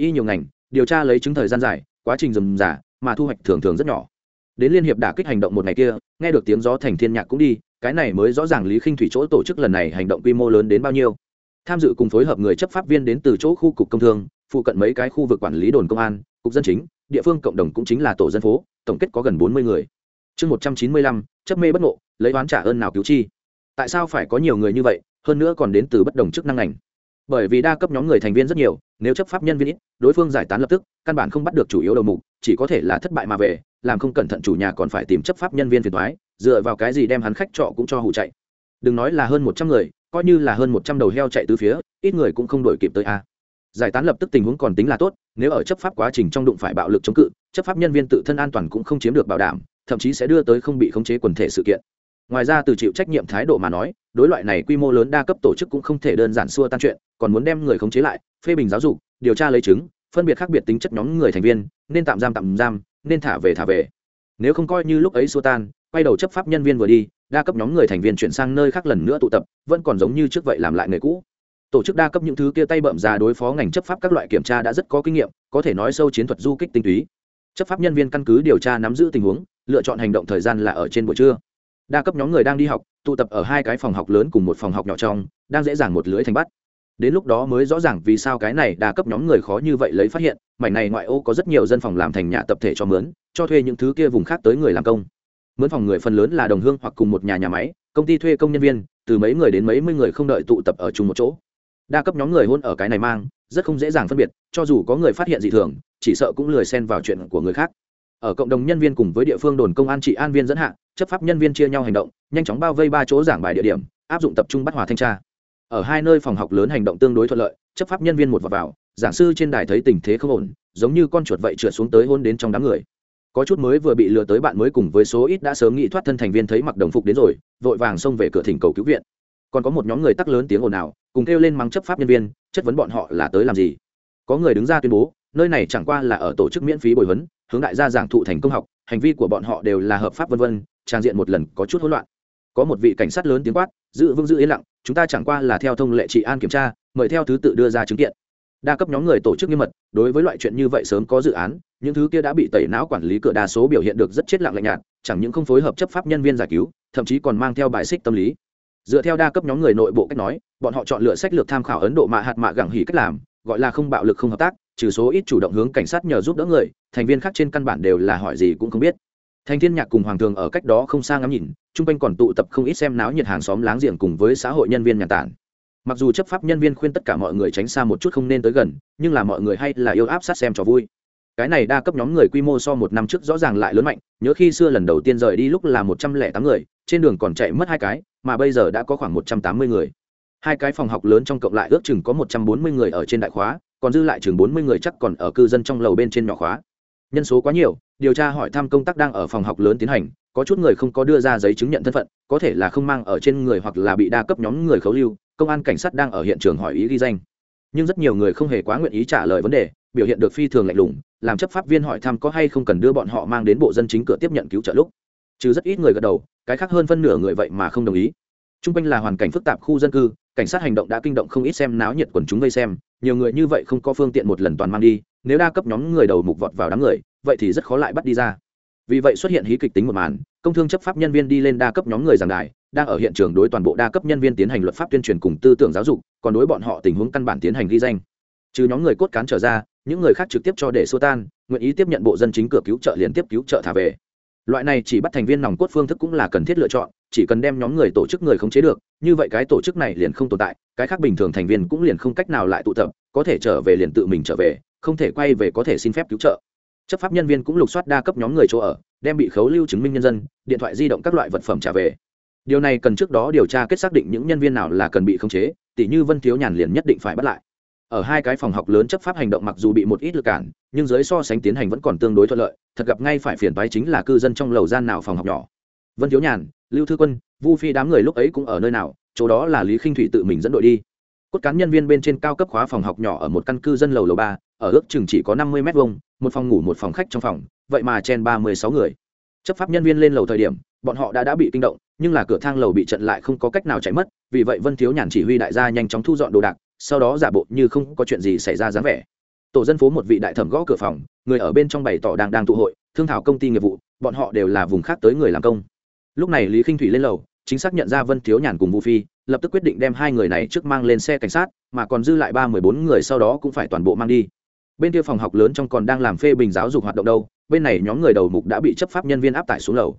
y nhiều ngành, điều tra lấy chứng thời gian dài, quá trình dầm giả mà thu hoạch thường thường rất nhỏ. Đến liên hiệp đả kích hành động một ngày kia, nghe được tiếng gió thành thiên nhạc cũng đi, cái này mới rõ ràng lý khinh thủy chỗ tổ chức lần này hành động quy mô lớn đến bao nhiêu. Tham dự cùng phối hợp người chấp pháp viên đến từ chỗ khu cục công thương, phụ cận mấy cái khu vực quản lý đồn công an, cục dân chính, địa phương cộng đồng cũng chính là tổ dân phố, tổng kết có gần bốn mươi người. Chương một trăm chín mươi lăm, chấp mê bất ngộ, lấy oán trả ơn nào cứu chi. Tại sao phải có nhiều người như vậy, hơn nữa còn đến từ bất đồng chức năng ngành? Bởi vì đa cấp nhóm người thành viên rất nhiều, nếu chấp pháp nhân viên ít, đối phương giải tán lập tức, căn bản không bắt được chủ yếu đầu mục, chỉ có thể là thất bại mà về, làm không cẩn thận chủ nhà còn phải tìm chấp pháp nhân viên phiền thoái dựa vào cái gì đem hắn khách trọ cũng cho hụ chạy. Đừng nói là hơn một trăm người, coi như là hơn một trăm đầu heo chạy từ phía, ít người cũng không đổi kịp tới a. Giải tán lập tức tình huống còn tính là tốt, nếu ở chấp pháp quá trình trong đụng phải bạo lực chống cự, chấp pháp nhân viên tự thân an toàn cũng không chiếm được bảo đảm, thậm chí sẽ đưa tới không bị khống chế quần thể sự kiện. Ngoài ra từ chịu trách nhiệm thái độ mà nói, đối loại này quy mô lớn đa cấp tổ chức cũng không thể đơn giản xua tan chuyện còn muốn đem người khống chế lại, phê bình giáo dục, điều tra lấy chứng, phân biệt khác biệt tính chất nhóm người thành viên, nên tạm giam tạm giam, nên thả về thả về. Nếu không coi như lúc ấy xua tan, quay đầu chấp pháp nhân viên vừa đi, đa cấp nhóm người thành viên chuyển sang nơi khác lần nữa tụ tập, vẫn còn giống như trước vậy làm lại người cũ. Tổ chức đa cấp những thứ kia tay bậm ra đối phó ngành chấp pháp các loại kiểm tra đã rất có kinh nghiệm, có thể nói sâu chiến thuật du kích tinh túy. Chấp pháp nhân viên căn cứ điều tra nắm giữ tình huống, lựa chọn hành động thời gian là ở trên buổi trưa. Đa cấp nhóm người đang đi học, tụ tập ở hai cái phòng học lớn cùng một phòng học nhỏ trong, đang dễ dàng một lưới thành bắt đến lúc đó mới rõ ràng vì sao cái này đa cấp nhóm người khó như vậy lấy phát hiện, mảnh này ngoại ô có rất nhiều dân phòng làm thành nhà tập thể cho mướn, cho thuê những thứ kia vùng khác tới người làm công. Mướn phòng người phần lớn là đồng hương hoặc cùng một nhà nhà máy, công ty thuê công nhân viên, từ mấy người đến mấy mươi người không đợi tụ tập ở chung một chỗ. Đa cấp nhóm người hôn ở cái này mang, rất không dễ dàng phân biệt, cho dù có người phát hiện gì thường, chỉ sợ cũng lười xen vào chuyện của người khác. Ở cộng đồng nhân viên cùng với địa phương đồn công an trị an viên dẫn hạ, chấp pháp nhân viên chia nhau hành động, nhanh chóng bao vây ba chỗ giảng bài địa điểm, áp dụng tập trung bắt hòa thanh tra ở hai nơi phòng học lớn hành động tương đối thuận lợi chấp pháp nhân viên một vào, vào giảng sư trên đài thấy tình thế không ổn giống như con chuột vậy trượt xuống tới hôn đến trong đám người. Có chút mới vừa bị lừa tới bạn mới cùng với số ít đã sớm nghĩ thoát thân thành viên thấy mặc đồng phục đến rồi vội vàng xông về cửa thỉnh cầu cứu viện. Còn có một nhóm người tắc lớn tiếng ồn ào cùng kêu lên mắng chấp pháp nhân viên chất vấn bọn họ là tới làm gì. Có người đứng ra tuyên bố nơi này chẳng qua là ở tổ chức miễn phí bồi huấn hướng đại gia giảng thụ thành công học hành vi của bọn họ đều là hợp pháp vân vân trang diện một lần có chút hỗn loạn có một vị cảnh sát lớn tiếng quát, giữ vững giữ yên lặng, chúng ta chẳng qua là theo thông lệ trị an kiểm tra, mời theo thứ tự đưa ra chứng kiện. Đa cấp nhóm người tổ chức nghiêm mật, đối với loại chuyện như vậy sớm có dự án, những thứ kia đã bị tẩy não quản lý cửa đa số biểu hiện được rất chết lặng lạnh nhạt, chẳng những không phối hợp chấp pháp nhân viên giải cứu, thậm chí còn mang theo bài xích tâm lý. Dựa theo đa cấp nhóm người nội bộ cách nói, bọn họ chọn lựa sách lược tham khảo ấn độ mạ hạt mạ gẳng hỉ cách làm, gọi là không bạo lực không hợp tác, trừ số ít chủ động hướng cảnh sát nhờ giúp đỡ người, thành viên khác trên căn bản đều là hỏi gì cũng không biết thành thiên nhạc cùng hoàng thường ở cách đó không xa ngắm nhìn, chung quanh còn tụ tập không ít xem náo nhiệt hàng xóm láng giềng cùng với xã hội nhân viên nhà tản. Mặc dù chấp pháp nhân viên khuyên tất cả mọi người tránh xa một chút không nên tới gần, nhưng là mọi người hay là yêu áp sát xem cho vui. Cái này đa cấp nhóm người quy mô so một năm trước rõ ràng lại lớn mạnh, nhớ khi xưa lần đầu tiên rời đi lúc là một trăm lẻ tám người, trên đường còn chạy mất hai cái, mà bây giờ đã có khoảng một trăm tám mươi người. Hai cái phòng học lớn trong cộng lại ước chừng có một trăm bốn mươi người ở trên đại khóa, còn dư lại chừng bốn mươi người chắc còn ở cư dân trong lầu bên trên nhỏ khóa nhân số quá nhiều, điều tra hỏi thăm công tác đang ở phòng học lớn tiến hành, có chút người không có đưa ra giấy chứng nhận thân phận, có thể là không mang ở trên người hoặc là bị đa cấp nhóm người khấu lưu, công an cảnh sát đang ở hiện trường hỏi ý ghi danh. Nhưng rất nhiều người không hề quá nguyện ý trả lời vấn đề, biểu hiện được phi thường lạnh lùng, làm chấp pháp viên hỏi thăm có hay không cần đưa bọn họ mang đến bộ dân chính cửa tiếp nhận cứu trợ lúc. Chứ rất ít người gật đầu, cái khác hơn phân nửa người vậy mà không đồng ý. T r u n g quanh là hoàn cảnh phức tạp khu dân cư, cảnh sát hành động đã kinh động không ít xem náo nhiệt quần chúng vây xem, nhiều người như vậy không có phương tiện một lần toàn mang đi nếu đa cấp nhóm người đầu mục vọt vào đám người, vậy thì rất khó lại bắt đi ra. Vì vậy xuất hiện hí kịch tính một màn, công thương chấp pháp nhân viên đi lên đa cấp nhóm người giảng đài, đang ở hiện trường đối toàn bộ đa cấp nhân viên tiến hành luật pháp tuyên truyền cùng tư tưởng giáo dục, còn đối bọn họ tình huống căn bản tiến hành ghi danh. Trừ nhóm người cốt cán trở ra, những người khác trực tiếp cho để xô tan, nguyện ý tiếp nhận bộ dân chính cửa cứu trợ liên tiếp cứu trợ thả về. Loại này chỉ bắt thành viên nòng cốt phương thức cũng là cần thiết lựa chọn, chỉ cần đem nhóm người tổ chức người khống chế được như vậy cái tổ chức này liền không tồn tại, cái khác bình thường thành viên cũng liền không cách nào lại tụ tập, có thể trở về liền tự mình trở về, không thể quay về có thể xin phép cứu trợ. Chấp pháp nhân viên cũng lục soát đa cấp nhóm người chỗ ở, đem bị khấu lưu chứng minh nhân dân, điện thoại di động các loại vật phẩm trả về. Điều này cần trước đó điều tra kết xác định những nhân viên nào là cần bị khống chế tỷ như vân thiếu nhàn liền nhất định phải bắt lại. Ở hai cái phòng học lớn chấp pháp hành động mặc dù bị một ít lực cản, nhưng dưới so sánh tiến hành vẫn còn tương đối thuận lợi, thật gặp ngay phải phiền toái chính là cư dân trong lầu gian nào phòng học nhỏ. Vân thiếu nhàn, lưu thư quân vu phi đám người lúc ấy cũng ở nơi nào, chỗ đó là lý khinh thủy tự mình dẫn đội đi. Cốt cán nhân viên bên trên cao cấp khóa phòng học nhỏ ở một căn cư dân lầu lầu ba, ở ước chừng chỉ có năm mươi m hai một phòng ngủ một phòng khách trong phòng, vậy mà chen ba mươi sáu người. Chấp pháp nhân viên lên lầu thời điểm, bọn họ đã đã bị kinh động, nhưng là cửa thang lầu bị trận lại không có cách nào chạy mất, vì vậy vân thiếu nhàn chỉ huy đại gia nhanh chóng thu dọn đồ đạc, sau đó giả bộ như không có chuyện gì xảy ra dáng vẻ. Tổ dân phố một vị đại thẩm gõ cửa phòng, người ở bên trong bày tỏ đang đang tụ hội, thương thảo công ty nghiệp vụ, bọn họ đều là vùng khác tới người làm công lúc này lý khinh thủy lên lầu, chính xác nhận ra vân thiếu nhàn cùng vũ phi, lập tức quyết định đem hai người này trước mang lên xe cảnh sát, mà còn dư lại ba mười bốn người sau đó cũng phải toàn bộ mang đi. Bên kia phòng học lớn trong còn đang làm phê bình giáo dục hoạt động đâu, bên này nhóm người đầu mục đã bị chấp pháp nhân viên áp tải xuống lầu.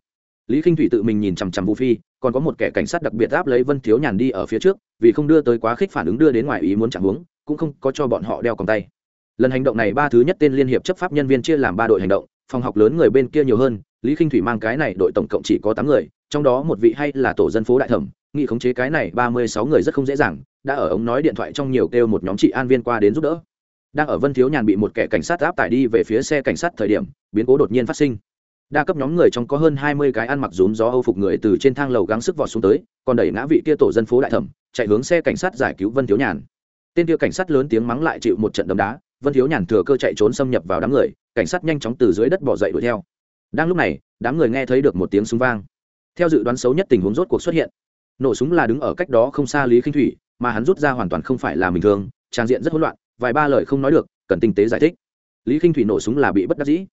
Lý k i n h thủy tự mình nhìn chằm chằm vũ phi, còn có một kẻ cảnh sát đặc biệt áp lấy vân thiếu nhàn đi ở phía trước, vì không đưa tới quá khích phản ứng đưa đến ngoài ý muốn chẳng hướng, cũng không có cho bọn họ đeo còng tay. Lần hành động này ba thứ nhất tên liên hiệp chấp pháp nhân viên chia làm ba đội hành động, phòng học lớn người bên kia nhiều hơn lý k i n h thủy mang cái này đội tổng cộng chỉ có tám người, trong đó một vị hay là tổ dân phố đại thẩm nghị khống chế cái này ba mươi sáu người rất không dễ dàng, đã ở ống nói điện thoại trong nhiều kêu một nhóm chị an viên qua đến giúp đỡ. Đang ở vân thiếu nhàn bị một kẻ cảnh sát áp tải đi về phía xe cảnh sát thời điểm, biến cố đột nhiên phát sinh. Đa cấp nhóm người trong có hơn hai mươi cái ăn mặc rúm gió âu phục người từ trên thang lầu gắng sức vọt xuống tới, còn đẩy ngã vị kia tổ dân phố đại thẩm, chạy hướng xe cảnh sát giải cứu vân thiếu nhàn. Tên kia cảnh sát lớn tiếng mắng lại chịu một trận đấm đá, vân thiếu nhàn thừa cơ chạy trốn xâm nhập vào đám người, cảnh sát nhanh chóng từ dưới đất bỏ dậy đuổi theo đang lúc này, đám người nghe thấy được một tiếng súng vang. Theo dự đoán xấu nhất tình huống rốt cuộc xuất hiện. Nổ súng là đứng ở cách đó không xa lý khinh thủy, mà hắn rút ra hoàn toàn không phải là bình thường, trang diện rất hỗn loạn, vài ba lời không nói được, cần tinh tế giải thích. Lý khinh thủy nổ súng là bị bất đắc dĩ.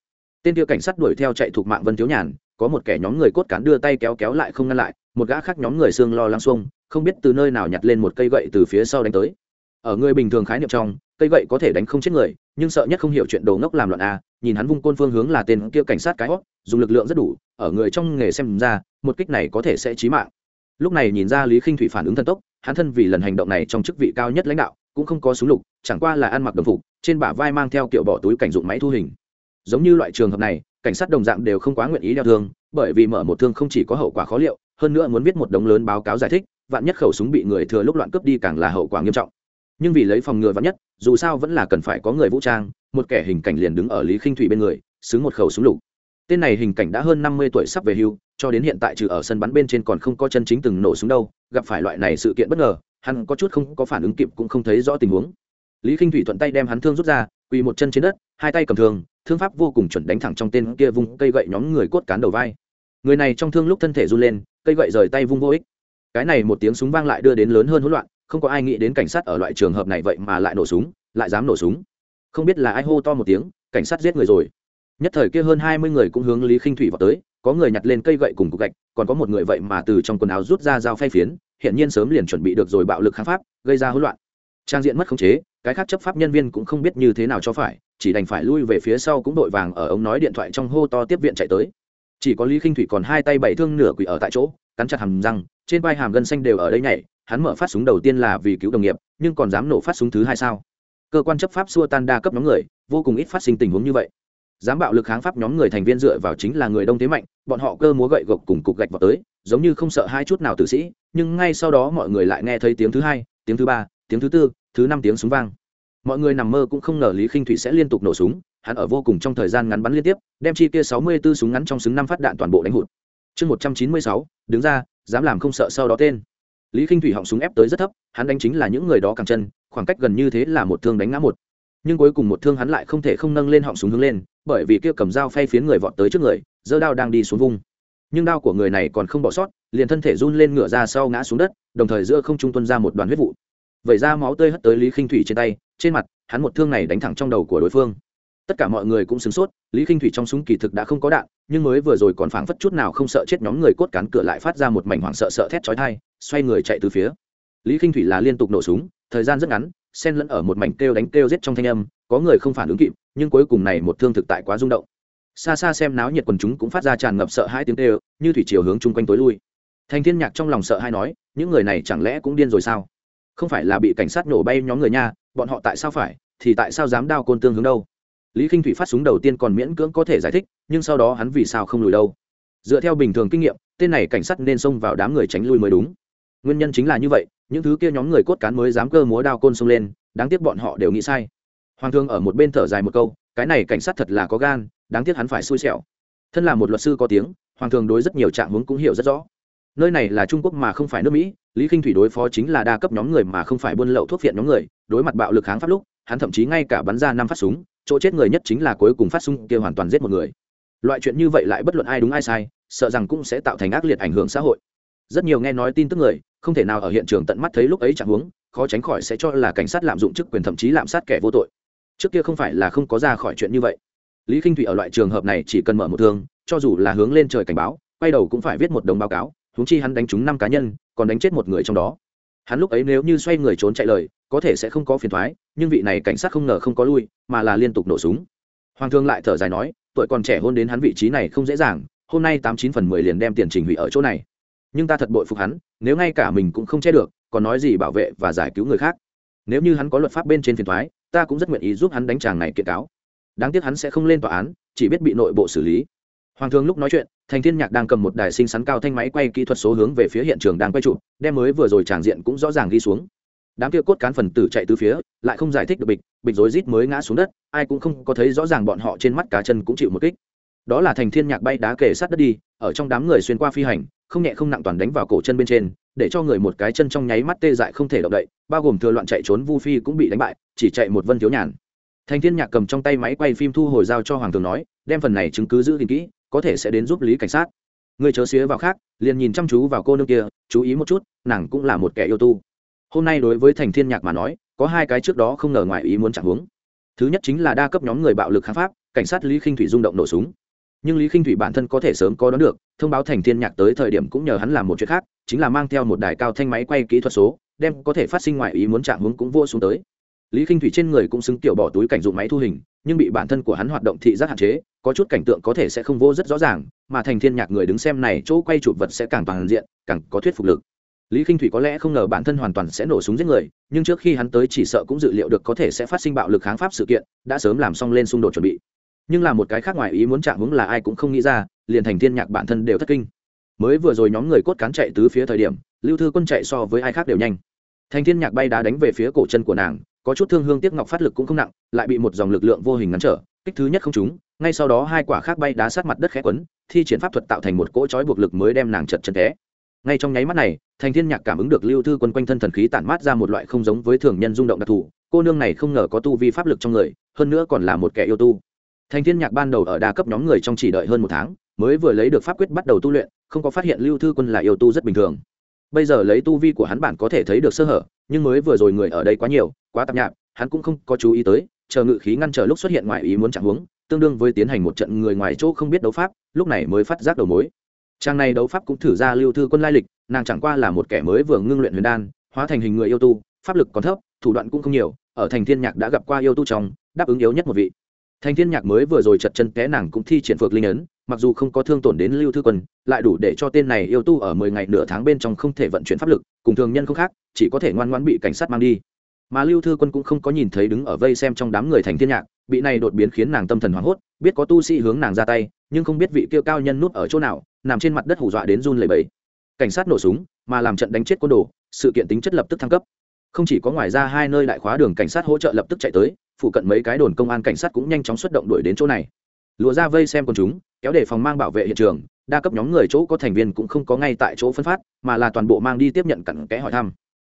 Tên kia cảnh sát đuổi theo chạy thuộc mạng vân thiếu nhàn, có một kẻ nhóm người cốt cán đưa tay kéo kéo lại không ngăn lại, một gã khác nhóm người xương lo lăng xuông, không biết từ nơi nào nhặt lên một cây gậy từ phía sau đánh tới. Ở người bình thường khái niệm trong cây gậy có thể đánh không chết người, nhưng sợ nhất không hiểu chuyện đồ ngốc làm loạn a nhìn hắn vung côn phương hướng là tên kia cảnh sát cái hót dùng lực lượng rất đủ, ở người trong nghề xem ra, một kích này có thể sẽ chí mạng. Lúc này nhìn ra lý khinh thủy phản ứng thần tốc, hắn thân vì lần hành động này trong chức vị cao nhất lãnh đạo, cũng không có súng lục, chẳng qua là ăn mặc đồng phục, trên bả vai mang theo kiểu bỏ túi cảnh dụng máy thu hình. Giống như loại trường hợp này, cảnh sát đồng dạng đều không quá nguyện ý đeo thương, bởi vì mở một thương không chỉ có hậu quả khó liệu, hơn nữa muốn viết một đống lớn báo cáo giải thích, vạn nhất khẩu súng bị người thừa lúc loạn cướp đi càng là hậu quả nghiêm trọng nhưng vì lấy phòng ngừa vắn nhất, dù sao vẫn là cần phải có người vũ trang, một kẻ hình cảnh liền đứng ở lý khinh thủy bên người, xứng một khẩu súng lục. Tên này hình cảnh đã hơn năm mươi tuổi sắp về hưu, cho đến hiện tại trừ ở sân bắn bên trên còn không có chân chính từng nổ súng đâu, gặp phải loại này sự kiện bất ngờ, hắn có chút không có phản ứng kịp cũng không thấy rõ tình huống. Lý k i n h thủy thuận tay đem hắn thương rút ra, quỳ một chân trên đất, hai tay cầm thương thương pháp vô cùng chuẩn đánh thẳng trong tên kia vung cây gậy nhóm người cốt cán đầu vai. Người này trong thương lúc thân thể run lên, cây gậy rời tay vung vô ích. Cái này một tiếng súng vang lại đưa đến lớn hơn hỗn loạn không có ai nghĩ đến cảnh sát ở loại trường hợp này vậy mà lại nổ súng, lại dám nổ súng. Không biết là ai hô to một tiếng, cảnh sát giết người rồi. Nhất thời kia hơn hai mươi người cũng hướng lý khinh thủy vào tới, có người nhặt lên cây gậy cùng cục gạch, còn có một người vậy mà từ trong quần áo rút ra dao phay phiến hiện nhiên sớm liền chuẩn bị được rồi bạo lực kháng pháp, gây ra hỗn loạn. Trang diện mất khống chế, cái khác chấp pháp nhân viên cũng không biết như thế nào cho phải, chỉ đành phải lui về phía sau cũng đội vàng ở ống nói điện thoại trong hô to tiếp viện chạy tới. Chỉ có lý khinh thủy còn hai tay bảy thương nửa quỷ ở tại chỗ, cắn chặt hàm răng, trên vai hàm gân xanh đều ở đây nhảy hắn mở phát súng đầu tiên là vì cứu đồng nghiệp, nhưng còn dám nổ phát súng thứ hai sao? Cơ quan chấp pháp xua tan đa cấp nhóm người, vô cùng ít phát sinh tình huống như vậy. Dám bạo lực kháng pháp nhóm người thành viên dựa vào chính là người đông thế mạnh, bọn họ cơ múa gậy gộc cùng cục gạch vào tới, giống như không sợ hai chút nào tử sĩ, nhưng ngay sau đó mọi người lại nghe thấy tiếng thứ hai, tiếng thứ ba, tiếng thứ tư, thứ năm tiếng súng vang. Mọi người nằm mơ cũng không ngờ lý khinh thủy sẽ liên tục nổ súng, hắn ở vô cùng trong thời gian ngắn bắn liên tiếp, đem chi kia sáu mươi b ố súng ngắn trong súng năm phát đạn toàn bộ đánh hụt. Chương một trăm chín mươi sáu, đứng ra, dám làm không sợ sau đó tên lý khinh thủy họng súng ép tới rất thấp, hắn đánh chính là những người đó càng chân, khoảng cách gần như thế là một thương đánh ngã một. Nhưng cuối cùng một thương hắn lại không thể không nâng lên họng súng hướng lên, bởi vì kia cầm dao phay phiến người vọt tới trước người, giơ đao đang đi xuống vung. Nhưng đao của người này còn không bỏ sót, liền thân thể run lên ngửa ra sau ngã xuống đất, đồng thời giữa không trung tuân ra một đoàn huyết vụ. Vẩy ra máu tươi hất tới lý khinh thủy trên tay, trên mặt, hắn một thương này đánh thẳng trong đầu của đối phương tất cả mọi người cũng sửng sốt, lý khinh thủy trong súng kỳ thực đã không có đạn, nhưng mới vừa rồi còn phảng phất chút nào không sợ chết nhóm người cốt cán cửa lại phát ra một mảnh hoảng sợ sợ thét chói thai xoay người chạy từ phía. Lý khinh thủy là liên tục nổ súng, thời gian rất ngắn, xen lẫn ở một mảnh kêu đánh kêu giết trong thanh âm, có người không phản ứng kịp, nhưng cuối cùng này một thương thực tại quá rung động. Xa xa xem náo nhiệt quần chúng cũng phát ra tràn ngập sợ hai tiếng kêu, như thủy chiều hướng chung quanh tối lui. Thành thiên nhạc trong lòng sợ hai nói, những người này chẳng lẽ cũng điên rồi sao? Không phải là bị cảnh sát nổ bay nhóm người nha, bọn họ tại sao phải, thì tại sao dám đao côn tương hướng đâu? Lý k i n h thủy phát súng đầu tiên còn miễn cưỡng có thể giải thích, nhưng sau đó hắn vì sao không lùi đâu? Dựa theo bình thường kinh nghiệm, tên này cảnh sát nên xông vào đám người tránh lui mới đúng. Nguyên nhân chính là như vậy, những thứ kia nhóm người cốt cán mới dám cơ múa đao côn xông lên, đáng tiếc bọn họ đều nghĩ sai. Hoàng thương ở một bên thở dài một câu, cái này cảnh sát thật là có gan, đáng tiếc hắn phải xui xẻo. Thân là một luật sư có tiếng, hoàng thường đối rất nhiều trạng hướng cũng hiểu rất rõ nơi này là trung quốc mà không phải nước mỹ lý k i n h thủy đối phó chính là đa cấp nhóm người mà không phải buôn lậu thuốc viện nhóm người đối mặt bạo lực kháng pháp lúc hắn thậm chí ngay cả bắn ra năm phát súng chỗ chết người nhất chính là cuối cùng phát súng kia hoàn toàn giết một người loại chuyện như vậy lại bất luận ai đúng ai sai sợ rằng cũng sẽ tạo thành ác liệt ảnh hưởng xã hội rất nhiều nghe nói tin tức người không thể nào ở hiện trường tận mắt thấy lúc ấy chẳng huống khó tránh khỏi sẽ cho là cảnh sát lạm dụng chức quyền thậm chí lạm sát kẻ vô tội trước kia không phải là không có ra khỏi chuyện như vậy lý k i n h thủy ở loại trường hợp này chỉ cần mở một thương cho dù là hướng lên trời cảnh báo quay đầu cũng phải viết một đồng báo cáo huống chi hắn đánh trúng năm cá nhân, còn đánh chết một người trong đó. Hắn lúc ấy nếu như xoay người trốn chạy lời, có thể sẽ không có phiền thoái, nhưng vị này cảnh sát không ngờ không có lui, mà là liên tục nổ súng. Hoàng thương lại thở dài nói, tuổi còn trẻ hôn đến hắn vị trí này không dễ dàng, hôm nay tám chín phần mười liền đem tiền trình hủy ở chỗ này. Nhưng ta thật bội phục hắn, nếu ngay cả mình cũng không che được, còn nói gì bảo vệ và giải cứu người khác. Nếu như hắn có luật pháp bên trên phiền thoái, ta cũng rất nguyện ý giúp hắn đánh chàng này kiện cáo. Đáng tiếc hắn sẽ không lên tòa án, chỉ biết bị nội bộ xử lý. Hoàng thương lúc nói chuyện thành thiên nhạc đang cầm một đài sinh sắn cao thanh máy quay kỹ thuật số hướng về phía hiện trường đang quay chụp đem mới vừa rồi tràng diện cũng rõ ràng ghi xuống. Đám kia cốt cán phần tử chạy từ phía, lại không giải thích được bịch bịch rối rít mới ngã xuống đất, ai cũng không có thấy rõ ràng bọn họ trên mắt cá chân cũng chịu một kích. Đó là thành thiên nhạc bay đá kề sát đất đi, ở trong đám người xuyên qua phi hành, không nhẹ không nặng toàn đánh vào cổ chân bên trên, để cho người một cái chân trong nháy mắt tê dại không thể động đậy, bao gồm thừa loạn chạy trốn vu phi cũng bị đánh bại, chỉ chạy một vân thiếu nhàn. Thành thiên nhạc cầm trong tay máy quay phim thu hồi giao cho hoàng thường nói, đem phần này chứng cứ giữ gìn kỹ có thể sẽ đến giúp lý cảnh sát. Người chớ xía vào khác, liền nhìn chăm chú vào cô nương kia, chú ý một chút, nàng cũng là một kẻ yêu tu. Hôm nay đối với thành thiên nhạc mà nói, có hai cái trước đó không ngờ ngoài ý muốn chẳng hướng. Thứ nhất chính là đa cấp nhóm người bạo lực kháng pháp, cảnh sát lý khinh thủy rung động nổ súng. Nhưng lý khinh thủy bản thân có thể sớm có đón được, thông báo thành thiên nhạc tới thời điểm cũng nhờ hắn làm một chuyện khác, chính là mang theo một đài cao thanh máy quay kỹ thuật số, đem có thể phát sinh ngoài ý muốn chạm hướng cũng vô xuống tới lý khinh thủy trên người cũng xứng tiểu bỏ túi cảnh dụng máy thu hình, nhưng bị bản thân của hắn hoạt động thị giác hạn chế, có chút cảnh tượng có thể sẽ không vô rất rõ ràng, mà thành thiên nhạc người đứng xem này chỗ quay chụp vật sẽ càng toàn diện, càng có thuyết phục lực. Lý k i n h thủy có lẽ không ngờ bản thân hoàn toàn sẽ nổ súng giết người, nhưng trước khi hắn tới chỉ sợ cũng dự liệu được có thể sẽ phát sinh bạo lực kháng pháp sự kiện, đã sớm làm xong lên xung đột chuẩn bị. Nhưng là một cái khác ngoài ý muốn chạm hứng là ai cũng không nghĩ ra, liền thành thiên nhạc bản thân đều thất kinh. Mới vừa rồi nhóm người cốt cán chạy tứ phía thời điểm, lưu thư quân chạy so với ai khác đều nhanh. Thành thiên nhạc bay đá đánh về phía cổ chân của nàng có chút thương hương tiếc ngọc phát lực cũng không nặng, lại bị một dòng lực lượng vô hình ngắn trở, kích thứ nhất không trúng, ngay sau đó hai quả khác bay đá sát mặt đất khẽ quấn, thi triển pháp thuật tạo thành một cỗ trói buộc lực mới đem nàng chật chân té. Ngay trong nháy mắt này, thành thiên nhạc cảm ứng được lưu thư quân quanh thân thần khí tản mát ra một loại không giống với thường nhân rung động đặc thù, cô nương này không ngờ có tu vi pháp lực trong người, hơn nữa còn là một kẻ yêu tu. Thành thiên nhạc ban đầu ở đa cấp nhóm người trong chỉ đợi hơn một tháng, mới vừa lấy được pháp quyết bắt đầu tu luyện, không có phát hiện lưu thư quân là yêu tu rất bình thường bây giờ lấy tu vi của hắn bản có thể thấy được sơ hở, nhưng mới vừa rồi người ở đây quá nhiều, quá tạp nhạp, hắn cũng không có chú ý tới, chờ ngự khí ngăn chờ lúc xuất hiện ngoài ý muốn chẳng huống, tương đương với tiến hành một trận người ngoài chỗ không biết đấu pháp, lúc này mới phát giác đầu mối. Trang này đấu pháp cũng thử ra lưu thư quân lai lịch, nàng chẳng qua là một kẻ mới vừa ngưng luyện huyền đan, hóa thành hình người yêu tu, pháp lực còn thấp, thủ đoạn cũng không nhiều, ở thành thiên nhạc đã gặp qua yêu tu trong, đáp ứng yếu nhất một vị. Thành thiên nhạc mới vừa rồi chật chân té nàng cũng thi triển phược linh ấn mặc dù không có thương tổn đến lưu thư quân, lại đủ để cho tên này yêu tu ở mười ngày nửa tháng bên trong không thể vận chuyển pháp lực, cùng thường nhân không khác, chỉ có thể ngoan ngoãn bị cảnh sát mang đi. Mà lưu thư quân cũng không có nhìn thấy đứng ở vây xem trong đám người thành thiên nhạc, bị này đột biến khiến nàng tâm thần hoảng hốt, biết có tu sĩ hướng nàng ra tay, nhưng không biết vị kia cao nhân nút ở chỗ nào, nằm trên mặt đất hù dọa đến run lẩy bẩy. Cảnh sát nổ súng, mà làm trận đánh chết côn đồ, sự kiện tính chất lập tức thăng cấp. Không chỉ có ngoài ra hai nơi đại khóa đường cảnh sát hỗ trợ lập tức chạy tới, phụ cận mấy cái đồn công an cảnh sát cũng nhanh chóng xuất động đuổi đến chỗ này lùa ra vây xem con chúng, kéo để phòng mang bảo vệ hiện trường, đa cấp nhóm người chỗ có thành viên cũng không có ngay tại chỗ phân phát, mà là toàn bộ mang đi tiếp nhận cặn kẽ hỏi thăm.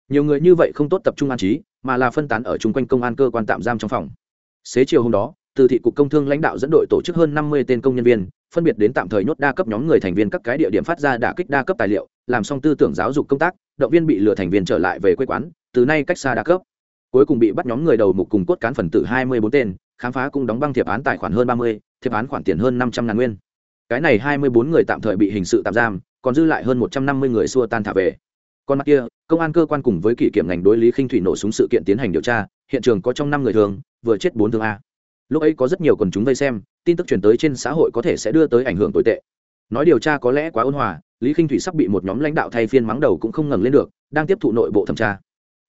Nhiều người như vậy không tốt tập trung an trí, mà là phân tán ở chung quanh công an cơ quan tạm giam trong phòng. Xế chiều hôm đó, từ thị cục công thương lãnh đạo dẫn đội tổ chức hơn năm mươi tên công nhân viên, phân biệt đến tạm thời nhốt đa cấp nhóm người thành viên các cái địa điểm phát ra đả kích đa cấp tài liệu, làm xong tư tưởng giáo dục công tác, động viên bị lừa thành viên trở lại về quê quán, từ nay cách xa đa cấp. Cuối cùng bị bắt nhóm người đầu mục cùng cốt cán phần tử hai mươi bốn tên khám phá cũng đóng băng thiệp án tài khoản hơn ba mươi, thiệp án khoản tiền hơn năm trăm ngàn nguyên. Cái này hai mươi bốn người tạm thời bị hình sự tạm giam, còn dư lại hơn một trăm năm mươi người xua tan thả về. Còn mặt kia, công an cơ quan cùng với kỷ kiểm ngành đối lý khinh thủy nổ súng sự kiện tiến hành điều tra, hiện trường có trong năm người thường, vừa chết bốn thương a. Lúc ấy có rất nhiều quần chúng vây xem, tin tức truyền tới trên xã hội có thể sẽ đưa tới ảnh hưởng tồi tệ. Nói điều tra có lẽ quá ôn hòa, lý khinh thủy sắp bị một nhóm lãnh đạo thay phiên mắng đầu cũng không ngẩng lên được, đang tiếp thụ nội bộ thẩm tra.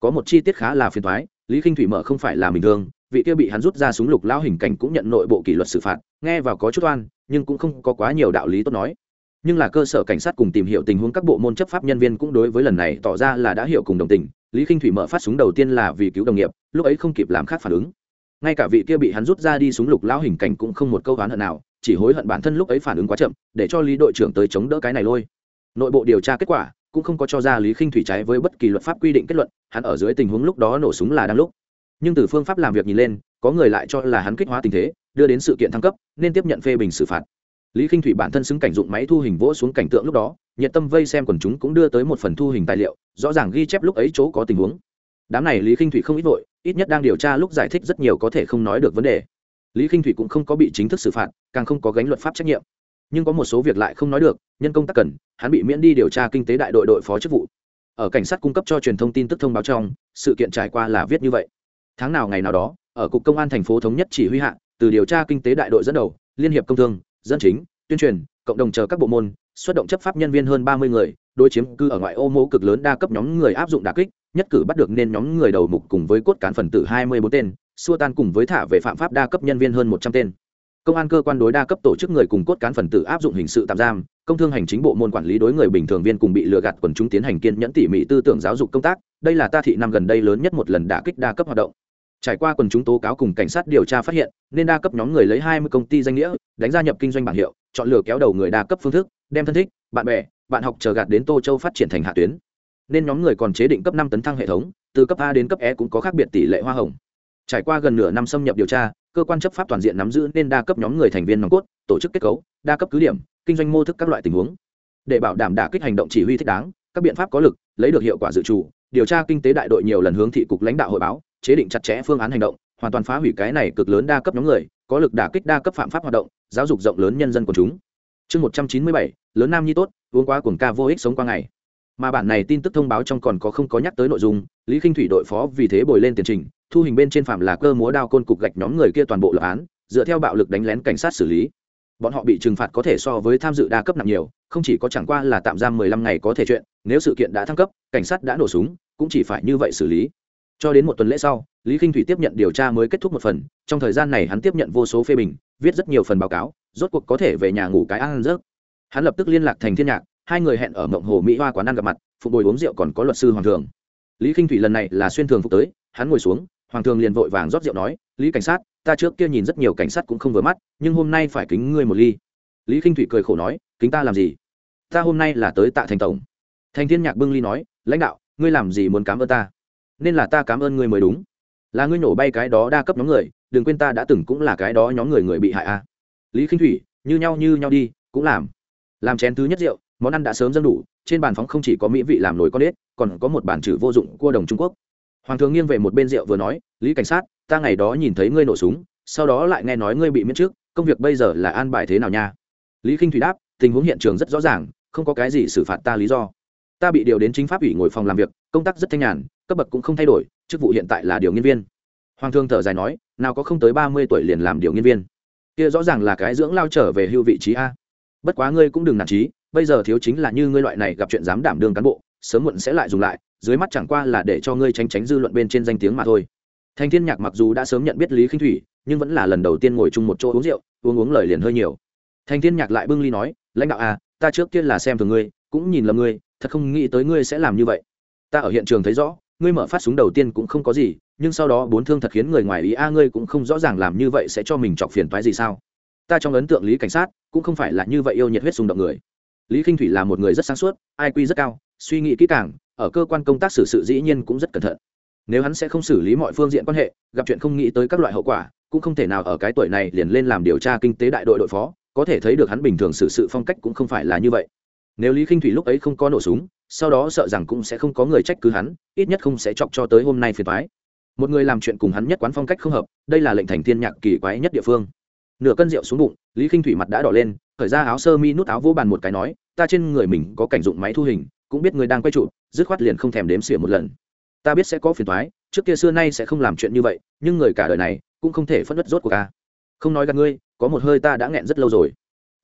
Có một chi tiết khá là phiền thoái lý khinh thủy mở không phải là bình thường vị kia bị hắn rút ra súng lục lao hình cảnh cũng nhận nội bộ kỷ luật xử phạt, nghe vào có chút oan, nhưng cũng không có quá nhiều đạo lý tốt nói. Nhưng là cơ sở cảnh sát cùng tìm hiểu tình huống các bộ môn chấp pháp nhân viên cũng đối với lần này tỏ ra là đã hiểu cùng đồng tình, lý k i n h thủy mở phát súng đầu tiên là vì cứu đồng nghiệp, lúc ấy không kịp làm khác phản ứng. Ngay cả vị kia bị hắn rút ra đi súng lục lão hình cảnh cũng không một câu oán hận nào, chỉ hối hận bản thân lúc ấy phản ứng quá chậm, để cho lý đội trưởng tới chống đỡ cái này lôi. Nội bộ điều tra kết quả cũng không có cho ra lý k i n h thủy trái với bất kỳ luật pháp quy định kết luận, hắn ở dưới tình huống lúc đó nổ súng là đang lúc nhưng từ phương pháp làm việc nhìn lên, có người lại cho là hắn kích hóa tình thế, đưa đến sự kiện thăng cấp, nên tiếp nhận phê bình xử phạt. Lý k i n h thủy bản thân xứng cảnh dụng máy thu hình vỗ xuống cảnh tượng lúc đó, nhiệt tâm vây xem quần chúng cũng đưa tới một phần thu hình tài liệu, rõ ràng ghi chép lúc ấy chỗ có tình huống. Đám này lý k i n h thủy không ít vội, ít nhất đang điều tra lúc giải thích rất nhiều có thể không nói được vấn đề. Lý k i n h thủy cũng không có bị chính thức xử phạt, càng không có gánh luật pháp trách nhiệm. Nhưng có một số việc lại không nói được, nhân công tác cần, hắn bị miễn đi điều tra kinh tế đại đội đội phó chức vụ. Ở cảnh sát cung cấp cho truyền thông tin tức thông báo trong, sự kiện trải qua là viết như vậy tháng nào ngày nào đó, ở cục công an thành phố thống nhất chỉ huy hạ, từ điều tra kinh tế đại đội dẫn đầu, liên hiệp công thương, dân chính, tuyên truyền, cộng đồng chờ các bộ môn, xuất động chấp pháp nhân viên hơn ba mươi người, đối chiếm cư ở ngoại ô mô cực lớn đa cấp nhóm người áp dụng đà kích, nhất cử bắt được nên nhóm người đầu mục cùng với cốt cán phần tử hai mươi bốn tên, xua tan cùng với thả về phạm pháp đa cấp nhân viên hơn một trăm tên. Công an cơ quan đối đa cấp tổ chức người cùng cốt cán phần tử áp dụng hình sự tạm giam công thương hành chính bộ môn quản lý đối người bình thường viên cùng bị lừa gạt quần chúng tiến hành kiên nhẫn tỉ mỉ tư tưởng giáo dục công tác, đây là ta thị năm gần đây lớn nhất một lần đả kích đa cấp hoạt động. Trải qua quần chúng tố cáo cùng cảnh sát điều tra phát hiện, nên đa cấp nhóm người lấy hai mươi công ty danh nghĩa, đánh gia nhập kinh doanh bảng hiệu, chọn lựa kéo đầu người đa cấp phương thức, đem thân thích, bạn bè, bạn học chờ gạt đến tô châu phát triển thành hạ tuyến. Nên nhóm người còn chế định cấp năm tấn thăng hệ thống, từ cấp a đến cấp e cũng có khác biệt tỷ lệ hoa hồng. Trải qua gần nửa năm xâm nhập điều tra, cơ quan chấp pháp toàn diện nắm giữ nên đa cấp nhóm người thành viên nòng cốt, tổ chức kết cấu, đa cấp cứ điểm kinh doanh mô thức các loại tình huống. Để bảo đảm đả kích hành động chỉ huy thích đáng, các biện pháp có lực, lấy được hiệu quả dự trù, điều tra kinh tế đại đội nhiều lần hướng thị cục lãnh đạo hội báo, chế định chặt chẽ phương án hành động, hoàn toàn phá hủy cái này cực lớn đa cấp nhóm người, có lực đả kích đa cấp phạm pháp hoạt động, giáo dục rộng lớn nhân dân của chúng. Chương một trăm chín mươi bảy, lớn nam nhi tốt, uống quá cuồng ca vô ích sống qua ngày. Mà bản này tin tức thông báo trong còn có không có nhắc tới nội dung, lý k i n h thủy đội phó vì thế bồi lên tiền trình, thu hình bên trên phạm là cơ múa đao côn cục gạch nhóm người kia toàn bộ lập án, dựa theo bạo lực đánh lén cảnh sát xử lý bọn họ bị trừng phạt có thể so với tham dự đa cấp nặng nhiều, không chỉ có chẳng qua là tạm giam mười lăm ngày có thể chuyện, nếu sự kiện đã thăng cấp, cảnh sát đã nổ súng, cũng chỉ phải như vậy xử lý. Cho đến một tuần lễ sau, lý k i n h thủy tiếp nhận điều tra mới kết thúc một phần, trong thời gian này hắn tiếp nhận vô số phê bình, viết rất nhiều phần báo cáo, rốt cuộc có thể về nhà ngủ cái ăn rớt hắn lập tức liên lạc thành thiên nhạc, hai người hẹn ở mộng hồ mỹ hoa quán ăn gặp mặt phục bồi uống rượu còn có luật sư hoàng thường. Lý k i n h thủy lần này là xuyên thường phục tới, hắn ngồi xuống, hoàng thường liền vội vàng rót rượu nói, lý cảnh sát ta trước kia nhìn rất nhiều cảnh sát cũng không vừa mắt, nhưng hôm nay phải kính ngươi một ly. Lý k i n h thủy cười khổ nói, kính ta làm gì? Ta hôm nay là tới tạ thành tổng. Thành thiên nhạc bưng ly nói, lãnh đạo, ngươi làm gì muốn cám ơn ta? Nên là ta cám ơn ngươi mới đúng. Là ngươi nổ bay cái đó đa cấp nhóm người, đừng quên ta đã từng cũng là cái đó nhóm người người bị hại a à. lý k i n h thủy như nhau như nhau đi, cũng làm. Làm chén thứ nhất rượu, món ăn đã sớm dâng đủ, trên bàn phóng không chỉ có mỹ vị làm nổi con ếch còn có một bản chữ vô dụng cua đồng trung quốc. Hoàng thường nghiêng về một bên rượu vừa nói, lý cảnh sát ta ngày đó nhìn thấy ngươi nổ súng, sau đó lại nghe nói ngươi bị miễn trước, công việc bây giờ là an bài thế nào nha? Lý k i n h thủy đáp, tình huống hiện trường rất rõ ràng, không có cái gì xử phạt ta lý do. Ta bị điều đến chính pháp ủy ngồi phòng làm việc, công tác rất thanh nhàn, cấp bậc cũng không thay đổi, chức vụ hiện tại là điều nghiên viên. Hoàng thương thở dài nói, nào có không tới ba mươi tuổi liền làm điều nghiên viên. Kia rõ ràng là cái dưỡng lao trở về hưu vị trí a. Bất quá ngươi cũng đừng nản trí, bây giờ thiếu chính là như ngươi loại này gặp chuyện dám đảm đương cán bộ, sớm muộn sẽ lại dùng lại, dưới mắt chẳng qua là để cho ngươi tránh tránh dư luận bên trên danh tiếng mà thôi thành thiên nhạc mặc dù đã sớm nhận biết lý khinh thủy, nhưng vẫn là lần đầu tiên ngồi chung một chỗ uống rượu, uống uống lời liền hơi nhiều. Thành thiên nhạc lại bưng ly nói, lãnh đạo à ta trước kia là xem thường ngươi, cũng nhìn lầm ngươi, thật không nghĩ tới ngươi sẽ làm như vậy. Ta ở hiện trường thấy rõ, ngươi mở phát súng đầu tiên cũng không có gì, nhưng sau đó bốn thương thật khiến người ngoài ý a, ngươi cũng không rõ ràng làm như vậy sẽ cho mình chọc phiền toái gì sao. Ta trong ấn tượng lý cảnh sát, cũng không phải là như vậy yêu nhiệt huyết xung động người. Lý k i n h thủy là một người rất sáng suốt ai quy rất cao, suy nghĩ kỹ càng, ở cơ quan công tác xử sự dĩ nhiên cũng rất cẩn thận nếu hắn sẽ không xử lý mọi phương diện quan hệ, gặp chuyện không nghĩ tới các loại hậu quả, cũng không thể nào ở cái tuổi này liền lên làm điều tra kinh tế đại đội đội phó, có thể thấy được hắn bình thường xử sự phong cách cũng không phải là như vậy. Nếu lý k i n h thủy lúc ấy không có nổ súng, sau đó sợ rằng cũng sẽ không có người trách cứ hắn, ít nhất không sẽ chọc cho tới hôm nay phiền thoái một người làm chuyện cùng hắn nhất quán phong cách không hợp, đây là lệnh thành thiên nhạc kỳ quái nhất địa phương. Nửa cân rượu xuống bụng, lý k i n h thủy mặt đã đỏ lên khởi ra áo sơ mi nút áo vô bàn một cái nói, ta trên người mình có cảnh dụng máy thu hình, cũng biết người đang quay trụ, dứt khoát liền không thèm đếm xỉa một lần ta biết sẽ có phiền thoái trước kia xưa nay sẽ không làm chuyện như vậy, nhưng người cả đời này cũng không thể phất đất rốt của ta không nói gặp ngươi, có một hơi ta đã nghẹn rất lâu rồi.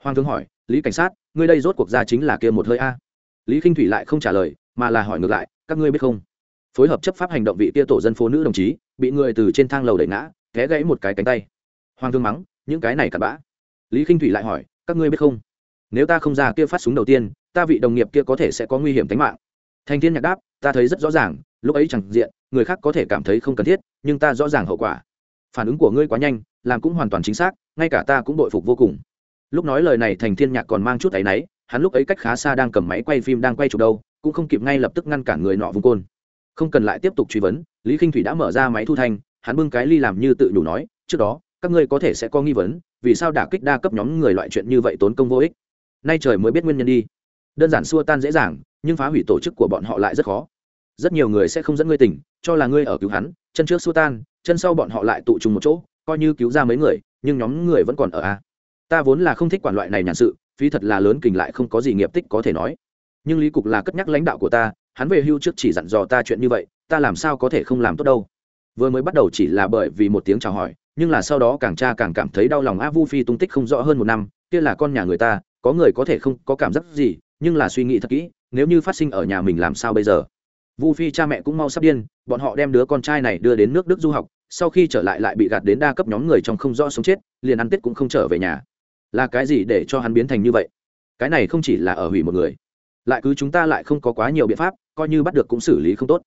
Hoàng thương hỏi, lý cảnh sát, ngươi đây rốt cuộc ra chính là kia một hơi a? Lý k i n h thủy lại không trả lời, mà là hỏi ngược lại, các ngươi biết không? Phối hợp chấp pháp hành động vị kia tổ dân phố nữ đồng chí, bị người từ trên thang lầu đẩy ngã, té gãy một cái cánh tay. Hoàng thương mắng, những cái này cặn bã. Lý k i n h thủy lại hỏi, các ngươi biết không? Nếu ta không ra kia phát súng đầu tiên, ta vị đồng nghiệp kia có thể sẽ có nguy hiểm tính mạng. Thành thiên nhạc đáp, ta thấy rất rõ ràng lúc ấy chẳng diện, người khác có thể cảm thấy không cần thiết, nhưng ta rõ ràng hậu quả. Phản ứng của ngươi quá nhanh, làm cũng hoàn toàn chính xác, ngay cả ta cũng bội phục vô cùng. Lúc nói lời này thành thiên nhạc còn mang chút áy náy, hắn lúc ấy cách khá xa đang cầm máy quay phim đang quay chụp đâu, cũng không kịp ngay lập tức ngăn cản người nọ vùng côn. Không cần lại tiếp tục truy vấn, lý k i n h thủy đã mở ra máy thu thanh, hắn bưng cái ly làm như tự đủ nói, trước đó, các ngươi có thể sẽ có nghi vấn, vì sao đả kích đa cấp nhóm người loại chuyện như vậy tốn công vô ích? Nay trời mới biết nguyên nhân đi. Đơn giản xua tan dễ dàng, nhưng phá hủy tổ chức của bọn họ lại rất khó rất nhiều người sẽ không dẫn ngươi tỉnh, cho là ngươi ở cứu hắn, chân trước xua tan, chân sau bọn họ lại tụ trùng một chỗ, coi như cứu ra mấy người, nhưng nhóm người vẫn còn ở a. Ta vốn là không thích quản loại này nhàn sự, phí thật là lớn kình lại không có gì nghiệp tích có thể nói. Nhưng lý cục là cất nhắc lãnh đạo của ta, hắn về hưu trước chỉ dặn dò ta chuyện như vậy, ta làm sao có thể không làm tốt đâu. Vừa mới bắt đầu chỉ là bởi vì một tiếng chào hỏi, nhưng là sau đó càng cha càng cảm thấy đau lòng a vu phi tung tích không rõ hơn một năm, kia là con nhà người ta, có người có thể không có cảm giác gì, nhưng là suy nghĩ thật kỹ, nếu như phát sinh ở nhà mình làm sao bây giờ? Vu phi cha mẹ cũng mau sắp điên, bọn họ đem đứa con trai này đưa đến nước đức du học, sau khi trở lại lại bị gạt đến đa cấp nhóm người trong không rõ sống chết, liền ăn tết cũng không trở về nhà. Là cái gì để cho hắn biến thành như vậy? Cái này không chỉ là ở hủy một người, lại cứ chúng ta lại không có quá nhiều biện pháp, coi như bắt được cũng xử lý không tốt.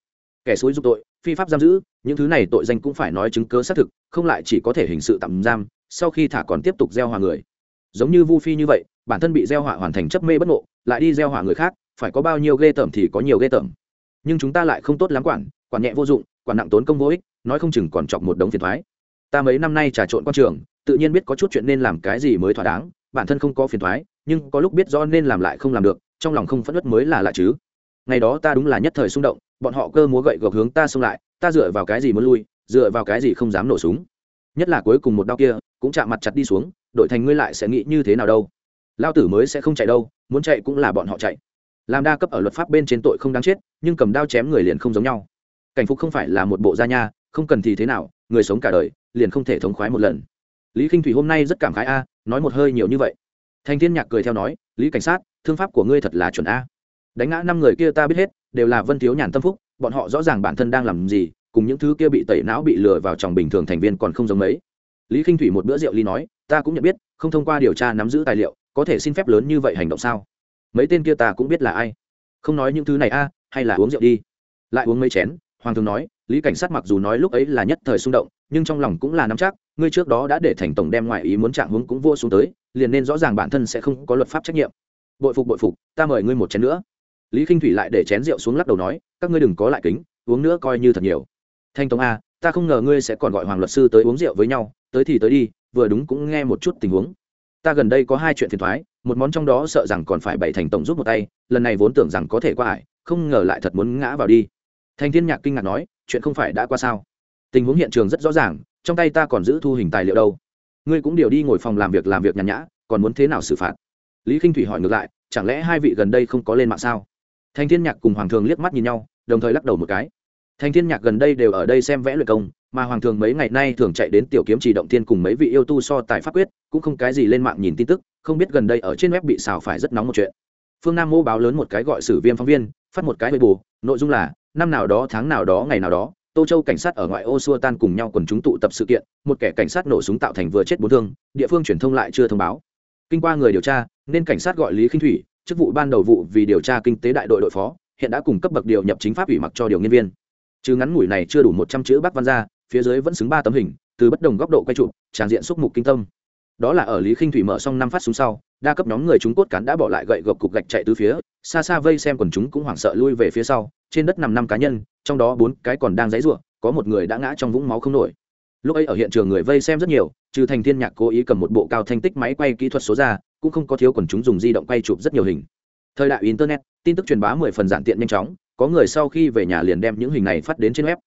Kẻ xúi dục tội, phi pháp giam giữ, những thứ này tội danh cũng phải nói chứng cớ xác thực, không lại chỉ có thể hình sự tạm giam, sau khi thả còn tiếp tục gieo hòa người. Giống như vu phi như vậy, bản thân bị gieo hỏa hoàn thành chấp mê bất ngộ, lại đi gieo hỏa người khác, phải có bao nhiêu ghê tởm thì có nhiều ghê tởm nhưng chúng ta lại không tốt lắm quản quản nhẹ vô dụng, quản nặng tốn công vô ích, nói không chừng còn chọc một đống phiền thoái. Ta mấy năm nay trà trộn quan trường, tự nhiên biết có chút chuyện nên làm cái gì mới thỏa đáng, bản thân không có phiền thoái, nhưng có lúc biết do nên làm lại không làm được, trong lòng không phất nứt mới là lạ chứ. Ngày đó ta đúng là nhất thời xung động, bọn họ cơ múa gậy gộc hướng ta xông lại, ta dựa vào cái gì muốn lui, dựa vào cái gì không dám nổ súng. Nhất là cuối cùng một đau kia, cũng chạm mặt chặt đi xuống, đội thành ngươi lại sẽ nghĩ như thế nào đâu. Lao tử mới sẽ không chạy đâu, muốn chạy cũng là bọn họ chạy làm đa cấp ở luật pháp bên trên tội không đáng chết, nhưng cầm đao chém người liền không giống nhau. Cảnh phục không phải là một bộ gia nha, không cần thì thế nào, người sống cả đời, liền không thể thống khoái một lần. Lý k i n h thủy hôm nay rất cảm khái a, nói một hơi nhiều như vậy. Thành thiên nhạc cười theo nói, lý cảnh sát, thương pháp của ngươi thật là chuẩn a. Đánh ngã năm người kia ta biết hết, đều là vân thiếu nhàn tâm phúc, bọn họ rõ ràng bản thân đang làm gì, cùng những thứ kia bị tẩy não bị lừa vào trong bình thường thành viên còn không giống mấy. Lý k i n h thủy một bữa rượu ly nói, ta cũng nhận biết, không thông qua điều tra nắm giữ tài liệu, có thể xin phép lớn như vậy hành động sao? Mấy tên kia ta cũng biết là ai. Không nói những thứ này a, hay là uống rượu đi. Lại uống mấy chén, hoàng thường nói, lý cảnh sát mặc dù nói lúc ấy là nhất thời xung động, nhưng trong lòng cũng là nắm chắc, ngươi trước đó đã để thành tổng đem ngoại ý muốn trạng hướng cũng vô xuống tới, liền nên rõ ràng bản thân sẽ không có luật pháp trách nhiệm. Bội phục bội phục, ta mời ngươi một chén nữa. Lý k i n h thủy lại để chén rượu xuống lắc đầu nói, các ngươi đừng có lại kính, uống nữa coi như thật nhiều. Thanh tống a, ta không ngờ ngươi sẽ còn gọi hoàng luật sư tới uống rượu với nhau, tới thì tới đi, vừa đúng cũng nghe một chút tình huống. Ta gần đây có hai chuyện phiền thoái một món trong đó sợ rằng còn phải bảy thành tổng giúp một tay, lần này vốn tưởng rằng có thể qua ải, không ngờ lại thật muốn ngã vào đi. Thành thiên nhạc kinh ngạc nói, chuyện không phải đã qua sao? Tình huống hiện trường rất rõ ràng, trong tay ta còn giữ thu hình tài liệu đâu. Ngươi cũng điều đi ngồi phòng làm việc làm việc nhàn nhã, còn muốn thế nào xử phạt? Lý k i n h thủy hỏi ngược lại, chẳng lẽ hai vị gần đây không có lên mạng sao? Thành thiên nhạc cùng hoàng thường liếc mắt nhìn nhau, đồng thời lắc đầu một cái. Thành thiên nhạc gần đây đều ở đây xem vẽ luyện công mà hoàng thường mấy ngày nay thường chạy đến tiểu kiếm chỉ động thiên cùng mấy vị yêu tu so tài pháp quyết, cũng không cái gì lên mạng nhìn tin tức, không biết gần đây ở trên web bị xào phải rất nóng một chuyện. Phương nam mô báo lớn một cái gọi sử viêm phóng viên, phát một cái hơi bù, nội dung là, năm nào đó tháng nào đó ngày nào đó, tô châu cảnh sát ở ngoại ô xua tan cùng nhau quần chúng tụ tập sự kiện, một kẻ cảnh sát nổ súng tạo thành vừa chết bốn thương, địa phương truyền thông lại chưa thông báo. Kinh qua người điều tra, nên cảnh sát gọi lý khinh thủy, chức vụ ban đầu vụ vì điều tra kinh tế đại đội đội phó, hiện đã cung cấp bậc điều nhập chính pháp ủy mặc cho điều nghiên viên. Chứ ngắn ngủi này chưa đủ một trăm chữ bác văn ra phía dưới vẫn xứng ba tấm hình, từ bất đồng góc độ quay chụp, tràn diện xúc mục kinh tâm. Đó là ở lý khinh thủy mở xong năm phát súng sau, đa cấp nhóm người chúng cốt cán đã bỏ lại gậy gộc cục gạch chạy từ phía, xa xa vây xem quần chúng cũng hoảng sợ lui về phía sau, trên đất nằm năm cá nhân, trong đó bốn cái còn đang dãy ruộng có một người đã ngã trong vũng máu không nổi. Lúc ấy ở hiện trường người vây xem rất nhiều, trừ thành thiên nhạc cố ý cầm một bộ cao thanh tích máy quay kỹ thuật số ra, cũng không có thiếu quần chúng dùng di động quay chụp rất nhiều hình. Thời đại internet, tin tức truyền bá mười phần giản tiện nhanh chóng, có người sau khi về nhà liền đem những hình này phát đến trên web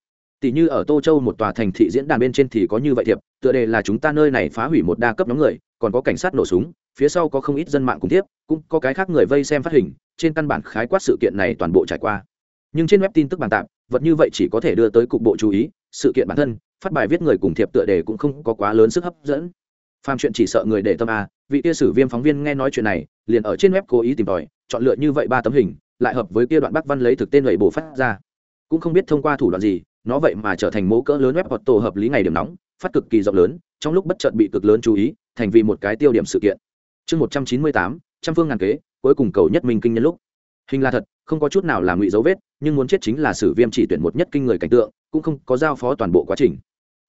tỷ như ở tô châu một tòa thành thị diễn đàn bên trên thì có như vậy thiệp, tựa đề là chúng ta nơi này phá hủy một đa cấp nhóm người, còn có cảnh sát nổ súng, phía sau có không ít dân mạng cùng tiếp, cũng có cái khác người vây xem phát hình, trên căn bản khái quát sự kiện này toàn bộ trải qua nhưng trên web tin tức bàn tạm vật như vậy chỉ có thể đưa tới cục bộ chú ý, sự kiện bản thân, phát bài viết người cùng thiệp tựa đề cũng không có quá lớn sức hấp dẫn phàm chuyện chỉ sợ người để tâm à? vị kia sử viêm phóng viên nghe nói chuyện này, liền ở trên web cố ý tìm tòi, chọn lựa như vậy ba tấm hình, lại hợp với kia đoạn bác văn lấy thực tên lầy bổ phát ra cũng không biết thông qua thủ đoạn gì nó vậy mà trở thành mẫu cỡ lớn web hoặc tổ hợp lý ngày điểm nóng, phát cực kỳ rộng lớn, trong lúc bất chợt bị cực lớn chú ý, thành vì một cái tiêu điểm sự kiện. Chương một trăm chín mươi tám, trăm phương ngàn kế, cuối cùng cầu nhất minh kinh nhân lúc. Hình là thật, không có chút nào là ngụy dấu vết, nhưng muốn chết chính là sử viêm chỉ tuyển một nhất kinh người cảnh tượng, cũng không có giao phó toàn bộ quá trình.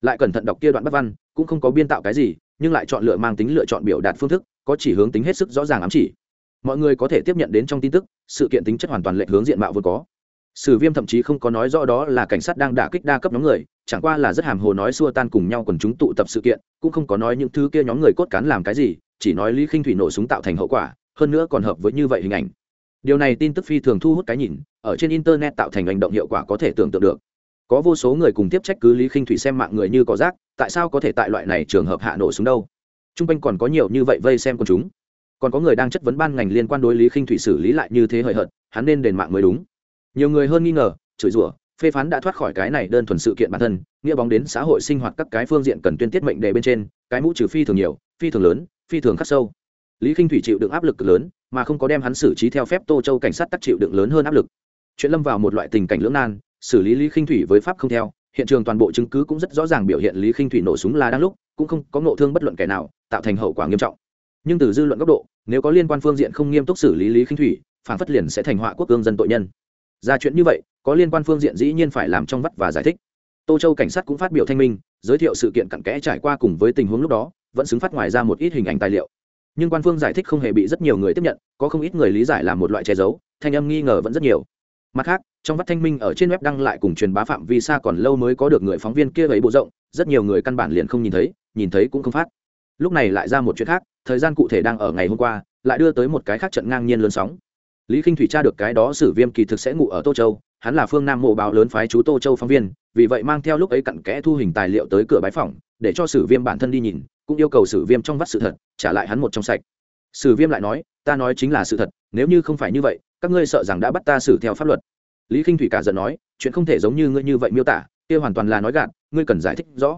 Lại cẩn thận đọc kia đoạn bắt văn, cũng không có biên tạo cái gì, nhưng lại chọn lựa mang tính lựa chọn biểu đạt phương thức, có chỉ hướng tính hết sức rõ ràng ám chỉ. Mọi người có thể tiếp nhận đến trong tin tức, sự kiện tính chất hoàn toàn lệch hướng diện mạo vốn có sử viêm thậm chí không có nói rõ đó là cảnh sát đang đả kích đa cấp nhóm người, chẳng qua là rất hàm hồ nói xua tan cùng nhau quần chúng tụ tập sự kiện, cũng không có nói những thứ kia nhóm người cốt cán làm cái gì, chỉ nói lý khinh thủy nổ súng tạo thành hậu quả, hơn nữa còn hợp với như vậy hình ảnh. Điều này tin tức phi thường thu hút cái nhìn, ở trên internet tạo thành hành động hiệu quả có thể tưởng tượng được. Có vô số người cùng tiếp trách cứ lý khinh thủy xem mạng người như có rác, tại sao có thể tại loại này trường hợp hạ nổ xuống đâu? T r u n g quanh còn có nhiều như vậy vây xem con chúng. Còn có người đang chất vấn ban ngành liên quan đối lý khinh thủy xử lý lại như thế hời hợt, hắn nên đền mạng mới đúng nhiều người hơn nghi ngờ, chửi rủa, phê phán đã thoát khỏi cái này đơn thuần sự kiện bản thân, nghĩa bóng đến xã hội sinh hoạt các cái phương diện cần tuyên tiết mệnh đề bên trên, cái mũ trừ phi thường nhiều, phi thường lớn, phi thường khắc sâu. Lý khinh thủy chịu đựng áp lực lớn, mà không có đem hắn xử trí theo phép tô châu cảnh sát tắc chịu đựng lớn hơn áp lực. Chuyện lâm vào một loại tình cảnh lưỡng nan, xử lý lý khinh thủy với pháp không theo, hiện trường toàn bộ chứng cứ cũng rất rõ ràng biểu hiện lý khinh thủy nổ súng là đang lúc, cũng không có ngộ thương bất luận kẻ nào, tạo thành hậu quả nghiêm trọng. Nhưng từ dư luận góc độ, nếu có liên quan phương diện không nghiêm túc xử lý lý khinh thủy, phản phất liền sẽ thành họa quốc cương dân tội nhân ra chuyện như vậy, có liên quan phương diện dĩ nhiên phải làm trong vắt và giải thích. Tô châu cảnh sát cũng phát biểu thanh minh, giới thiệu sự kiện cặn kẽ trải qua cùng với tình huống lúc đó, vẫn xứng phát ngoài ra một ít hình ảnh tài liệu. Nhưng quan phương giải thích không hề bị rất nhiều người tiếp nhận, có không ít người lý giải là một loại che giấu, thanh âm nghi ngờ vẫn rất nhiều. Mặt khác, trong vắt thanh minh ở trên web đăng lại cùng truyền bá phạm vi xa còn lâu mới có được người phóng viên kia ấy bộ rộng, rất nhiều người căn bản liền không nhìn thấy nhìn thấy cũng không phát. Lúc này lại ra một chuyện khác, thời gian cụ thể đang ở ngày hôm qua, lại đưa tới một cái khác trận ngang nhiên lớn sóng lý k i n h thủy tra được cái đó sử viêm kỳ thực sẽ ngủ ở tô châu, hắn là phương nam mộ báo lớn phái chú tô châu phóng viên, vì vậy mang theo lúc ấy cặn kẽ thu hình tài liệu tới cửa bái phòng để cho sử viêm bản thân đi nhìn, cũng yêu cầu sử viêm trong vắt sự thật, trả lại hắn một trong sạch. Sử viêm lại nói, ta nói chính là sự thật, nếu như không phải như vậy, các ngươi sợ rằng đã bắt ta xử theo pháp luật. Lý k i n h thủy cả giận nói, chuyện không thể giống như ngươi như vậy miêu tả, kia hoàn toàn là nói gạt, ngươi cần giải thích rõ.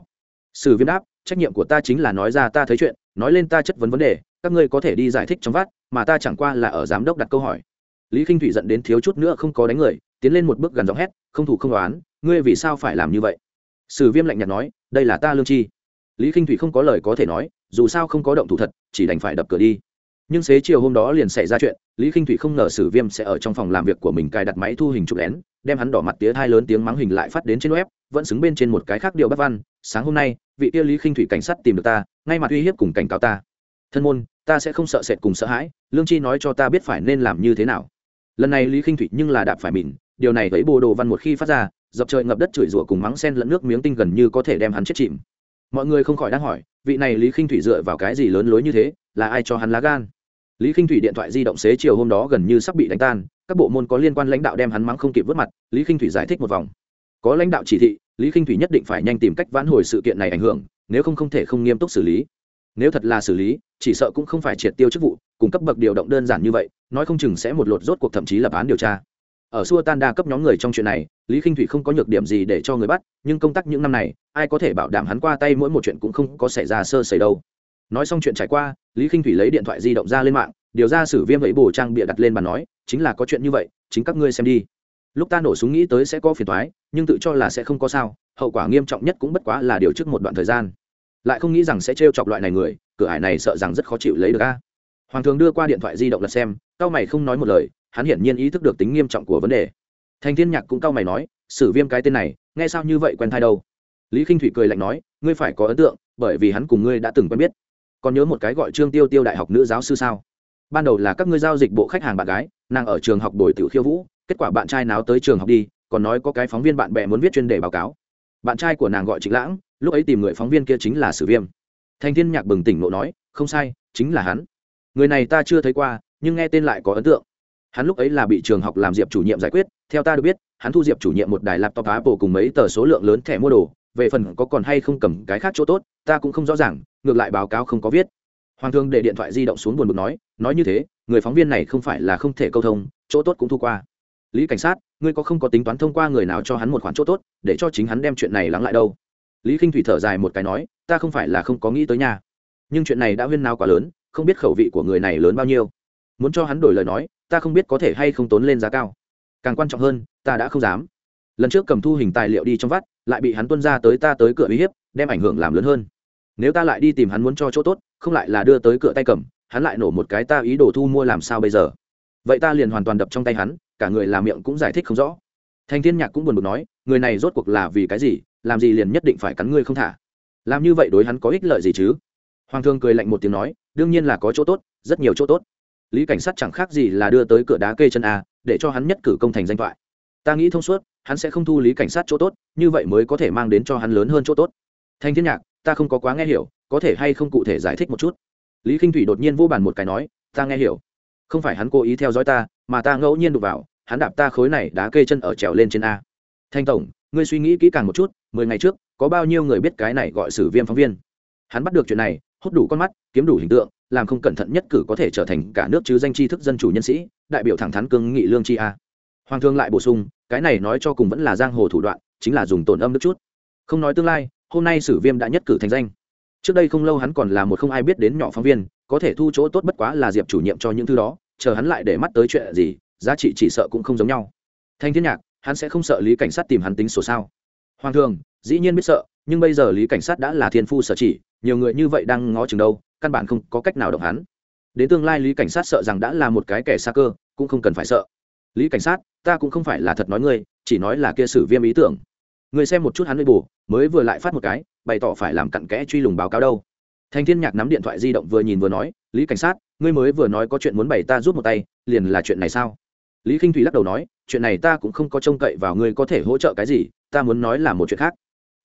Sử viêm đáp, trách nhiệm của ta chính là nói ra ta thấy chuyện, nói lên ta chất vấn vấn đề, các ngươi có thể đi giải thích trong vắt, mà ta chẳng qua là ở giám đốc đặt câu hỏi lý k i n h thủy giận đến thiếu chút nữa không có đánh người, tiến lên một bước gần giọng hét, không thủ không đoán, ngươi vì sao phải làm như vậy? Sử viêm lạnh nhạt nói, đây là ta lương chi. Lý k i n h thủy không có lời có thể nói, dù sao không có động thủ thật, chỉ đành phải đập cửa đi. Nhưng xế chiều hôm đó liền xảy ra chuyện, lý k i n h thủy không ngờ sử viêm sẽ ở trong phòng làm việc của mình cài đặt máy thu hình chụp lén, đem hắn đỏ mặt tía hai lớn tiếng mắng hình lại phát đến trên web, vẫn xứng bên trên một cái khác điệu bắt văn, sáng hôm nay, vị kia lý k i n h thủy cảnh sát tìm được ta, ngay mặt uy hiếp cùng cảnh cáo ta. Thân môn, ta sẽ không sợ sệt cùng sợ hãi, lương chi nói cho ta biết phải nên làm như thế nào lần này lý khinh thủy nhưng là đạp phải mìn điều này thấy bồ đồ văn một khi phát ra, dập trời ngập đất chửi rủa cùng mắng sen lẫn nước miếng tinh gần như có thể đem hắn chết chìm. Mọi người không khỏi đang hỏi, vị này lý khinh thủy dựa vào cái gì lớn lối như thế, là ai cho hắn lá gan? Lý khinh thủy điện thoại di động xế chiều hôm đó gần như sắp bị đánh tan, các bộ môn có liên quan lãnh đạo đem hắn mắng không kịp vớt mặt, lý khinh thủy giải thích một vòng. Có lãnh đạo chỉ thị, lý khinh thủy nhất định phải nhanh tìm cách vãn hồi sự kiện này ảnh hưởng, nếu không không thể không nghiêm túc xử lý. Nếu thật là xử lý chỉ sợ cũng không phải triệt tiêu chức vụ cung cấp bậc điều động đơn giản như vậy, nói không chừng sẽ một lột rốt cuộc thậm chí lập án điều tra. Ở xua tan đa cấp nhóm người trong chuyện này, lý k i n h thủy không có nhược điểm gì để cho người bắt, nhưng công tác những năm này, ai có thể bảo đảm hắn qua tay mỗi một chuyện cũng không có xảy ra sơ xảy đâu. Nói xong chuyện trải qua, lý k i n h thủy lấy điện thoại di động ra lên mạng, điều ra sử viêm ấy bổ trang bịa đặt lên bàn nói, chính là có chuyện như vậy, chính các ngươi xem đi. Lúc ta nổ súng nghĩ tới sẽ có phiền thoái nhưng tự cho là sẽ không có sao, hậu quả nghiêm trọng nhất cũng bất quá là điều trước một đoạn thời gian. Lại không nghĩ rằng sẽ trêu chọc loại này người cửa hải này sợ rằng rất khó chịu lấy được a. Hoàng thường đưa qua điện thoại di động lật xem, cao mày không nói một lời, hắn hiển nhiên ý thức được tính nghiêm trọng của vấn đề. Thành thiên nhạc cũng cao mày nói, sử viêm cái tên này, nghe sao như vậy quen thai đâu? Lý k i n h thủy cười lạnh nói, ngươi phải có ấn tượng, bởi vì hắn cùng ngươi đã từng quen biết. Còn nhớ một cái gọi trương tiêu tiêu đại học nữ giáo sư sao? Ban đầu là các ngươi giao dịch bộ khách hàng bạn gái, nàng ở trường học bồi tiểu khiêu vũ, kết quả bạn trai náo tới trường học đi, còn nói có cái phóng viên bạn bè muốn viết chuyên đề báo cáo. Bạn trai của nàng gọi trịnh lãng, lúc ấy tìm người phóng viên kia chính là sử viêm thành thiên nhạc bừng tỉnh nộ nói, không sai, chính là hắn. Người này ta chưa thấy qua, nhưng nghe tên lại có ấn tượng. Hắn lúc ấy là bị trường học làm diệp chủ nhiệm giải quyết, theo ta được biết, hắn thu diệp chủ nhiệm một đài laptop apple cùng mấy tờ số lượng lớn thẻ mua đồ, về phần có còn hay không cầm cái khác chỗ tốt, ta cũng không rõ ràng, ngược lại báo cáo không có viết. Hoàng thương để điện thoại di động xuống buồn bực nói nói như thế, người phóng viên này không phải là không thể câu thông, chỗ tốt cũng thu qua. Lý cảnh sát, ngươi có không có tính toán thông qua người nào cho hắn một khoản chỗ tốt, để cho chính hắn đem chuyện này lắng lại đâu? Lý k i n h thủy thở dài một cái nói, ta không phải là không có nghĩ tới nhà nhưng chuyện này đã huyên nào quá lớn, không biết khẩu vị của người này lớn bao nhiêu. Muốn cho hắn đổi lời nói, ta không biết có thể hay không tốn lên giá cao. Càng quan trọng hơn, ta đã không dám. Lần trước cầm thu hình tài liệu đi trong vắt, lại bị hắn tuân ra tới ta tới cửa uy hiếp, đem ảnh hưởng làm lớn hơn. Nếu ta lại đi tìm hắn muốn cho chỗ tốt, không lại là đưa tới cửa tay cầm, hắn lại nổ một cái ta ý đồ thu mua làm sao bây giờ? Vậy ta liền hoàn toàn đập trong tay hắn, cả người làm miệng cũng giải thích không rõ. Thành thiên nhạc cũng buồn bực nói, người này rốt cuộc là vì cái gì? Làm gì liền nhất định phải cắn ngươi không thả. Làm như vậy đối hắn có ích lợi gì chứ? Hoàng thương cười lạnh một tiếng nói, đương nhiên là có chỗ tốt, rất nhiều chỗ tốt. Lý cảnh sát chẳng khác gì là đưa tới cửa đá kê chân a, để cho hắn nhất cử công thành danh thoại. Ta nghĩ thông suốt, hắn sẽ không thu lý cảnh sát chỗ tốt, như vậy mới có thể mang đến cho hắn lớn hơn chỗ tốt. Thanh thiên nhạc, ta không có quá nghe hiểu, có thể hay không cụ thể giải thích một chút? Lý k i n h thủy đột nhiên vô bàn một cái nói, ta nghe hiểu. Không phải hắn cố ý theo dõi ta, mà ta ngẫu nhiên đụng vào, hắn đạp ta khối này đá kê chân ở trèo lên trên a. Thanh tổng ngươi suy nghĩ kỹ càng một chút, mười ngày trước, có bao nhiêu người biết cái này gọi sử viêm phóng viên? Hắn bắt được chuyện này, hút đủ con mắt, kiếm đủ hình tượng, làm không cẩn thận nhất cử có thể trở thành cả nước chứ danh tri thức dân chủ nhân sĩ, đại biểu thẳng thắn cương nghị lương tri a. Hoàng thương lại bổ sung, cái này nói cho cùng vẫn là giang hồ thủ đoạn, chính là dùng tổn âm nước chút. Không nói tương lai, hôm nay sử viêm đã nhất cử thành danh. Trước đây không lâu hắn còn là một không ai biết đến nhỏ phóng viên, có thể thu chỗ tốt bất quá là diệp chủ nhiệm cho những thứ đó, chờ hắn lại để mắt tới chuyện gì, giá trị chỉ sợ cũng không giống nhau. Thanh thiên nhạc hắn sẽ không sợ lý cảnh sát tìm hắn tính sổ sao? Hoàng thường, dĩ nhiên biết sợ, nhưng bây giờ lý cảnh sát đã là thiên phu sở chỉ, nhiều người như vậy đang ngó chừng đâu, căn bản không có cách nào động hắn. Đến tương lai lý cảnh sát sợ rằng đã là một cái kẻ xa cơ, cũng không cần phải sợ. Lý cảnh sát, ta cũng không phải là thật nói ngươi, chỉ nói là kia sử viêm ý tưởng. Người xem một chút hắn mới bù, mới vừa lại phát một cái, bày tỏ phải làm cặn kẽ truy lùng báo cáo đâu. Thành thiên nhạc nắm điện thoại di động vừa nhìn vừa nói, lý cảnh sát, ngươi mới vừa nói có chuyện muốn bày ta giúp một tay, liền là chuyện này sao? Lý k i n h thủy lắc đầu nói chuyện này ta cũng không có trông cậy vào ngươi có thể hỗ trợ cái gì, ta muốn nói là một chuyện khác.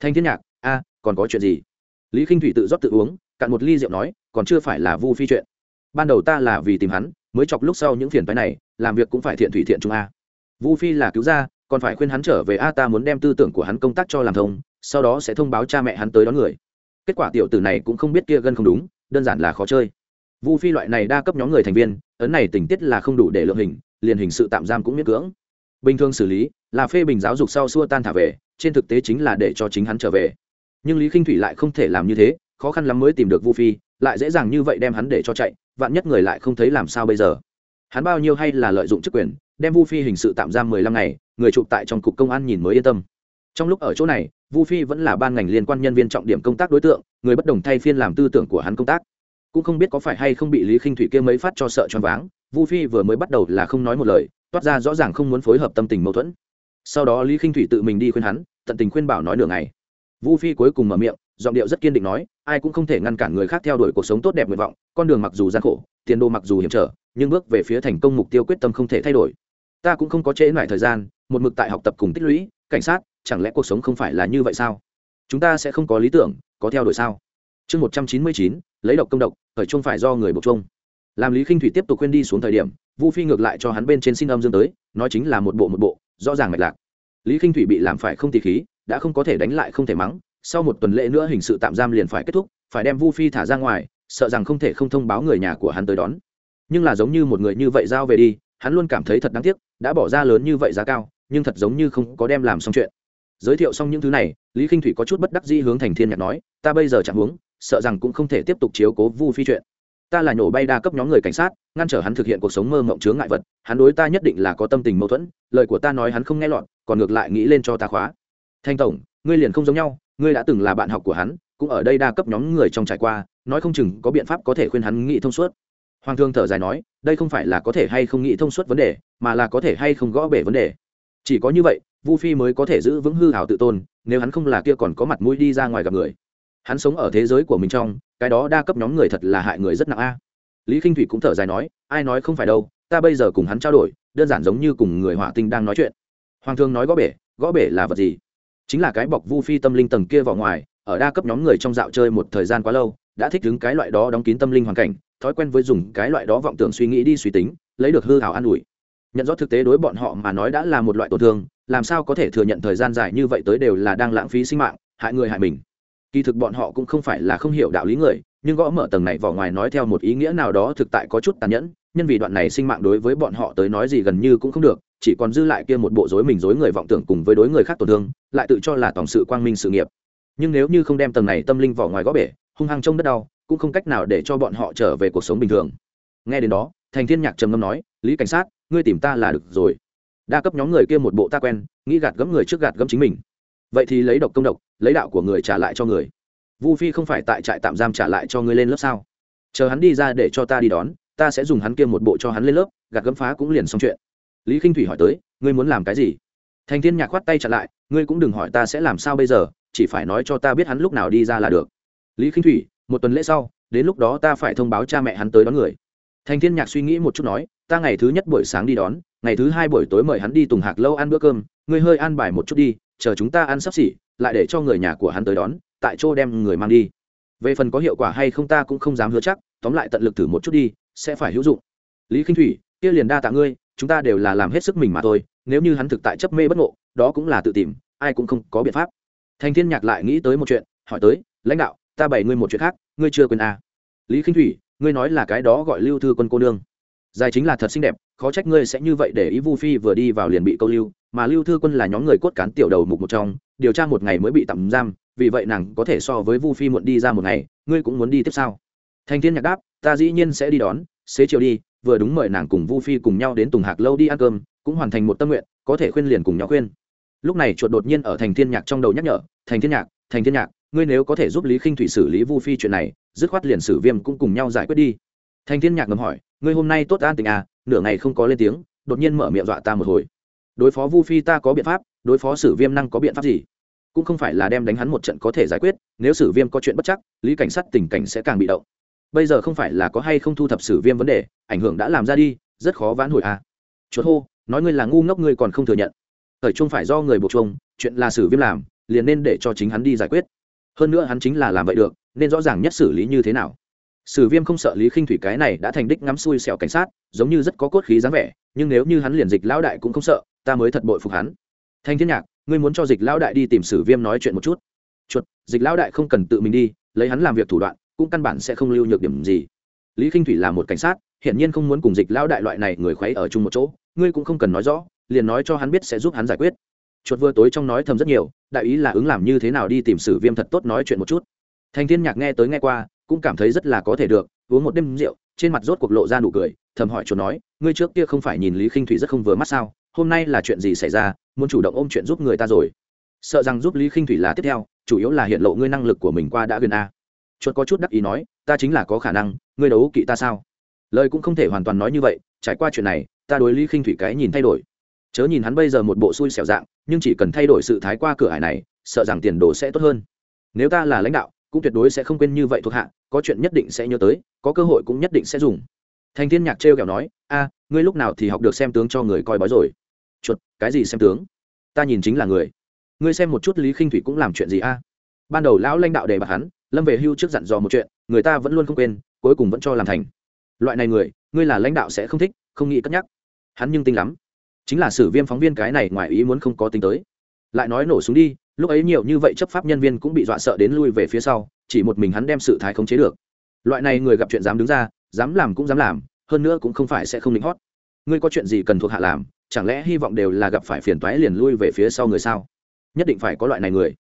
Thanh thiên nhạc, a, còn có chuyện gì? Lý k i n h thủy tự rót tự uống, cạn một ly rượu nói, còn chưa phải là vu phi chuyện. Ban đầu ta là vì tìm hắn, mới chọc lúc sau những phiền phái này, làm việc cũng phải thiện thủy thiện trung a. Vu phi là cứu ra còn phải khuyên hắn trở về a, ta muốn đem tư tưởng của hắn công tác cho làm thông, sau đó sẽ thông báo cha mẹ hắn tới đón người. Kết quả tiểu tử này cũng không biết kia gân không đúng, đơn giản là khó chơi. Vu phi loại này đa cấp nhóm người thành viên, ấn này tình tiết là không đủ để lượng hình, liền hình sự tạm giam cũng miễn cưỡng bình thường xử lý, là phê bình giáo dục sau xua tan thả về, trên thực tế chính là để cho chính hắn trở về. Nhưng lý khinh thủy lại không thể làm như thế, khó khăn lắm mới tìm được vu phi, lại dễ dàng như vậy đem hắn để cho chạy, vạn nhất người lại không thấy làm sao bây giờ. Hắn bao nhiêu hay là lợi dụng chức quyền, đem vu phi hình sự tạm giam mười lăm ngày, người chụp tại trong cục công an nhìn mới yên tâm. Trong lúc ở chỗ này, vu phi vẫn là ban ngành liên quan nhân viên trọng điểm công tác đối tượng, người bất đồng thay phiên làm tư tưởng của hắn công tác. Cũng không biết có phải hay không bị lý khinh thủy kia mấy phát cho sợ choáng váng, vu phi vừa mới bắt đầu là không nói một lời toát ra rõ ràng không muốn phối hợp tâm tình mâu thuẫn. Sau đó lý khinh thủy tự mình đi khuyên hắn, tận tình khuyên bảo nói nửa ngày. Vu phi cuối cùng mở miệng, giọng điệu rất kiên định nói, ai cũng không thể ngăn cản người khác theo đuổi cuộc sống tốt đẹp nguyện vọng, con đường mặc dù gian khổ, tiền đồ mặc dù hiểm trở, nhưng bước về phía thành công mục tiêu quyết tâm không thể thay đổi. Ta cũng không có trễ lại thời gian, một mực tại học tập cùng tích lũy, cảnh sát, chẳng lẽ cuộc sống không phải là như vậy sao? Chúng ta sẽ không có lý tưởng, có theo đuổi sao? Chương một trăm chín mươi chín, lấy độc công độc khởi chung phải do người buộc chung. Làm lý khinh thủy tiếp tục khuyên đi xuống thời điểm vu phi ngược lại cho hắn bên trên xin âm dương tới, nói chính là một bộ một bộ, rõ ràng mạch lạc. Lý khinh thủy bị làm phải không tỉ khí, đã không có thể đánh lại không thể mắng, sau một tuần lễ nữa hình sự tạm giam liền phải kết thúc, phải đem vu phi thả ra ngoài, sợ rằng không thể không thông báo người nhà của hắn tới đón. Nhưng là giống như một người như vậy giao về đi, hắn luôn cảm thấy thật đáng tiếc, đã bỏ ra lớn như vậy giá cao, nhưng thật giống như không có đem làm xong chuyện. Giới thiệu xong những thứ này, lý k i n h thủy có chút bất đắc dĩ hướng thành thiên nhạc nói, ta bây giờ chẳng huống sợ rằng cũng không thể tiếp tục chiếu cố vu phi chuyện ta là nhổ bay đa cấp nhóm người cảnh sát, ngăn trở hắn thực hiện cuộc sống mơ mộng chướng ngại vật, hắn đối ta nhất định là có tâm tình mâu thuẫn, lời của ta nói hắn không nghe lọt, còn ngược lại nghĩ lên cho ta khóa. Thanh tổng, ngươi liền không giống nhau, ngươi đã từng là bạn học của hắn, cũng ở đây đa cấp nhóm người trong trải qua, nói không chừng có biện pháp có thể khuyên hắn nghĩ thông suốt. Hoàng thương thở dài nói, đây không phải là có thể hay không nghĩ thông suốt vấn đề, mà là có thể hay không gõ bể vấn đề. Chỉ có như vậy, vu phi mới có thể giữ vững hư hảo tự tôn, nếu hắn không là kia còn có mặt mũi đi ra ngoài gặp người hắn sống ở thế giới của mình trong, cái đó đa cấp nhóm người thật là hại người rất nặng a. Lý k i n h thủy cũng thở dài nói, ai nói không phải đâu, ta bây giờ cùng hắn trao đổi, đơn giản giống như cùng người hỏa tinh đang nói chuyện. Hoàng thương nói gõ bể gõ bể là vật gì? Chính là cái bọc vu phi tâm linh tầng kia vào ngoài, ở đa cấp nhóm người trong dạo chơi một thời gian quá lâu, đã thích đứng cái loại đó đóng kín tâm linh hoàn cảnh, thói quen với dùng cái loại đó vọng tưởng suy nghĩ đi suy tính, lấy được hư hảo an ủi. Nhận rõ thực tế đối bọn họ mà nói đã là một loại tổn thương, làm sao có thể thừa nhận thời gian dài như vậy tới đều là đang lãng phí sinh mạng, hại người hại mình kỳ thực bọn họ cũng không phải là không hiểu đạo lý người, nhưng gõ mở tầng này vỏ ngoài nói theo một ý nghĩa nào đó thực tại có chút tàn nhẫn, nhân vì đoạn này sinh mạng đối với bọn họ tới nói gì gần như cũng không được, chỉ còn dư lại kia một bộ dối mình dối người vọng tưởng cùng với đối người khác tổn thương, lại tự cho là tổng sự quang minh sự nghiệp. Nhưng nếu như không đem tầng này tâm linh vỏ ngoài gõ bể, hung hăng trông đất đau, cũng không cách nào để cho bọn họ trở về cuộc sống bình thường. Nghe đến đó, thành thiên nhạc trầm ngâm nói, lý cảnh sát, ngươi tìm ta là được rồi. Đa cấp nhóm người kia một bộ ta quen, nghĩ gạt gẫm người trước gạt gẫm chính mình vậy thì lấy độc công độc, lấy đạo của người trả lại cho người. Vu phi không phải tại trại tạm giam trả lại cho ngươi lên lớp sao? Chờ hắn đi ra để cho ta đi đón, ta sẽ dùng hắn kia một bộ cho hắn lên lớp, gạt gấm phá cũng liền xong chuyện. Lý k i n h thủy hỏi tới, ngươi muốn làm cái gì? Thành thiên nhạc khoát tay trả lại, ngươi cũng đừng hỏi ta sẽ làm sao bây giờ, chỉ phải nói cho ta biết hắn lúc nào đi ra là được. Lý k i n h thủy, một tuần lễ sau, đến lúc đó ta phải thông báo cha mẹ hắn tới đón người. Thành thiên nhạc suy nghĩ một chút nói, ta ngày thứ nhất buổi sáng đi đón, ngày thứ hai buổi tối mời hắn đi tùng hạc lâu ăn bữa cơm, ngươi hơi ăn bài một chút đi chờ chúng ta ăn sắp xỉ, lại để cho người nhà của hắn tới đón, tại chỗ đem người mang đi. Về phần có hiệu quả hay không ta cũng không dám hứa chắc, tóm lại tận lực thử một chút đi, sẽ phải hữu dụng. Lý k i n h thủy, kia liền đa tạ ngươi, chúng ta đều là làm hết sức mình mà thôi, nếu như hắn thực tại chấp mê bất ngộ, đó cũng là tự tìm, ai cũng không có biện pháp. Thành thiên nhạc lại nghĩ tới một chuyện, hỏi tới, lãnh đạo, ta bày ngươi một chuyện khác, ngươi chưa quên à. lý khinh thủy, ngươi nói là cái đó gọi lưu thư quân cô nương. Dài chính là thật xinh đẹp khó trách ngươi sẽ như vậy để ý vu phi vừa đi vào liền bị câu lưu, mà lưu thư quân là nhóm người cốt cán tiểu đầu mục một trong, điều tra một ngày mới bị tạm giam, vì vậy nàng có thể so với vu phi muộn đi ra một ngày, ngươi cũng muốn đi tiếp sau. Thành thiên nhạc đáp, ta dĩ nhiên sẽ đi đón, xế chiều đi, vừa đúng mời nàng cùng vu phi cùng nhau đến tùng hạc lâu đi ăn cơm, cũng hoàn thành một tâm nguyện, có thể khuyên liền cùng nhau khuyên. Lúc này chuột đột nhiên ở thành thiên nhạc trong đầu nhắc nhở, thành thiên nhạc, thành thiên nhạc, ngươi nếu có thể giúp lý khinh thủy xử lý vu phi chuyện này, dứt khoát liền xử viêm cũng cùng nhau giải quyết đi. Thành thiên nhạc ngầm hỏi, ngươi hôm nay tốt an tình à? Nửa ngày không có lên tiếng, đột nhiên mở miệng dọa ta một hồi. Đối phó vu phi ta có biện pháp, đối phó sử viêm năng có biện pháp gì? Cũng không phải là đem đánh hắn một trận có thể giải quyết, nếu sử viêm có chuyện bất chắc, lý cảnh sát tình cảnh sẽ càng bị động. Bây giờ không phải là có hay không thu thập sử viêm vấn đề, ảnh hưởng đã làm ra đi, rất khó vãn hồi à. Chuột hô, nói ngươi là ngu ngốc ngươi còn không thừa nhận. Thời chung phải do người buộc chung chuyện là sử viêm làm, liền nên để cho chính hắn đi giải quyết. Hơn nữa hắn chính là làm vậy được, nên rõ ràng nhất xử lý như thế nào sử viêm không sợ lý khinh thủy cái này đã thành đích ngắm xui xẻo cảnh sát, giống như rất có cốt khí dáng vẻ, nhưng nếu như hắn liền dịch lão đại cũng không sợ, ta mới thật bội phục hắn. Thanh thiên nhạc, ngươi muốn cho dịch lão đại đi tìm sử viêm nói chuyện một chút. Chuột, dịch lão đại không cần tự mình đi, lấy hắn làm việc thủ đoạn, cũng căn bản sẽ không lưu nhược điểm gì. Lý khinh thủy là một cảnh sát, hiển nhiên không muốn cùng dịch lão đại loại này người khuấy ở chung một chỗ, ngươi cũng không cần nói rõ, liền nói cho hắn biết sẽ giúp hắn giải quyết. Chuột vừa tối trong nói thầm rất nhiều, đại ý là ứng làm như thế nào đi tìm sử viêm thật tốt nói chuyện một chút. Thành thiên nhạc nghe tới nghe qua cũng cảm thấy rất là có thể được, uống một đêm rượu, trên mặt rốt cuộc lộ ra nụ cười, thầm hỏi chuột nói, ngươi trước kia không phải nhìn lý khinh thủy rất không vừa mắt sao? Hôm nay là chuyện gì xảy ra? Muốn chủ động ôm chuyện giúp người ta rồi. Sợ rằng giúp lý khinh thủy là tiếp theo, chủ yếu là hiện lộ ngươi năng lực của mình qua đã gần a. Chuột có chút đắc ý nói, ta chính là có khả năng, ngươi đấu kỵ ta sao? Lời cũng không thể hoàn toàn nói như vậy, trải qua chuyện này, ta đối lý khinh thủy cái nhìn thay đổi. Chớ nhìn hắn bây giờ một bộ xui xẻo dạng, nhưng chỉ cần thay đổi sự thái qua cửa hải này, sợ rằng tiền đồ sẽ tốt hơn. Nếu ta là lãnh đạo cũng tuyệt đối sẽ không quên như vậy thuộc hạ, có chuyện nhất định sẽ nhớ tới, có cơ hội cũng nhất định sẽ dùng. Thành thiên nhạc trêu kẹo nói, a, ngươi lúc nào thì học được xem tướng cho người coi bói rồi? Chuột, cái gì xem tướng? Ta nhìn chính là người. Ngươi xem một chút lý khinh thủy cũng làm chuyện gì a? Ban đầu lão lãnh đạo đề bạt hắn, lâm về hưu trước dặn dò một chuyện, người ta vẫn luôn không quên, cuối cùng vẫn cho làm thành. Loại này người, ngươi là lãnh đạo sẽ không thích, không nghĩ cất nhắc. Hắn nhưng tinh lắm. Chính là sử viêm phóng viên cái này ngoài ý muốn không có tính tới. Lại nói nổ súng đi lúc ấy nhiều như vậy chấp pháp nhân viên cũng bị dọa sợ đến lui về phía sau, chỉ một mình hắn đem sự thái khống chế được. Loại này người gặp chuyện dám đứng ra, dám làm cũng dám làm, hơn nữa cũng không phải sẽ không lính hót. Ngươi có chuyện gì cần thuộc hạ làm, chẳng lẽ hy vọng đều là gặp phải phiền toái liền lui về phía sau người sao? Nhất định phải có loại này người.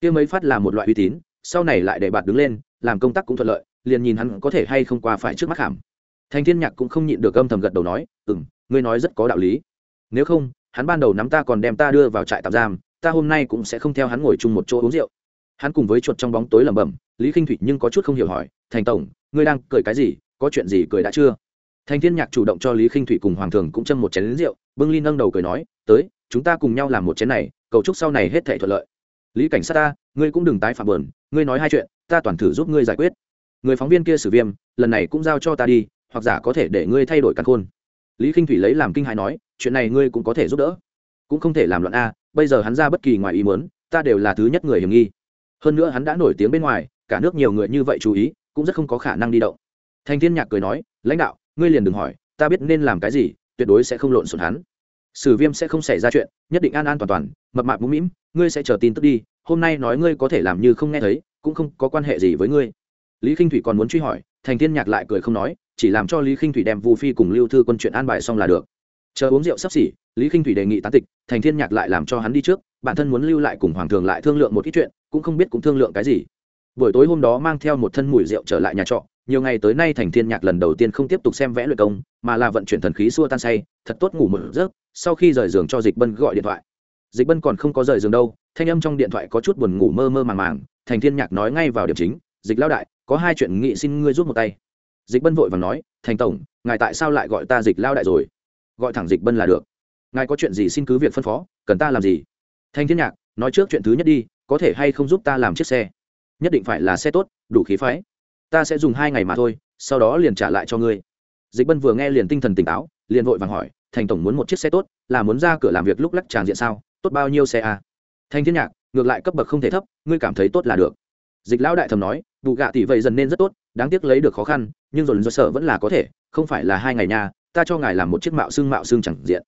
Kia mấy phát là một loại uy tín, sau này lại để bạt đứng lên, làm công tác cũng thuận lợi, liền nhìn hắn có thể hay không qua phải trước mắt hàm. Thành thiên nhạc cũng không nhịn được âm thầm gật đầu nói ừ m ngươi nói rất có đạo lý. Nếu không, hắn ban đầu nắm ta còn đem ta đưa vào trại tạm giam ta hôm nay cũng sẽ không theo hắn ngồi chung một chỗ uống rượu. Hắn cùng với chuột trong bóng tối lẩm bẩm, lý k i n h thủy nhưng có chút không hiểu hỏi, thành tổng, ngươi đang cười cái gì? Có chuyện gì cười đã chưa? Thành thiên nhạc chủ động cho lý k i n h thủy cùng hoàng thường cũng châm một chén lính rượu, bưng ly nâng đầu cười nói, tới, chúng ta cùng nhau làm một chén này, cầu chúc sau này hết thể thuận lợi. Lý cảnh sát ta, ngươi cũng đừng tái phạm bờn ngươi nói hai chuyện, ta toàn thử giúp ngươi giải quyết. Người phóng viên kia xử viêm, lần này cũng giao cho ta đi, hoặc giả có thể để ngươi thay đổi căn khôn. Lý k i n h thủy lấy làm kinh hãi nói, chuyện này ngươi cũng có thể giúp đỡ, cũng không thể làm loạn a bây giờ hắn ra bất kỳ ngoài ý muốn, ta đều là thứ nhất người hiểm nghi. Hơn nữa hắn đã nổi tiếng bên ngoài, cả nước nhiều người như vậy chú ý, cũng rất không có khả năng đi động. Thanh thiên nhạc cười nói, lãnh đạo, ngươi liền đừng hỏi, ta biết nên làm cái gì, tuyệt đối sẽ không lộn xộn hắn. Sử viêm sẽ không xảy ra chuyện, nhất định an an toàn toàn, mập mạp mũm mĩm, ngươi sẽ chờ tin tức đi, hôm nay nói ngươi có thể làm như không nghe thấy, cũng không có quan hệ gì với ngươi. Lý k i n h thủy còn muốn truy hỏi thành thiên nhạc lại cười không nói, chỉ làm cho lý k i n h thủy đem vu phi cùng lưu thư quân chuyện an bài xong là được chờ uống rượu sắp xỉ, lý k i n h thủy đề nghị tán tịch, thành thiên nhạc lại làm cho hắn đi trước, bản thân muốn lưu lại cùng hoàng thường lại thương lượng một ít chuyện, cũng không biết cũng thương lượng cái gì. Buổi tối hôm đó mang theo một thân mùi rượu trở lại nhà trọ, nhiều ngày tới nay thành thiên nhạc lần đầu tiên không tiếp tục xem vẽ luyện công, mà là vận chuyển thần khí xua tan say, thật tốt ngủ một giấc, sau khi rời giường cho dịch bân gọi điện thoại. Dịch bân còn không có rời giường đâu, thanh âm trong điện thoại có chút buồn ngủ mơ mơ màng màng, thành thiên nhạc nói ngay vào điểm chính, dịch lao đại, có hai chuyện nghị xin ngươi giúp một tay. Dịch bân vội và nói, thành tổng, ngài tại sao lại gọi ta dịch lao đại rồi? Gọi thẳng dịch bân là được. Ngài có chuyện gì xin cứ việc phân phó, cần ta làm gì? Thanh thiên nhạc, nói trước chuyện thứ nhất đi, có thể hay không giúp ta làm chiếc xe? Nhất định phải là xe tốt, đủ khí phái. Ta sẽ dùng hai ngày mà thôi, sau đó liền trả lại cho ngươi. Dịch bân vừa nghe liền tinh thần tỉnh táo, liền vội vàng hỏi, thành tổng muốn một chiếc xe tốt, là muốn ra cửa làm việc lúc lắc tràn diện sao? Tốt bao nhiêu xe à? thanh thiên nhạc, ngược lại cấp bậc không thể thấp, ngươi cảm thấy tốt là được. Dịch lão đại thầm nói vụ gạ tỷ vậy dần nên rất tốt, đáng tiếc lấy được khó khăn, nhưng dồn dơ sở vẫn là có thể, không phải là hai ngày nhà ta cho ngài làm một chiếc mạo xương mạo xương chẳng diện.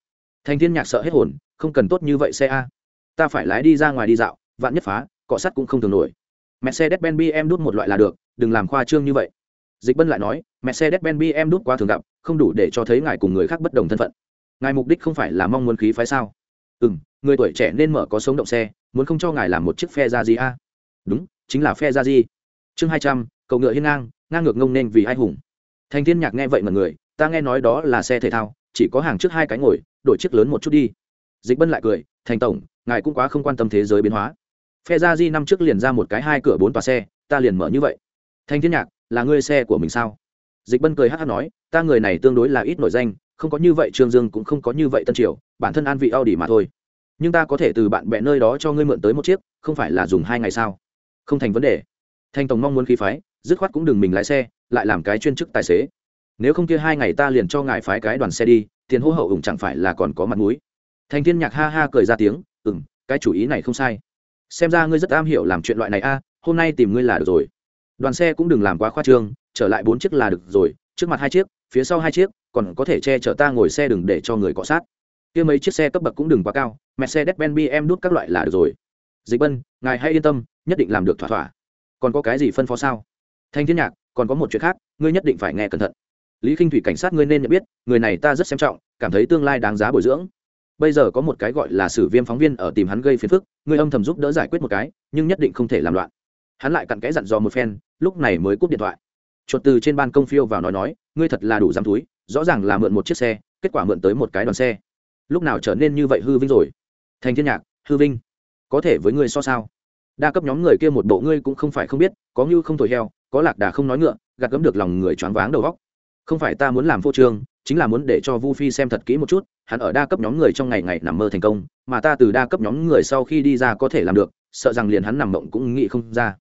Thành thiên nhạc sợ hết hồn, không cần tốt như vậy xe a. Ta phải lái đi ra ngoài đi dạo, vạn nhất phá, cọ sắt cũng không thường nổi. Mercedes benz bm đút một loại là được, đừng làm khoa trương như vậy. Dịch bân lại nói mercedes benz bm đút quá thường gặp, không đủ để cho thấy ngài cùng người khác bất đồng thân phận. Ngài mục đích không phải là mong muốn khí phái sao? Ừ m người tuổi trẻ nên mở có sống động xe, muốn không cho ngài làm một chiếc phe ra gì a. Đúng, chính là phe ra gì chương hai trăm cầu ngựa hiên ngang ngang ngược ngông nên vì ai hùng. Thành thiên nhạc nghe vậy mà người ta nghe nói đó là xe thể thao, chỉ có hàng trước hai cái ngồi, đổi chiếc lớn một chút đi. Dịch bân lại cười, thành tổng, ngài cũng quá không quan tâm thế giới biến hóa. Phe ra di năm trước liền ra một cái hai cửa bốn tòa xe, ta liền mở như vậy. Thanh thiên nhạc, là ngươi xe của mình sao? Dịch bân cười hát hát nói, ta người này tương đối là ít nổi danh, không có như vậy, trương dương cũng không có như vậy tân triều, bản thân an vị audi mà thôi. Nhưng ta có thể từ bạn bè nơi đó cho ngươi mượn tới một chiếc, không phải là dùng hai ngày sao? Không thành vấn đề. Thanh tổng mong muốn khí phái, dứt khoát cũng đừng mình lái xe, lại làm cái chuyên chức tài xế nếu không kia hai ngày ta liền cho ngài phái cái đoàn xe đi, tiền hô hậu ủng chẳng phải là còn có mặt mũi. Thành thiên nhạc ha ha cười ra tiếng ừ m cái chủ ý này không sai. Xem ra ngươi rất am hiểu làm chuyện loại này a, hôm nay tìm ngươi là được rồi. Đoàn xe cũng đừng làm quá khoa trương, trở lại bốn chiếc là được rồi, trước mặt hai chiếc, phía sau hai chiếc, còn có thể che chở ta ngồi xe đừng để cho người cọ sát. Kia mấy chiếc xe cấp bậc cũng đừng quá cao, mercedes benz bm đút các loại là được rồi. Dịch bân, ngài hãy yên tâm, nhất định làm được thỏa thỏa. Còn có cái gì phân phó sao? Thanh thiên nhạc, còn có một chuyện khác, ngươi nhất định phải nghe cẩn thận lý k i n h thủy cảnh sát ngươi nên nhận biết, người này ta rất xem trọng, cảm thấy tương lai đáng giá bồi dưỡng. Bây giờ có một cái gọi là sử viêm phóng viên ở tìm hắn gây phiền phức ngươi âm thầm giúp đỡ giải quyết một cái, nhưng nhất định không thể làm loạn. Hắn lại cặn kẽ dặn dò một phen, lúc này mới cúp điện thoại. Chuột từ trên ban công phiêu vào nói nói, ngươi thật là đủ dám túi, rõ ràng là mượn một chiếc xe, kết quả mượn tới một cái đoàn xe. Lúc nào trở nên như vậy hư vinh rồi? Thành thiên nhạc, hư vinh. Có thể với ngươi so sao? Đa cấp nhóm người kia một bộ ngươi cũng không phải không biết, có như không thổi heo, có lạc đà không nói ngựa, gạt gấm được lòng người choáng váng đầu góc không phải ta muốn làm phô trương, chính là muốn để cho vu phi xem thật kỹ một chút, hắn ở đa cấp nhóm người trong ngày ngày nằm mơ thành công, mà ta từ đa cấp nhóm người sau khi đi ra có thể làm được, sợ rằng liền hắn nằm mộng cũng nghĩ không ra.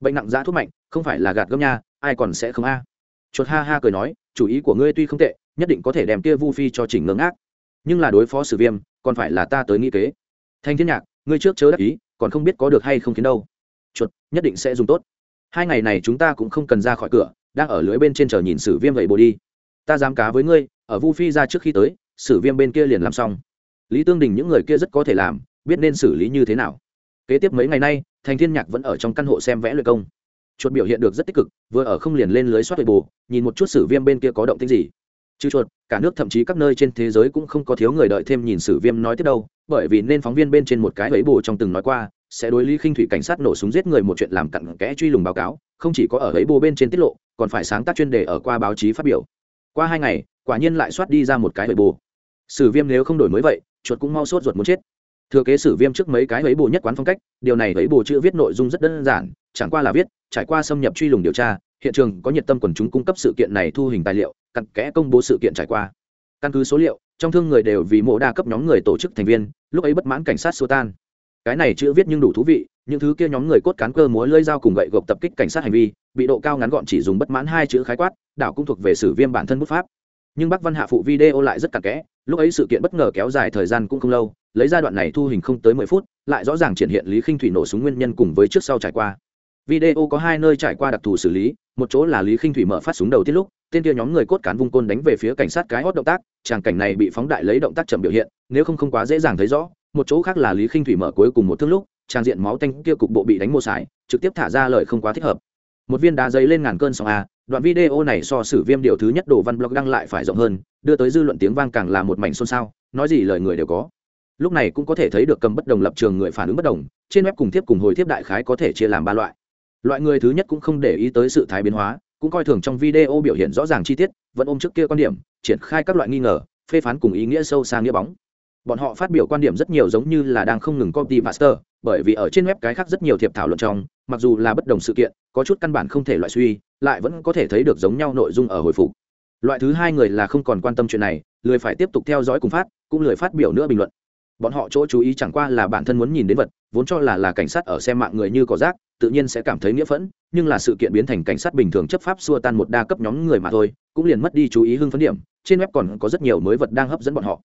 Bệnh nặng giá thuốc mạnh, không phải là gạt gấp nha, ai còn sẽ không a? Chuột ha ha cười nói, chủ ý của ngươi tuy không tệ, nhất định có thể đem kia vu phi cho chỉnh ngưỡng ác. Nhưng là đối phó sử viêm, còn phải là ta tới nghĩ kế. Thanh thiên nhạc, ngươi trước chớ đắc ý, còn không biết có được hay không khiến đâu. Chuột, nhất định sẽ dùng tốt. Hai ngày này chúng ta cũng không cần ra khỏi cửa đang ở lưới bên trên chờ nhìn sử viêm vậy bồ đi. Ta dám cá với ngươi, ở vu phi ra trước khi tới, sử viêm bên kia liền làm xong. Lý tương đình những người kia rất có thể làm, biết nên xử lý như thế nào. Kế tiếp mấy ngày nay, thành thiên nhạc vẫn ở trong căn hộ xem vẽ luyện công. Chuột biểu hiện được rất tích cực, vừa ở không liền lên lưới soát về bù nhìn một chút sử viêm bên kia có động tĩnh gì. Chứ chuột, cả nước thậm chí các nơi trên thế giới cũng không có thiếu người đợi thêm nhìn sử viêm nói tiếp đâu, bởi vì nên phóng viên bên trên một cái ấy bù trong từng nói qua sẽ đối lý khinh thủy cảnh sát nổ súng giết người một chuyện làm cặn kẽ truy lùng báo cáo, không chỉ có ở ấy bù bên trên tiết lộ, còn phải sáng tác chuyên đề ở qua báo chí phát biểu. Qua hai ngày, quả nhiên lại soát đi ra một cái ấy bù sử viêm nếu không đổi mới vậy, chuột cũng mau sốt ruột muốn chết. Thừa kế sử viêm trước mấy cái ấy bù nhất quán phong cách, điều này ấy bù chữ viết nội dung rất đơn giản, chẳng qua là viết, trải qua xâm nhập truy lùng điều tra, hiện trường có nhiệt tâm quần chúng cung cấp sự kiện này thu hình tài liệu, cặn kẽ công bố sự kiện trải qua. Căn cứ số liệu, trong thương người đều vì mộ đa cấp nhóm người tổ chức thành viên, lúc ấy bất mãn cảnh sát xua tan cái này chữ viết nhưng đủ thú vị, những thứ kia nhóm người cốt cán cơ múa lơi dao cùng gậy gộc tập kích cảnh sát hành vi, bị độ cao ngắn gọn chỉ dùng bất mãn hai chữ khái quát, đảo cũng thuộc về sử viêm bản thân bút pháp. Nhưng Bác văn hạ phụ video lại rất cặn kẽ, lúc ấy sự kiện bất ngờ kéo dài thời gian cũng không lâu, lấy giai đoạn này thu hình không tới mười phút, lại rõ ràng triển hiện lý khinh thủy nổ súng nguyên nhân cùng với trước sau trải qua. Video có hai nơi trải qua đặc thù xử lý, một chỗ là lý khinh thủy mở phát súng đầu tiết lúc, tên kia nhóm người cốt cán vung côn đánh về phía cảnh sát cái hót động tác tràng cảnh này bị phóng đại lấy động tác chậm biểu hiện, nếu không không quá dễ dàng thấy rõ một chỗ khác là lý khinh thủy mở cuối cùng một thương lúc, trang diện máu tanh kia cục bộ bị đánh mô sải, trực tiếp thả ra lời không quá thích hợp. Một viên đá giấy lên ngàn cơn sóng a, đoạn video này so sử viêm điều thứ nhất đồ văn blog đăng lại phải rộng hơn, đưa tới dư luận tiếng vang càng là một mảnh xôn xao, nói gì lời người đều có. Lúc này cũng có thể thấy được cầm bất đồng lập trường người phản ứng bất đồng, trên web cùng tiếp cùng hồi tiếp đại khái có thể chia làm ba loại. Loại người thứ nhất cũng không để ý tới sự thái biến hóa, cũng coi thường trong video biểu hiện rõ ràng chi tiết, vẫn ôm trước kia quan điểm, triển khai các loại nghi ngờ, phê phán cùng ý nghĩa sâu xa nghĩa bóng bọn họ phát biểu quan điểm rất nhiều giống như là đang không ngừng copy master bởi vì ở trên web cái khác rất nhiều thiệp thảo luận trong, mặc dù là bất đồng sự kiện, có chút căn bản không thể loại suy, lại vẫn có thể thấy được giống nhau nội dung ở hồi phục. Loại thứ hai người là không còn quan tâm chuyện này, lười phải tiếp tục theo dõi cùng phát, cũng lười phát biểu nữa bình luận. Bọn họ chỗ chú ý chẳng qua là bản thân muốn nhìn đến vật, vốn cho là là cảnh sát ở xem mạng người như có rác, tự nhiên sẽ cảm thấy nghĩa phẫn, nhưng là sự kiện biến thành cảnh sát bình thường chấp pháp xua tan một đa cấp nhóm người mà thôi, cũng liền mất đi chú ý hưng phấn điểm, trên web còn có rất nhiều mới vật đang hấp dẫn bọn họ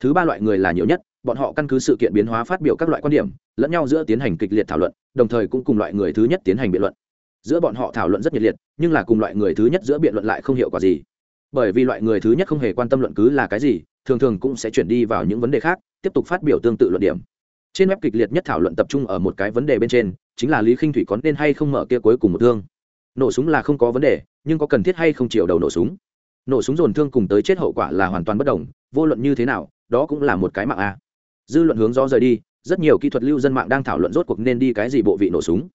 thứ ba loại người là nhiều nhất, bọn họ căn cứ sự kiện biến hóa phát biểu các loại quan điểm, lẫn nhau giữa tiến hành kịch liệt thảo luận, đồng thời cũng cùng loại người thứ nhất tiến hành biện luận. Giữa bọn họ thảo luận rất nhiệt liệt, nhưng là cùng loại người thứ nhất giữa biện luận lại không hiệu quả gì. Bởi vì loại người thứ nhất không hề quan tâm luận cứ là cái gì, thường thường cũng sẽ chuyển đi vào những vấn đề khác, tiếp tục phát biểu tương tự luận điểm. Trên web kịch liệt nhất thảo luận tập trung ở một cái vấn đề bên trên, chính là lý khinh thủy có nên hay không mở kia cuối cùng một thương. Nổ súng là không có vấn đề, nhưng có cần thiết hay không chiều đầu nổ súng. Nổ súng dồn thương cùng tới chết hậu quả là hoàn toàn bất đồng vô luận như thế nào, đó cũng là một cái mạng a. Dư luận hướng do rời đi, rất nhiều kỹ thuật lưu dân mạng đang thảo luận rốt cuộc nên đi cái gì bộ vị nổ súng.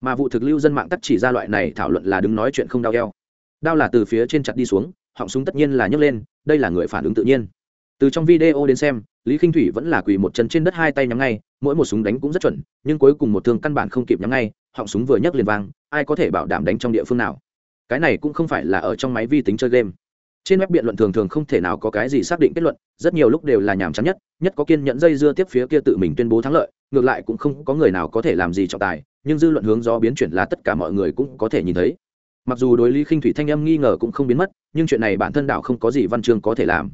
Mà vụ thực lưu dân mạng tắt chỉ ra loại này thảo luận là đứng nói chuyện không đau eo. Đao là từ phía trên chặt đi xuống, họng súng tất nhiên là nhấc lên, đây là người phản ứng tự nhiên. Từ trong video đến xem, lý k i n h thủy vẫn là quỳ một chân trên đất hai tay nhắm ngay, mỗi một súng đánh cũng rất chuẩn, nhưng cuối cùng một thương căn bản không kịp nhắm ngay, họng súng vừa nhấc liền vang, ai có thể bảo đảm đánh trong địa phương nào? Cái này cũng không phải là ở trong máy vi tính chơi game trên web biện luận thường thường không thể nào có cái gì xác định kết luận, rất nhiều lúc đều là nhàm chán nhất nhất có kiên nhẫn dây dưa tiếp phía kia tự mình tuyên bố thắng lợi, ngược lại cũng không có người nào có thể làm gì trọng tài, nhưng dư luận hướng do biến chuyển là tất cả mọi người cũng có thể nhìn thấy. Mặc dù đối lý khinh thủy thanh âm nghi ngờ cũng không biến mất, nhưng chuyện này bản thân đạo không có gì văn chương có thể làm.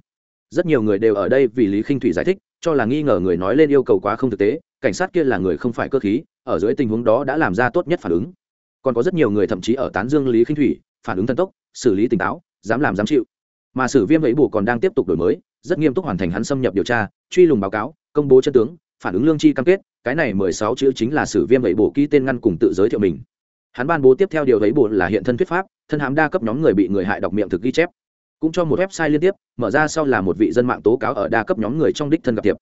Rất nhiều người đều ở đây vì lý khinh thủy giải thích, cho là nghi ngờ người nói lên yêu cầu quá không thực tế, cảnh sát kia là người không phải cơ khí, ở dưới tình huống đó đã làm ra tốt nhất phản ứng. Còn có rất nhiều người thậm chí ở tán dương lý khinh thủy, phản ứng thần tốc, xử lý tỉnh táo, dám làm dám chịu mà sử viêm ấy bù còn đang tiếp tục đổi mới, rất nghiêm túc hoàn thành hắn xâm nhập điều tra, truy lùng báo cáo, công bố chân tướng, phản ứng lương chi cam kết, cái này mười sáu chữ chính là sử viêm ấy bù ký tên ngăn cùng tự giới thiệu mình. Hắn ban bố tiếp theo điều ấy bù là hiện thân thuyết pháp, thân hãm đa cấp nhóm người bị người hại đọc miệng thực ghi chép. Cũng cho một website liên tiếp, mở ra sau là một vị dân mạng tố cáo ở đa cấp nhóm người trong đích thân gặp tiệp.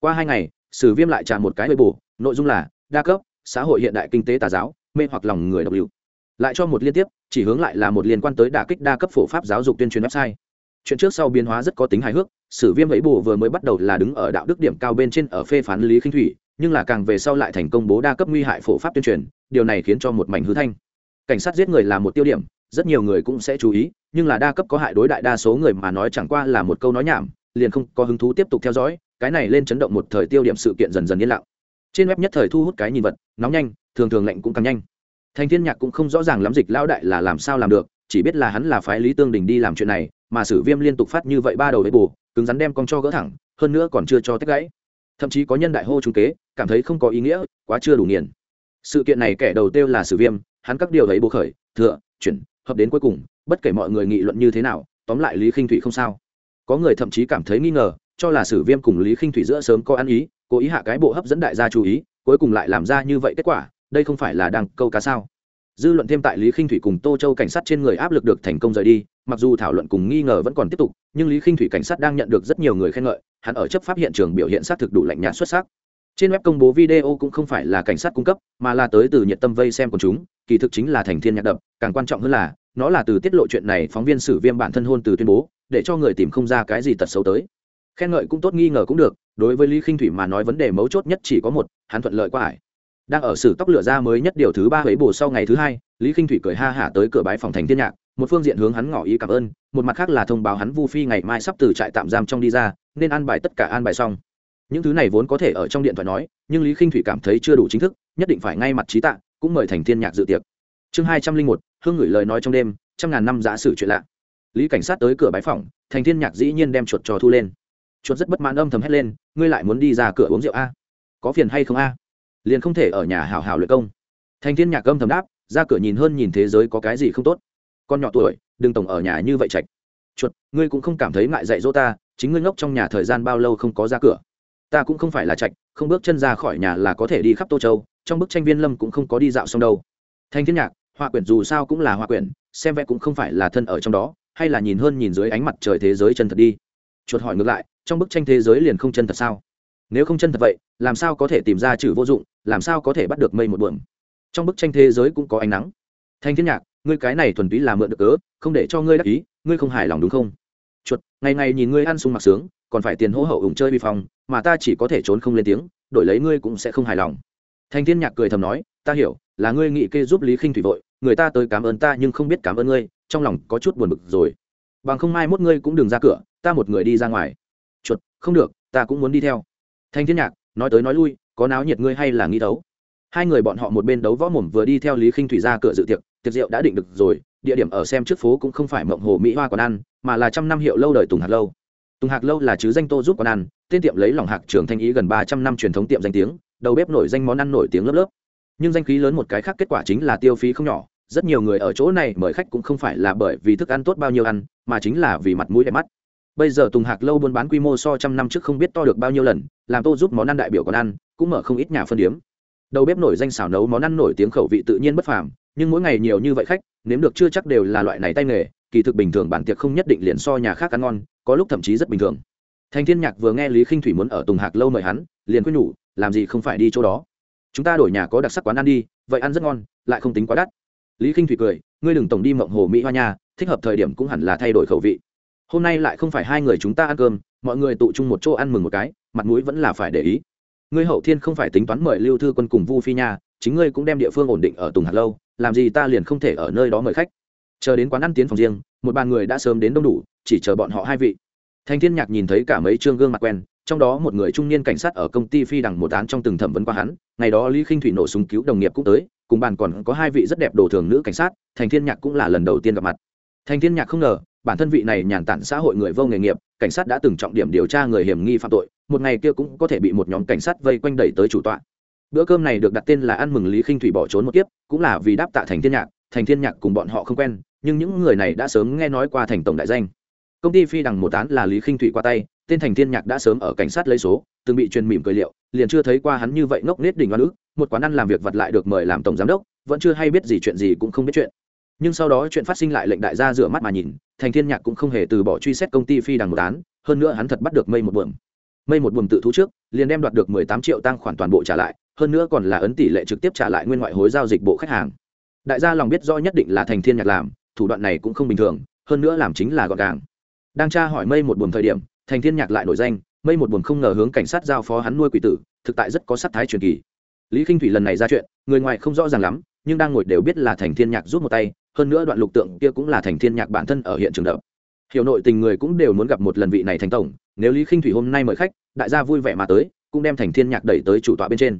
Qua hai ngày, sử viêm lại trả một cái bề bù, nội dung là, đa cấp, xã hội hiện đại kinh tế tà giáo, mê hoặc lòng người độc lưu. Lại cho một liên tiếp, chỉ hướng lại là một liên quan tới đả kích đa cấp phổ pháp giáo dục tuyên truyền website chuyện trước sau biến hóa rất có tính hài hước, sử viêm ấy bù vừa mới bắt đầu là đứng ở đạo đức điểm cao bên trên ở phê phán lý khinh thủy, nhưng là càng về sau lại thành công bố đa cấp nguy hại phổ pháp tuyên truyền, điều này khiến cho một mảnh hư thanh. Cảnh sát giết người là một tiêu điểm, rất nhiều người cũng sẽ chú ý, nhưng là đa cấp có hại đối đại đa số người mà nói chẳng qua là một câu nói nhảm, liền không có hứng thú tiếp tục theo dõi, cái này lên chấn động một thời tiêu điểm sự kiện dần dần yên lặng. Trên web nhất thời thu hút cái nhìn vật, nóng nhanh, thường thường lạnh cũng càng nhanh. Thành thiên nhạc cũng không rõ ràng lắm dịch lão đại là làm sao làm được, chỉ biết là hắn là phái lý tương đình đi làm chuyện này mà sử viêm liên tục phát như vậy ba đầu với bù, cứng rắn đem con cho gỡ thẳng, hơn nữa còn chưa cho tách gãy. Thậm chí có nhân đại hô trung kế, cảm thấy không có ý nghĩa, quá chưa đủ nghiền. Sự kiện này kẻ đầu tiêu là sử viêm, hắn các điều ấy bố khởi, thừa, chuyển, hợp đến cuối cùng, bất kể mọi người nghị luận như thế nào, tóm lại lý khinh thủy không sao. Có người thậm chí cảm thấy nghi ngờ, cho là sử viêm cùng lý khinh thủy giữa sớm có ăn ý, cố ý hạ cái bộ hấp dẫn đại gia chú ý, cuối cùng lại làm ra như vậy kết quả, đây không phải là đang câu cá sao? Dư luận thêm tại lý khinh thủy cùng tô châu cảnh sát trên người áp lực được thành công rời đi mặc dù thảo luận cùng nghi ngờ vẫn còn tiếp tục, nhưng lý khinh thủy cảnh sát đang nhận được rất nhiều người khen ngợi, hắn ở chấp pháp hiện trường biểu hiện xác thực đủ lạnh nhạt xuất sắc. Trên web công bố video cũng không phải là cảnh sát cung cấp, mà là tới từ nhiệt tâm vây xem của chúng, kỳ thực chính là thành thiên nhạc đập, càng quan trọng hơn là, nó là từ tiết lộ chuyện này phóng viên sử viêm bản thân hôn từ tuyên bố, để cho người tìm không ra cái gì tật xấu tới. Khen ngợi cũng tốt, nghi ngờ cũng được, đối với lý khinh thủy mà nói vấn đề mấu chốt nhất chỉ có một, hắn thuận lợi qua ải. đang ở sử tóc lửa ra mới nhất điều thứ ba ấy bổ sau ngày thứ hai, lý khinh thủy cười ha hả tới cửa bái phòng thành thiên nhạc một phương diện hướng hắn ngỏ ý cảm ơn, một mặt khác là thông báo hắn vu phi ngày mai sắp từ trại tạm giam trong đi ra, nên an bài tất cả an bài xong. Những thứ này vốn có thể ở trong điện thoại nói, nhưng lý khinh thủy cảm thấy chưa đủ chính thức, nhất định phải ngay mặt trí tạ, cũng mời thành thiên nhạc dự tiệc. Chương hai trăm linh một, hương gửi lời nói trong đêm, trăm ngàn năm giả sử chuyện lạ. Lý cảnh sát tới cửa bái phòng thành thiên nhạc dĩ nhiên đem chuột trò thu lên. Chuột rất bất mãn âm thầm hét lên, ngươi lại muốn đi ra cửa uống rượu a? Có phiền hay không a? Liền không thể ở nhà hào hào luyện công. Thành thiên nhạc âm thầm đáp, ra cửa nhìn hơn nhìn thế giới có cái gì không tốt con nhỏ tuổi, đừng tổng ở nhà như vậy chạch chuột, ngươi cũng không cảm thấy ngại dạy dỗ ta, chính ngươi ngốc trong nhà thời gian bao lâu không có ra cửa. Ta cũng không phải là chạch không bước chân ra khỏi nhà là có thể đi khắp tô châu, trong bức tranh viên lâm cũng không có đi dạo xong đâu. Thanh thiên nhạc họa quyển dù sao cũng là họa quyển, xem vẽ cũng không phải là thân ở trong đó, hay là nhìn hơn nhìn dưới ánh mặt trời thế giới chân thật đi. Chuột hỏi ngược lại, trong bức tranh thế giới liền không chân thật sao? Nếu không chân thật vậy, làm sao có thể tìm ra chữ vô dụng, làm sao có thể bắt được mây một buồng trong bức tranh thế giới cũng có ánh nắng thanh thiên nhạc, ngươi cái này thuần túy là mượn được cớ, không để cho ngươi đắc ý, ngươi không hài lòng đúng không? Chuột, ngày ngày nhìn ngươi ăn sung mặc sướng, còn phải tiền hỗ hậu ủng chơi vi phong mà ta chỉ có thể trốn không lên tiếng, đổi lấy ngươi cũng sẽ không hài lòng. Thanh thiên nhạc cười thầm nói, ta hiểu, là ngươi nghị kê giúp lý khinh thủy vội, người ta tới cảm ơn ta nhưng không biết cảm ơn ngươi, trong lòng có chút buồn bực rồi. Bằng không mai mốt ngươi cũng đừng ra cửa, ta một người đi ra ngoài. Chuột, không được, ta cũng muốn đi theo. Thanh thiên nhạc, nói tới nói lui, có náo nhiệt ngươi hay là nghi thấu? Hai người bọn họ một bên đấu võ mồm vừa đi theo lý khinh thủy ra cửa dự tiệc tiệc rượu đã định được rồi, địa điểm ở xem trước phố cũng không phải mộng hồ mỹ hoa quán ăn, mà là trăm năm hiệu lâu đời tùng hạc lâu. Tùng hạc lâu là chứ danh tô giúp quán ăn, tên tiệm lấy lòng hạc trưởng thanh ý gần ba trăm năm truyền thống tiệm danh tiếng, đầu bếp nổi danh món ăn nổi tiếng lớp lớp. Nhưng danh khí lớn một cái khác kết quả chính là tiêu phí không nhỏ, rất nhiều người ở chỗ này mời khách cũng không phải là bởi vì thức ăn tốt bao nhiêu ăn, mà chính là vì mặt mũi đẹp mắt. Bây giờ tùng hạc lâu buôn bán quy mô so trăm năm trước không biết to được bao nhiêu lần, làm tô giúp món ăn đại biểu còn ăn, cũng mở không ít nhà phân điếm đầu bếp nổi danh xào nấu món ăn nổi tiếng khẩu vị tự nhiên bất phàm, nhưng mỗi ngày nhiều như vậy khách, nếm được chưa chắc đều là loại này tay nghề, kỳ thực bình thường bản tiệc không nhất định liền so nhà khác ăn ngon, có lúc thậm chí rất bình thường. Thành thiên nhạc vừa nghe lý khinh thủy muốn ở tùng hạc lâu mời hắn, liền quyết nhủ, làm gì không phải đi chỗ đó? Chúng ta đổi nhà có đặc sắc quán ăn đi, vậy ăn rất ngon, lại không tính quá đắt. Lý khinh thủy cười, ngươi đừng tổng đi mộng hồ mỹ hoa nha, thích hợp thời điểm cũng hẳn là thay đổi khẩu vị. Hôm nay lại không phải hai người chúng ta ăn cơm, mọi người tụ chung một chỗ ăn mừng một cái, mặt mũi vẫn là phải để ý ngươi hậu thiên không phải tính toán mời lưu thư quân cùng vu phi nha, chính ngươi cũng đem địa phương ổn định ở tùng hạt lâu, làm gì ta liền không thể ở nơi đó mời khách. Chờ đến quán ăn tiến phòng riêng, một bàn người đã sớm đến đông đủ, chỉ chờ bọn họ hai vị. Thanh thiên nhạc nhìn thấy cả mấy trương gương mặt quen, trong đó một người trung niên cảnh sát ở công ty phi đằng một án trong từng thẩm vấn qua hắn, ngày đó lý khinh thủy nổ súng cứu đồng nghiệp cũng tới, cùng bàn còn có hai vị rất đẹp đồ thường nữ cảnh sát thành thiên nhạc cũng là lần đầu tiên gặp mặt. Thành thiên nhạc không ngờ bản thân vị này nhàn tản xã hội người vô nghề nghiệp, cảnh sát đã từng trọng điểm điều tra người hiểm nghi phạm tội, một ngày kia cũng có thể bị một nhóm cảnh sát vây quanh đẩy tới chủ tọa. Bữa cơm này được đặt tên là ăn mừng lý khinh thủy bỏ trốn một kiếp, cũng là vì đáp tạ thành thiên nhạc, thành thiên nhạc cùng bọn họ không quen, nhưng những người này đã sớm nghe nói qua thành tổng đại danh. Công ty phi đằng một án là lý khinh thủy qua tay, tên thành thiên nhạc đã sớm ở cảnh sát lấy số, từng bị truyền mỉm cười liệu, liền chưa thấy qua hắn như vậy ngốc nết đỉnh oan ức, một quán ăn làm việc vật lại được mời làm tổng giám đốc, vẫn chưa hay biết gì chuyện gì cũng không biết chuyện nhưng sau đó chuyện phát sinh lại lệnh đại gia rửa mắt mà nhìn, thành thiên nhạc cũng không hề từ bỏ truy xét công ty phi đằng một án, hơn nữa hắn thật bắt được mây một buồm. Mây một buồm tự thú trước, liền đem đoạt được 18 triệu tăng khoản toàn bộ trả lại, hơn nữa còn là ấn tỷ lệ trực tiếp trả lại nguyên ngoại hối giao dịch bộ khách hàng. Đại gia lòng biết rõ nhất định là thành thiên nhạc làm, thủ đoạn này cũng không bình thường, hơn nữa làm chính là gọn gàng. Đang tra hỏi mây một buồm thời điểm, thành thiên nhạc lại nổi danh, mây một buồm không ngờ hướng cảnh sát giao phó hắn nuôi quỷ tử, thực tại rất có sắc thái truyền kỳ. Lý k i n h thủy lần này ra chuyện, người ngoài không rõ ràng lắm, nhưng đang ngồi đều biết là thành thiên nhạc rút một tay hơn nữa đoạn lục tượng kia cũng là thành thiên nhạc bản thân ở hiện trường đập. Hiểu nội tình người cũng đều muốn gặp một lần vị này thành tổng, nếu lý khinh thủy hôm nay mời khách, đại gia vui vẻ mà tới, cũng đem thành thiên nhạc đẩy tới chủ tọa bên trên.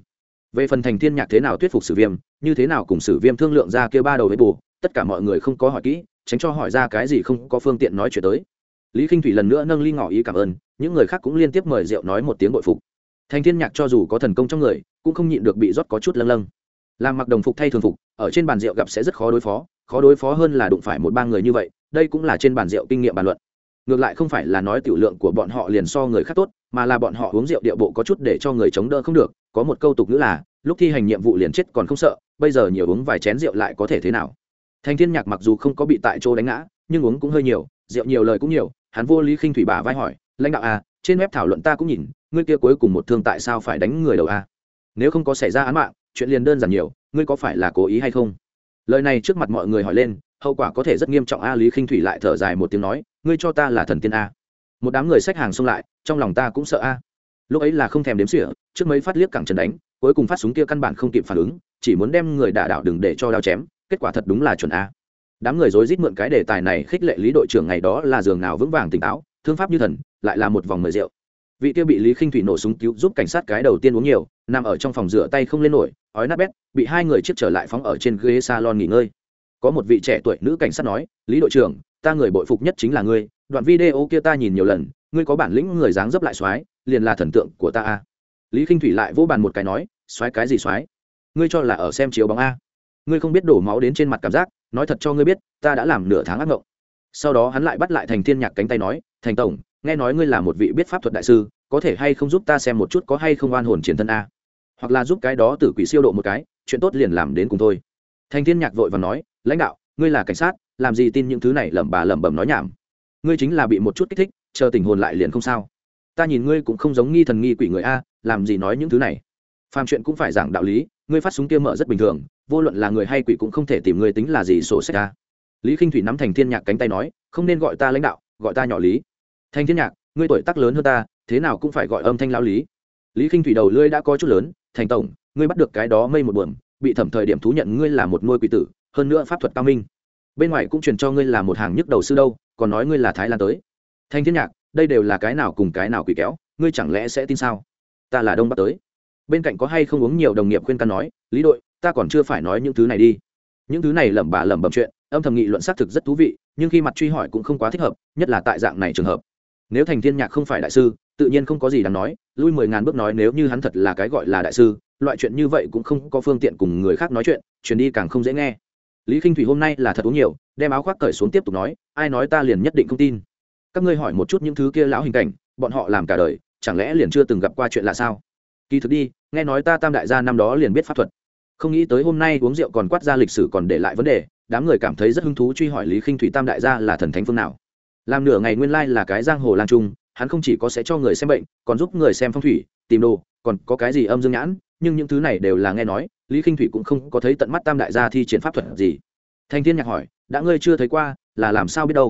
Về phần thành thiên nhạc thế nào thuyết phục sử viêm, như thế nào cùng sử viêm thương lượng ra kia ba đầu với bù, tất cả mọi người không có hỏi kỹ, tránh cho hỏi ra cái gì không có phương tiện nói chuyện tới. Lý khinh thủy lần nữa nâng ly ngỏ ý cảm ơn, những người khác cũng liên tiếp mời rượu nói một tiếng bội phục. Thành thiên nhạc cho dù có thần công trong người, cũng không nhịn được bị rót có chút lâng lâng. Làm mặc đồng phục thay thường phục, ở trên bàn rượu gặp sẽ rất khó đối phó khó đối phó hơn là đụng phải một ba người như vậy đây cũng là trên bàn rượu kinh nghiệm bàn luận. Ngược lại không phải là nói tiểu lượng của bọn họ liền so người khác tốt mà là bọn họ uống rượu điệu bộ có chút để cho người chống đỡ không được có một câu tục nữa là lúc thi hành nhiệm vụ liền chết còn không sợ bây giờ nhiều uống vài chén rượu lại có thể thế nào? Thanh thiên nhạc mặc dù không có bị tại chỗ đánh ngã nhưng uống cũng hơi nhiều rượu nhiều lời cũng nhiều hắn vô lý khinh thủy bà vai hỏi lãnh đạo à, trên web thảo luận ta cũng nhìn ngươi kia cuối cùng một thương tại sao phải đánh người đầu à? nếu không có xảy ra án mạng chuyện liền đơn giản nhiều ngươi có phải là cố ý hay không? Lời này trước mặt mọi người hỏi lên, hậu quả có thể rất nghiêm trọng a lý khinh thủy lại thở dài một tiếng nói, ngươi cho ta là thần tiên a. Một đám người xách hàng xông lại, trong lòng ta cũng sợ a. Lúc ấy là không thèm đếm xỉa, trước mấy phát liếc cẳng trần đánh, cuối cùng phát súng kia căn bản không kịp phản ứng, chỉ muốn đem người đả đảo đừng để cho đao chém, kết quả thật đúng là chuẩn a. Đám người rối rít mượn cái đề tài này khích lệ lý đội trưởng ngày đó là giường nào vững vàng tỉnh táo, thương pháp như thần, lại là một vòng mời rượu. Vị kia bị lý khinh thủy nổ súng cứu giúp cảnh sát cái đầu tiên uống nhiều, nằm ở trong phòng rửa tay không lên nổi ói nát bét, bị hai người chiếc trở lại phóng ở trên ghế salon nghỉ ngơi. Có một vị trẻ tuổi nữ cảnh sát nói, lý đội trưởng, ta người bội phục nhất chính là ngươi. Đoạn video kia ta nhìn nhiều lần, ngươi có bản lĩnh người dáng dấp lại soái liền là thần tượng của ta a. Lý khinh thủy lại vỗ bàn một cái nói soái cái gì soái ngươi cho là ở xem chiếu bóng a? Ngươi không biết đổ máu đến trên mặt cảm giác, nói thật cho ngươi biết, ta đã làm nửa tháng ác mộng. Sau đó hắn lại bắt lại thành thiên nhạc cánh tay nói, thành tổng, nghe nói ngươi là một vị biết pháp thuật đại sư, có thể hay không giúp ta xem một chút có hay không oan hồn chiến thân a? Hoặc là giúp cái đó tử quỷ siêu độ một cái, chuyện tốt liền làm đến cùng thôi. Thành thiên nhạc vội và nói, lãnh đạo, ngươi là cảnh sát, làm gì tin những thứ này lẩm bà lẩm bẩm nói nhảm? Ngươi chính là bị một chút kích thích, chờ tình hồn lại liền không sao. Ta nhìn ngươi cũng không giống nghi thần nghi quỷ người a, làm gì nói những thứ này? Phàm chuyện cũng phải giảng đạo lý, ngươi phát súng kia mở rất bình thường, vô luận là người hay quỷ cũng không thể tìm người tính là gì sổ sách a. Lý k i n h thủy nắm thành thiên nhạc cánh tay nói, không nên gọi ta lãnh đạo, gọi ta nhỏ lý. Thành thiên nhạc, ngươi tuổi tác lớn hơn ta, thế nào cũng phải gọi âm thanh lao lý. Lý k i n h thủy đầu lưỡi đã có chút lớn thành tổng, ngươi bắt được cái đó mây một buồm, bị thẩm thời điểm thú nhận ngươi là một nuôi quỷ tử, hơn nữa pháp thuật cao minh. Bên ngoài cũng truyền cho ngươi là một hàng nhức đầu sư đâu, còn nói ngươi là thái lan tới. Thanh thiên nhạc, đây đều là cái nào cùng cái nào quỷ kéo, ngươi chẳng lẽ sẽ tin sao? Ta là đông bắc tới. Bên cạnh có hay không uống nhiều đồng nghiệp khuyên can nói, lý đội, ta còn chưa phải nói những thứ này đi. Những thứ này lẩm bà lẩm bẩm chuyện, âm thầm nghị luận xác thực rất thú vị, nhưng khi mặt truy hỏi cũng không quá thích hợp, nhất là tại dạng này trường hợp. Nếu thành thiên nhạc không phải đại sư tự nhiên không có gì đáng nói, lui mười ngàn bước nói nếu như hắn thật là cái gọi là đại sư, loại chuyện như vậy cũng không có phương tiện cùng người khác nói chuyện, truyền đi càng không dễ nghe. Lý k i n h thủy hôm nay là thật uống nhiều, đem áo khoác cởi xuống tiếp tục nói, ai nói ta liền nhất định không tin. Các ngươi hỏi một chút những thứ kia lão hình cảnh, bọn họ làm cả đời, chẳng lẽ liền chưa từng gặp qua chuyện là sao? Kỳ thực đi, nghe nói ta tam đại gia năm đó liền biết pháp thuật. Không nghĩ tới hôm nay uống rượu còn quát ra lịch sử còn để lại vấn đề, đám người cảm thấy rất hứng thú truy hỏi lý k i n h thủy tam đại gia là thần thánh phương nào. Làm nửa ngày nguyên lai là cái giang hồ lan trung hắn không chỉ có sẽ cho người xem bệnh, còn giúp người xem phong thủy, tìm đồ, còn có cái gì âm dương nhãn, nhưng những thứ này đều là nghe nói, lý k i n h thủy cũng không có thấy tận mắt tam đại gia thi triển pháp thuật gì. Thanh thiên nhạc hỏi, đã ngươi chưa thấy qua, là làm sao biết đâu?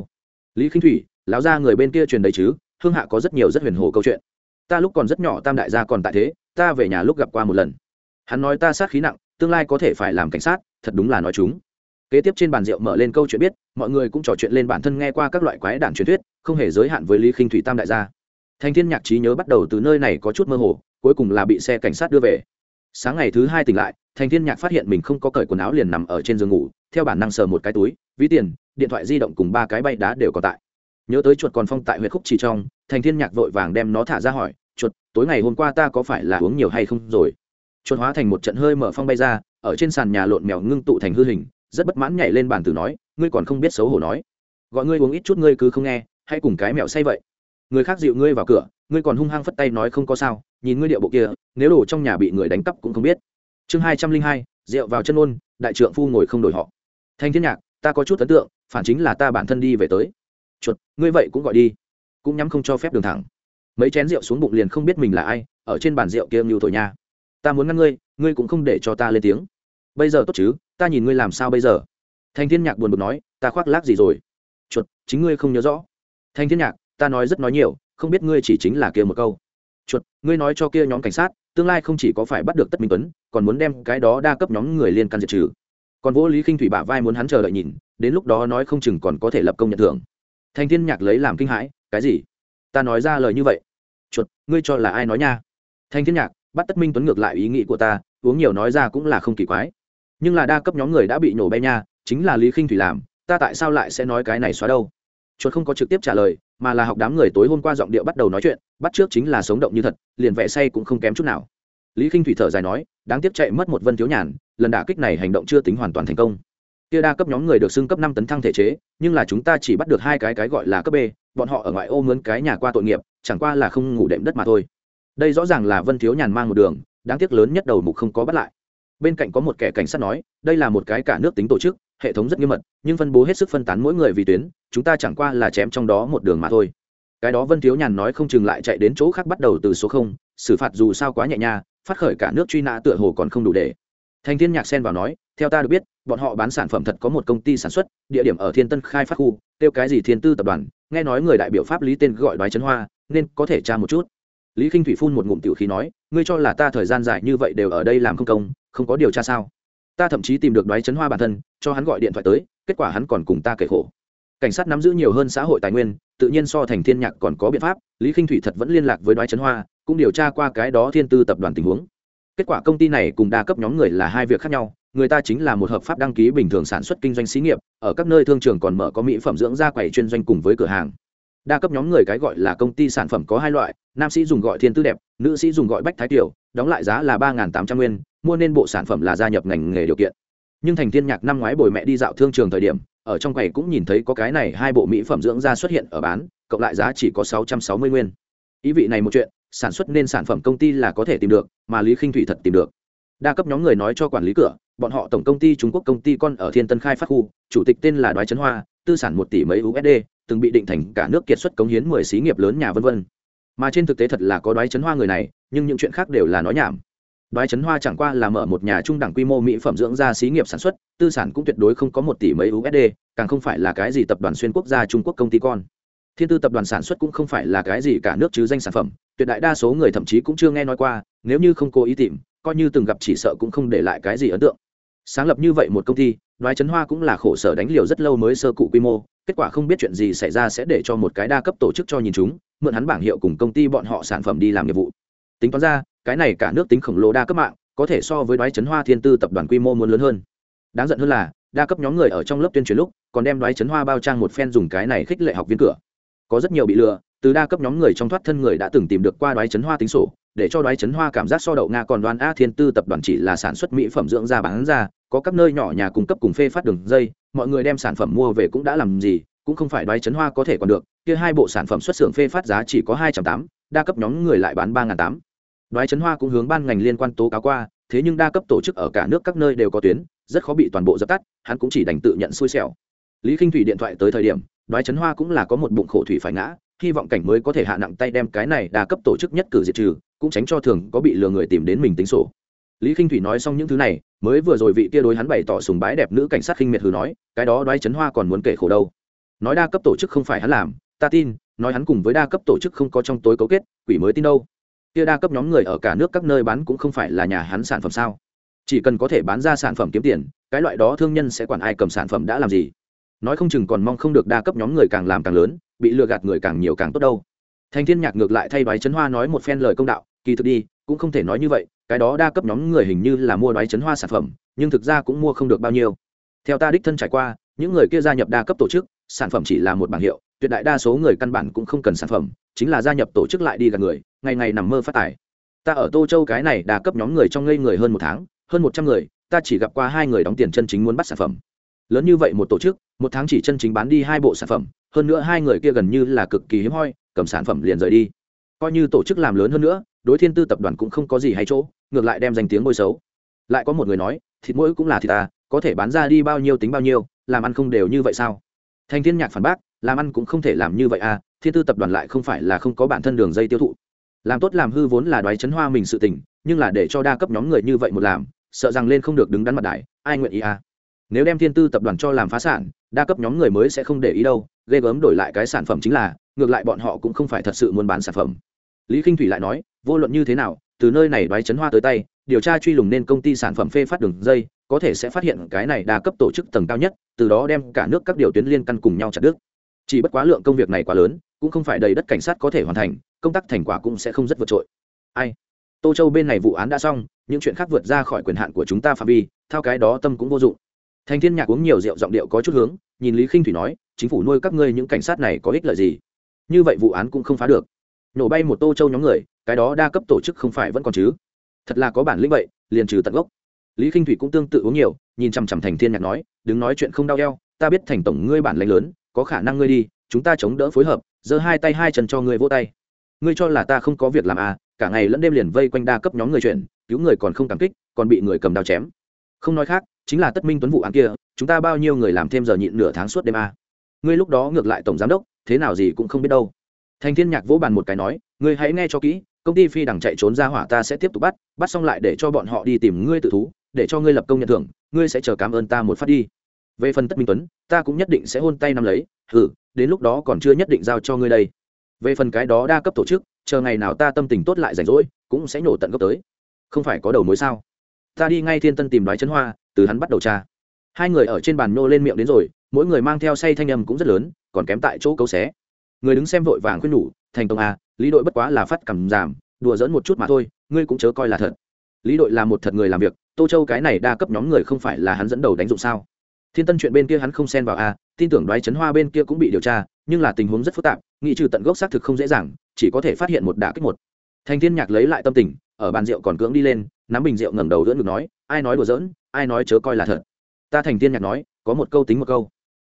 Lý k i n h thủy, lão gia người bên kia truyền đấy chứ, hương hạ có rất nhiều rất huyền hồ câu chuyện. Ta lúc còn rất nhỏ tam đại gia còn tại thế, ta về nhà lúc gặp qua một lần. Hắn nói ta sát khí nặng, tương lai có thể phải làm cảnh sát, thật đúng là nói chúng kế tiếp trên bàn rượu mở lên câu chuyện biết, mọi người cũng trò chuyện lên bản thân nghe qua các loại quái đản truyền thuyết, không hề giới hạn với lý khinh thủy tam đại gia. Thành thiên nhạc trí nhớ bắt đầu từ nơi này có chút mơ hồ, cuối cùng là bị xe cảnh sát đưa về. Sáng ngày thứ hai tỉnh lại, thành thiên nhạc phát hiện mình không có cởi quần áo liền nằm ở trên giường ngủ, theo bản năng sờ một cái túi, ví tiền, điện thoại di động cùng ba cái bay đá đều còn tại. Nhớ tới chuột còn phong tại huyện khúc chỉ trong, thành thiên nhạc vội vàng đem nó thả ra hỏi, chuột, tối ngày hôm qua ta có phải là uống nhiều hay không rồi? Chuột hóa thành một trận hơi mở phong bay ra, ở trên sàn nhà lộn mèo ngưng tụ thành hư hình rất bất mãn nhảy lên bàn tử nói, ngươi còn không biết xấu hổ nói. Gọi ngươi uống ít chút ngươi cứ không nghe hay cùng cái mẹo say vậy. Người khác dịu ngươi vào cửa, ngươi còn hung hăng phất tay nói không có sao, nhìn ngươi điệu bộ kia, nếu đổ trong nhà bị người đánh cắp cũng không biết. Chương hai trăm linh hai, rượu vào chân ôn, đại trượng phu ngồi không đổi họ. Thanh thiên nhạc, ta có chút ấn tượng, phản chính là ta bản thân đi về tới. Chuột, ngươi vậy cũng gọi đi. Cũng nhắm không cho phép đường thẳng. Mấy chén rượu xuống bụng liền không biết mình là ai, ở trên bàn rượu kia ngưu thổi nha. Ta muốn ngăn ngươi ngươi cũng không để cho ta lên tiếng bây giờ tốt chứ, ta nhìn ngươi làm sao bây giờ? Thanh thiên nhạc buồn bực nói, ta khoác lác gì rồi? Chuột, chính ngươi không nhớ rõ. Thanh thiên nhạc, ta nói rất nói nhiều, không biết ngươi chỉ chính là kia một câu. Chuột, ngươi nói cho kia nhóm cảnh sát, tương lai không chỉ có phải bắt được tất minh tuấn, còn muốn đem cái đó đa cấp nhóm người liên can diệt trừ. Còn vô lý khinh thủy bả vai muốn hắn chờ đợi nhìn, đến lúc đó nói không chừng còn có thể lập công nhận thưởng. Thanh thiên nhạc lấy làm kinh hãi, cái gì? Ta nói ra lời như vậy. Chuột, ngươi cho là ai nói nha? Thanh thiên nhạc, bắt tất minh tuấn ngược lại ý nghĩ của ta, uống nhiều nói ra cũng là không kỳ quái nhưng là đa cấp nhóm người đã bị nổ bay nha, chính là lý khinh thủy làm, ta tại sao lại sẽ nói cái này xóa đâu? Chuột không có trực tiếp trả lời, mà là học đám người tối hôm qua giọng điệu bắt đầu nói chuyện, bắt trước chính là sống động như thật, liền vẽ say cũng không kém chút nào. Lý khinh thủy thở dài nói, đáng tiếc chạy mất một vân thiếu nhàn, lần đả kích này hành động chưa tính hoàn toàn thành công. Kia đa cấp nhóm người được xưng cấp năm tấn thăng thể chế, nhưng là chúng ta chỉ bắt được hai cái cái gọi là cấp b, bọn họ ở ngoại ô mướn cái nhà qua tội nghiệp, chẳng qua là không ngủ đệm đất mà thôi. Đây rõ ràng là vân thiếu nhàn mang một đường, đáng tiếc lớn nhất đầu mục không có bắt lại bên cạnh có một kẻ cảnh sát nói, đây là một cái cả nước tính tổ chức, hệ thống rất nghiêm mật, nhưng phân bố hết sức phân tán mỗi người vì tuyến, chúng ta chẳng qua là chém trong đó một đường mà thôi. Cái đó vân thiếu nhàn nói không chừng lại chạy đến chỗ khác bắt đầu từ số không, xử phạt dù sao quá nhẹ nha, phát khởi cả nước truy nã tựa hồ còn không đủ để. Thành thiên nhạc xen vào nói, theo ta được biết, bọn họ bán sản phẩm thật có một công ty sản xuất, địa điểm ở thiên tân khai phát khu tiêu cái gì thiên tư tập đoàn, nghe nói người đại biểu pháp lý tên gọi đoái trấn hoa, nên có thể tra một chút. Lý k i n h thủy phun một ngụm tiểu khí nói, ngươi cho là ta thời gian dài như vậy đều ở đây làm không công không có điều tra sao? Ta thậm chí tìm được đoái chấn hoa bản thân, cho hắn gọi điện thoại tới, kết quả hắn còn cùng ta kể khổ. Cảnh sát nắm giữ nhiều hơn xã hội tài nguyên, tự nhiên so thành thiên nhạc còn có biện pháp, lý k i n h thủy thật vẫn liên lạc với đoái chấn hoa, cũng điều tra qua cái đó thiên tư tập đoàn tình huống. Kết quả công ty này cùng đa cấp nhóm người là hai việc khác nhau, người ta chính là một hợp pháp đăng ký bình thường sản xuất kinh doanh xí nghiệp, ở các nơi thương trường còn mở có mỹ phẩm dưỡng da quầy chuyên doanh cùng với cửa hàng. Đa cấp nhóm người cái gọi là công ty sản phẩm có hai loại, nam sĩ dùng gọi thiên tư đẹp, nữ sĩ dùng gọi bách thái tiểu, đóng lại giá là ba tám trăm nguyên mua nên bộ sản phẩm là gia nhập ngành nghề điều kiện. Nhưng thành thiên nhạc năm ngoái bồi mẹ đi dạo thương trường thời điểm, ở trong quầy cũng nhìn thấy có cái này hai bộ mỹ phẩm dưỡng da xuất hiện ở bán, cộng lại giá chỉ có sáu trăm sáu mươi nguyên. Ý vị này một chuyện, sản xuất nên sản phẩm công ty là có thể tìm được, mà lý khinh thủy thật tìm được. Đa cấp nhóm người nói cho quản lý cửa, bọn họ tổng công ty trung quốc công ty con ở thiên tân khai phát khu, chủ tịch tên là đoái trấn hoa, tư sản một tỷ mấy usd từng bị định thành cả nước kiệt xuất cống hiến mười xí nghiệp lớn nhà vân vân. Mà trên thực tế thật là có đoái Trấn hoa người này, nhưng những chuyện khác đều là nói nhảm đoái chấn hoa chẳng qua là mở một nhà trung đẳng quy mô mỹ phẩm dưỡng da xí nghiệp sản xuất, tư sản cũng tuyệt đối không có một tỷ mấy usd càng không phải là cái gì tập đoàn xuyên quốc gia trung quốc công ty con. Thiên tư tập đoàn sản xuất cũng không phải là cái gì cả nước chứ danh sản phẩm, tuyệt đại đa số người thậm chí cũng chưa nghe nói qua, nếu như không cố ý tìm, coi như từng gặp chỉ sợ cũng không để lại cái gì ấn tượng. Sáng lập như vậy một công ty đoái chấn hoa cũng là khổ sở đánh liều rất lâu mới sơ cụ quy mô, kết quả không biết chuyện gì xảy ra sẽ để cho một cái đa cấp tổ chức cho nhìn chúng, mượn hắn bảng hiệu cùng công ty bọn họ sản phẩm đi làm nhiệm vụ tính toán ra, cái này cả nước tính khổng lồ đa cấp mạng, có thể so với đoái chấn hoa thiên tư tập đoàn quy mô muốn lớn hơn. Đáng giận hơn là, đa cấp nhóm người ở trong lớp tuyên truyền lúc, còn đem đoái chấn hoa bao trang một phen dùng cái này khích lệ học viên cửa. Có rất nhiều bị lừa, từ đa cấp nhóm người trong thoát thân người đã từng tìm được qua đoái chấn hoa tính sổ, để cho đoái chấn hoa cảm giác so đậu nga còn đoàn a thiên tư tập đoàn chỉ là sản xuất mỹ phẩm dưỡng da bán ra có các nơi nhỏ nhà cung cấp cùng phê phát đường dây, mọi người đem sản phẩm mua về cũng đã làm gì, cũng không phải đoái chấn hoa có thể còn được, kia hai bộ sản phẩm xuất xưởng phê phát giá chỉ có hai trăm tám, đa cấp nhóm người lại bán ba n tám đoái chấn hoa cũng hướng ban ngành liên quan tố cáo qua, thế nhưng đa cấp tổ chức ở cả nước các nơi đều có tuyến, rất khó bị toàn bộ dập tắt, hắn cũng chỉ đành tự nhận xui xẻo. Lý Kinh thủy điện thoại tới thời điểm, đoái chấn hoa cũng là có một bụng khổ thủy phải ngã, hy vọng cảnh mới có thể hạ nặng tay đem cái này đa cấp tổ chức nhất cử diệt trừ, cũng tránh cho thường có bị lừa người tìm đến mình tính sổ. Lý Kinh thủy nói xong những thứ này, mới vừa rồi vị kia đối hắn bày tỏ sùng bái đẹp nữ cảnh sát khinh miệt hừ nói, cái đó đoái chấn hoa còn muốn kể khổ đâu. Nói đa cấp tổ chức không phải hắn làm, ta tin, nói hắn cùng với đa cấp tổ chức không có trong tối cấu kết, quỷ mới tin đâu kia đa cấp nhóm người ở cả nước các nơi bán cũng không phải là nhà hắn sản phẩm sao? Chỉ cần có thể bán ra sản phẩm kiếm tiền, cái loại đó thương nhân sẽ quản ai cầm sản phẩm đã làm gì? Nói không chừng còn mong không được đa cấp nhóm người càng làm càng lớn, bị lừa gạt người càng nhiều càng tốt đâu. Thành thiên nhạc ngược lại thay đoái chấn hoa nói một phen lời công đạo, kỳ thực đi, cũng không thể nói như vậy, cái đó đa cấp nhóm người hình như là mua đoái chấn hoa sản phẩm, nhưng thực ra cũng mua không được bao nhiêu. Theo ta đích thân trải qua, những người kia gia nhập đa cấp tổ chức, sản phẩm chỉ là một bảng hiệu, tuyệt đại đa số người căn bản cũng không cần sản phẩm, chính là gia nhập tổ chức lại đi gạt người ngày ngày nằm mơ phát tài. Ta ở tô châu cái này đã cấp nhóm người trong ngây người hơn một tháng, hơn một trăm người, ta chỉ gặp qua hai người đóng tiền chân chính muốn bắt sản phẩm. Lớn như vậy một tổ chức, một tháng chỉ chân chính bán đi hai bộ sản phẩm, hơn nữa hai người kia gần như là cực kỳ hiếm hoi, cầm sản phẩm liền rời đi. Coi như tổ chức làm lớn hơn nữa, đối thiên tư tập đoàn cũng không có gì hay chỗ, ngược lại đem danh tiếng bôi xấu. Lại có một người nói, thịt mũi cũng là thịt ta, có thể bán ra đi bao nhiêu tính bao nhiêu, làm ăn không đều như vậy sao? Thành thiên nhạc phản bác, làm ăn cũng không thể làm như vậy à thiên tư tập đoàn lại không phải là không có bản thân đường dây tiêu thụ làm tốt làm hư vốn là đoái chấn hoa mình sự tình, nhưng là để cho đa cấp nhóm người như vậy một làm, sợ rằng lên không được đứng đắn mặt đại ai nguyện ý à? Nếu đem thiên tư tập đoàn cho làm phá sản, đa cấp nhóm người mới sẽ không để ý đâu, ghê gớm đổi lại cái sản phẩm chính là, ngược lại bọn họ cũng không phải thật sự muốn bán sản phẩm. Lý k i n h thủy lại nói, vô luận như thế nào, từ nơi này đoái chấn hoa tới tay, điều tra truy lùng nên công ty sản phẩm phê phát đường dây, có thể sẽ phát hiện cái này đa cấp tổ chức tầng cao nhất, từ đó đem cả nước các điều tuyến liên căn cùng nhau chặt đứt. Chỉ bất quá lượng công việc này quá lớn cũng không phải đầy đất cảnh sát có thể hoàn thành, công tác thành quả cũng sẽ không rất vượt trội. Ai? Tô châu bên này vụ án đã xong, những chuyện khác vượt ra khỏi quyền hạn của chúng ta phạm vi theo cái đó tâm cũng vô dụng. Thành thiên nhạc uống nhiều rượu giọng điệu có chút hướng, nhìn lý khinh thủy nói, chính phủ nuôi các ngươi những cảnh sát này có ích lợi gì? Như vậy vụ án cũng không phá được. Nổ bay một tô châu nhóm người, cái đó đa cấp tổ chức không phải vẫn còn chứ? Thật là có bản lĩnh vậy, liền trừ tận gốc. Lý khinh thủy cũng tương tự uống nhiều, nhìn chằm chằm thành thiên nhạc nói, đừng nói chuyện không đau eo, ta biết thành tổng ngươi bản lãnh lớn, có khả năng ngươi đi chúng ta chống đỡ phối hợp, giơ hai tay hai chân cho ngươi vỗ tay ngươi cho là ta không có việc làm à cả ngày lẫn đêm liền vây quanh đa cấp nhóm người chuyển cứu người còn không cảm kích, còn bị người cầm đao chém không nói khác, chính là tất minh tuấn vụ án kia, chúng ta bao nhiêu người làm thêm giờ nhịn nửa tháng suốt đêm à. ngươi lúc đó ngược lại tổng giám đốc, thế nào gì cũng không biết đâu thành thiên nhạc vỗ bàn một cái nói, ngươi hãy nghe cho kỹ, công ty phi đằng chạy trốn ra hỏa ta sẽ tiếp tục bắt bắt xong lại để cho bọn họ đi tìm ngươi tự thú, để cho ngươi lập công nhận thưởng, ngươi sẽ chờ cảm ơn ta một phát đi về phần tất minh tuấn, ta cũng nhất định sẽ hôn tay nắm lấy Ừ đến lúc đó còn chưa nhất định giao cho ngươi đây. Về phần cái đó đa cấp tổ chức, chờ ngày nào ta tâm tình tốt lại rảnh rỗi, cũng sẽ nhổ tận gốc tới. Không phải có đầu mối sao? Ta đi ngay thiên tân tìm đoái chân hoa, từ hắn bắt đầu tra. Hai người ở trên bàn nô lên miệng đến rồi, mỗi người mang theo say thanh âm cũng rất lớn, còn kém tại chỗ cấu xé. Người đứng xem vội vàng khuyên nhủ, thành công à? lý đội bất quá là phát cầm giảm, đùa dẫn một chút mà thôi, ngươi cũng chớ coi là thật. Lý đội là một thật người làm việc, tô châu cái này đa cấp nhóm người không phải là hắn dẫn đầu đánh dụng sao? Thiên tân chuyện bên kia hắn không xen vào a tin tưởng đoái chấn hoa bên kia cũng bị điều tra, nhưng là tình huống rất phức tạp nghị trừ tận gốc xác thực không dễ dàng, chỉ có thể phát hiện một đả kích một. Thành thiên nhạc lấy lại tâm tình, ở bàn rượu còn cưỡng đi lên, nắm bình rượu ngẩng đầu đỡ ngực nói, ai nói đùa giỡn, ai nói chớ coi là thật. Ta thành thiên nhạc nói, có một câu tính một câu.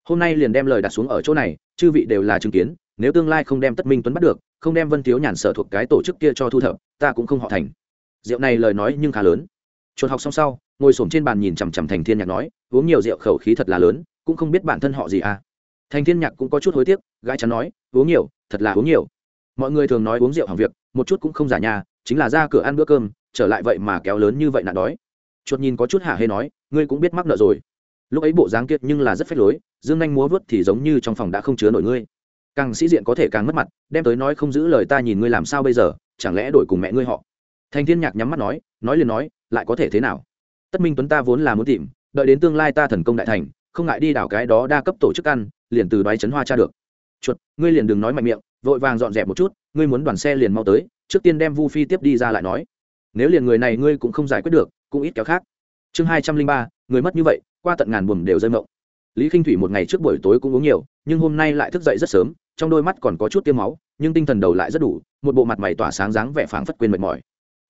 Hôm nay liền đem lời đặt xuống ở chỗ này, chư vị đều là chứng kiến, nếu tương lai không đem tất minh tuấn bắt được, không đem vân thiếu nhàn sở thuộc cái tổ chức kia cho thu thập, ta cũng không họ thành. Rượu này lời nói nhưng khá lớn chuột học xong sau, ngồi xổm trên bàn nhìn chằm chằm thành thiên nhạc nói, uống nhiều rượu khẩu khí thật là lớn, cũng không biết bản thân họ gì à? Thành thiên nhạc cũng có chút hối tiếc gái chắn nói, uống nhiều, thật là uống nhiều. Mọi người thường nói uống rượu hàng việc, một chút cũng không giả nhà chính là ra cửa ăn bữa cơm, trở lại vậy mà kéo lớn như vậy nạn đói. Chuột nhìn có chút hạ hê nói, ngươi cũng biết mắc nợ rồi. Lúc ấy bộ dáng kiệt nhưng là rất phách lối, dương anh múa vớt thì giống như trong phòng đã không chứa nổi ngươi. Càng sĩ diện có thể càng mất mặt, đem tới nói không giữ lời ta nhìn ngươi làm sao bây giờ, chẳng lẽ đổi cùng mẹ ngươi họ? Thành thiên nhạc nhắm mắt nói nói liền nói lại có thể thế nào? Tất minh tuấn ta vốn là muốn tìm, đợi đến tương lai ta thần công đại thành, không ngại đi đảo cái đó đa cấp tổ chức ăn, liền từ đoái chấn hoa cha được. Chuột, ngươi liền đừng nói mạnh miệng, vội vàng dọn dẹp một chút, ngươi muốn đoàn xe liền mau tới, trước tiên đem vu phi tiếp đi ra lại nói. Nếu liền người này ngươi cũng không giải quyết được, cũng ít kéo khác. Chương hai trăm linh ba, người mất như vậy, qua tận ngàn buồm đều rơi mộng. Lý k i n h thủy một ngày trước buổi tối cũng uống nhiều, nhưng hôm nay lại thức dậy rất sớm, trong đôi mắt còn có chút tiêm máu, nhưng tinh thần đầu lại rất đủ, một bộ mặt mày tỏa sáng dáng vẻ phảng phất quên mệt mỏi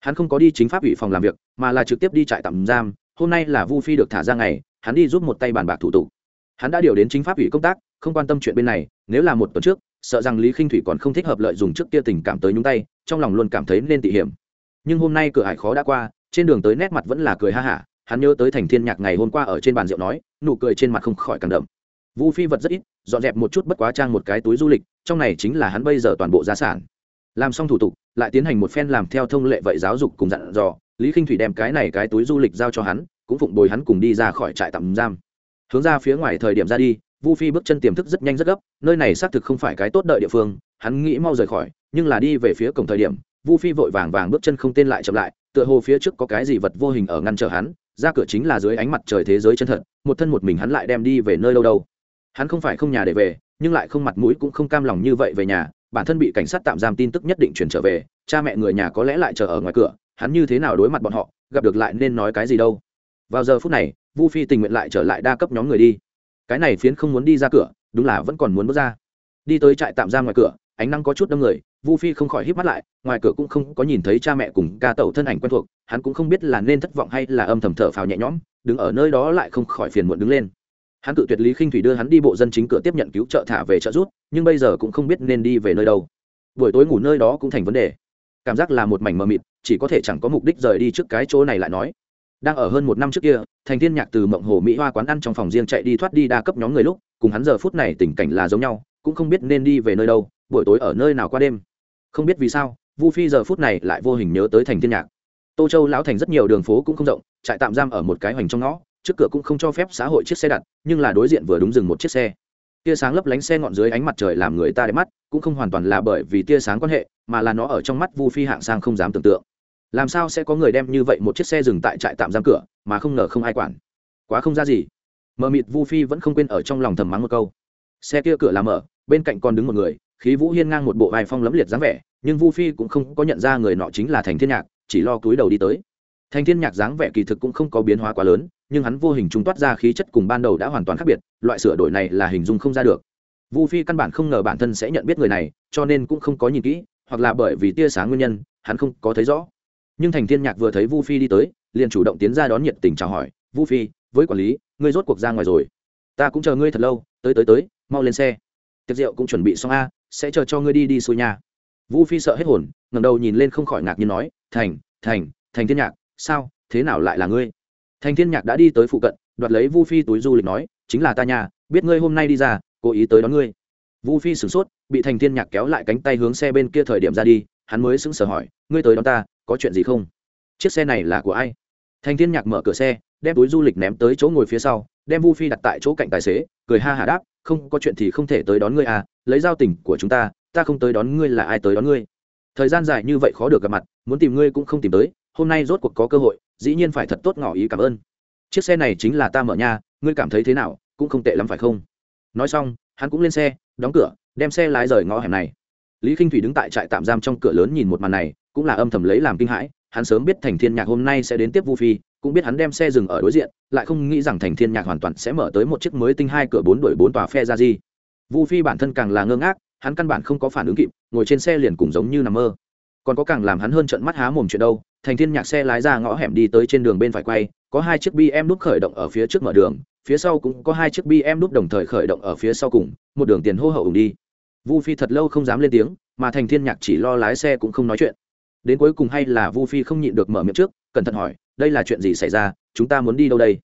hắn không có đi chính pháp ủy phòng làm việc, mà là trực tiếp đi trại tạm giam, hôm nay là vu phi được thả ra ngày, hắn đi giúp một tay bàn bạc thủ tục. Hắn đã điều đến chính pháp ủy công tác, không quan tâm chuyện bên này, nếu là một tuần trước, sợ rằng lý khinh thủy còn không thích hợp lợi dụng trước kia tình cảm tới nhúng tay, trong lòng luôn cảm thấy nên tị hiểm. Nhưng hôm nay cửa hải khó đã qua, trên đường tới nét mặt vẫn là cười ha hả, hắn nhớ tới thành thiên nhạc ngày hôm qua ở trên bàn rượu nói, nụ cười trên mặt không khỏi càng đậm. Vu phi vật rất ít, dọn dẹp một chút bất quá trang một cái túi du lịch, trong này chính là hắn bây giờ toàn bộ gia sản làm xong thủ tục, lại tiến hành một phen làm theo thông lệ vậy giáo dục cùng dặn dò, lý k i n h thủy đem cái này cái túi du lịch giao cho hắn, cũng phụng bồi hắn cùng đi ra khỏi trại tạm giam. Hướng ra phía ngoài thời điểm ra đi, vu phi bước chân tiềm thức rất nhanh rất gấp, nơi này xác thực không phải cái tốt đợi địa phương, hắn nghĩ mau rời khỏi, nhưng là đi về phía cổng thời điểm, vu phi vội vàng vàng bước chân không tên lại chậm lại, tựa hồ phía trước có cái gì vật vô hình ở ngăn trở hắn, ra cửa chính là dưới ánh mặt trời thế giới chân thật, một thân một mình hắn lại đem đi về nơi đâu đâu. Hắn không phải không nhà để về, nhưng lại không mặt mũi cũng không cam lòng như vậy về nhà bản thân bị cảnh sát tạm giam tin tức nhất định chuyển trở về, cha mẹ người nhà có lẽ lại chờ ở ngoài cửa, hắn như thế nào đối mặt bọn họ, gặp được lại nên nói cái gì đâu. Vào giờ phút này, vu phi tình nguyện lại trở lại đa cấp nhóm người đi. Cái này phiến không muốn đi ra cửa, đúng là vẫn còn muốn bước ra. Đi tới trại tạm giam ngoài cửa, ánh nắng có chút đông người, vu phi không khỏi hít mắt lại, ngoài cửa cũng không có nhìn thấy cha mẹ cùng ca tẩu thân ảnh quen thuộc, hắn cũng không biết là nên thất vọng hay là âm thầm thở phào nhẹ nhõm, đứng ở nơi đó lại không khỏi phiền muộn đứng lên hắn tự tuyệt lý khinh thủy đưa hắn đi bộ dân chính cửa tiếp nhận cứu trợ thả về trợ rút nhưng bây giờ cũng không biết nên đi về nơi đâu. Buổi tối ngủ nơi đó cũng thành vấn đề. Cảm giác là một mảnh mờ mịt, chỉ có thể chẳng có mục đích rời đi trước cái chỗ này lại nói. Đang ở hơn một năm trước kia, thành thiên nhạc từ mộng hồ mỹ hoa quán ăn trong phòng riêng chạy đi thoát đi đa cấp nhóm người lúc, cùng hắn giờ phút này tình cảnh là giống nhau, cũng không biết nên đi về nơi đâu, buổi tối ở nơi nào qua đêm. Không biết vì sao, vu phi giờ phút này lại vô hình nhớ tới thành thiên nhạc. Tô châu lão thành rất nhiều đường phố cũng không rộng, trại tạm giam ở một cái hoành trong ngõ trước cửa cũng không cho phép xã hội chiếc xe đặt, nhưng là đối diện vừa đúng dừng một chiếc xe. Tia sáng lấp lánh xe ngọn dưới ánh mặt trời làm người ta đẹp mắt, cũng không hoàn toàn là bởi vì tia sáng quan hệ, mà là nó ở trong mắt vu phi hạng sang không dám tưởng tượng. Làm sao sẽ có người đem như vậy một chiếc xe dừng tại trại tạm giam cửa, mà không ngờ không ai quản? Quá không ra gì. Mờ mịt vu phi vẫn không quên ở trong lòng thầm mắng một câu. Xe kia cửa làm mở, bên cạnh còn đứng một người, khí vũ hiên ngang một bộ vai phong lấm liệt dáng vẻ, nhưng vu phi cũng không có nhận ra người nọ chính là thành thiên nhạc, chỉ lo cúi đầu đi tới thành thiên nhạc dáng vẻ kỳ thực cũng không có biến hóa quá lớn, nhưng hắn vô hình trung toát ra khí chất cùng ban đầu đã hoàn toàn khác biệt, loại sửa đổi này là hình dung không ra được. Vu phi căn bản không ngờ bản thân sẽ nhận biết người này, cho nên cũng không có nhìn kỹ, hoặc là bởi vì tia sáng nguyên nhân, hắn không có thấy rõ. Nhưng thành thiên nhạc vừa thấy vu phi đi tới, liền chủ động tiến ra đón nhiệt tình chào hỏi, vu phi, với quản lý, ngươi rốt cuộc ra ngoài rồi. Ta cũng chờ ngươi thật lâu, tới tới tới, mau lên xe. Tiệc rượu cũng chuẩn bị xong a, sẽ chờ cho ngươi đi đi xuôi nhà. Vu phi sợ hết hồn, ngẩng đầu nhìn lên không khỏi ngạc nhiên nói, thành thành thành thiên nhạc sao, thế nào lại là ngươi? Thành thiên nhạc đã đi tới phụ cận, đoạt lấy vu phi túi du lịch nói, chính là ta nhà, biết ngươi hôm nay đi ra, cố ý tới đón ngươi. Vu phi sửng sốt, bị thành thiên nhạc kéo lại cánh tay hướng xe bên kia thời điểm ra đi, hắn mới sững sờ hỏi, ngươi tới đón ta, có chuyện gì không? Chiếc xe này là của ai? Thành thiên nhạc mở cửa xe, đem túi du lịch ném tới chỗ ngồi phía sau, đem vu phi đặt tại chỗ cạnh tài xế, cười ha hà đáp, không, có chuyện thì không thể tới đón ngươi à lấy giao tình của chúng ta ta không tới đón ngươi là ai tới đón ngươi? Thời gian dài như vậy khó được gặp mặt, muốn tìm ngươi cũng không tìm tới hôm nay rốt cuộc có cơ hội, dĩ nhiên phải thật tốt ngỏ ý cảm ơn. Chiếc xe này chính là ta mở nha, ngươi cảm thấy thế nào, cũng không tệ lắm phải không? Nói xong, hắn cũng lên xe, đóng cửa, đem xe lái rời ngõ hẻm này. Lý k i n h thủy đứng tại trại tạm giam trong cửa lớn nhìn một màn này, cũng là âm thầm lấy làm kinh hãi, hắn sớm biết thành thiên nhạc hôm nay sẽ đến tiếp vu phi, cũng biết hắn đem xe dừng ở đối diện, lại không nghĩ rằng thành thiên nhạc hoàn toàn sẽ mở tới một chiếc mới tinh hai cửa bốn đổi bốn tòa phe ra di vu phi bản thân càng là ngơ ngác, hắn căn bản không có phản ứng kịp, ngồi trên xe liền cùng giống như nằm mơ. Còn có càng làm hắn hơn trận mắt há mồm chuyện đâu thành thiên nhạc xe lái ra ngõ hẻm đi tới trên đường bên phải quay, có hai chiếc bm đúc khởi động ở phía trước mở đường, phía sau cũng có hai chiếc bm đúc đồng thời khởi động ở phía sau cùng, một đường tiền hô hậu đi. Vu phi thật lâu không dám lên tiếng, mà thành thiên nhạc chỉ lo lái xe cũng không nói chuyện. Đến cuối cùng hay là vu phi không nhịn được mở miệng trước, cẩn thận hỏi, đây là chuyện gì xảy ra? Chúng ta muốn đi đâu đây?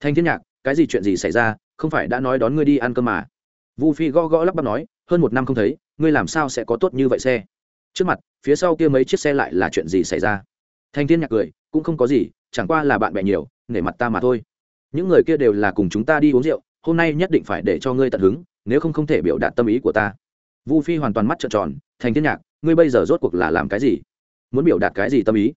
Thành thiên nhạc, cái gì chuyện gì xảy ra? Không phải đã nói đón ngươi đi ăn cơm mà. Vu phi gõ gõ lắp bắp nói, hơn một năm không thấy, ngươi làm sao sẽ có tốt như vậy xe? Trước mặt, phía sau kia mấy chiếc xe lại là chuyện gì xảy ra? Thanh thiên nhạc cười, cũng không có gì, chẳng qua là bạn bè nhiều, nể mặt ta mà thôi. Những người kia đều là cùng chúng ta đi uống rượu, hôm nay nhất định phải để cho ngươi tận hứng, nếu không không thể biểu đạt tâm ý của ta. Vu phi hoàn toàn mắt trợn tròn thành thiên nhạc, ngươi bây giờ rốt cuộc là làm cái gì? Muốn biểu đạt cái gì tâm ý?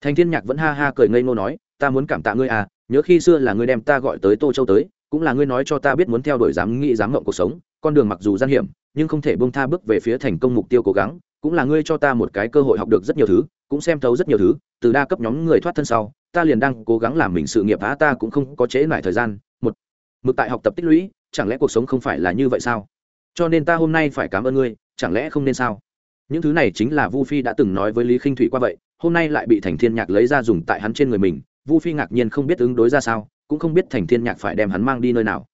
Thành thiên nhạc vẫn ha ha cười ngây ngô nói, ta muốn cảm tạ ngươi à nhớ khi xưa là ngươi đem ta gọi tới tô châu tới, cũng là ngươi nói cho ta biết muốn theo đuổi dám nghĩ dám ngộng cuộc sống, con đường mặc dù gian hiểm, nhưng không thể bông tha bước về phía thành công mục tiêu cố gắng, cũng là ngươi cho ta một cái cơ hội học được rất nhiều thứ cũng xem thấu rất nhiều thứ, từ đa cấp nhóm người thoát thân sau, ta liền đang cố gắng làm mình sự nghiệp á, ta cũng không có chế lại thời gian. Một, mực tại học tập tích lũy, chẳng lẽ cuộc sống không phải là như vậy sao? Cho nên ta hôm nay phải cảm ơn ngươi, chẳng lẽ không nên sao? Những thứ này chính là vu phi đã từng nói với lý khinh thủy qua vậy, hôm nay lại bị thành thiên nhạc lấy ra dùng tại hắn trên người mình, vu phi ngạc nhiên không biết ứng đối ra sao, cũng không biết thành thiên nhạc phải đem hắn mang đi nơi nào.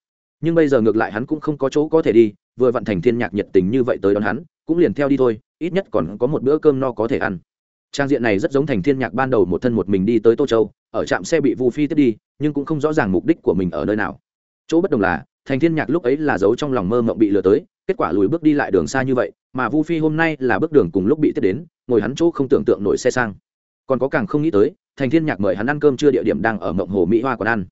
Nhưng bây giờ ngược lại hắn cũng không có chỗ có thể đi, vừa vặn thành thiên nhạc nhiệt tình như vậy tới đón hắn, cũng liền theo đi thôi, ít nhất còn có một bữa cơm no có thể ăn trang diện này rất giống thành thiên nhạc ban đầu một thân một mình đi tới tô châu, ở trạm xe bị vu phi tiếp đi, nhưng cũng không rõ ràng mục đích của mình ở nơi nào. Chỗ bất đồng là, thành thiên nhạc lúc ấy là giấu trong lòng mơ mộng bị lừa tới, kết quả lùi bước đi lại đường xa như vậy, mà vu phi hôm nay là bước đường cùng lúc bị tiếp đến, ngồi hắn chỗ không tưởng tượng nổi xe sang. Còn có càng không nghĩ tới, thành thiên nhạc mời hắn ăn cơm chưa địa điểm đang ở mộng hồ mỹ hoa còn ăn.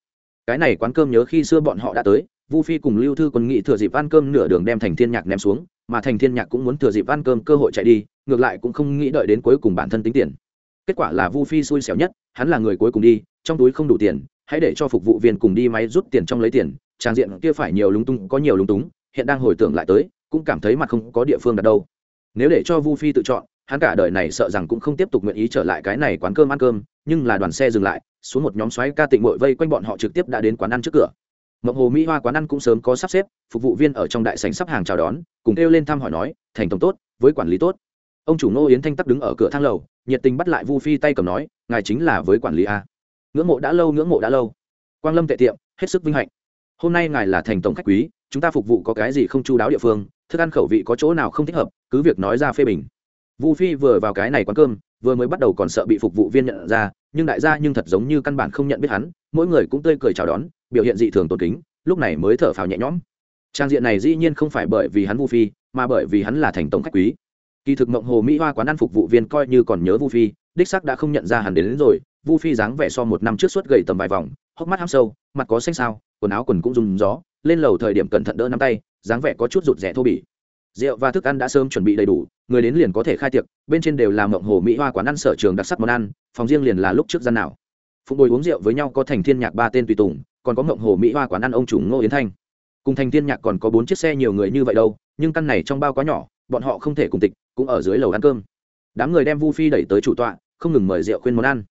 Cái này quán cơm nhớ khi xưa bọn họ đã tới vu phi cùng lưu thư quân nghị thừa dịp ăn cơm nửa đường đem thành thiên nhạc ném xuống, mà thành thiên nhạc cũng muốn thừa dịp ăn cơm cơ hội chạy đi, ngược lại cũng không nghĩ đợi đến cuối cùng bản thân tính tiền. Kết quả là vu phi xui xẻo nhất, hắn là người cuối cùng đi, trong túi không đủ tiền, hãy để cho phục vụ viên cùng đi máy rút tiền trong lấy tiền, trang diện kia phải nhiều lúng túng, có nhiều lúng túng, hiện đang hồi tưởng lại tới, cũng cảm thấy mặt không có địa phương đặt đâu. Nếu để cho vu phi tự chọn, hắn cả đời này sợ rằng cũng không tiếp tục nguyện ý trở lại cái này quán cơm ăn cơm, nhưng là đoàn xe dừng lại, xuống một nhóm xoáy ca tịnh mội vây quanh bọn họ trực tiếp đã đến quán ăn trước cửa mộng hồ mỹ hoa quán ăn cũng sớm có sắp xếp, phục vụ viên ở trong đại sảnh sắp hàng chào đón, cùng kêu lên thăm hỏi nói, thành tổng tốt, với quản lý tốt. Ông chủ Ngô yến thanh tắc đứng ở cửa thang lầu, nhiệt tình bắt lại vu phi tay cầm nói, ngài chính là với quản lý a. Ngưỡng mộ đã lâu, ngưỡng mộ đã lâu. Quang lâm tệ tiệm, hết sức vinh hạnh. Hôm nay ngài là thành tổng khách quý, chúng ta phục vụ có cái gì không chu đáo địa phương, thức ăn khẩu vị có chỗ nào không thích hợp, cứ việc nói ra phê bình. Vu phi vừa vào cái này quán cơm, vừa mới bắt đầu còn sợ bị phục vụ viên nhận ra, nhưng đại gia nhưng thật giống như căn bản không nhận biết hắn, mỗi người cũng tươi cười chào đón biểu hiện dị thường tôn kính lúc này mới thở phào nhẹ nhõm. Trang diện này dĩ nhiên không phải bởi vì hắn vu phi mà bởi vì hắn là thành tổng khách quý. Kỳ thực mộng hồ mỹ hoa quán ăn phục vụ viên coi như còn nhớ vu phi đích sắc đã không nhận ra hắn đến, đến rồi vu phi dáng vẻ so một năm trước suốt gầy tầm vài vòng hốc mắt ham sâu mặt có xanh sao quần áo quần cũng dùng gió lên lầu thời điểm cẩn thận đỡ nắm tay dáng vẻ có chút rụt rẻ thô bỉ. Rượu và thức ăn đã sớm chuẩn bị đầy đủ người đến liền có thể khai tiệc bên trên đều là mộng hồ mỹ hoa quán ăn sở trường đặc sắc món ăn phòng riêng liền là lúc trước gian nào. Phụng bồi uống rượu với nhau có thành thiên nhạc ba tên tùy tùng còn có mộng hồ mỹ hoa quán ăn ông chủ ngô yến thanh. Cùng thành thiên nhạc còn có bốn chiếc xe nhiều người như vậy đâu, nhưng căn này trong bao quá nhỏ, bọn họ không thể cùng tịch, cũng ở dưới lầu ăn cơm. Đám người đem vu phi đẩy tới chủ tọa, không ngừng mời rượu khuyên món ăn.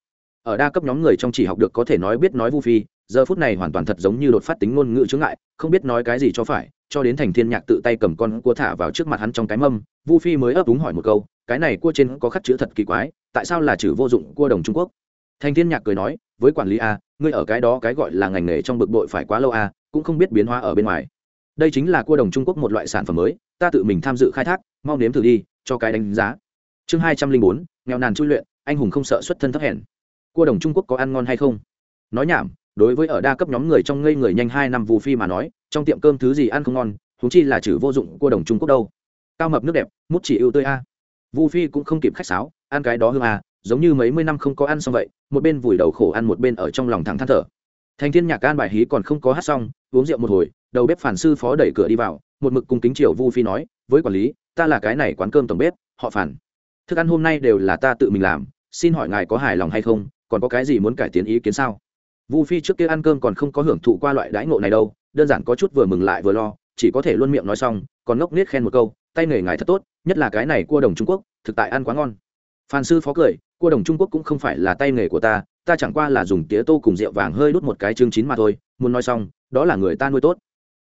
Ở đa cấp nhóm người trong chỉ học được có thể nói biết nói vu phi, giờ phút này hoàn toàn thật giống như đột phát tính ngôn ngữ chướng ngại, không biết nói cái gì cho phải, cho đến thành thiên nhạc tự tay cầm con cua thả vào trước mặt hắn trong cái mâm, vu phi mới ấp úng hỏi một câu, cái này cua trên có khắc chữ thật kỳ quái, tại sao là chữ vô dụng cua đồng trung quốc? Thành thiên nhạc cười nói, với quản lý a ngươi ở cái đó cái gọi là ngành nghề trong bực bội phải quá lâu à, cũng không biết biến hóa ở bên ngoài. Đây chính là cua đồng trung quốc một loại sản phẩm mới ta tự mình tham dự khai thác mau nếm thử đi cho cái đánh giá. Chương hai trăm linh bốn nghèo nàn chui luyện anh hùng không sợ xuất thân thấp hèn. Cua đồng trung quốc có ăn ngon hay không? Nói nhảm đối với ở đa cấp nhóm người trong ngây người nhanh hai năm vù phi mà nói trong tiệm cơm thứ gì ăn không ngon thú chi là chữ vô dụng cua đồng trung quốc đâu. Cao mập nước đẹp mút chỉ ưu tươi a. Vu phi cũng không kịp khách sáo ăn cái đó hương a giống như mấy mươi năm không có ăn xong vậy, một bên vùi đầu khổ ăn một bên ở trong lòng thẳng than thở. Thành thiên nhạc an bài hí còn không có hát xong, uống rượu một hồi, đầu bếp phản sư phó đẩy cửa đi vào, một mực cùng kính triều vu phi nói, với quản lý, ta là cái này quán cơm tổng bếp, họ phản. Thức ăn hôm nay đều là ta tự mình làm, xin hỏi ngài có hài lòng hay không, còn có cái gì muốn cải tiến ý kiến sao? Vu phi trước kia ăn cơm còn không có hưởng thụ qua loại đãi ngộ này đâu, đơn giản có chút vừa mừng lại vừa lo, chỉ có thể luôn miệng nói xong, còn ngốc nết khen một câu, tay nghề ngài thật tốt, nhất là cái này cua đồng trung quốc, thực tại ăn quá ngon. Phan sư phó cười cua đồng trung quốc cũng không phải là tay nghề của ta ta chẳng qua là dùng tía tô cùng rượu vàng hơi đốt một cái chương chín mà thôi, muốn nói xong, đó là người ta nuôi tốt.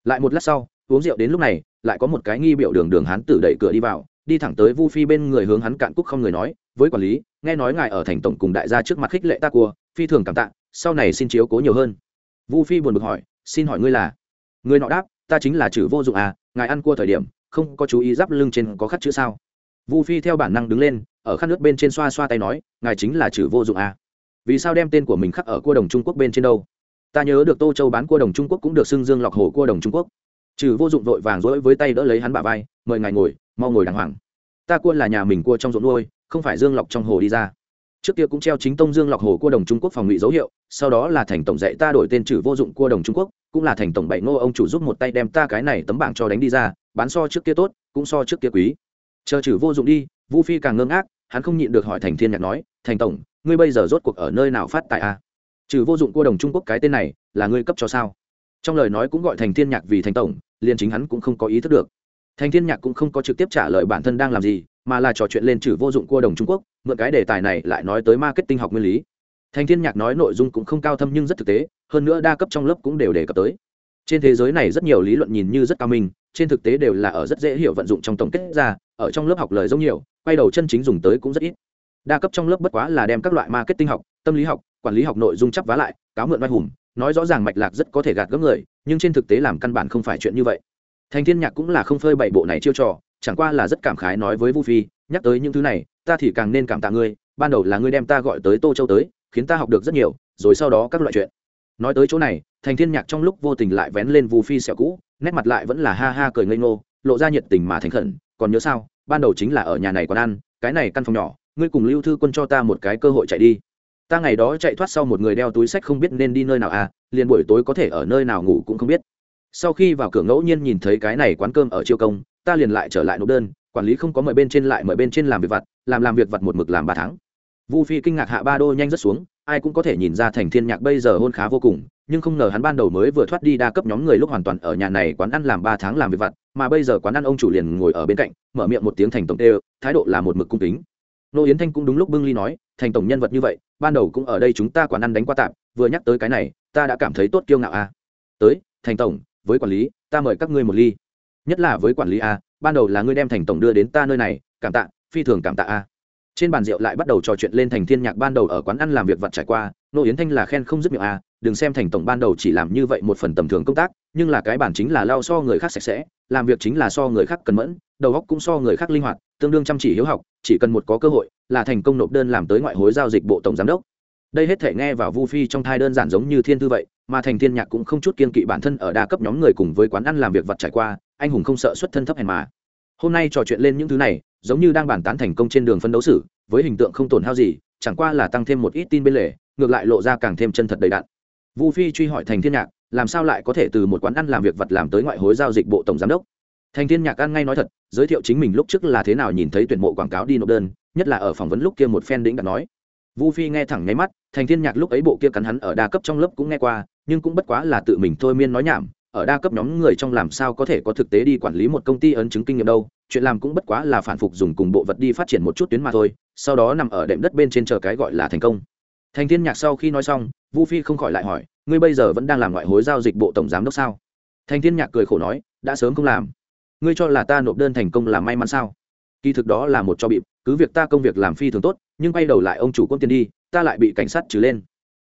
Lại một lát sau, uống rượu đến lúc này, lại có một cái nghi biểu đường đường hán tử đẩy cửa đi vào, đi thẳng tới vu phi bên người hướng hắn cạn cúc không người nói, với quản lý, nghe nói ngài ở thành tổng cùng đại gia trước mặt khích lệ ta cua, phi thường cảm tạ, sau này xin chiếu cố nhiều hơn. Vu phi buồn bực hỏi, xin hỏi ngươi là? Người nọ đáp, ta chính là chữ vô dụng à ngài ăn cua thời điểm, không có chú ý giáp lưng trên có khắc chữ sao? Vu phi theo bản năng đứng lên ở khăn nước bên trên xoa xoa tay nói, ngài chính là chử vô dụng à? Vì sao đem tên của mình khắc ở cua đồng trung quốc bên trên đâu? Ta nhớ được tô châu bán cua đồng trung quốc cũng được xưng dương lọc hồ cua đồng trung quốc. Trừ vô dụng vội vàng rỗi với tay đỡ lấy hắn bả vai, mời ngài ngồi, mau ngồi đàng hoàng. Ta cua là nhà mình cua trong ruộng nuôi, không phải dương lọc trong hồ đi ra. Trước kia cũng treo chính tông dương lọc hồ cua đồng trung quốc phòng ngụy dấu hiệu, sau đó là thành tổng dạy ta đổi tên trừ vô dụng cua đồng trung quốc, cũng là thành tổng bảy ngô ông chủ giúp một tay đem ta cái này tấm bảng cho đánh đi ra, bán so trước kia tốt, cũng so trước kia quý. Chờ trừ vô dụng đi vu phi càng ngưng ác hắn không nhịn được hỏi thành thiên nhạc nói, thành tổng, ngươi bây giờ rốt cuộc ở nơi nào phát tại a à? trừ vô dụng cua đồng trung quốc cái tên này, là ngươi cấp cho sao? Trong lời nói cũng gọi thành thiên nhạc vì thành tổng, liền chính hắn cũng không có ý thức được. Thành thiên nhạc cũng không có trực tiếp trả lời bản thân đang làm gì, mà là trò chuyện lên trừ vô dụng cua đồng trung quốc, mượn cái đề tài này lại nói tới marketing học nguyên lý. Thành thiên nhạc nói nội dung cũng không cao thâm nhưng rất thực tế, hơn nữa đa cấp trong lớp cũng đều đề cập tới trên thế giới này rất nhiều lý luận nhìn như rất cao minh, trên thực tế đều là ở rất dễ hiểu vận dụng trong tổng kết ra, ở trong lớp học lời giống nhiều, quay đầu chân chính dùng tới cũng rất ít. Đa cấp trong lớp bất quá là đem các loại marketing học, tâm lý học, quản lý học nội dung chấp vá lại, cáo mượn vai hùng, nói rõ ràng mạch lạc rất có thể gạt gấp người, nhưng trên thực tế làm căn bản không phải chuyện như vậy. Thành thiên nhạc cũng là không phơi bậy bộ này chiêu trò, chẳng qua là rất cảm khái nói với vu phi, nhắc tới những thứ này, ta thì càng nên cảm tạ ngươi, ban đầu là ngươi đem ta gọi tới tô châu tới, khiến ta học được rất nhiều, rồi sau đó các loại chuyện nói tới chỗ này, thành thiên nhạc trong lúc vô tình lại vén lên vu phi sẹo cũ, nét mặt lại vẫn là ha ha cười ngây ngô, lộ ra nhiệt tình mà thành khẩn, còn nhớ sao, ban đầu chính là ở nhà này còn ăn, cái này căn phòng nhỏ, ngươi cùng lưu thư quân cho ta một cái cơ hội chạy đi. Ta ngày đó chạy thoát sau một người đeo túi sách không biết nên đi nơi nào à liền buổi tối có thể ở nơi nào ngủ cũng không biết. Sau khi vào cửa ngẫu nhiên nhìn thấy cái này quán cơm ở chiêu công, ta liền lại trở lại nộp đơn, quản lý không có mời bên trên lại mời bên trên làm việc vặt, làm làm việc vặt một mực làm ba tháng. Vu phi kinh ngạc hạ ba đô nhanh rất xuống ai cũng có thể nhìn ra thành thiên nhạc bây giờ hôn khá vô cùng, nhưng không ngờ hắn ban đầu mới vừa thoát đi đa cấp nhóm người lúc hoàn toàn ở nhà này quán ăn làm ba tháng làm việc vặt, mà bây giờ quán ăn ông chủ liền ngồi ở bên cạnh, mở miệng một tiếng thành tổng tê thái độ là một mực cung kính. Nô yến thanh cũng đúng lúc bưng ly nói, thành tổng nhân vật như vậy, ban đầu cũng ở đây chúng ta quán ăn đánh qua tạm, vừa nhắc tới cái này, ta đã cảm thấy tốt kiêu ngạo a tới, thành tổng, với quản lý, ta mời các ngươi một ly. Nhất là với quản lý a ban đầu là ngươi đem thành tổng đưa đến ta nơi này, cảm tạ, phi thường cảm tạ a trên bàn rượu lại bắt đầu trò chuyện lên thành thiên nhạc ban đầu ở quán ăn làm việc vặt trải qua, nô yến thanh là khen không dứt miệng a đừng xem thành tổng ban đầu chỉ làm như vậy một phần tầm thường công tác, nhưng là cái bản chính là lao so người khác sạch sẽ, làm việc chính là so người khác cần mẫn, đầu óc cũng so người khác linh hoạt, tương đương chăm chỉ hiếu học, chỉ cần một có cơ hội, là thành công nộp đơn làm tới ngoại hối giao dịch bộ tổng giám đốc. Đây hết thể nghe vào vu phi trong thai đơn giản giống như thiên thư vậy, mà thành thiên nhạc cũng không chút kiên kỵ bản thân ở đa cấp nhóm người cùng với quán ăn làm việc vặt trải qua, anh hùng không sợ xuất thân thấp hèn mà hôm nay trò chuyện lên những thứ này, giống như đang bàn tán thành công trên đường phân đấu xử, với hình tượng không tổn hao gì, chẳng qua là tăng thêm một ít tin bên lề, ngược lại lộ ra càng thêm chân thật đầy đặn. Vu phi truy hỏi thành thiên nhạc, làm sao lại có thể từ một quán ăn làm việc vật làm tới ngoại hối giao dịch bộ tổng giám đốc? Thành thiên nhạc ăn ngay nói thật, giới thiệu chính mình lúc trước là thế nào nhìn thấy tuyển mộ quảng cáo đi nộp đơn, nhất là ở phỏng vấn lúc kia một phen đĩnh đã nói. Vu phi nghe thẳng nháy mắt, thành thiên nhạc lúc ấy bộ kia cắn hắn ở đa cấp trong lớp cũng nghe qua, nhưng cũng bất quá là tự mình thôi miên nói nhảm ở đa cấp nhóm người trong làm sao có thể có thực tế đi quản lý một công ty ấn chứng kinh nghiệm đâu, chuyện làm cũng bất quá là phản phục dùng cùng bộ vật đi phát triển một chút tuyến mà thôi, sau đó nằm ở đệm đất bên trên chờ cái gọi là thành công. Thành thiên nhạc sau khi nói xong, vu phi không khỏi lại hỏi, ngươi bây giờ vẫn đang làm ngoại hối giao dịch bộ tổng giám đốc sao? Thành thiên nhạc cười khổ nói, đã sớm không làm. Ngươi cho là ta nộp đơn thành công là may mắn sao? Kỳ thực đó là một cho bịp, cứ việc ta công việc làm phi thường tốt, nhưng bay đầu lại ông chủ quân tiền đi, ta lại bị cảnh sát trừ lên.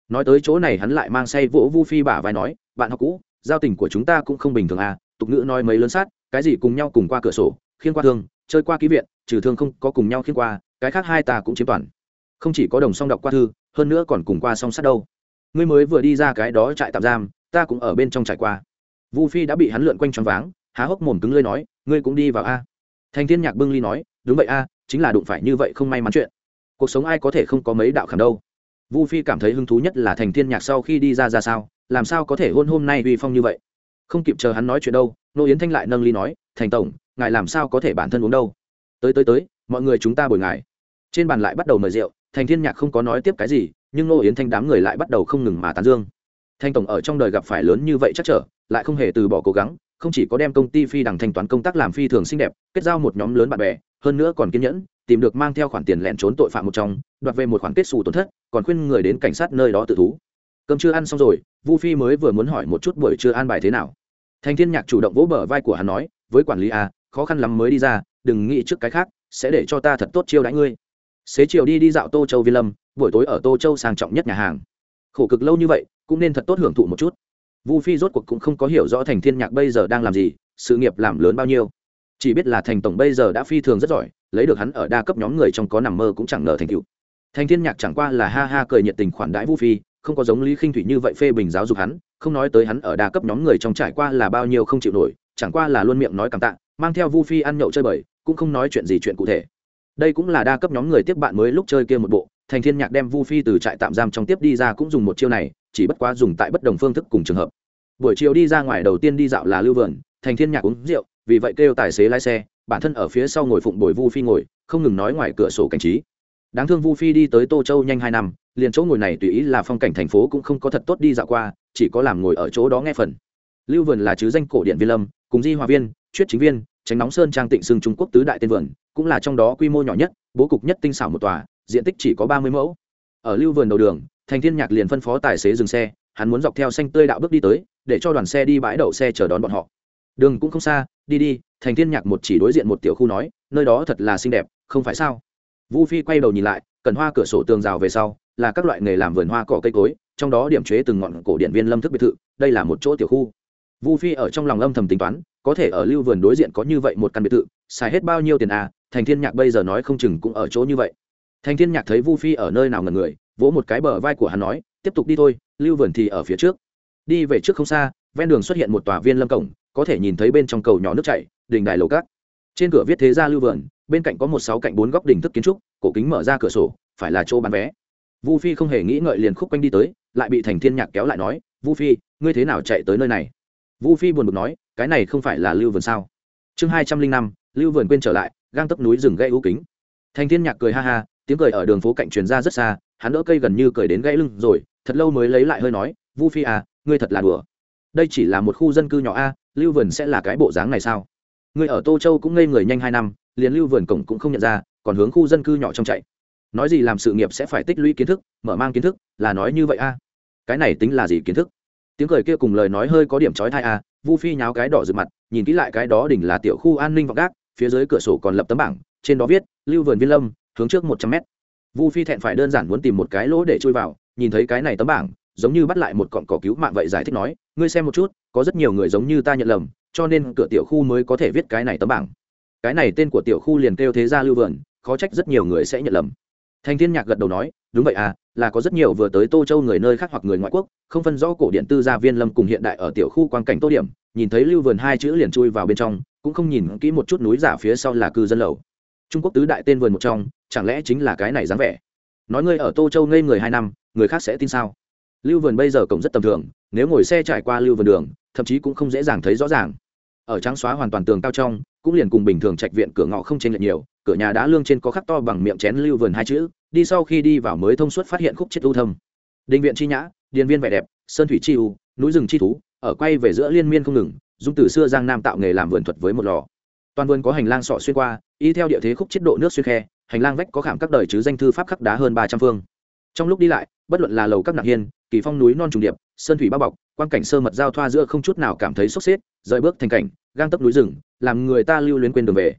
Nói tới chỗ này hắn lại mang say vỗ vu phi bả vai nói, bạn học cũ giao tình của chúng ta cũng không bình thường à tục ngữ nói mấy lớn sát, cái gì cùng nhau cùng qua cửa sổ, khiên qua thương, chơi qua ký viện, trừ thương không có cùng nhau khiên qua, cái khác hai ta cũng chiếm toàn. Không chỉ có đồng song đọc qua thư, hơn nữa còn cùng qua song sát đâu. Ngươi mới vừa đi ra cái đó trại tạm giam, ta cũng ở bên trong trải qua. Vu phi đã bị hắn lượn quanh tròn váng, há hốc mồm cứng lơi nói, ngươi cũng đi vào a. Thành thiên nhạc bưng ly nói, đúng vậy a, chính là đụng phải như vậy không may mắn chuyện. Cuộc sống ai có thể không có mấy đạo khảm đâu. Vu phi cảm thấy hứng thú nhất là thành thiên nhạc sau khi đi ra ra sao làm sao có thể hôn hôm nay uy phong như vậy? Không kịp chờ hắn nói chuyện đâu, nô yến thanh lại nâng ly nói, thành tổng, ngài làm sao có thể bản thân uống đâu? Tới tới tới, mọi người chúng ta bồi ngài. Trên bàn lại bắt đầu mời rượu, thành thiên nhạc không có nói tiếp cái gì, nhưng nô yến thanh đám người lại bắt đầu không ngừng mà tán dương. Thanh tổng ở trong đời gặp phải lớn như vậy chắc trở, lại không hề từ bỏ cố gắng, không chỉ có đem công ty phi đằng thanh toán công tác làm phi thường xinh đẹp, kết giao một nhóm lớn bạn bè, hơn nữa còn kiên nhẫn, tìm được mang theo khoản tiền lẻn trốn tội phạm một trong, đoạt về một khoản kết xù tổn thất, còn khuyên người đến cảnh sát nơi đó tự thú cơm chưa ăn xong rồi, vu phi mới vừa muốn hỏi một chút buổi trưa an bài thế nào. Thành thiên nhạc chủ động vỗ bờ vai của hắn nói, với quản lý a khó khăn lắm mới đi ra, đừng nghĩ trước cái khác, sẽ để cho ta thật tốt chiêu đãi ngươi. Xế chiều đi đi dạo tô châu vi lâm, buổi tối ở tô châu sang trọng nhất nhà hàng. Khổ cực lâu như vậy, cũng nên thật tốt hưởng thụ một chút. Vu phi rốt cuộc cũng không có hiểu rõ thành thiên nhạc bây giờ đang làm gì, sự nghiệp làm lớn bao nhiêu. Chỉ biết là thành tổng bây giờ đã phi thường rất giỏi, lấy được hắn ở đa cấp nhóm người trong có nằm mơ cũng chẳng ngờ thành tựu. Thành thiên nhạc chẳng qua là ha ha cười nhiệt tình khoản đãi vu phi không có giống lý khinh thủy như vậy phê bình giáo dục hắn, không nói tới hắn ở đa cấp nhóm người trong trải qua là bao nhiêu không chịu nổi, chẳng qua là luôn miệng nói cảm tạ, mang theo vu phi ăn nhậu chơi bời, cũng không nói chuyện gì chuyện cụ thể. Đây cũng là đa cấp nhóm người tiếp bạn mới lúc chơi kia một bộ, thành thiên nhạc đem vu phi từ trại tạm giam trong tiếp đi ra cũng dùng một chiêu này, chỉ bất quá dùng tại bất đồng phương thức cùng trường hợp. Buổi chiều đi ra ngoài đầu tiên đi dạo là lưu vườn, thành thiên nhạc uống rượu, vì vậy kêu tài xế lái xe, bản thân ở phía sau ngồi phụng bồi vu phi ngồi, không ngừng nói ngoài cửa sổ cảnh trí đáng thương vu phi đi tới tô châu nhanh hai năm, liền chỗ ngồi này tùy ý là phong cảnh thành phố cũng không có thật tốt đi dạo qua, chỉ có làm ngồi ở chỗ đó nghe phần. Lưu vườn là chứ danh cổ điện viên lâm, cùng di hòa viên, chuyết chính viên, tránh nóng sơn trang tịnh xưng trung quốc tứ đại tên vườn, cũng là trong đó quy mô nhỏ nhất, bố cục nhất tinh xảo một tòa, diện tích chỉ có ba mươi mẫu. Ở lưu vườn đầu đường, thành thiên nhạc liền phân phó tài xế dừng xe, hắn muốn dọc theo xanh tươi đạo bước đi tới, để cho đoàn xe đi bãi đậu xe chờ đón bọn họ. Đường cũng không xa, đi đi, thành thiên nhạc một chỉ đối diện một tiểu khu nói, nơi đó thật là xinh đẹp, không phải sao? Vu phi quay đầu nhìn lại, cần hoa cửa sổ tường rào về sau, là các loại nghề làm vườn hoa cỏ cây cối, trong đó điểm chế từng ngọn cổ điện viên lâm thức biệt thự, đây là một chỗ tiểu khu. Vu phi ở trong lòng âm thầm tính toán, có thể ở lưu vườn đối diện có như vậy một căn biệt thự, xài hết bao nhiêu tiền à thành thiên nhạc bây giờ nói không chừng cũng ở chỗ như vậy. Thành thiên nhạc thấy vu phi ở nơi nào ngần người, vỗ một cái bờ vai của hắn nói, tiếp tục đi thôi, lưu vườn thì ở phía trước. Đi về trước không xa, ven đường xuất hiện một tòa viên lâm cổng, có thể nhìn thấy bên trong cầu nhỏ nước chảy đình đài lầu cát trên cửa viết thế gia lưu vườn bên cạnh có một sáu cạnh bốn góc đỉnh thức kiến trúc, cổ kính mở ra cửa sổ, phải là chỗ bán vé. Vu phi không hề nghĩ ngợi liền khúc quanh đi tới, lại bị thành thiên nhạc kéo lại nói, vu phi, ngươi thế nào chạy tới nơi này? Vu phi buồn bực nói, cái này không phải là lưu vườn sao? Chương hai trăm linh năm, lưu vườn quên trở lại, gang tấp núi rừng gây ưu kính. Thành thiên nhạc cười ha ha, tiếng cười ở đường phố cạnh truyền ra rất xa, hắn đỡ cây gần như cười đến gãy lưng rồi, thật lâu mới lấy lại hơi nói, vu phi à ngươi thật là đùa. Đây chỉ là một khu dân cư nhỏ a, lưu vườn sẽ là cái bộ dáng này sao? Ngươi ở tô châu cũng ngây người nhanh hai năm liền lưu vườn cổng cũng không nhận ra, còn hướng khu dân cư nhỏ trong chạy. Nói gì làm sự nghiệp sẽ phải tích lũy kiến thức, mở mang kiến thức, là nói như vậy a. Cái này tính là gì kiến thức? Tiếng cười kia cùng lời nói hơi có điểm trói thai a, vu phi nháo cái đỏ rực mặt, nhìn kỹ lại cái đó đỉnh là tiểu khu an ninh vọng gác, phía dưới cửa sổ còn lập tấm bảng, trên đó viết, lưu vườn viên lâm, hướng trước một trăm mét. Vu phi thẹn phải đơn giản muốn tìm một cái lỗ để chui vào, nhìn thấy cái này tấm bảng, giống như bắt lại một cọn cỏ cứu mạng vậy giải thích nói, ngươi xem một chút, có rất nhiều người giống như ta nhận lầm, cho nên cửa tiểu khu mới có thể viết cái này tấm bảng cái này tên của tiểu khu liền kêu thế gia lưu vườn, khó trách rất nhiều người sẽ nhận lầm. Thành thiên nhạc gật đầu nói, đúng vậy à là có rất nhiều vừa tới tô châu người nơi khác hoặc người ngoại quốc, không phân rõ cổ điện tư gia viên lâm cùng hiện đại ở tiểu khu quan cảnh tô điểm, nhìn thấy lưu vườn hai chữ liền chui vào bên trong, cũng không nhìn kỹ một chút núi giả phía sau là cư dân lầu. Trung quốc tứ đại tên vườn một trong, chẳng lẽ chính là cái này dáng vẻ? Nói ngươi ở tô châu ngây người hai năm, người khác sẽ tin sao? Lưu vườn bây giờ cổng rất tầm thường, nếu ngồi xe trải qua lưu vườn đường, thậm chí cũng không dễ dàng thấy rõ ràng ở trắng xóa hoàn toàn tường cao trong, cũng liền cùng bình thường trạch viện cửa ngõ không chênh lệch nhiều, cửa nhà đá lương trên có khắc to bằng miệng chén lưu vườn hai chữ, đi sau khi đi vào mới thông suốt phát hiện khúc chết ưu thâm. Đình viện chi nhã điện viên vẻ đẹp, sơn thủy chi u, núi rừng chi thú, ở quay về giữa liên miên không ngừng, dung từ xưa giang nam tạo nghề làm vườn thuật với một lò. Toàn vườn có hành lang sọ xuyên qua, y theo địa thế khúc chết độ nước xuyên khe, hành lang vách có khảm các đời chứ danh thư pháp khắc đá hơn ba trăm phương. Trong lúc đi lại, bất luận là lầu các nặng hiên, kỳ phong núi non trùng điệp, sơn thủy bao bọc quan cảnh sơ mật giao thoa giữa không chút nào cảm thấy sốc xếp rời bước thành cảnh, gang tấp núi rừng, làm người ta lưu luyến quên đường về.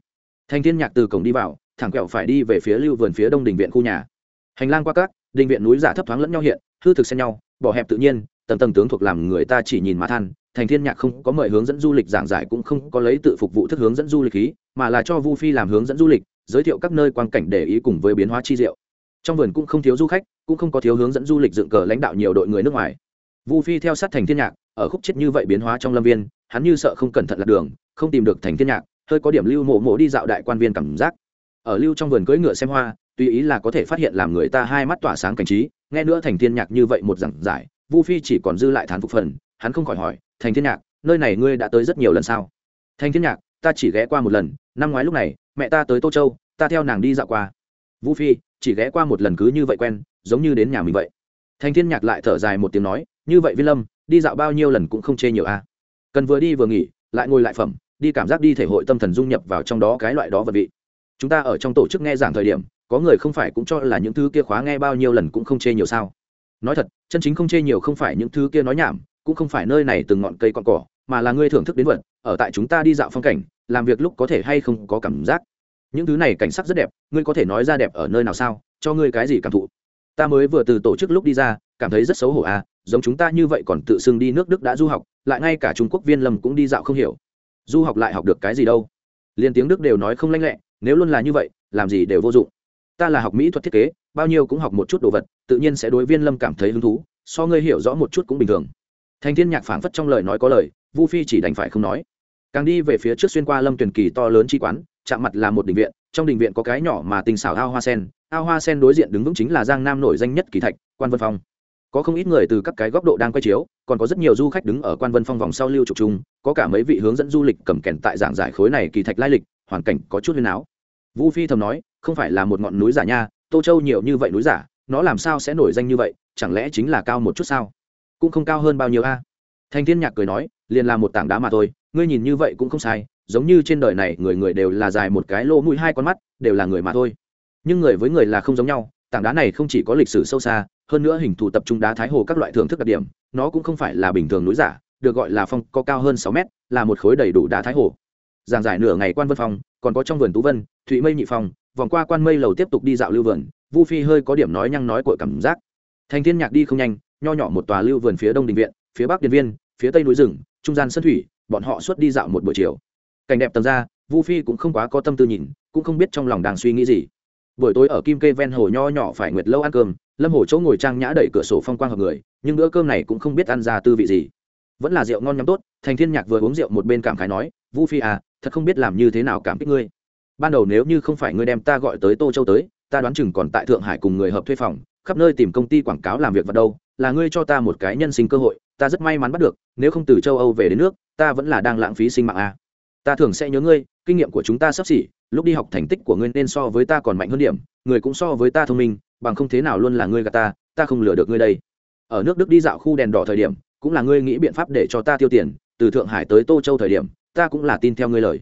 Thành thiên nhạc từ cổng đi vào, thẳng quẹo phải đi về phía lưu vườn phía đông đình viện khu nhà. Hành lang qua các, đình viện núi giả thấp thoáng lẫn nhau hiện, hư thực xen nhau, bỏ hẹp tự nhiên, tầng tầng tướng thuộc làm người ta chỉ nhìn mà than thành thiên nhạc không có mời hướng dẫn du lịch giảng giải cũng không có lấy tự phục vụ thức hướng dẫn du lịch khí mà là cho vu phi làm hướng dẫn du lịch, giới thiệu các nơi quan cảnh để ý cùng với biến hóa chi diệu. Trong vườn cũng không thiếu du khách, cũng không có thiếu hướng dẫn du lịch dựng cờ lãnh đạo nhiều đội người nước ngoài. Vu phi theo sát thành thiên nhạc, ở khúc chết như vậy biến hóa trong lâm viên hắn như sợ không cẩn thận lạc đường, không tìm được thành thiên nhạc, hơi có điểm lưu mộ mộ đi dạo đại quan viên cảm giác. Ở lưu trong vườn cưỡi ngựa xem hoa, tùy ý là có thể phát hiện làm người ta hai mắt tỏa sáng cảnh trí, nghe nữa thành thiên nhạc như vậy một giảng giải, vu phi chỉ còn dư lại thán phục phần, hắn không khỏi hỏi, thành thiên nhạc, nơi này ngươi đã tới rất nhiều lần sao? Thành thiên nhạc, ta chỉ ghé qua một lần, năm ngoái lúc này, mẹ ta tới tô châu, ta theo nàng đi dạo qua. Vu phi chỉ ghé qua một lần cứ như vậy quen, giống như đến nhà mình vậy. Thành thiên nhạc lại thở dài một tiếng nói, như vậy viên lâm, đi dạo bao nhiêu lần cũng không chê nhiều a cần vừa đi vừa nghỉ, lại ngồi lại phẩm, đi cảm giác đi thể hội tâm thần dung nhập vào trong đó cái loại đó vật vị. Chúng ta ở trong tổ chức nghe giảng thời điểm, có người không phải cũng cho là những thứ kia khóa nghe bao nhiêu lần cũng không chê nhiều sao. Nói thật, chân chính không chê nhiều không phải những thứ kia nói nhảm, cũng không phải nơi này từng ngọn cây con cỏ, mà là ngươi thưởng thức đến vật, ở tại chúng ta đi dạo phong cảnh, làm việc lúc có thể hay không có cảm giác. Những thứ này cảnh sắc rất đẹp, ngươi có thể nói ra đẹp ở nơi nào sao, cho ngươi cái gì cảm thụ. Ta mới vừa từ tổ chức lúc đi ra cảm thấy rất xấu hổ à giống chúng ta như vậy còn tự xưng đi nước đức đã du học, lại ngay cả trung quốc viên lâm cũng đi dạo không hiểu. Du học lại học được cái gì đâu? Liền tiếng đức đều nói không lanh lẹ, nếu luôn là như vậy, làm gì đều vô dụng. Ta là học mỹ thuật thiết kế, bao nhiêu cũng học một chút đồ vật, tự nhiên sẽ đối viên lâm cảm thấy hứng thú, so ngươi hiểu rõ một chút cũng bình thường. Thành thiên nhạc phảng phất trong lời nói có lời, vu phi chỉ đành phải không nói. Càng đi về phía trước xuyên qua lâm tuyển kỳ to lớn chi quán, chạm mặt là một đình viện, trong đình viện có cái nhỏ mà tình xảo ao hoa sen, ao hoa sen đối diện đứng vững chính là giang nam nổi danh nhất kỳ thạch, quan vân phong có không ít người từ các cái góc độ đang quay chiếu, còn có rất nhiều du khách đứng ở quan vân phong vòng sau lưu trục trung có cả mấy vị hướng dẫn du lịch cầm kèn tại giảng giải khối này kỳ thạch lai lịch, hoàn cảnh có chút huyền áo. Vũ phi thầm nói, không phải là một ngọn núi giả nha, tô châu nhiều như vậy núi giả, nó làm sao sẽ nổi danh như vậy, chẳng lẽ chính là cao một chút sao? Cũng không cao hơn bao nhiêu a. À? thành thiên nhạc cười nói, liền là một tảng đá mà thôi, ngươi nhìn như vậy cũng không sai, giống như trên đời này người người đều là dài một cái lỗ mũi hai con mắt, đều là người mà thôi. Nhưng người với người là không giống nhau, tảng đá này không chỉ có lịch sử sâu xa hơn nữa hình thù tập trung đá thái hồ các loại thưởng thức đặc điểm, nó cũng không phải là bình thường núi giả, được gọi là phong, có cao hơn sáu mét, là một khối đầy đủ đá thái hồ. Giảng giải nửa ngày quan vân phong, còn có trong vườn tú vân thụy mây nhị phong, vòng qua quan mây lầu tiếp tục đi dạo lưu vườn, vu phi hơi có điểm nói nhăng nói của cảm giác. Thành thiên nhạc đi không nhanh, nho nhỏ một tòa lưu vườn phía đông đình viện, phía bắc điện viên, phía tây núi rừng, trung gian sân thủy, bọn họ suốt đi dạo một buổi chiều. Cảnh đẹp tầm ra, vu phi cũng không quá có tâm tư nhìn, cũng không biết trong lòng đang suy nghĩ gì. Buổi tối ở kim kê ven hồ nho nhỏ phải nguyệt lâu ăn cơm lâm Hổ chỗ ngồi trang nhã đẩy cửa sổ phong quang hợp người, nhưng bữa cơm này cũng không biết ăn ra tư vị gì vẫn là rượu ngon nhắm tốt, thành thiên nhạc vừa uống rượu một bên cảm khái nói, vu phi à thật không biết làm như thế nào cảm kích ngươi ban đầu nếu như không phải ngươi đem ta gọi tới tô châu tới, ta đoán chừng còn tại thượng hải cùng người hợp thuê phòng, khắp nơi tìm công ty quảng cáo làm việc vào đâu, là ngươi cho ta một cái nhân sinh cơ hội, ta rất may mắn bắt được, nếu không từ châu âu về đến nước, ta vẫn là đang lãng phí sinh mạng à. ta thường sẽ nhớ ngươi, kinh nghiệm của chúng ta sắp xỉ, lúc đi học thành tích của ngươi nên so với ta còn mạnh hơn điểm, người cũng so với ta thông minh bằng không thế nào luôn là ngươi gạt ta ta không lừa được ngươi đây. Ở nước đức đi dạo khu đèn đỏ thời điểm, cũng là ngươi nghĩ biện pháp để cho ta tiêu tiền, từ thượng hải tới tô châu thời điểm, ta cũng là tin theo ngươi lời.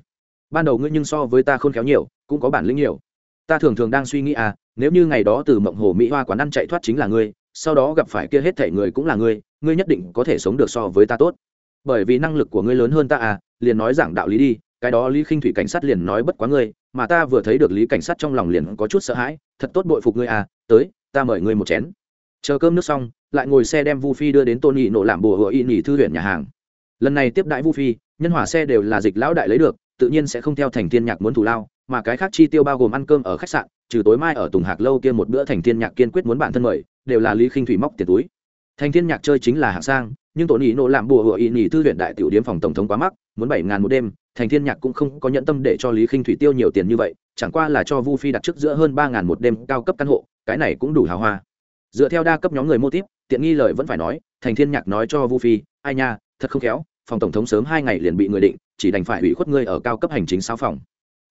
Ban đầu ngươi nhưng so với ta khôn khéo nhiều, cũng có bản lĩnh nhiều. Ta thường thường đang suy nghĩ à nếu như ngày đó từ mộng hồ mỹ hoa quán ăn chạy thoát chính là ngươi, sau đó gặp phải kia hết thể người cũng là ngươi ngươi nhất định có thể sống được so với ta tốt. Bởi vì năng lực của ngươi lớn hơn ta à liền nói giảng đạo lý đi cái đó lý khinh thủy cảnh sát liền nói bất quá ngươi, mà ta vừa thấy được lý cảnh sát trong lòng liền có chút sợ hãi, thật tốt bội phục ngươi à tới, ta mời ngươi một chén. Chờ cơm nước xong, lại ngồi xe đem vu phi đưa đến tôn nhị nộ làm bùa hựa y nhỉ thư huyện nhà hàng. Lần này tiếp đại vu phi, nhân hỏa xe đều là dịch lão đại lấy được, tự nhiên sẽ không theo thành thiên nhạc muốn thủ lao, mà cái khác chi tiêu bao gồm ăn cơm ở khách sạn, trừ tối mai ở tùng hạc lâu kia một bữa thành thiên nhạc kiên quyết muốn bản thân mời, đều là lý khinh thủy móc tiền túi. Thành thiên nhạc chơi chính là hạng sang, nhưng tổ nhị nộ làm bùa hựa y nhỉ thư huyện đại tiểu điếm phòng tổng thống quá mắc, muốn bảy ngàn một đêm thành thiên nhạc cũng không có nhẫn tâm để cho lý khinh thủy tiêu nhiều tiền như vậy, chẳng qua là cho vu phi đặt trước giữa hơn ba ngàn một đêm cao cấp căn hộ, cái này cũng đủ hào hoa. Dựa theo đa cấp nhóm người mô típ, tiện nghi lời vẫn phải nói, thành thiên nhạc nói cho vu phi, ai nha, thật không khéo, phòng tổng thống sớm hai ngày liền bị người định, chỉ đành phải ủy khuất ngươi ở cao cấp hành chính sáu phòng.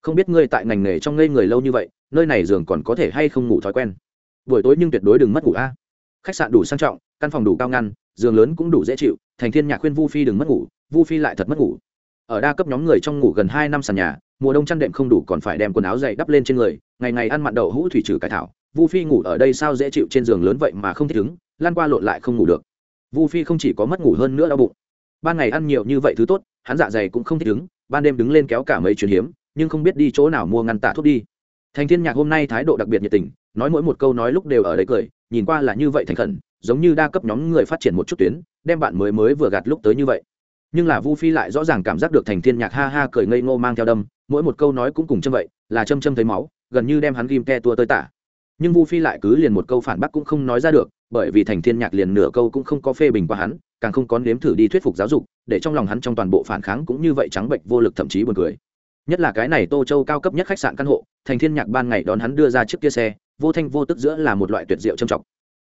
Không biết ngươi tại ngành nghề trong ngây người lâu như vậy, nơi này giường còn có thể hay không ngủ thói quen? Buổi tối nhưng tuyệt đối đừng mất ngủ a. Khách sạn đủ sang trọng, căn phòng đủ cao ngăn, giường lớn cũng đủ dễ chịu, thành thiên nhạc khuyên vu phi đừng mất ngủ, vu phi lại thật mất ngủ ở đa cấp nhóm người trong ngủ gần hai năm sàn nhà, mùa đông chăn đệm không đủ còn phải đem quần áo dày đắp lên trên người, ngày ngày ăn mặn đậu hũ thủy trừ cải thảo, vu phi ngủ ở đây sao dễ chịu trên giường lớn vậy mà không thích ứng, lan qua lộn lại không ngủ được. Vu phi không chỉ có mất ngủ hơn nữa đau bụng. Ban ngày ăn nhiều như vậy thứ tốt, hắn dạ dày cũng không thích ứng, ban đêm đứng lên kéo cả mấy chuyến hiếm, nhưng không biết đi chỗ nào mua ngăn tạ thuốc đi. Thành thiên nhạc hôm nay thái độ đặc biệt nhiệt tình, nói mỗi một câu nói lúc đều ở đấy cười, nhìn qua là như vậy thành khẩn, giống như đa cấp nhóm người phát triển một chút tuyến, đem bạn mới mới vừa gạt lúc tới như vậy nhưng là vu phi lại rõ ràng cảm giác được thành thiên nhạc ha ha cười ngây ngô mang theo đâm, mỗi một câu nói cũng cùng châm vậy, là châm châm thấy máu, gần như đem hắn ghim ke tua tới tả. Nhưng vu phi lại cứ liền một câu phản bác cũng không nói ra được, bởi vì thành thiên nhạc liền nửa câu cũng không có phê bình qua hắn, càng không có nếm thử đi thuyết phục giáo dục, để trong lòng hắn trong toàn bộ phản kháng cũng như vậy trắng bệnh vô lực thậm chí buồn cười. Nhất là cái này tô châu cao cấp nhất khách sạn căn hộ, thành thiên nhạc ban ngày đón hắn đưa ra chiếc kia xe, vô thanh vô tức giữa là một loại tuyệt diệu trầm trọng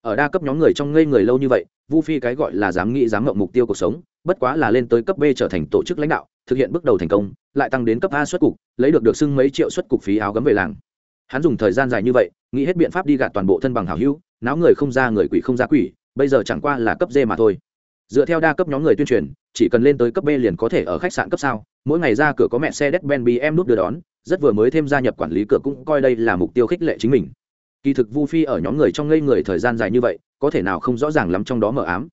ở đa cấp nhóm người trong ngây người lâu như vậy, vu phi cái gọi là dám nghĩ dám ngậm mục tiêu cuộc sống, bất quá là lên tới cấp b trở thành tổ chức lãnh đạo, thực hiện bước đầu thành công, lại tăng đến cấp a xuất cục, lấy được được xưng mấy triệu xuất cục phí áo gấm về làng. Hắn dùng thời gian dài như vậy, nghĩ hết biện pháp đi gạt toàn bộ thân bằng hảo hữu, náo người không ra người quỷ không ra quỷ, bây giờ chẳng qua là cấp d mà thôi. Dựa theo đa cấp nhóm người tuyên truyền, chỉ cần lên tới cấp b liền có thể ở khách sạn cấp sao, mỗi ngày ra cửa có mẹ xe Mercedes ben bm nút đưa đón, rất vừa mới thêm gia nhập quản lý cửa cũng coi đây là mục tiêu khích lệ chính mình kỳ thực vu phi ở nhóm người trong ngây người thời gian dài như vậy, có thể nào không rõ ràng lắm trong đó mờ ám.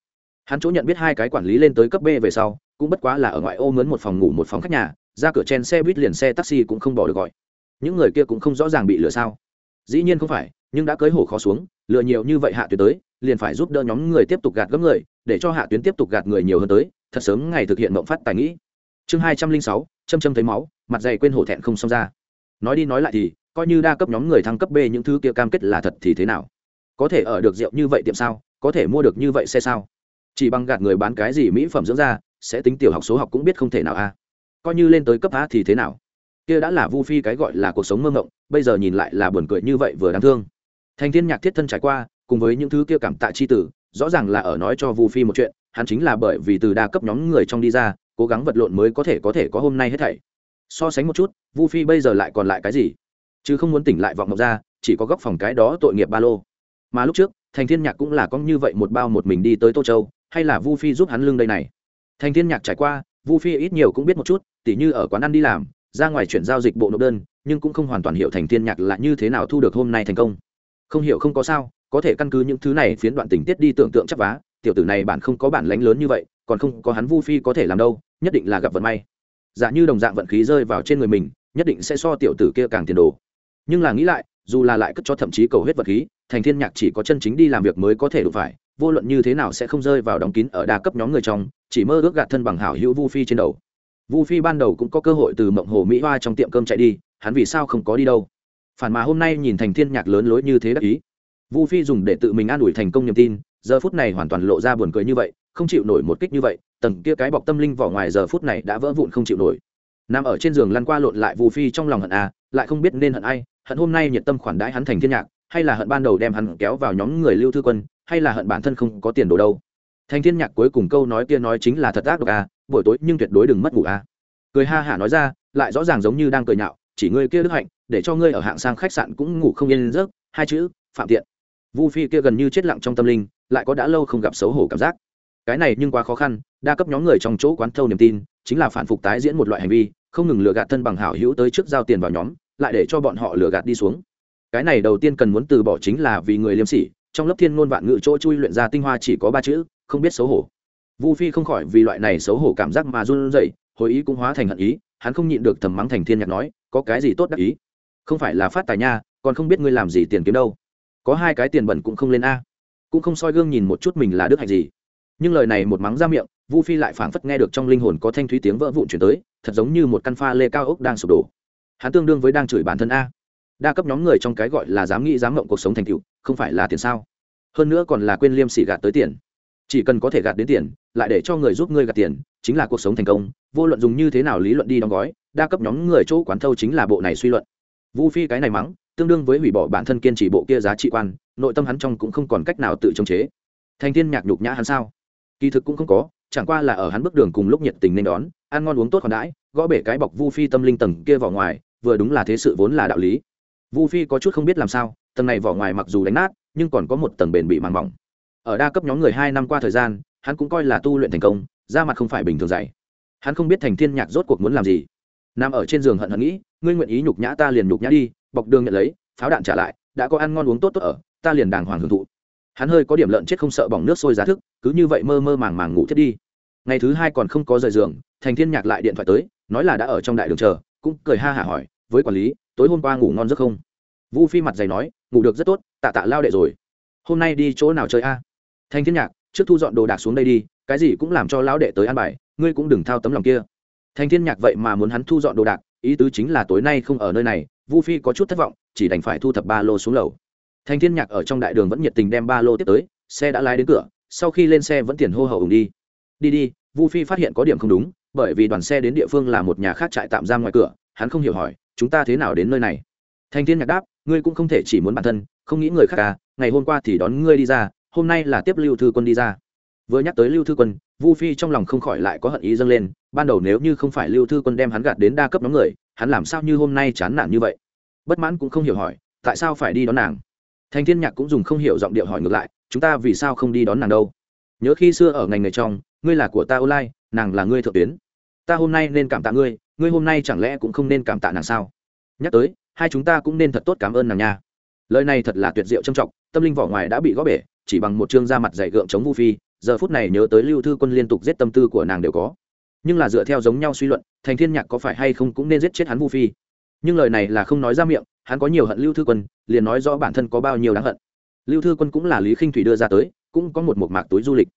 Hắn chỗ nhận biết hai cái quản lý lên tới cấp b về sau, cũng bất quá là ở ngoại ô mướn một phòng ngủ một phòng khách nhà, ra cửa chen xe buýt liền xe taxi cũng không bỏ được gọi. Những người kia cũng không rõ ràng bị lừa sao. Dĩ nhiên không phải, nhưng đã cưới hổ khó xuống, lừa nhiều như vậy hạ tuyến tới, liền phải giúp đỡ nhóm người tiếp tục gạt gấp người, để cho hạ tuyến tiếp tục gạt người nhiều hơn tới, thật sớm ngày thực hiện mộng phát tài nghĩ. Chương hai trăm linh sáu, châm châm thấy máu, mặt dày quên hổ thẹn không xong ra. Nói đi nói lại thì coi như đa cấp nhóm người thăng cấp b những thứ kia cam kết là thật thì thế nào? Có thể ở được rượu như vậy tiệm sao? Có thể mua được như vậy xe sao? Chỉ bằng gạt người bán cái gì mỹ phẩm dưỡng ra sẽ tính tiểu học số học cũng biết không thể nào a. Coi như lên tới cấp a thì thế nào? Kia đã là vu phi cái gọi là cuộc sống mơ ngộng bây giờ nhìn lại là buồn cười như vậy vừa đáng thương. Thành thiên nhạc thiết thân trải qua, cùng với những thứ kia cảm tạ chi tử, rõ ràng là ở nói cho vu phi một chuyện, hắn chính là bởi vì từ đa cấp nhóm người trong đi ra, cố gắng vật lộn mới có thể có thể có hôm nay hết thảy. So sánh một chút, vu phi bây giờ lại còn lại cái gì? Chứ không muốn tỉnh lại vọng ngọc ra, chỉ có góc phòng cái đó tội nghiệp ba lô. Mà lúc trước, thành thiên nhạc cũng là có như vậy một bao một mình đi tới tô châu, hay là vu phi giúp hắn lưng đây này. Thành thiên nhạc trải qua, vu phi ít nhiều cũng biết một chút, tỉ như ở quán ăn đi làm, ra ngoài chuyển giao dịch bộ nộp đơn, nhưng cũng không hoàn toàn hiểu thành thiên nhạc là như thế nào thu được hôm nay thành công. Không hiểu không có sao, có thể căn cứ những thứ này phiến đoạn tình tiết đi tưởng tượng chắc vá, tiểu tử này bản không có bản lánh lớn như vậy, còn không có hắn vu phi có thể làm đâu, nhất định là gặp vận may. Giả như đồng dạng vận khí rơi vào trên người mình, nhất định sẽ so tiểu tử kia càng tiền đồ nhưng là nghĩ lại, dù là lại cất cho thậm chí cầu hết vật khí, thành thiên nhạc chỉ có chân chính đi làm việc mới có thể đụng phải, vô luận như thế nào sẽ không rơi vào đóng kín ở đa cấp nhóm người trong, chỉ mơ ước gạt thân bằng hảo hữu vu phi trên đầu. Vu phi ban đầu cũng có cơ hội từ mộng hồ mỹ hoa trong tiệm cơm chạy đi, hắn vì sao không có đi đâu? Phản mà hôm nay nhìn thành thiên nhạc lớn lối như thế đắc ý. Vu phi dùng để tự mình an ủi thành công niềm tin, giờ phút này hoàn toàn lộ ra buồn cười như vậy, không chịu nổi một kích như vậy, tầng kia cái bọc tâm linh vỏ ngoài giờ phút này đã vỡ vụn không chịu nổi. Nằm ở trên giường lăn qua lộn lại vu phi trong lòng hận à lại không biết nên hận ai hận hôm nay nhiệt tâm khoản đãi hắn thành thiên nhạc, hay là hận ban đầu đem hắn kéo vào nhóm người lưu thư quân, hay là hận bản thân không có tiền đồ đâu. Thành thiên nhạc cuối cùng câu nói kia nói chính là thật ác độc à buổi tối nhưng tuyệt đối đừng mất ngủ à cười ha hả nói ra, lại rõ ràng giống như đang cười nhạo, chỉ ngươi kia đức hạnh, để cho ngươi ở hạng sang khách sạn cũng ngủ không yên giấc, hai chữ, phạm tiện. Vu phi kia gần như chết lặng trong tâm linh, lại có đã lâu không gặp xấu hổ cảm giác. Cái này nhưng quá khó khăn, đa cấp nhóm người trong chỗ quán thâu niềm tin, chính là phản phục tái diễn một loại hành vi, không ngừng lừa gạt thân bằng hảo hữu tới trước giao tiền vào nhóm lại để cho bọn họ lừa gạt đi xuống. Cái này đầu tiên cần muốn từ bỏ chính là vì người liêm sỉ, trong lớp thiên ngôn vạn ngữ chỗ chui luyện ra tinh hoa chỉ có ba chữ, không biết xấu hổ. Vu phi không khỏi vì loại này xấu hổ cảm giác mà run rẩy, hồi ý cũng hóa thành hận ý, hắn không nhịn được thầm mắng thành thiên nhạc nói, có cái gì tốt đắc ý? Không phải là phát tài nha, còn không biết ngươi làm gì tiền kiếm đâu. Có hai cái tiền bẩn cũng không lên a. Cũng không soi gương nhìn một chút mình là đức hạnh gì. Nhưng lời này một mắng ra miệng, vu phi lại phảng phất nghe được trong linh hồn có thanh thúy tiếng vỡ vụn chuyển tới, thật giống như một căn pha lê cao ốc đang sụp đổ hắn tương đương với đang chửi bản thân a. Đa cấp nhóm người trong cái gọi là dám nghĩ dám mộng cuộc sống thành tựu, không phải là tiền sao? Hơn nữa còn là quên liêm sỉ gạt tới tiền. Chỉ cần có thể gạt đến tiền, lại để cho người giúp ngươi gạt tiền, chính là cuộc sống thành công. Vô luận dùng như thế nào lý luận đi đóng gói, đa cấp nhóm người chỗ quán thâu chính là bộ này suy luận. Vu phi cái này mắng, tương đương với hủy bỏ bản thân kiên trì bộ kia giá trị quan, nội tâm hắn trong cũng không còn cách nào tự chống chế. Thành thiên nhạc nhục nhã hắn sao? Kỳ thực cũng không có, chẳng qua là ở hắn bước đường cùng lúc nhiệt tình nên đón, ăn ngon uống tốt còn đãi, gõ bể cái bọc vu phi tâm linh tầng kia vào ngoài vừa đúng là thế sự vốn là đạo lý. Vu phi có chút không biết làm sao, tầng này vỏ ngoài mặc dù đánh nát, nhưng còn có một tầng bền bị màng mỏng. Ở đa cấp nhóm người hai năm qua thời gian, hắn cũng coi là tu luyện thành công ra mặt không phải bình thường dạy hắn không biết thành thiên nhạc rốt cuộc muốn làm gì. Nằm ở trên giường hận hận nghĩ, ngươi nguyện ý nhục nhã ta liền nhục nhã đi, bọc đường nhận lấy, pháo đạn trả lại, đã có ăn ngon uống tốt tốt ở, ta liền đàng hoàng hưởng thụ. Hắn hơi có điểm lợn chết không sợ bỏng nước sôi giá thức, cứ như vậy mơ mơ màng màng ngủ thiết đi. Ngày thứ hai còn không có rời giường, thành thiên nhạc lại điện thoại tới, nói là đã ở trong đại đường chờ, cũng cười ha hả hỏi với quản lý, tối hôm qua ngủ ngon rất không? Vu phi mặt dày nói, ngủ được rất tốt, tạ tạ lao đệ rồi. Hôm nay đi chỗ nào chơi a? Thanh thiên nhạc, trước thu dọn đồ đạc xuống đây đi, cái gì cũng làm cho lão đệ tới ăn bài, ngươi cũng đừng thao tấm lòng kia. Thanh thiên nhạc vậy mà muốn hắn thu dọn đồ đạc, ý tứ chính là tối nay không ở nơi này, vu phi có chút thất vọng, chỉ đành phải thu thập ba lô xuống lầu. Thanh thiên nhạc ở trong đại đường vẫn nhiệt tình đem ba lô tiếp tới, xe đã lái đến cửa, sau khi lên xe vẫn tiền hô hậu ủng đi. Đi đi, vu phi phát hiện có điểm không đúng, bởi vì đoàn xe đến địa phương là một nhà khác trại tạm giam ngoài cửa, hắn không hiểu hỏi chúng ta thế nào đến nơi này? Thành thiên nhạc đáp, ngươi cũng không thể chỉ muốn bản thân, không nghĩ người khác à ngày hôm qua thì đón ngươi đi ra, hôm nay là tiếp lưu thư quân đi ra. Vừa nhắc tới lưu thư quân, vu phi trong lòng không khỏi lại có hận ý dâng lên, ban đầu nếu như không phải lưu thư quân đem hắn gạt đến đa cấp nhóm người, hắn làm sao như hôm nay chán nản như vậy? Bất mãn cũng không hiểu hỏi, tại sao phải đi đón nàng? Thành thiên nhạc cũng dùng không hiểu giọng điệu hỏi ngược lại, chúng ta vì sao không đi đón nàng đâu? Nhớ khi xưa ở ngành nghề trong, ngươi là của ta ô lai, nàng là ngươi thượng tuyến ta hôm nay nên cảm tạ ngươi ngươi hôm nay chẳng lẽ cũng không nên cảm tạ nàng sao? Nhắc tới, hai chúng ta cũng nên thật tốt cảm ơn nàng nha. Lời này thật là tuyệt diệu trâm trọng, tâm linh vỏ ngoài đã bị gõ bể, chỉ bằng một chương da mặt dày gượng chống vu phi, giờ phút này nhớ tới lưu thư quân liên tục giết tâm tư của nàng đều có. Nhưng là dựa theo giống nhau suy luận, thành thiên nhạc có phải hay không cũng nên giết chết hắn vu phi? Nhưng lời này là không nói ra miệng, hắn có nhiều hận lưu thư quân, liền nói rõ bản thân có bao nhiêu đáng hận. Lưu thư quân cũng là lý khinh thủy đưa ra tới, cũng có một một mạc túi du lịch.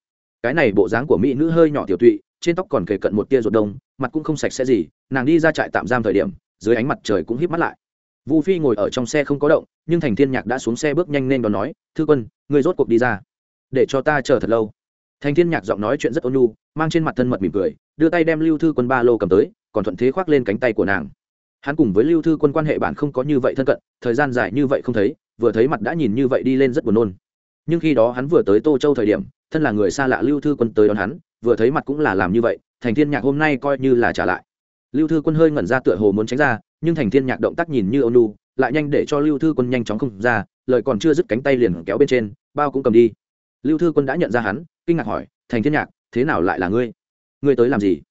Cái này bộ dáng của mỹ nữ hơi nhỏ tiểu tụy trên tóc còn kề cận một tia ruột đông, mặt cũng không sạch sẽ gì, nàng đi ra trại tạm giam thời điểm, dưới ánh mặt trời cũng híp mắt lại. Vu phi ngồi ở trong xe không có động, nhưng thành thiên nhạc đã xuống xe bước nhanh nên đón nói, thư quân người rốt cuộc đi ra. Để cho ta chờ thật lâu. Thành thiên nhạc giọng nói chuyện rất ôn nhu, mang trên mặt thân mật mỉm cười, đưa tay đem lưu thư quân ba lô cầm tới, còn thuận thế khoác lên cánh tay của nàng. Hắn cùng với lưu thư quân quan hệ bản không có như vậy thân cận, thời gian dài như vậy không thấy, vừa thấy mặt đã nhìn như vậy đi lên rất buồn nôn. Nhưng khi đó hắn vừa tới tô châu thời điểm, thân là người xa lạ lưu thư quân tới đón hắn vừa thấy mặt cũng là làm như vậy, thành thiên nhạc hôm nay coi như là trả lại. Lưu thư quân hơi ngẩn ra tựa hồ muốn tránh ra, nhưng thành thiên nhạc động tác nhìn như ônu, lại nhanh để cho lưu thư quân nhanh chóng không ra, lời còn chưa dứt cánh tay liền kéo bên trên, bao cũng cầm đi. Lưu thư quân đã nhận ra hắn, kinh ngạc hỏi, thành thiên nhạc, thế nào lại là ngươi? Ngươi tới làm gì?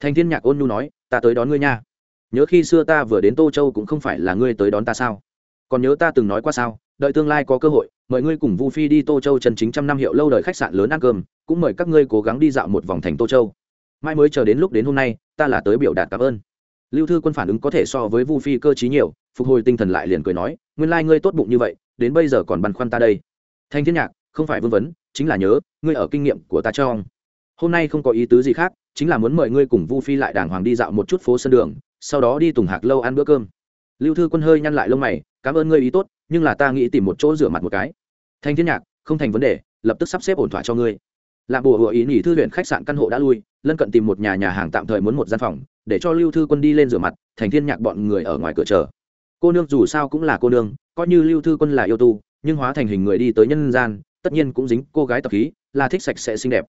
Thành thiên nhạc ôn nhu nói, ta tới đón ngươi nha. Nhớ khi xưa ta vừa đến tô châu cũng không phải là ngươi tới đón ta sao? Còn nhớ ta từng nói qua sao? Đợi tương lai có cơ hội mời ngươi cùng vu phi đi tô châu chân chính trăm năm hiệu lâu đời khách sạn lớn ăn cơm, cũng mời các ngươi cố gắng đi dạo một vòng thành tô châu. Mai mới chờ đến lúc đến hôm nay, ta là tới biểu đạt cảm ơn. Lưu thư quân phản ứng có thể so với vu phi cơ t nhiều, phục hồi tinh thần lại liền cười nói, nguyên lai、like、ngươi tốt bụng như vậy, đến bây giờ còn băn khoăn ta đây. Thanh thiên nhạc, không phải vương vấn, chính là nhớ, ngươi ở kinh nghiệm của ta cho hôm nay không có ý tứ gì khác, chính là muốn mời ngươi cùng vu phi lại đàng hoàng đi dạo một chút phố sân đường, sau đó đi tùng hạc lâu ăn bữa cơm. Lưu thư quân hơi nhăn lại lông mày cảm ơn ngươi ý tốt, nhưng là ta nghĩ tìm một chỗ rửa mặt một cái. Thanh thiên nhạc, không thành vấn đề, lập tức sắp xếp ổn thỏa cho ngươi. Làm bùa hựa ý nghỉ thư viện khách sạn căn hộ đã lui, lân cận tìm một nhà nhà hàng tạm thời muốn một gian phòng, để cho lưu thư quân đi lên rửa mặt, thành thiên nhạc bọn người ở ngoài cửa chờ. Cô nương dù sao cũng là cô nương, coi như lưu thư quân là yêu tu, nhưng hóa thành hình người đi tới nhân gian, tất nhiên cũng dính cô gái tập khí, là thích sạch sẽ xinh đẹp.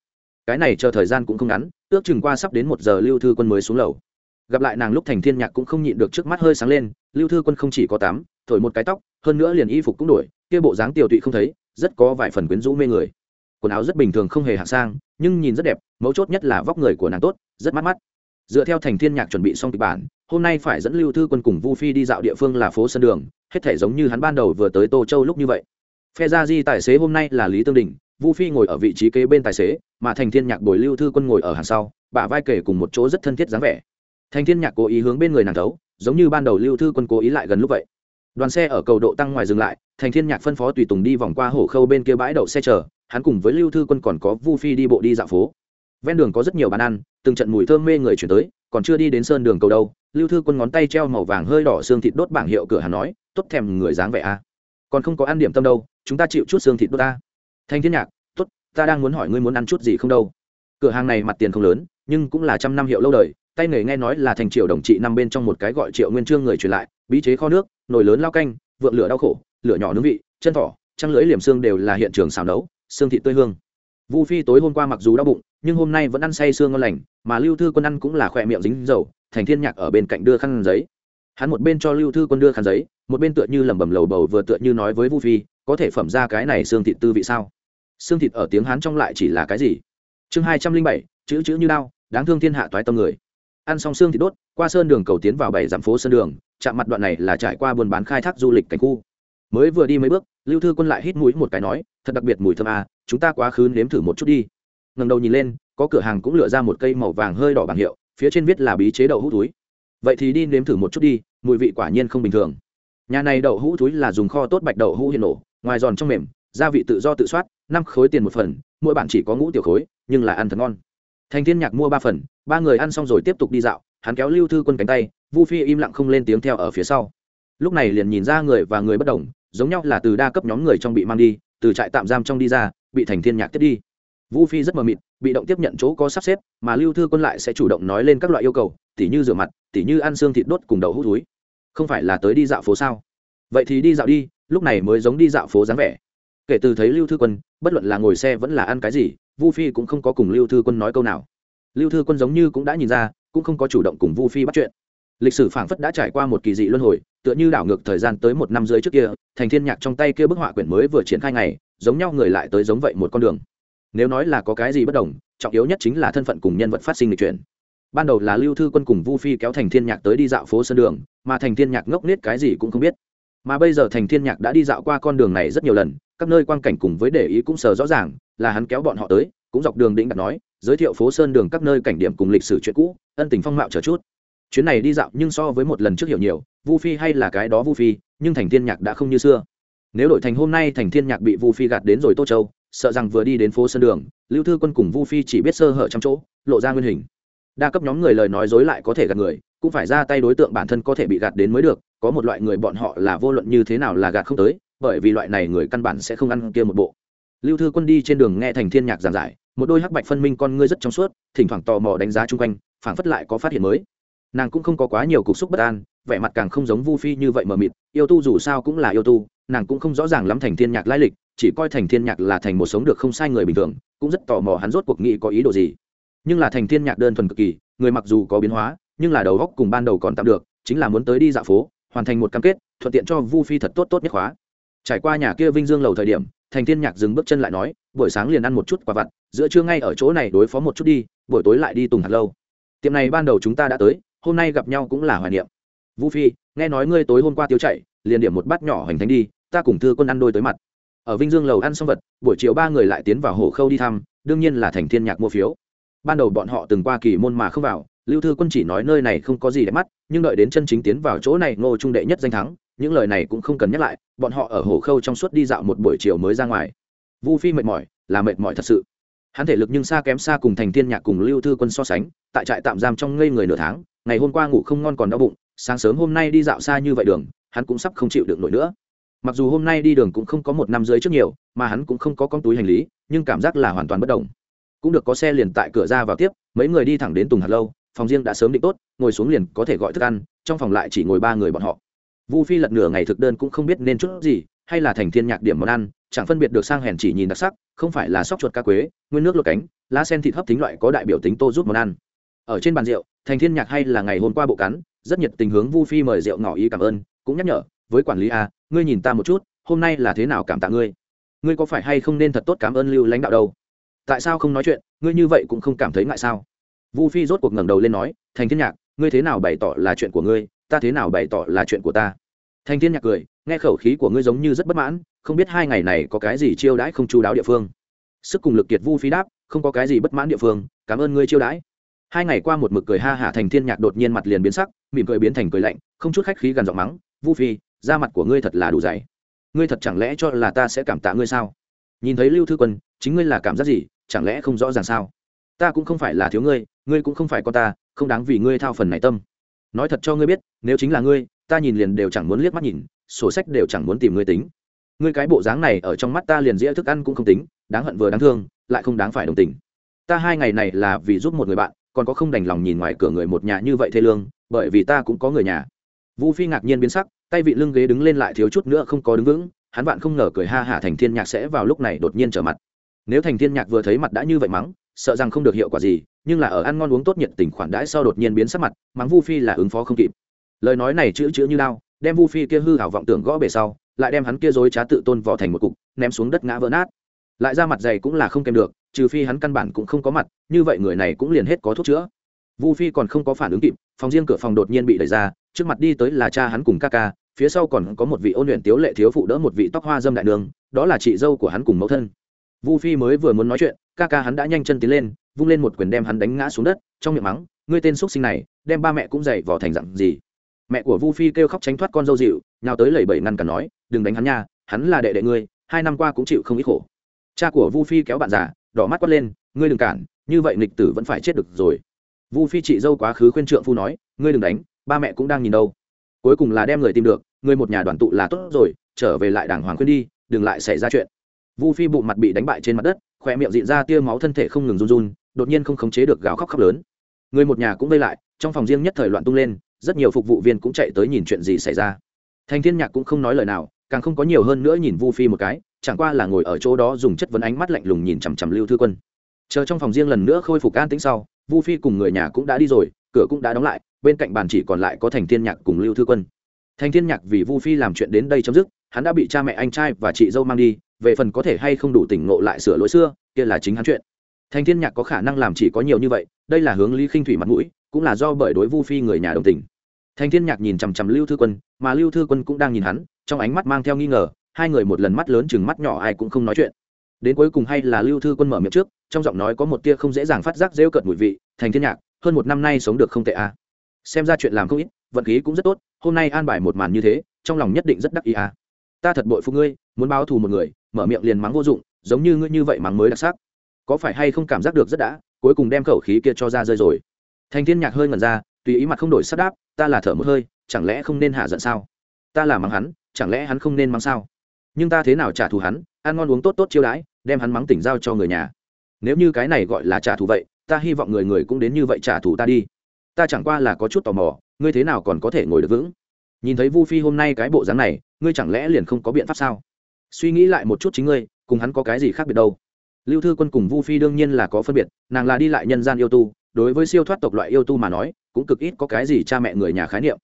Cái này chờ thời gian cũng không ngắn, ước chừng qua sắp đến một giờ lưu thư quân mới xuống lầu. Gặp lại nàng lúc thành thiên nhạc cũng không nhịn được trước mắt hơi sáng lên, lưu thư quân không chỉ có tắm thổi một cái tóc, hơn nữa liền y phục cũng đổi, kia bộ dáng tiểu tụy không thấy, rất có vài phần quyến rũ mê người. Quần áo rất bình thường không hề hạng sang, nhưng nhìn rất đẹp, mấu chốt nhất là vóc người của nàng tốt, rất mắt mắt dựa theo thành thiên nhạc chuẩn bị xong kịch bản, hôm nay phải dẫn lưu thư quân cùng vu phi đi dạo địa phương là phố sân đường, hết thể giống như hắn ban đầu vừa tới tô châu lúc như vậy. Phe gia di tài xế hôm nay là lý tương đình, vu phi ngồi ở vị trí kế bên tài xế, mà thành thiên nhạc bồi lưu thư quân ngồi ở hàng sau, bả vai kể cùng một chỗ rất thân thiết dáng vẻ. Thành thiên nhạc cố ý hướng bên người nàng thấu, giống như ban đầu lưu thư quân cố ý lại gần lúc vậy đoàn xe ở cầu độ tăng ngoài dừng lại, thành thiên nhạc phân phó tùy tùng đi vòng qua hổ khâu bên kia bãi đậu xe chờ, hắn cùng với lưu thư quân còn có vu phi đi bộ đi dạo phố. Ven đường có rất nhiều bàn ăn, từng trận mùi thơm mê người chuyển tới, còn chưa đi đến sơn đường cầu đâu, lưu thư quân ngón tay treo màu vàng hơi đỏ xương thịt đốt bảng hiệu cửa hàng nói, tốt thèm người dáng vẻ a. À. còn không có ăn điểm tâm đâu, chúng ta chịu chút xương thịt đốt ta. Thanh thiên nhạc, tốt, ta đang muốn hỏi ngươi muốn ăn chút gì không đâu. Cửa hàng này mặt tiền không lớn, nhưng cũng là trăm năm hiệu lâu đời tay nghề nghe nói là thành triệu đồng trị năm bên trong một cái gọi triệu nguyên trương người truyền lại, bí chế kho nước, nồi lớn lao canh, vượng lửa đau khổ, lửa nhỏ nướng vị, chân thỏ, trăng lưỡi liềm xương đều là hiện trường xào nấu, xương thịt tươi hương. Vu phi tối hôm qua mặc dù đau bụng, nhưng hôm nay vẫn ăn say xương ngon lành, mà lưu thư quân ăn cũng là khỏe miệng dính dầu, thành thiên nhạc ở bên cạnh đưa khăn giấy. Hắn một bên cho lưu thư quân đưa khăn giấy, một bên tựa như lẩm bẩm lầu bầu vừa tựa như nói với vu phi, có thể phẩm ra cái này xương thịt tư vị sao? Xương thịt ở tiếng hán trong lại chỉ là cái gì? Chương hai trăm linh bảy, chữ chữ như đao, đáng thương thiên hạ toái tâm người ăn xong xương thì đốt, qua sơn đường cầu tiến vào bảy dặm phố sơn đường, chạm mặt đoạn này là trải qua buôn bán khai thác du lịch cảnh khu. Mới vừa đi mấy bước, lưu thư quân lại hít mũi một cái nói, thật đặc biệt mùi thơm à chúng ta quá khứ nếm thử một chút đi. Ngần đầu nhìn lên, có cửa hàng cũng lựa ra một cây màu vàng hơi đỏ bảng hiệu, phía trên viết là bí chế đậu hũ túi. Vậy thì đi nếm thử một chút đi, mùi vị quả nhiên không bình thường. Nhà này đậu hũ túi là dùng kho tốt bạch đậu hũ hiện nổ, ngoài giòn trong mềm, gia vị tự do tự soát, năm khối tiền một phần, mỗi bạn chỉ có ngũ tiểu khối, nhưng là ăn thật ngon thành thiên nhạc mua ba phần, ba người ăn xong rồi tiếp tục đi dạo, hắn kéo lưu thư quân cánh tay, vu phi im lặng không lên tiếng theo ở phía sau. Lúc này liền nhìn ra người và người bất đồng, giống nhau là từ đa cấp nhóm người trong bị mang đi, từ trại tạm giam trong đi ra, bị thành thiên nhạc tiếp đi. Vu phi rất mờ mịt, bị động tiếp nhận chỗ có sắp xếp, mà lưu thư quân lại sẽ chủ động nói lên các loại yêu cầu, tỉ như rửa mặt, tỉ như ăn xương thịt đốt cùng đậu hút túi. Không phải là tới đi dạo phố sao? Vậy thì đi dạo đi, lúc này mới giống đi dạo phố dáng vẻ. Kể từ thấy lưu thư quân, bất luận là ngồi xe vẫn là ăn cái gì vu phi cũng không có cùng lưu thư quân nói câu nào. Lưu thư quân giống như cũng đã nhìn ra, cũng không có chủ động cùng vu phi bắt chuyện. Lịch sử phảng phất đã trải qua một kỳ dị luân hồi, tựa như đảo ngược thời gian tới một năm rưỡi trước kia, thành thiên nhạc trong tay kia bức họa quyển mới vừa triển khai ngày, giống nhau người lại tới giống vậy một con đường. Nếu nói là có cái gì bất đồng, trọng yếu nhất chính là thân phận cùng nhân vật phát sinh lịch chuyển ban đầu là lưu thư quân cùng vu phi kéo thành thiên nhạc tới đi dạo phố sân đường, mà thành thiên nhạc ngốc nết cái gì cũng không biết. Mà bây giờ thành thiên nhạc đã đi dạo qua con đường này rất nhiều lần các nơi quan cảnh cùng với để ý cũng sờ rõ ràng, là hắn kéo bọn họ tới, cũng dọc đường đĩnh đặt nói, giới thiệu phố sơn đường các nơi cảnh điểm cùng lịch sử chuyện cũ, ân tình phong mạo chờ chút. Chuyến này đi dạo nhưng so với một lần trước hiểu nhiều, vu phi hay là cái đó vu phi, nhưng thành thiên nhạc đã không như xưa. Nếu đổi thành hôm nay thành thiên nhạc bị vu phi gạt đến rồi tô châu, sợ rằng vừa đi đến phố sơn đường, lưu thư quân cùng vu phi chỉ biết sơ hở trong chỗ, lộ ra nguyên hình. Đa cấp nhóm người lời nói dối lại có thể gạt người, cũng phải ra tay đối tượng bản thân có thể bị gạt đến mới được, có một loại người bọn họ là vô luận như thế nào là gạt không tới bởi vì loại này người căn bản sẽ không ăn kia một bộ. Lưu thư quân đi trên đường nghe thành thiên nhạc giảng giải, một đôi hắc bạch phân minh con ngươi rất trong suốt, thỉnh thoảng tò mò đánh giá chung quanh, phảng phất lại có phát hiện mới. Nàng cũng không có quá nhiều cục xúc bất an, vẻ mặt càng không giống vu phi như vậy mờ mịt, yêu tu dù sao cũng là yêu tu, nàng cũng không rõ ràng lắm thành thiên nhạc lai lịch, chỉ coi thành thiên nhạc là thành một sống được không sai người bình thường, cũng rất tò mò hắn rốt cuộc nghĩ có ý đồ gì. Nhưng là thành thiên nhạc đơn thuần cực kỳ, người mặc dù có biến hóa, nhưng là đầu góc cùng ban đầu còn tạm được, chính là muốn tới đi dạo phố, hoàn thành một cam kết, thuận tiện cho vu phi thật tốt tốt nhất khóa trải qua nhà kia vinh dương lầu thời điểm, thành thiên nhạc dừng bước chân lại nói, buổi sáng liền ăn một chút quả vặt, giữa trưa ngay ở chỗ này đối phó một chút đi, buổi tối lại đi tùng hạt lâu. Tiệm này ban đầu chúng ta đã tới, hôm nay gặp nhau cũng là hoài niệm. Vũ phi, nghe nói ngươi tối hôm qua tiêu chạy, liền điểm một bát nhỏ hoành thánh đi, ta cùng thư quân ăn đôi tới mặt. Ở vinh dương lầu ăn xong vật, buổi chiều ba người lại tiến vào hồ khâu đi thăm, đương nhiên là thành thiên nhạc mua phiếu. Ban đầu bọn họ từng qua kỳ môn mà không vào, lưu thư quân chỉ nói nơi này không có gì để mắt, nhưng đợi đến chân chính tiến vào chỗ này, ngô trung đệ nhất danh thắng những lời này cũng không cần nhắc lại, bọn họ ở hồ khâu trong suốt đi dạo một buổi chiều mới ra ngoài. Vu phi mệt mỏi, là mệt mỏi thật sự. Hắn thể lực nhưng xa kém xa cùng thành thiên nhạc cùng lưu thư quân so sánh, tại trại tạm giam trong ngây người nửa tháng, ngày hôm qua ngủ không ngon còn đau bụng, sáng sớm hôm nay đi dạo xa như vậy đường, hắn cũng sắp không chịu được nổi nữa. Mặc dù hôm nay đi đường cũng không có một năm dưới trước nhiều, mà hắn cũng không có con túi hành lý, nhưng cảm giác là hoàn toàn bất đồng. Cũng được có xe liền tại cửa ra vào tiếp, mấy người đi thẳng đến tùng hạt lâu, phòng riêng đã sớm định tốt, ngồi xuống liền có thể gọi thức ăn, trong phòng lại chỉ ngồi ba người bọn họ vu phi lật nửa ngày thực đơn cũng không biết nên chút gì, hay là thành thiên nhạc điểm món ăn, chẳng phân biệt được sang hèn chỉ nhìn đặc sắc, không phải là sóc chuột ca quế, nguyên nước lột cánh, lá sen thịt hấp tính loại có đại biểu tính tô rút món ăn. Ở trên bàn rượu, thành thiên nhạc hay là ngày hôm qua bộ cắn, rất nhiệt tình hướng vu phi mời rượu ngỏ ý cảm ơn, cũng nhắc nhở, với quản lý a, ngươi nhìn ta một chút, hôm nay là thế nào cảm tạ ngươi? Ngươi có phải hay không nên thật tốt cảm ơn lưu lãnh đạo đâu? Tại sao không nói chuyện, ngươi như vậy cũng không cảm thấy ngại sao? Vu phi rốt cuộc ngẩng đầu lên nói, thành thiên nhạc, ngươi thế nào bày tỏ là chuyện của ngươi? Ta thế nào bày tỏ là chuyện của ta? Thành thiên nhạc cười, nghe khẩu khí của ngươi giống như rất bất mãn, không biết hai ngày này có cái gì chiêu đãi không chú đáo địa phương. Sức cùng lực kiệt vu phi đáp, không có cái gì bất mãn địa phương, cảm ơn ngươi chiêu đãi. Hai ngày qua một mực cười ha hả thành thiên nhạc đột nhiên mặt liền biến sắc, mỉm cười biến thành cười lạnh, không chút khách khí gần giọng mắng, vu phi, da mặt của ngươi thật là đủ dày. Ngươi thật chẳng lẽ cho là ta sẽ cảm tạ ngươi sao? Nhìn thấy lưu thư quân, chính ngươi là cảm giác gì, chẳng lẽ không rõ ràng sao? Ta cũng không phải là thiếu ngươi ngươi cũng không phải con ta, không đáng vì ngươi thao phần này tâm nói thật cho ngươi biết, nếu chính là ngươi, ta nhìn liền đều chẳng muốn liếc mắt nhìn, sổ sách đều chẳng muốn tìm ngươi tính. Ngươi cái bộ dáng này ở trong mắt ta liền dĩa thức ăn cũng không tính, đáng hận vừa đáng thương, lại không đáng phải đồng tình. Ta hai ngày này là vì giúp một người bạn, còn có không đành lòng nhìn ngoài cửa người một nhà như vậy thê lương, bởi vì ta cũng có người nhà. Vũ phi ngạc nhiên biến sắc, tay vị lưng ghế đứng lên lại thiếu chút nữa không có đứng vững, hắn bạn không ngờ cười ha hả thành thiên nhạc sẽ vào lúc này đột nhiên trở mặt. Nếu thành thiên nhạc vừa thấy mặt đã như vậy mắng, sợ rằng không được hiệu quả gì nhưng là ở ăn ngon uống tốt nhiệt tình khoản đãi sau đột nhiên biến sắc mặt, mắng vu phi là ứng phó không kịp. Lời nói này chữ chữ như lao, đem vu phi kia hư hảo vọng tưởng gõ bể sau, lại đem hắn kia dối trá tự tôn vò thành một cục, ném xuống đất ngã vỡ nát. Lại ra mặt dày cũng là không kèm được, trừ phi hắn căn bản cũng không có mặt, như vậy người này cũng liền hết có thuốc chữa. Vu phi còn không có phản ứng kịp, phòng riêng cửa phòng đột nhiên bị đẩy ra, trước mặt đi tới là cha hắn cùng ca ca, phía sau còn có một vị ôn luyện tiếu lệ thiếu phụ đỡ một vị tóc hoa dâm đại đường đó là chị dâu của hắn cùng mẫu thân vu phi mới vừa muốn nói chuyện, ca ca hắn đã nhanh chân tiến lên, vung lên một quyền đem hắn đánh ngã xuống đất, trong miệng mắng, ngươi tên x sinh này, đem ba mẹ cũng dậy vò thành dặn gì? Mẹ của vu phi kêu khóc tránh thoát con dâu dịu, nhào tới lẩy bẩy ngăn cản nói, đừng đánh hắn nha, hắn là đệ đệ ngươi, hai năm qua cũng chịu không ít khổ. Cha của vu phi kéo bạn già, đỏ mắt quát lên, ngươi đừng cản, như vậy nghịch tử vẫn phải chết được rồi. Vu phi chị dâu quá khứ khuyên trượng phu nói, ngươi đừng đánh, ba mẹ cũng đang nhìn đâu. Cuối cùng là đem người tìm được ngươi một nhà đoàn tụ là tốt rồi, trở về lại đàng hoàng khuyên đi, đừng lại xảy ra chuyện vu phi bụng mặt bị đánh bại trên mặt đất khỏe miệng dịn ra tia máu thân thể không ngừng run run, đột nhiên không khống chế được gào khóc khóc lớn. Người một nhà cũng vây lại, trong phòng riêng nhất thời loạn tung lên, rất nhiều phục vụ viên cũng chạy tới nhìn chuyện gì xảy ra. Thành thiên nhạc cũng không nói lời nào, càng không có nhiều hơn nữa nhìn vu phi một cái, chẳng qua là ngồi ở chỗ đó dùng chất vấn ánh mắt lạnh lùng nhìn chằm chằm lưu thư quân. Chờ trong phòng riêng lần nữa khôi phục an tĩnh sau, vu phi cùng người nhà cũng đã đi rồi, cửa cũng đã đóng lại, bên cạnh bàn chỉ còn lại có thành thiên nhạc cùng lưu thư quân. Thành thiên nhạc vì vu phi làm chuyện đến đây chấm dứt, hắn đã bị cha mẹ anh trai và chị dâu mang đi về phần có thể hay không đủ tỉnh ngộ lại sửa lỗi xưa, kia là chính hắn chuyện thành thiên nhạc có khả năng làm chỉ có nhiều như vậy, đây là hướng lý khinh thủy mặt mũi, cũng là do bởi đối vu phi người nhà đồng tình thành thiên nhạc nhìn chằm chằm lưu thư quân, mà lưu thư quân cũng đang nhìn hắn, trong ánh mắt mang theo nghi ngờ, hai người một lần mắt lớn chừng mắt nhỏ ai cũng không nói chuyện đến cuối cùng hay là lưu thư quân mở miệng trước, trong giọng nói có một tia không dễ dàng phát giác rêu cợt mùi vị, thành thiên nhạc, hơn một năm nay sống được không tệ à. xem ra chuyện làm không ít, vận khí cũng rất tốt, hôm nay an bài một màn như thế, trong lòng nhất định rất đắc ý à ta thật bội phụ ngươi, muốn báo thù một người, mở miệng liền mắng vô dụng, giống như ngươi như vậy mắng mới đặc sắc. Có phải hay không cảm giác được rất đã, cuối cùng đem khẩu khí kia cho ra rơi rồi. Thành thiên nhạc hơi ngẩn ra, tùy ý mặt không đổi sắt đáp, ta là thở một hơi, chẳng lẽ không nên hạ giận sao? Ta là mắng hắn, chẳng lẽ hắn không nên mắng sao? Nhưng ta thế nào trả thù hắn, ăn ngon uống tốt tốt chiêu đãi, đem hắn mắng tỉnh giao cho người nhà. Nếu như cái này gọi là trả thù vậy, ta hy vọng người người cũng đến như vậy trả thù ta đi. Ta chẳng qua là có chút tò mò, ngươi thế nào còn có thể ngồi được vững? Nhìn thấy vu phi hôm nay cái bộ dáng này ngươi chẳng lẽ liền không có biện pháp sao? Suy nghĩ lại một chút chính ngươi, cùng hắn có cái gì khác biệt đâu? Lưu thư quân cùng vu phi đương nhiên là có phân biệt, nàng là đi lại nhân gian yêu tu, đối với siêu thoát tộc loại yêu tu mà nói, cũng cực ít có cái gì cha mẹ người nhà khái niệm.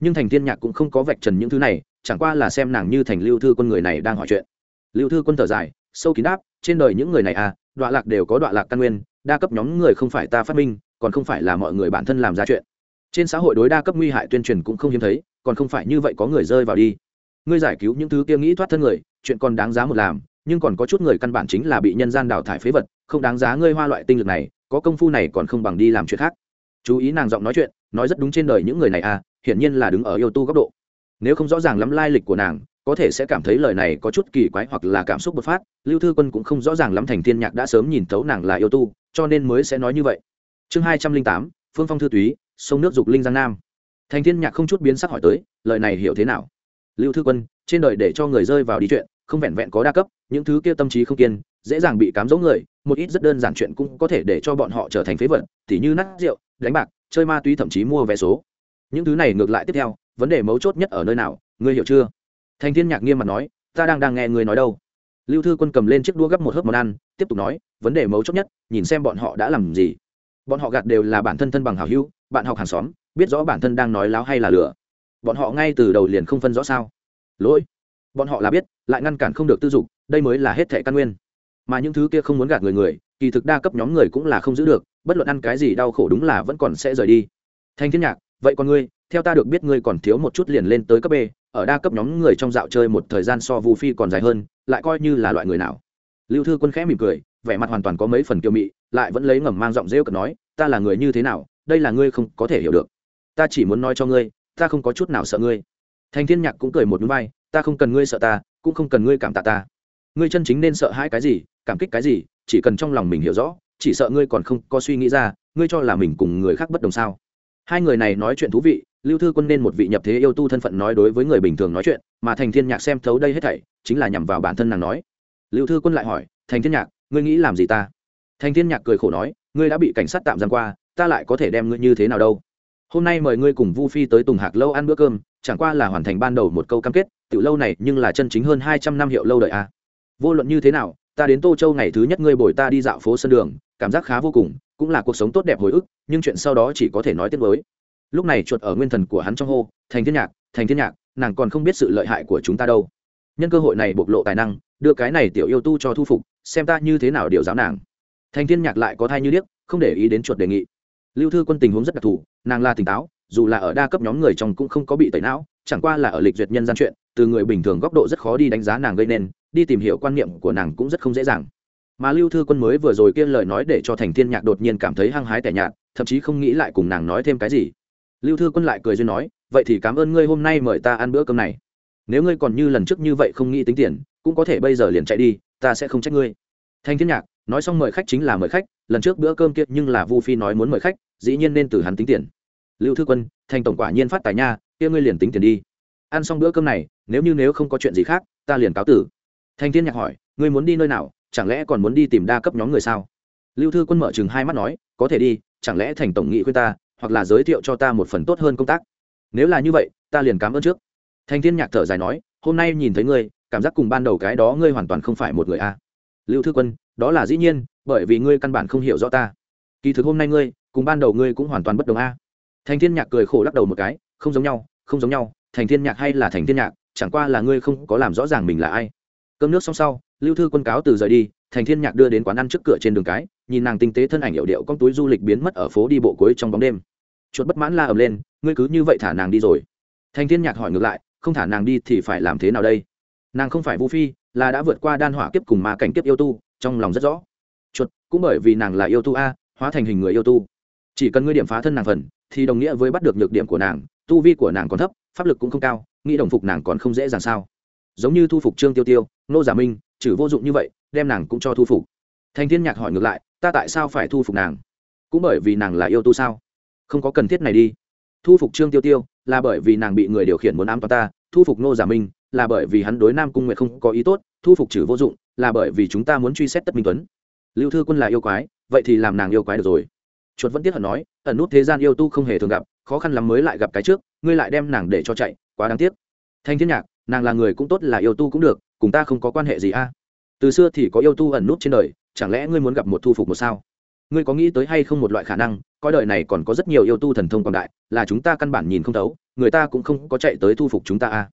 Nhưng thành thiên nhạc cũng không có vạch trần những thứ này, chẳng qua là xem nàng như thành lưu thư quân người này đang hỏi chuyện. Lưu thư quân thở dài, sâu kín đáp, trên đời những người này à đoạn lạc đều có đoạn lạc căn nguyên, đa cấp nhóm người không phải ta phát minh, còn không phải là mọi người bản thân làm ra chuyện. Trên xã hội đối đa cấp nguy hại tuyên truyền cũng không hiếm thấy, còn không phải như vậy có người rơi vào đi ngươi giải cứu những thứ kia nghĩ thoát thân người, chuyện còn đáng giá một làm, nhưng còn có chút người căn bản chính là bị nhân gian đào thải phế vật, không đáng giá ngươi hoa loại tinh lực này, có công phu này còn không bằng đi làm chuyện khác. Chú ý nàng giọng nói chuyện, nói rất đúng trên đời những người này à hiển nhiên là đứng ở yêu tu góc độ. Nếu không rõ ràng lắm lai lịch của nàng, có thể sẽ cảm thấy lời này có chút kỳ quái hoặc là cảm xúc bộc phát, lưu thư quân cũng không rõ ràng lắm thành thiên nhạc đã sớm nhìn thấu nàng là yêu tu, cho nên mới sẽ nói như vậy. Chương hai trăm linh tám, phương phong thư túy, sông nước dục linh giang nam. Thành thiên nhạc không chút biến sắc hỏi tới, lời này hiểu thế nào? Lưu thư quân, trên đời để cho người rơi vào đi chuyện, không vẹn vẹn có đa cấp, những thứ kia tâm trí không kiên, dễ dàng bị cám dỗ người, một ít rất đơn giản chuyện cũng có thể để cho bọn họ trở thành phế vật, tỉ như nát rượu, đánh bạc, chơi ma túy thậm chí mua vé số. Những thứ này ngược lại tiếp theo, vấn đề mấu chốt nhất ở nơi nào, ngươi hiểu chưa? Thành thiên nhạc nghiêm mặt nói, ta đang đang nghe ngươi nói đâu. Lưu thư quân cầm lên chiếc đũa gấp một hớp món ăn, tiếp tục nói, vấn đề mấu chốt nhất, nhìn xem bọn họ đã làm gì. Bọn họ gạt đều là bản thân thân bằng hảo hữu, bạn học hàng xóm, biết rõ bản thân đang nói láo hay là lừa bọn họ ngay từ đầu liền không phân rõ sao. Lỗi. Bọn họ là biết, lại ngăn cản không được tư dục, đây mới là hết thẻ căn nguyên. Mà những thứ kia không muốn gạt người người, kỳ thực đa cấp nhóm người cũng là không giữ được, bất luận ăn cái gì đau khổ đúng là vẫn còn sẽ rời đi. Thanh thiên nhạc, vậy còn ngươi, theo ta được biết ngươi còn thiếu một chút liền lên tới cấp b, ở đa cấp nhóm người trong dạo chơi một thời gian so vu phi còn dài hơn, lại coi như là loại người nào. Lưu thư quân khẽ mỉm cười, vẻ mặt hoàn toàn có mấy phần kiêu mị, lại vẫn lấy ngầm mang giọng rêu cực nói, ta là người như thế nào, đây là ngươi không có thể hiểu được. Ta chỉ muốn nói cho ngươi ta không có chút nào sợ ngươi. Thành thiên nhạc cũng cười một núi vai, ta không cần ngươi sợ ta, cũng không cần ngươi cảm tạ ta. Ngươi chân chính nên sợ hãi cái gì, cảm kích cái gì, chỉ cần trong lòng mình hiểu rõ, chỉ sợ ngươi còn không có suy nghĩ ra, ngươi cho là mình cùng người khác bất đồng sao? Hai người này nói chuyện thú vị, lưu thư quân nên một vị nhập thế yêu tu thân phận nói đối với người bình thường nói chuyện, mà thành thiên nhạc xem thấu đây hết thảy, chính là nhằm vào bản thân nàng nói. Lưu thư quân lại hỏi, thành thiên nhạc, ngươi nghĩ làm gì ta? Thành thiên nhạc cười khổ nói, ngươi đã bị cảnh sát tạm giam qua, ta lại có thể đem ngươi như thế nào đâu? Hôm nay mời ngươi cùng vu phi tới tùng hạc lâu ăn bữa cơm, chẳng qua là hoàn thành ban đầu một câu cam kết, tiểu lâu này nhưng là chân chính hơn hai trăm năm hiệu lâu đời a. À. vô luận như thế nào, ta đến tô châu ngày thứ nhất ngươi bồi ta đi dạo phố sân đường, cảm giác khá vô cùng, cũng là cuộc sống tốt đẹp hồi ức, nhưng chuyện sau đó chỉ có thể nói tiếp với. Lúc này chuột ở nguyên thần của hắn trong hô, thành thiên nhạc, thành thiên nhạc, nàng còn không biết sự lợi hại của chúng ta đâu. Nhân cơ hội này bộc lộ tài năng, đưa cái này tiểu yêu tu cho thu phục, xem ta như thế nào điều giáo nàng. Thành thiên nhạc lại có thai như điếc, không để ý đến chuột đề nghị. Lưu thư quân tình huống rất đặc thù nàng là tỉnh táo, dù là ở đa cấp nhóm người trong cũng không có bị tẩy não, chẳng qua là ở lịch duyệt nhân gian chuyện, từ người bình thường góc độ rất khó đi đánh giá nàng gây nên, đi tìm hiểu quan niệm của nàng cũng rất không dễ dàng. Mà lưu thư quân mới vừa rồi kia lời nói để cho thành thiên nhạc đột nhiên cảm thấy hăng hái tẻ nhạt, thậm chí không nghĩ lại cùng nàng nói thêm cái gì. Lưu thư quân lại cười duyên nói, vậy thì cảm ơn ngươi hôm nay mời ta ăn bữa cơm này. Nếu ngươi còn như lần trước như vậy không nghĩ tính tiền, cũng có thể bây giờ liền chạy đi, ta sẽ không trách ngươi. Thanh thiên nhạc nói xong mời khách chính là mời khách, lần trước bữa cơm kia nhưng là vu phi nói muốn mời khách, dĩ nhiên nên từ hắn tính tiền lưu thư quân, thành tổng quả nhiên phát tài nha, kia ngươi liền tính tiền đi. Ăn xong bữa cơm này, nếu như nếu không có chuyện gì khác, ta liền cáo tử. Thanh thiên nhạc hỏi, ngươi muốn đi nơi nào, chẳng lẽ còn muốn đi tìm đa cấp nhóm người sao? Lưu thư quân mở chừng hai mắt nói, có thể đi, chẳng lẽ thành tổng nghị khuyên ta, hoặc là giới thiệu cho ta một phần tốt hơn công tác? Nếu là như vậy, ta liền cảm ơn trước. Thanh thiên nhạc thở dài nói, hôm nay nhìn thấy ngươi, cảm giác cùng ban đầu cái đó ngươi hoàn toàn không phải một người a. Lưu thư quân, đó là dĩ nhiên, bởi vì ngươi căn bản không hiểu rõ ta. Kỳ thực hôm nay ngươi, cùng ban đầu ngươi cũng hoàn toàn bất đồng a thành thiên nhạc cười khổ lắc đầu một cái, không giống nhau, không giống nhau, thành thiên nhạc hay là thành thiên nhạc, chẳng qua là ngươi không có làm rõ ràng mình là ai. Cơm nước xong sau, lưu thư quân cáo từ rời đi, thành thiên nhạc đưa đến quán ăn trước cửa trên đường cái, nhìn nàng tinh tế thân ảnh hiệu điệu con túi du lịch biến mất ở phố đi bộ cuối trong bóng đêm. Chuột bất mãn la ầm lên, ngươi cứ như vậy thả nàng đi rồi. Thành thiên nhạc hỏi ngược lại, không thả nàng đi thì phải làm thế nào đây? Nàng không phải vu phi, là đã vượt qua đan hỏa kiếp cùng ma cảnh kiếp yêu tu, trong lòng rất rõ. Chuột, cũng bởi vì nàng là yêu tu a, hóa thành hình người yêu tu. Chỉ cần ngươi điểm phá thân nàng phần thì đồng nghĩa với bắt được nhược điểm của nàng, tu vi của nàng còn thấp, pháp lực cũng không cao, nghĩ đồng phục nàng còn không dễ dàng sao? Giống như thu phục trương tiêu tiêu, nô giả minh trừ vô dụng như vậy, đem nàng cũng cho thu phục. Thành thiên nhạc hỏi ngược lại, ta tại sao phải thu phục nàng? Cũng bởi vì nàng là yêu tu sao? Không có cần thiết này đi. Thu phục trương tiêu tiêu là bởi vì nàng bị người điều khiển muốn ám toán ta, thu phục nô giả minh là bởi vì hắn đối nam cung nguyện không có ý tốt, thu phục trừ vô dụng là bởi vì chúng ta muốn truy xét tất minh tuấn. Lưu thư quân là yêu quái, vậy thì làm nàng yêu quái được rồi chuột vẫn tiếc hận nói, ẩn nút thế gian yêu tu không hề thường gặp, khó khăn lắm mới lại gặp cái trước, ngươi lại đem nàng để cho chạy, quá đáng tiếc. Thanh thiên nhạc, nàng là người cũng tốt, là yêu tu cũng được, cùng ta không có quan hệ gì a. Từ xưa thì có yêu tu ẩn nút trên đời, chẳng lẽ ngươi muốn gặp một thu phục một sao? Ngươi có nghĩ tới hay không một loại khả năng, coi đời này còn có rất nhiều yêu tu thần thông còn đại, là chúng ta căn bản nhìn không thấu, người ta cũng không có chạy tới thu phục chúng ta a.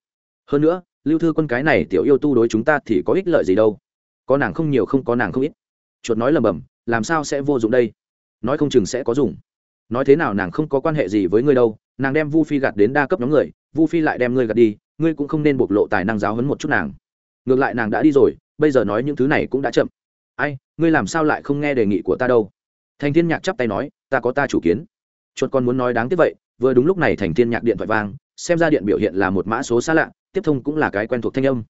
Hơn nữa, lưu thư quân cái này tiểu yêu tu đối chúng ta thì có ích lợi gì đâu. Có nàng không nhiều không có nàng không ít. Chuột nói lầm bầm, làm sao sẽ vô dụng đây? Nói không chừng sẽ có dùng. Nói thế nào nàng không có quan hệ gì với ngươi đâu, nàng đem vu phi gạt đến đa cấp nhóm người, vu phi lại đem ngươi gạt đi, ngươi cũng không nên bộc lộ tài năng giáo hấn một chút nàng. Ngược lại nàng đã đi rồi, bây giờ nói những thứ này cũng đã chậm. Ai, ngươi làm sao lại không nghe đề nghị của ta đâu? Thành thiên nhạc chắp tay nói, ta có ta chủ kiến. Chuột con muốn nói đáng tiếc vậy, vừa đúng lúc này thành thiên nhạc điện thoại vang, xem ra điện biểu hiện là một mã số xa lạ, tiếp thông cũng là cái quen thuộc thanh âm.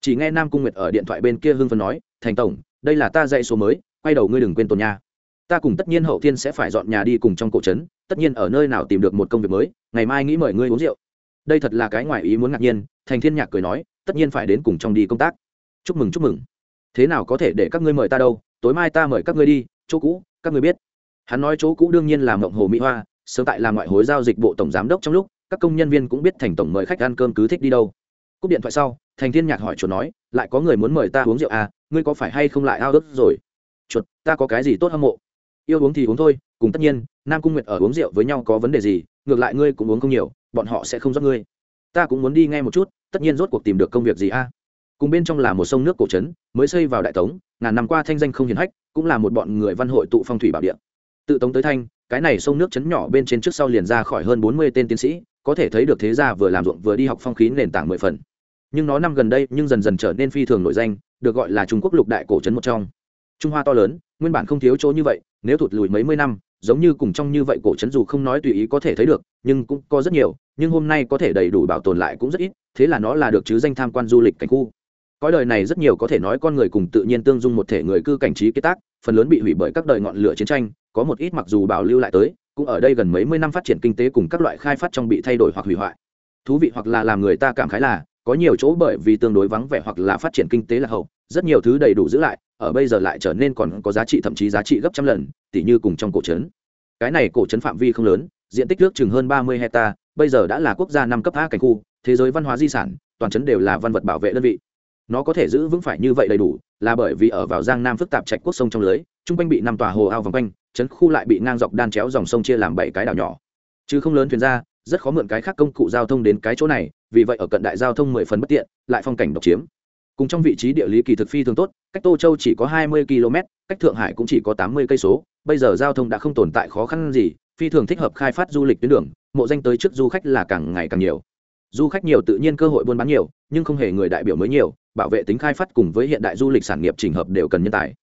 Chỉ nghe nam cung nguyệt ở điện thoại bên kia hưng phấn nói, thành tổng, đây là ta dạy số mới, quay đầu ngươi đừng quên tồn nha ta cùng tất nhiên hậu thiên sẽ phải dọn nhà đi cùng trong cổ trấn, tất nhiên ở nơi nào tìm được một công việc mới, ngày mai nghĩ mời ngươi uống rượu. Đây thật là cái ngoài ý muốn ngạc nhiên, thành thiên nhạc cười nói, tất nhiên phải đến cùng trong đi công tác. Chúc mừng chúc mừng. Thế nào có thể để các ngươi mời ta đâu, tối mai ta mời các ngươi đi, chỗ cũ, các ngươi biết. Hắn nói chỗ cũ đương nhiên là mộng hồ mỹ hoa, sớm tại là ngoại hối giao dịch bộ tổng giám đốc trong lúc, các công nhân viên cũng biết thành tổng mời khách ăn cơm cứ thích đi đâu. Cúp điện thoại sau, thành thiên nhạc hỏi chuột nói, lại có người muốn mời ta uống rượu à ngươi có phải hay không lại ao ước rồi? Chuột, ta có cái gì tốt hâm mộ? Yêu uống thì uống thôi, cùng tất nhiên, nam cung nguyệt ở uống rượu với nhau có vấn đề gì, ngược lại ngươi cũng uống không nhiều, bọn họ sẽ không rót ngươi. Ta cũng muốn đi ngay một chút, tất nhiên rốt cuộc tìm được công việc gì a? Cùng bên trong là một sông nước cổ trấn, mới xây vào đại tống, ngàn năm qua thanh danh không hiển hách, cũng là một bọn người văn hội tụ phong thủy bảo địa. Tự tống tới thanh, cái này sông nước trấn nhỏ bên trên trước sau liền ra khỏi hơn bốn mươi tên tiến sĩ, có thể thấy được thế gia vừa làm ruộng vừa đi học phong khí nền tảng mười phần. Nhưng nó năm gần đây nhưng dần dần trở nên phi thường nổi danh, được gọi là trung quốc lục đại cổ trấn một trong trung hoa to lớn, nguyên bản không thiếu chỗ như vậy, nếu thụt lùi mấy mươi năm, giống như cùng trong như vậy cổ trấn dù không nói tùy ý có thể thấy được, nhưng cũng có rất nhiều, nhưng hôm nay có thể đầy đủ bảo tồn lại cũng rất ít, thế là nó là được chứ danh tham quan du lịch cảnh khu. Cõi đời này rất nhiều có thể nói con người cùng tự nhiên tương dung một thể người cư cảnh trí kế tác, phần lớn bị hủy bởi các đời ngọn lửa chiến tranh, có một ít mặc dù bảo lưu lại tới, cũng ở đây gần mấy mươi năm phát triển kinh tế cùng các loại khai phát trong bị thay đổi hoặc hủy hoại. Thú vị hoặc là làm người ta cảm khái là, có nhiều chỗ bởi vì tương đối vắng vẻ hoặc là phát triển kinh tế là hậu, rất nhiều thứ đầy đủ giữ lại ở bây giờ lại trở nên còn có giá trị thậm chí giá trị gấp trăm lần, tỉ như cùng trong cổ trấn. Cái này cổ trấn phạm vi không lớn, diện tích nước chừng hơn ba mươi hecta, bây giờ đã là quốc gia năm cấp a cảnh khu, thế giới văn hóa di sản, toàn trấn đều là văn vật bảo vệ đơn vị. Nó có thể giữ vững phải như vậy đầy đủ, là bởi vì ở vào giang nam phức tạp trạch quốc sông trong lưới chung quanh bị năm tòa hồ ao vòng quanh, trấn khu lại bị ngang dọc đan chéo dòng sông chia làm bảy cái đảo nhỏ. Chứ không lớn thuyền ra, rất khó mượn cái khác công cụ giao thông đến cái chỗ này, vì vậy ở cận đại giao thông mười phần bất tiện, lại phong cảnh độc chiếm cùng trong vị trí địa lý kỳ thực phi thường tốt, cách tô châu chỉ có hai mươi km, cách thượng hải cũng chỉ có tám mươi cây số, bây giờ giao thông đã không tồn tại khó khăn gì, phi thường thích hợp khai phát du lịch tuyến đường, mộ danh tới trước du khách là càng ngày càng nhiều. Du khách nhiều tự nhiên cơ hội buôn bán nhiều, nhưng không hề người đại biểu mới nhiều, bảo vệ tính khai phát cùng với hiện đại du lịch sản nghiệp trình hợp đều cần nhân tài.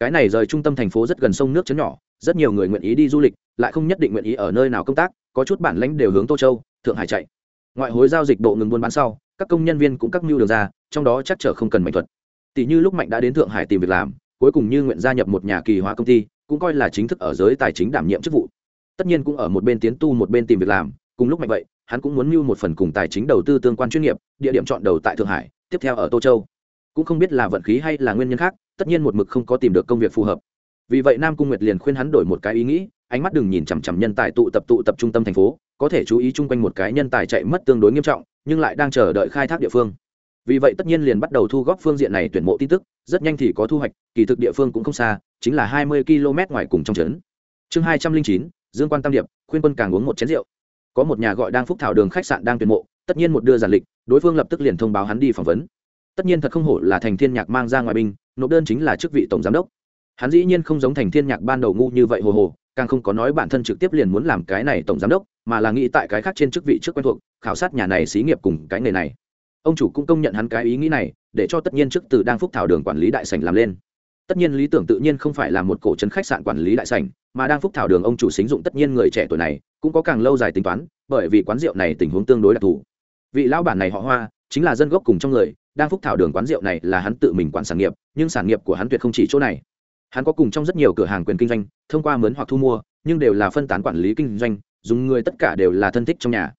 Cái này rời trung tâm thành phố rất gần sông nước chấn nhỏ, rất nhiều người nguyện ý đi du lịch, lại không nhất định nguyện ý ở nơi nào công tác, có chút bản lãnh đều hướng tô châu, thượng hải chạy. Ngoại hối giao dịch bộ ngừng buôn bán sau các công nhân viên cũng các mưu đường ra, trong đó chắc chở không cần mạnh thuật. Tỷ như lúc mạnh đã đến thượng hải tìm việc làm, cuối cùng như nguyện gia nhập một nhà kỳ hóa công ty, cũng coi là chính thức ở giới tài chính đảm nhiệm chức vụ. Tất nhiên cũng ở một bên tiến tu một bên tìm việc làm, cùng lúc mạnh vậy, hắn cũng muốn mưu một phần cùng tài chính đầu tư tương quan chuyên nghiệp, địa điểm chọn đầu tại thượng hải, tiếp theo ở tô châu. Cũng không biết là vận khí hay là nguyên nhân khác, tất nhiên một mực không có tìm được công việc phù hợp. Vì vậy nam cung nguyệt liền khuyên hắn đổi một cái ý nghĩ, ánh mắt đừng nhìn chằm chằm nhân tài tụ tập tụ tập trung tâm thành phố có thể chú ý chung quanh một cái nhân tài chạy mất tương đối nghiêm trọng, nhưng lại đang chờ đợi khai thác địa phương. Vì vậy tất nhiên liền bắt đầu thu góp phương diện này tuyển mộ tin tức, rất nhanh thì có thu hoạch, kỳ thực địa phương cũng không xa, chính là hai mươi km ngoài cùng trong trấn. Chương hai trăm linh chín, dương quan tam điệp, khuyên quân càng uống một chén rượu. Có một nhà gọi đang phúc thảo đường khách sạn đang tuyển mộ, tất nhiên một đưa giản lịch, đối phương lập tức liền thông báo hắn đi phỏng vấn. Tất nhiên thật không hổ là thành thiên nhạc mang ra ngoài binh, nộp đơn chính là chức vị tổng giám đốc. Hắn dĩ nhiên không giống thành thiên nhạc ban đầu ngu như vậy hồ hồ càng không có nói bản thân trực tiếp liền muốn làm cái này tổng giám đốc, mà là nghĩ tại cái khác trên chức vị trước quen thuộc, khảo sát nhà này xí nghiệp cùng cái nghề này. Ông chủ cũng công nhận hắn cái ý nghĩ này, để cho tất nhiên trước từ đang phúc thảo đường quản lý đại sảnh làm lên. Tất nhiên lý tưởng tự nhiên không phải là một cổ trấn khách sạn quản lý đại sảnh, mà đang phúc thảo đường ông chủ xính dụng tất nhiên người trẻ tuổi này, cũng có càng lâu dài tính toán, bởi vì quán rượu này tình huống tương đối đặc thù. Vị lão bản này họ hoa, chính là dân gốc cùng trong người đang phúc thảo đường quán rượu này là hắn tự mình quản sản nghiệp, nhưng sản nghiệp của hắn tuyệt không chỉ chỗ này hắn có cùng trong rất nhiều cửa hàng quyền kinh doanh, thông qua mướn hoặc thu mua, nhưng đều là phân tán quản lý kinh doanh, dùng người tất cả đều là thân thích trong nhà.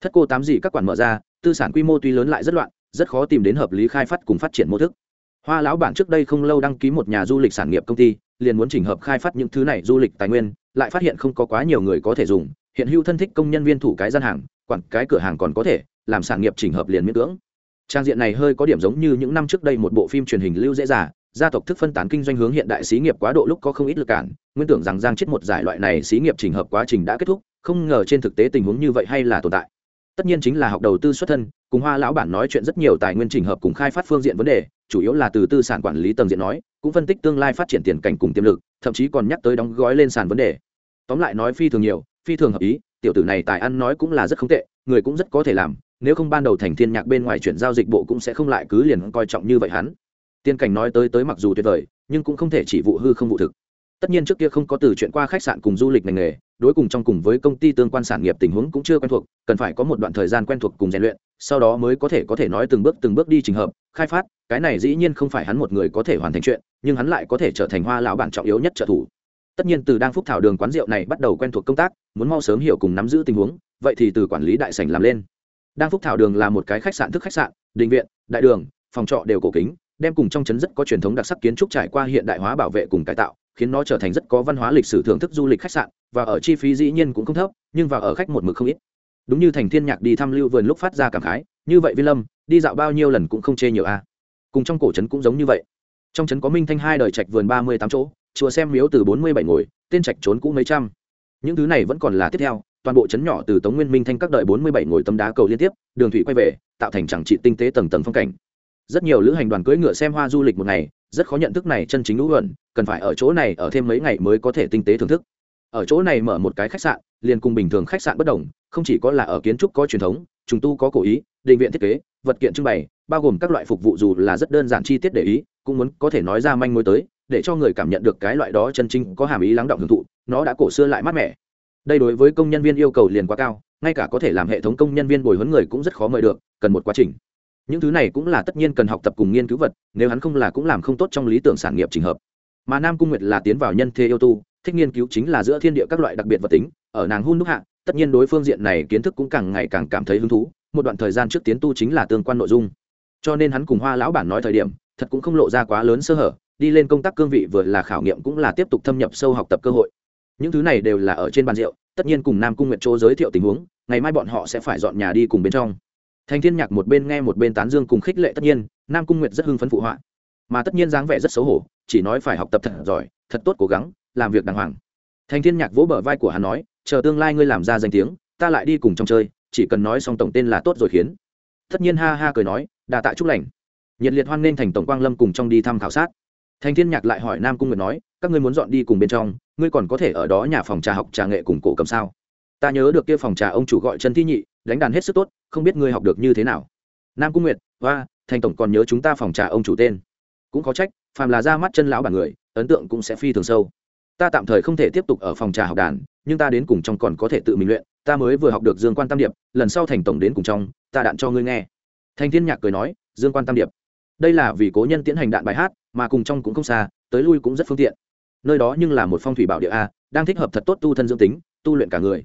Thất cô tám gì các quản mở ra, tư sản quy mô tuy lớn lại rất loạn, rất khó tìm đến hợp lý khai phát cùng phát triển mô thức. Hoa lão bản trước đây không lâu đăng ký một nhà du lịch sản nghiệp công ty, liền muốn chỉnh hợp khai phát những thứ này du lịch tài nguyên, lại phát hiện không có quá nhiều người có thể dùng, hiện hữu thân thích công nhân viên thủ cái gian hàng, quản cái cửa hàng còn có thể, làm sản nghiệp chỉnh hợp liền miễn cưỡng. Trang diện này hơi có điểm giống như những năm trước đây một bộ phim truyền hình lưu dễ dàng gia tộc thức phân tán kinh doanh hướng hiện đại xí nghiệp quá độ lúc có không ít lực cản, nguyên tưởng rằng giang chết một giải loại này xí nghiệp chỉnh hợp quá trình đã kết thúc, không ngờ trên thực tế tình huống như vậy hay là tồn tại. Tất nhiên chính là học đầu tư xuất thân, cùng hoa lão bản nói chuyện rất nhiều tài nguyên chỉnh hợp cùng khai phát phương diện vấn đề, chủ yếu là từ tư sản quản lý tầng diện nói, cũng phân tích tương lai phát triển tiền cảnh cùng tiềm lực, thậm chí còn nhắc tới đóng gói lên sàn vấn đề. Tóm lại nói phi thường nhiều, phi thường hợp ý, tiểu tử này tài ăn nói cũng là rất không tệ, người cũng rất có thể làm, nếu không ban đầu thành thiên nhạc bên ngoài chuyển giao dịch bộ cũng sẽ không lại cứ liền coi trọng như vậy hắn tiên cảnh nói tới tới mặc dù tuyệt vời, nhưng cũng không thể chỉ vụ hư không vụ thực. Tất nhiên trước kia không có từ chuyện qua khách sạn cùng du lịch ngành nghề, đối cùng trong cùng với công ty tương quan sản nghiệp tình huống cũng chưa quen thuộc, cần phải có một đoạn thời gian quen thuộc cùng rèn luyện, sau đó mới có thể có thể nói từng bước từng bước đi trình hợp, khai phát, cái này dĩ nhiên không phải hắn một người có thể hoàn thành chuyện, nhưng hắn lại có thể trở thành hoa lão bản trọng yếu nhất trợ thủ. Tất nhiên từ đang phúc thảo đường quán rượu này bắt đầu quen thuộc công tác, muốn mau sớm hiểu cùng nắm giữ tình huống, vậy thì từ quản lý đại sảnh làm lên. Đang phúc thảo đường là một cái khách sạn, thức khách sạn định viện, đại đường, phòng trọ đều cổ kính đem cùng trong trấn rất có truyền thống đặc sắc kiến trúc trải qua hiện đại hóa bảo vệ cùng cải tạo, khiến nó trở thành rất có văn hóa lịch sử thưởng thức du lịch khách sạn, và ở chi phí dĩ nhiên cũng không thấp, nhưng vào ở khách một mực không ít. Đúng như thành thiên nhạc đi thăm lưu vườn lúc phát ra cảm khái, như vậy vi lâm, đi dạo bao nhiêu lần cũng không chê nhiều a cùng trong cổ trấn cũng giống như vậy. Trong trấn có minh thanh hai đời trạch vườn ba mươi tám chỗ, chùa xem miếu từ bốn mươi bảy ngồi, tên trạch trốn cũ mấy trăm. Những thứ này vẫn còn là tiếp theo, toàn bộ trấn nhỏ từ tống nguyên minh thanh các đợi bốn mươi bảy ngồi tấm đá cầu liên tiếp, đường thủy quay về, tạo thành chẳng trị tinh tế tầng tầng phong cảnh rất nhiều lữ hành đoàn cưỡi ngựa xem hoa du lịch một ngày, rất khó nhận thức này chân chính lũ luận cần phải ở chỗ này ở thêm mấy ngày mới có thể tinh tế thưởng thức. Ở chỗ này mở một cái khách sạn, liền cùng bình thường khách sạn bất đồng, không chỉ có là ở kiến trúc có truyền thống, trùng tu có cổ ý, định viện thiết kế, vật kiện trưng bày, bao gồm các loại phục vụ dù là rất đơn giản chi tiết để ý, cũng muốn có thể nói ra manh mối tới, để cho người cảm nhận được cái loại đó chân chính có hàm ý lắng động hưởng thụ, nó đã cổ xưa lại mát mẻ. Đây đối với công nhân viên yêu cầu liền quá cao, ngay cả có thể làm hệ thống công nhân viên bồi huấn người cũng rất khó mời được, cần một quá trình những thứ này cũng là tất nhiên cần học tập cùng nghiên cứu vật, nếu hắn không là cũng làm không tốt trong lý tưởng sản nghiệp trình hợp. Mà nam cung nguyệt là tiến vào nhân thế yêu tu, thích nghiên cứu chính là giữa thiên địa các loại đặc biệt vật tính, ở nàng hun đúc hạ, tất nhiên đối phương diện này kiến thức cũng càng ngày càng cảm thấy hứng thú, một đoạn thời gian trước tiến tu chính là tương quan nội dung. Cho nên hắn cùng hoa lão bản nói thời điểm, thật cũng không lộ ra quá lớn sơ hở, đi lên công tác cương vị vừa là khảo nghiệm cũng là tiếp tục thâm nhập sâu học tập cơ hội. Những thứ này đều là ở trên bàn rượu, tất nhiên cùng nam cung nguyệt chỗ giới thiệu tình huống, ngày mai bọn họ sẽ phải dọn nhà đi cùng bên trong thành thiên nhạc một bên nghe một bên tán dương cùng khích lệ tất nhiên, nam cung nguyệt rất hưng phấn phụ họa. Mà tất nhiên dáng vẻ rất xấu hổ, chỉ nói phải học tập thật giỏi, thật tốt cố gắng, làm việc đàng hoàng. Thành thiên nhạc vỗ bờ vai của hắn nói, chờ tương lai ngươi làm ra danh tiếng, ta lại đi cùng trong chơi, chỉ cần nói xong tổng tên là tốt rồi khiến. Tất nhiên ha ha cười nói đà tạ chúc lành. Nhiệt liệt hoan nghênh thành tổng quang lâm cùng trong đi thăm khảo sát. Thành thiên nhạc lại hỏi nam cung nguyệt nói, các ngươi muốn dọn đi cùng bên trong, ngươi còn có thể ở đó nhà phòng trà học trà nghệ cùng cổ cầm sao? Ta nhớ được kia phòng trà ông chủ gọi trần thi nhị, đánh đàn hết sức tốt không biết ngươi học được như thế nào. Nam cung nguyệt hoa thành tổng còn nhớ chúng ta phòng trà ông chủ tên. Cũng có trách, phàm là ra mắt chân lão bản người, ấn tượng cũng sẽ phi thường sâu. Ta tạm thời không thể tiếp tục ở phòng trà học đàn, nhưng ta đến cùng trong còn có thể tự mình luyện, ta mới vừa học được dương quan tam điệp, lần sau thành tổng đến cùng trong, ta đạn cho ngươi nghe. Thanh thiên nhạc cười nói, dương quan tam điệp, đây là vì cố nhân tiến hành đạn bài hát, mà cùng trong cũng không xa, tới lui cũng rất phương tiện. Nơi đó nhưng là một phong thủy bảo địa a, đang thích hợp thật tốt tu thân dương tính, tu luyện cả người.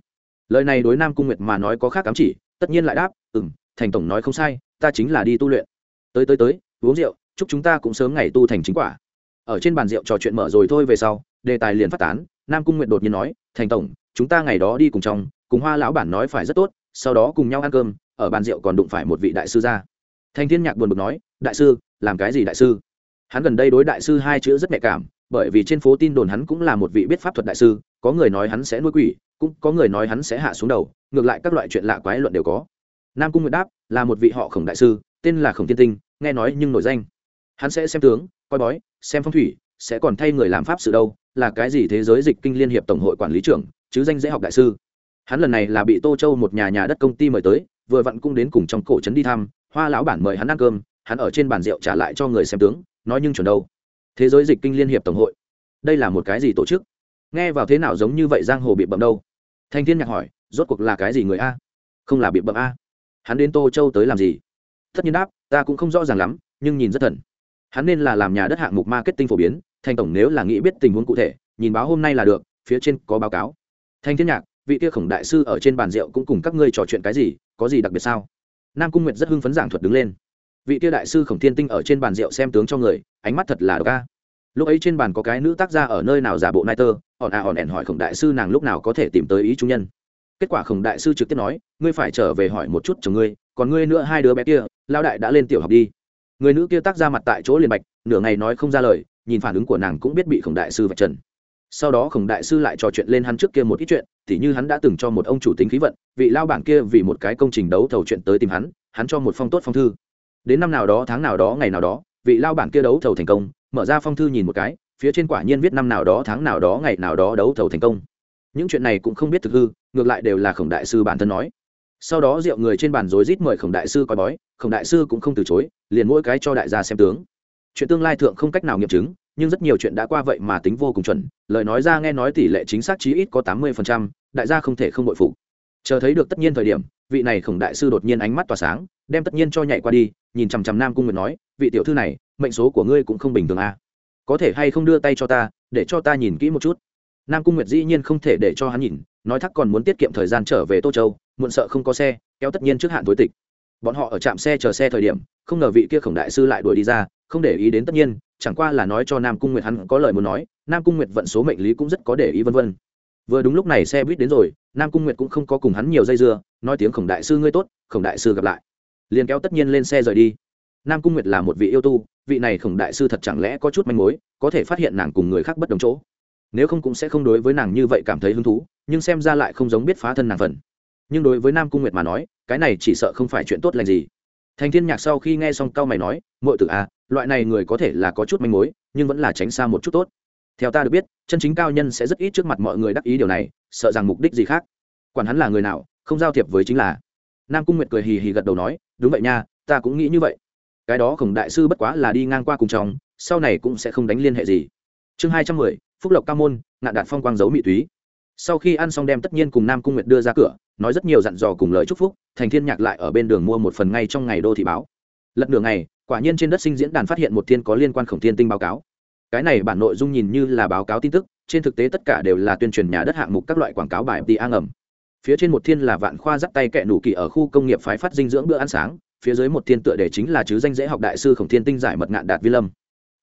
Lời này đối nam cung nguyệt mà nói có khác cám chỉ tất nhiên lại đáp ừ m thành tổng nói không sai, ta chính là đi tu luyện. Tới tới tới, uống rượu, chúc chúng ta cũng sớm ngày tu thành chính quả. Ở trên bàn rượu trò chuyện mở rồi thôi về sau, đề tài liền phát tán, nam cung nguyện đột nhiên nói, thành tổng, chúng ta ngày đó đi cùng trong, cùng hoa lão bản nói phải rất tốt, sau đó cùng nhau ăn cơm, ở bàn rượu còn đụng phải một vị đại sư ra. Thành thiên nhạc buồn bực nói, đại sư, làm cái gì đại sư? Hắn gần đây đối đại sư hai chữ rất nhạy cảm, bởi vì trên phố tin đồn hắn cũng là một vị biết pháp thuật đại sư, có người nói hắn sẽ nuôi quỷ, cũng có người nói hắn sẽ hạ xuống đầu ngược lại các loại chuyện lạ quái luận đều có. Nam cung nguyệt đáp, là một vị họ khổng đại sư, tên là khổng Thiên tinh, nghe nói nhưng nổi danh. Hắn sẽ xem tướng, coi bói, xem phong thủy, sẽ còn thay người làm pháp sự đâu, là cái gì thế giới dịch kinh liên hiệp tổng hội quản lý trưởng, chứ danh dễ học đại sư. Hắn lần này là bị tô châu một nhà nhà đất công ty mời tới, vừa vặn Cung đến cùng trong cổ trấn đi thăm, hoa lão bản mời hắn ăn cơm, hắn ở trên bàn rượu trả lại cho người xem tướng, nói nhưng chuẩn đâu. Thế giới dịch kinh liên hiệp tổng hội, đây là một cái gì tổ chức? Nghe vào thế nào giống như vậy giang hồ bị bậm đâu? Thanh thiên nhạc hỏi, rốt cuộc là cái gì người a? Không là bị bậm a. Hắn đến tô châu tới làm gì? Tất nhiên đáp, ta cũng không rõ ràng lắm, nhưng nhìn rất thần. Hắn nên là làm nhà đất hạng mục marketing phổ biến thành tổng nếu là nghĩ biết tình huống cụ thể, nhìn báo hôm nay là được, phía trên có báo cáo. Thanh thiên nhạc, vị kia khổng đại sư ở trên bàn rượu cũng cùng các ngươi trò chuyện cái gì, có gì đặc biệt sao? Nam cung nguyệt rất hưng phấn giảng thuật đứng lên. Vị kia đại sư khổng thiên tinh ở trên bàn rượu xem tướng cho người, ánh mắt thật là độc ca lúc ấy trên bàn có cái nữ tác gia ở nơi nào giả bộ nai tơ hòn à hòn ẻn hỏi khổng đại sư nàng lúc nào có thể tìm tới ý trung nhân. Kết quả khổng đại sư trực tiếp nói, ngươi phải trở về hỏi một chút chồng ngươi, còn ngươi nữa hai đứa bé kia lao đại đã lên tiểu học đi. Người nữ kia tác ra mặt tại chỗ liền bạch, nửa ngày nói không ra lời, nhìn phản ứng của nàng cũng biết bị khổng đại sư vạch trần. Sau đó khổng đại sư lại trò chuyện lên hắn trước kia một ít chuyện thì như hắn đã từng cho một ông chủ tính khí vận, vị lao bảng kia vì một cái công trình đấu thầu chuyện tới tìm hắn hắn cho một phong tốt phong thư. Đến năm nào đó, tháng nào đó, ngày nào đó, vị lao bảng kia đấu thầu thành công, mở ra phong thư nhìn một cái phía trên quả nhiên viết năm nào đó, tháng nào đó, ngày nào đó đấu thầu thành công. Những chuyện này cũng không biết thực hư, ngược lại đều là khổng đại sư bản thân nói. Sau đó rượu người trên bàn rối rít mời khổng đại sư coi bói, khổng đại sư cũng không từ chối, liền mỗi cái cho đại gia xem tướng. Chuyện tương lai thượng không cách nào nghiệm chứng, nhưng rất nhiều chuyện đã qua vậy mà tính vô cùng chuẩn, lời nói ra nghe nói tỷ lệ chính xác chí ít có tám mươi phần trăm, đại gia không thể không bội phục. Chờ thấy được tất nhiên thời điểm, vị này khổng đại sư đột nhiên ánh mắt tỏa sáng, đem tất nhiên cho nhảy qua đi, nhìn chằm chằm nam cung nguyệt nói, vị tiểu thư này, mệnh số của ngươi cũng không bình thường à có thể hay không đưa tay cho ta, để cho ta nhìn kỹ một chút. Nam cung nguyệt dĩ nhiên không thể để cho hắn nhìn, nói thắc còn muốn tiết kiệm thời gian trở về tô châu, muộn sợ không có xe, kéo tất nhiên trước hạn tối tịch. Bọn họ ở trạm xe chờ xe thời điểm, không ngờ vị kia khổng đại sư lại đuổi đi ra, không để ý đến tất nhiên, chẳng qua là nói cho nam cung nguyệt hắn có lời muốn nói, nam cung nguyệt vận số mệnh lý cũng rất có để ý vân vân. Vừa đúng lúc này xe buýt đến rồi, nam cung nguyệt cũng không có cùng hắn nhiều dây dưa, nói tiếng khổng đại sư ngươi tốt, khổng đại sư gặp lại. Liền kéo tất nhiên lên xe rời đi. Nam cung nguyệt là một vị yêu tu vị này khổng đại sư thật chẳng lẽ có chút manh mối có thể phát hiện nàng cùng người khác bất đồng chỗ? Nếu không cũng sẽ không đối với nàng như vậy cảm thấy hứng thú nhưng xem ra lại không giống biết phá thân nàng phần. Nhưng đối với nam cung nguyệt mà nói cái này chỉ sợ không phải chuyện tốt lành gì. Thành thiên nhạc sau khi nghe xong cao mày nói muội tử a à, loại này người có thể là có chút manh mối nhưng vẫn là tránh xa một chút tốt. Theo ta được biết chân chính cao nhân sẽ rất ít trước mặt mọi người đắc ý điều này sợ rằng mục đích gì khác? Quản hắn là người nào không giao thiệp với chính là. Nam cung nguyệt cười hì hì gật đầu nói đúng vậy nha ta cũng nghĩ như vậy cái đó khổng đại sư bất quá là đi ngang qua cùng chồng, sau này cũng sẽ không đánh liên hệ gì. Chương hai trăm mười, phúc lộc cao môn, ngạn đạt phong quang giấu mỹ túy. Sau khi ăn xong đem tất nhiên cùng nam cung nguyệt đưa ra cửa, nói rất nhiều dặn dò cùng lời chúc phúc, thành thiên nhạc lại ở bên đường mua một phần ngay trong ngày đô thị báo. Lật đường này quả nhiên trên đất sinh diễn đàn phát hiện một thiên có liên quan khổng thiên tinh báo cáo. Cái này bản nội dung nhìn như là báo cáo tin tức, trên thực tế tất cả đều là tuyên truyền nhà đất hạng mục các loại quảng cáo bài đi a ngầm. Phía trên một thiên là vạn khoa dắt tay kẹ nụ kỳ ở khu công nghiệp phái phát dinh dưỡng bữa ăn sáng phía dưới một thiên tựa đề chính là chứ danh dễ học đại sư khổng thiên tinh giải mật ngạn đạt viên lâm.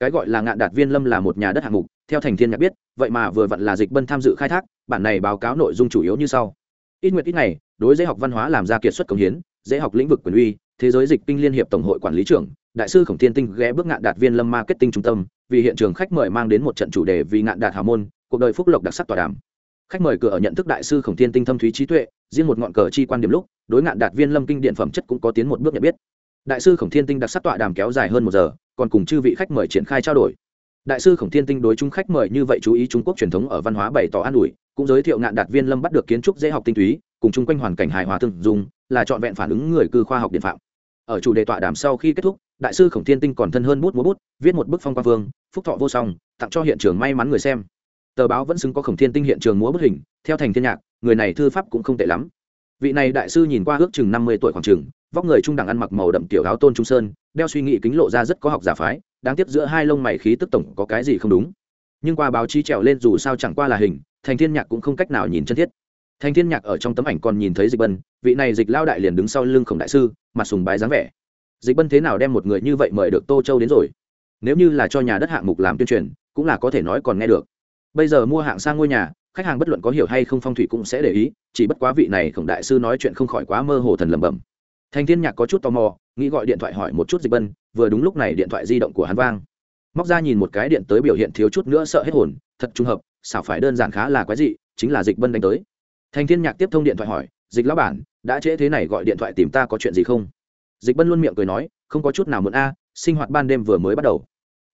Cái gọi là ngạn đạt viên lâm là một nhà đất hạng mục, theo thành thiên nhạc biết, vậy mà vừa vặn là dịch bân tham dự khai thác, bản này báo cáo nội dung chủ yếu như sau. Ít nguyệt ít ngày, đối dễ học văn hóa làm ra kiệt xuất công hiến, dễ học lĩnh vực quyền uy, thế giới dịch kinh liên hiệp tổng hội quản lý trưởng, đại sư khổng thiên tinh ghé bước ngạn đạt viên lâm marketing trung tâm, vì hiện trường khách mời mang đến một trận chủ đề vì ngạn đạt hào môn, cuộc đời phúc lộc đặc sắc tòa đàm. Khách mời cửa ở nhận thức đại sư khổng thiên tinh thâm thúy trí tuệ riêng một ngọn cờ chi quan điểm lúc, đối ngạn đạt viên lâm kinh điện phẩm chất cũng có tiến một bước nhận biết. Đại sư khổng thiên tinh đặc sắc tọa đàm kéo dài hơn một giờ, còn cùng chư vị khách mời triển khai trao đổi. Đại sư khổng thiên tinh đối chung khách mời như vậy chú ý trung quốc truyền thống ở văn hóa bày tỏ an ủi, cũng giới thiệu ngạn đạt viên lâm bắt được kiến trúc dễ học tinh túy, cùng chung quanh hoàn cảnh hài hòa tương dùng là trọn vẹn phản ứng người cư khoa học điện phạm. Ở chủ đề tọa đàm sau khi kết thúc, đại sư khổng thiên tinh còn thân hơn bút múa bút, viết một bức phong quang vương, phúc thọ vô song, tặng cho hiện trường may mắn người xem tờ báo vẫn xứng có khổng thiên tinh hiện trường múa bức hình, theo thành thiên nhạc, người này thư pháp cũng không tệ lắm. Vị này đại sư nhìn qua ước chừng năm mươi tuổi khoảng chừng, vóc người trung đẳng ăn mặc màu đậm tiểu áo tôn trung sơn, đeo suy nghĩ kính lộ ra rất có học giả phái, đáng tiếc giữa hai lông mày khí tức tổng có cái gì không đúng. Nhưng qua báo chí trèo lên dù sao chẳng qua là hình, thành thiên nhạc cũng không cách nào nhìn chân thiết. Thành thiên nhạc ở trong tấm ảnh còn nhìn thấy dịch bân, vị này dịch lao đại liền đứng sau lưng khổng đại sư, mặt sùng bái dáng vẻ. Dịch bân thế nào đem một người như vậy mời được tô châu đến rồi? Nếu như là cho nhà đất hạng mục làm tuyên truyền, cũng là có thể nói còn nghe được bây giờ mua hạng sang ngôi nhà, khách hàng bất luận có hiểu hay không phong thủy cũng sẽ để ý, chỉ bất quá vị này khổng đại sư nói chuyện không khỏi quá mơ hồ thần lẩm bẩm. Thành thiên nhạc có chút tò mò, nghĩ gọi điện thoại hỏi một chút dịch bân, vừa đúng lúc này điện thoại di động của hắn vang. Móc ra nhìn một cái điện tới biểu hiện thiếu chút nữa sợ hết hồn, thật trùng hợp, xảo phải đơn giản khá là quái dị, chính là dịch bân đánh tới. Thành thiên nhạc tiếp thông điện thoại hỏi, dịch lão bản, đã trễ thế này gọi điện thoại tìm ta có chuyện gì không? Dịch bân luôn miệng cười nói, không có chút nào muốn a, sinh hoạt ban đêm vừa mới bắt đầu.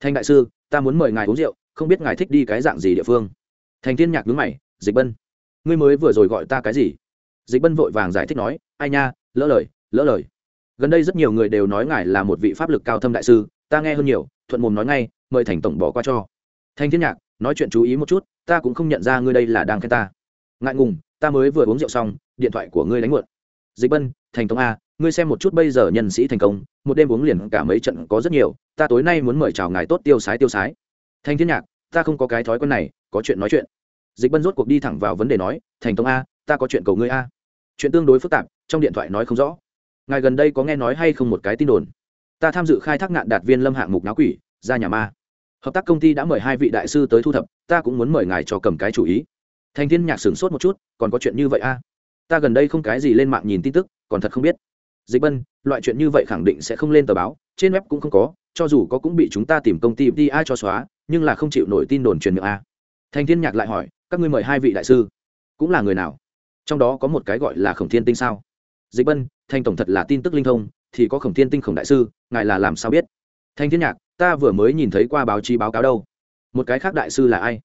Thanh đại sư, ta muốn mời ngài uống rượu không biết ngài thích đi cái dạng gì địa phương. Thành thiên nhạc nhướng mày, dịch bân, ngươi mới vừa rồi gọi ta cái gì? Dịch bân vội vàng giải thích nói, ai nha, lỡ lời lỡ lời. Gần đây rất nhiều người đều nói ngài là một vị pháp lực cao thâm đại sư, ta nghe hơn nhiều, thuận mồm nói ngay, mời thành tổng bỏ qua cho. Thanh thiên nhạc, nói chuyện chú ý một chút, ta cũng không nhận ra ngươi đây là đang khen ta. Ngại ngùng, ta mới vừa uống rượu xong, điện thoại của ngươi đánh muộn. Dịch bân, thành tổng a, ngươi xem một chút bây giờ nhân sĩ thành công, một đêm uống liền cả mấy trận có rất nhiều, ta tối nay muốn mời chào ngài tốt tiêu sái tiêu sái thanh thiên nhạc, ta không có cái thói quen này, có chuyện nói chuyện. Dịch bân rốt cuộc đi thẳng vào vấn đề nói, thành tông a, ta có chuyện cầu ngươi a. Chuyện tương đối phức tạp, trong điện thoại nói không rõ. Ngài gần đây có nghe nói hay không một cái tin đồn? Ta tham dự khai thác ngạn đạt viên lâm hạng mục náo quỷ ra nhà ma. Hợp tác công ty đã mời hai vị đại sư tới thu thập, ta cũng muốn mời ngài cho cầm cái chủ ý. Thành thiên nhạc sửng sốt một chút, còn có chuyện như vậy a? Ta gần đây không cái gì lên mạng nhìn tin tức, còn thật không biết. Dịch bân, loại chuyện như vậy khẳng định sẽ không lên tờ báo, trên web cũng không có, cho dù có cũng bị chúng ta tìm công ty đi ai cho xóa nhưng là không chịu nổi tin đồn truyền miệng a. Thành thiên nhạc lại hỏi, các ngươi mời hai vị đại sư, cũng là người nào? Trong đó có một cái gọi là khổng thiên tinh sao? Dịch bân, thanh tổng thật là tin tức linh thông, thì có khổng thiên tinh khổng đại sư, ngài là làm sao biết? Thanh thiên nhạc, ta vừa mới nhìn thấy qua báo chí báo cáo đâu. Một cái khác đại sư là ai?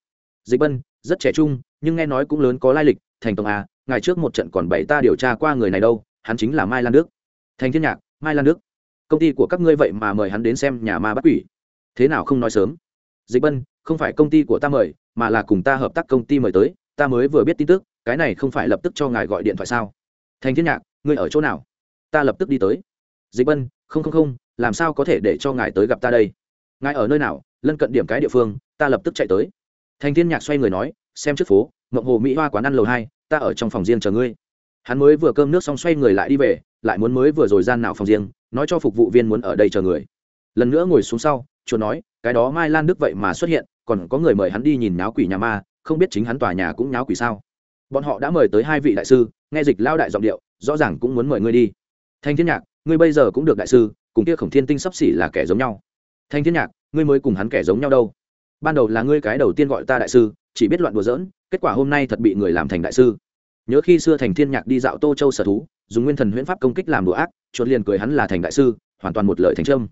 Dịch bân, rất trẻ trung, nhưng nghe nói cũng lớn có lai lịch. Thành tổng à ngày trước một trận còn bảy ta điều tra qua người này đâu, hắn chính là mai lan đức. Thanh thiên nhạc, mai lan đức, công ty của các ngươi vậy mà mời hắn đến xem nhà ma bắt quỷ. Thế nào không nói sớm? Dịch bân, không phải công ty của ta mời, mà là cùng ta hợp tác công ty mời tới, ta mới vừa biết tin tức, cái này không phải lập tức cho ngài gọi điện thoại sao? Thành thiên nhạc, ngươi ở chỗ nào? Ta lập tức đi tới. Dịch bân, không không không, làm sao có thể để cho ngài tới gặp ta đây? Ngài ở nơi nào? Lân cận điểm cái địa phương, ta lập tức chạy tới. Thành thiên nhạc xoay người nói, xem trước phố ngộng hồ mỹ hoa quán ăn lầu hai, ta ở trong phòng riêng chờ ngươi. Hắn mới vừa cơm nước xong xoay người lại đi về, lại muốn mới vừa rồi gian nào phòng riêng, nói cho phục vụ viên muốn ở đây chờ người. Lần nữa ngồi xuống sau chuột nói, cái đó mai lan đức vậy mà xuất hiện, còn có người mời hắn đi nhìn náo quỷ nhà ma, không biết chính hắn tòa nhà cũng náo quỷ sao? Bọn họ đã mời tới hai vị đại sư, nghe dịch lao đại giọng điệu, rõ ràng cũng muốn mời ngươi đi. Thanh thiên nhạc, ngươi bây giờ cũng được đại sư, cùng kia khổng thiên tinh sắp xỉ là kẻ giống nhau. Thanh thiên nhạc, ngươi mới cùng hắn kẻ giống nhau đâu. Ban đầu là ngươi cái đầu tiên gọi ta đại sư, chỉ biết loạn đùa giỡn, kết quả hôm nay thật bị người làm thành đại sư. Nhớ khi xưa thành thiên nhạc đi dạo tô châu sở thú, dùng nguyên thần huyễn pháp công kích làm đồ ác, chuột liền cười hắn là thành đại sư, hoàn toàn một lời thành trâm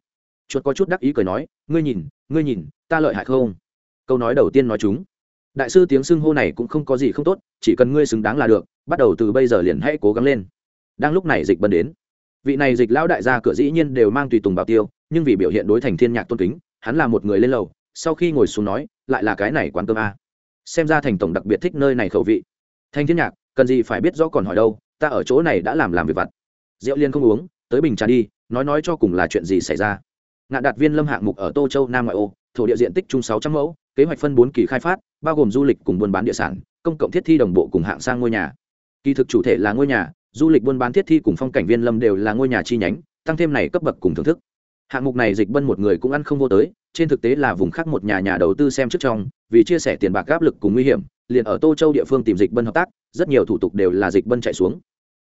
chuột có chút đắc ý cười nói, ngươi nhìn ngươi nhìn, ta lợi hại không? Câu nói đầu tiên nói chúng. Đại sư tiếng xưng hô này cũng không có gì không tốt, chỉ cần ngươi xứng đáng là được, bắt đầu từ bây giờ liền hãy cố gắng lên. Đang lúc này dịch bần đến. Vị này dịch lão đại gia cửa dĩ nhiên đều mang tùy tùng bảo tiêu, nhưng vì biểu hiện đối thành thiên nhạc tôn kính, hắn là một người lên lầu, sau khi ngồi xuống nói, lại là cái này quán cơm a. Xem ra thành tổng đặc biệt thích nơi này khẩu vị. Thanh thiên nhạc, cần gì phải biết rõ còn hỏi đâu, ta ở chỗ này đã làm làm việc vặt. Rượu liên không uống, tới bình trà đi, nói nói cho cùng là chuyện gì xảy ra ngạn đạt viên lâm hạng mục ở tô châu, nam ngoại ô, thổ địa diện tích chung sáu trăm mẫu, kế hoạch phân bốn kỳ khai phát, bao gồm du lịch cùng buôn bán địa sản, công cộng thiết thi đồng bộ cùng hạng sang ngôi nhà. Kỳ thực chủ thể là ngôi nhà, du lịch buôn bán thiết thi cùng phong cảnh viên lâm đều là ngôi nhà chi nhánh, tăng thêm này cấp bậc cùng thưởng thức. Hạng mục này dịch bân một người cũng ăn không vô tới, trên thực tế là vùng khác một nhà nhà đầu tư xem trước trong, vì chia sẻ tiền bạc áp lực cùng nguy hiểm, liền ở tô châu địa phương tìm dịch bân hợp tác, rất nhiều thủ tục đều là dịch bân chạy xuống.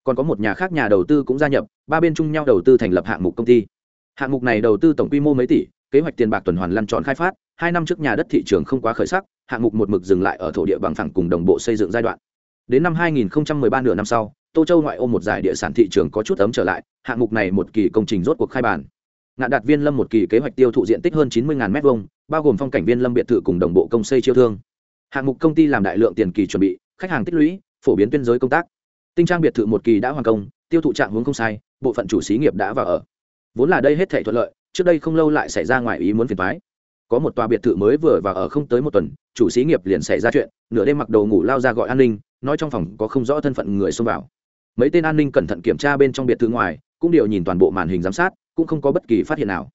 Còn có một nhà khác nhà đầu tư cũng gia nhập, ba bên chung nhau đầu tư thành lập hạng mục công ty hạng mục này đầu tư tổng quy mô mấy tỷ kế hoạch tiền bạc tuần hoàn lăn tròn khai phát hai năm trước nhà đất thị trường không quá khởi sắc hạng mục một mực dừng lại ở thổ địa bằng phẳng cùng đồng bộ xây dựng giai đoạn. Đến năm 2013 nửa năm sau tô châu ngoại ô một giải địa sản thị trường có chút ấm trở lại hạng mục này một kỳ công trình rốt cuộc khai bản, ngạn đạt viên lâm một kỳ kế hoạch tiêu thụ diện tích hơn 90.000 m hai bao gồm phong cảnh viên lâm biệt thự cùng đồng bộ công xây chiêu thương. Hạng mục công ty làm đại lượng tiền kỳ chuẩn bị khách hàng tích lũy phổ biến tuyên giới công tác. Tinh trang biệt thự một kỳ đã hoàn công tiêu thụ trạng hướng không sai bộ phận chủ xí nghiệp đã vào ở vốn là đây hết thể thuận lợi, trước đây không lâu lại xảy ra ngoài ý muốn phiền thoái có một tòa biệt thự mới vừa vào ở không tới một tuần, chủ xí nghiệp liền xảy ra chuyện, nửa đêm mặc đầu ngủ lao ra gọi an ninh, nói trong phòng có không rõ thân phận người xông vào. Mấy tên an ninh cẩn thận kiểm tra bên trong biệt thự ngoài, cũng đều nhìn toàn bộ màn hình giám sát, cũng không có bất kỳ phát hiện nào.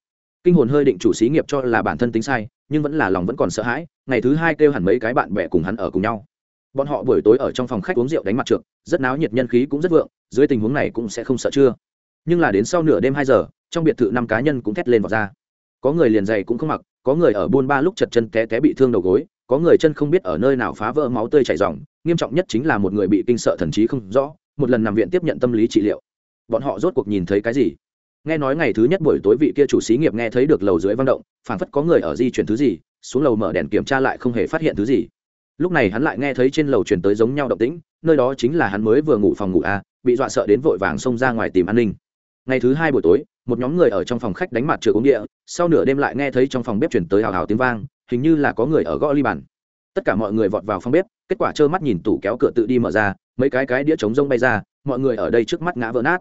Kinh hồn hơi định chủ xí nghiệp cho là bản thân tính sai, nhưng vẫn là lòng vẫn còn sợ hãi, ngày thứ hai kêu hẳn mấy cái bạn bè cùng hắn ở cùng nhau. Bọn họ buổi tối ở trong phòng khách uống rượu đánh mặt trượt, rất náo nhiệt, nhân khí cũng rất vượng, dưới tình huống này cũng sẽ không sợ chưa. Nhưng là đến sau nửa đêm hai giờ trong biệt thự năm cá nhân cũng thét lên vào ra. Có người liền giày cũng không mặc, có người ở buôn ba lúc chật chân té té bị thương đầu gối, có người chân không biết ở nơi nào phá vỡ máu tươi chảy ròng, nghiêm trọng nhất chính là một người bị kinh sợ thần trí không rõ, một lần nằm viện tiếp nhận tâm lý trị liệu. Bọn họ rốt cuộc nhìn thấy cái gì? Nghe nói ngày thứ nhất buổi tối vị kia chủ xí nghiệp nghe thấy được lầu dưới vang động, phảng phất có người ở di chuyển thứ gì, xuống lầu mở đèn kiểm tra lại không hề phát hiện thứ gì. Lúc này hắn lại nghe thấy trên lầu chuyển tới giống nhau động tĩnh, nơi đó chính là hắn mới vừa ngủ phòng ngủ a bị dọa sợ đến vội vàng xông ra ngoài tìm an ninh ngày thứ hai buổi tối, một nhóm người ở trong phòng khách đánh mặt trượt uống địa, sau nửa đêm lại nghe thấy trong phòng bếp chuyển tới hào hào tiếng vang, hình như là có người ở gõ ly bàn. Tất cả mọi người vọt vào phòng bếp, kết quả trơ mắt nhìn tủ kéo cửa tự đi mở ra, mấy cái cái đĩa trống rông bay ra, mọi người ở đây trước mắt ngã vỡ nát.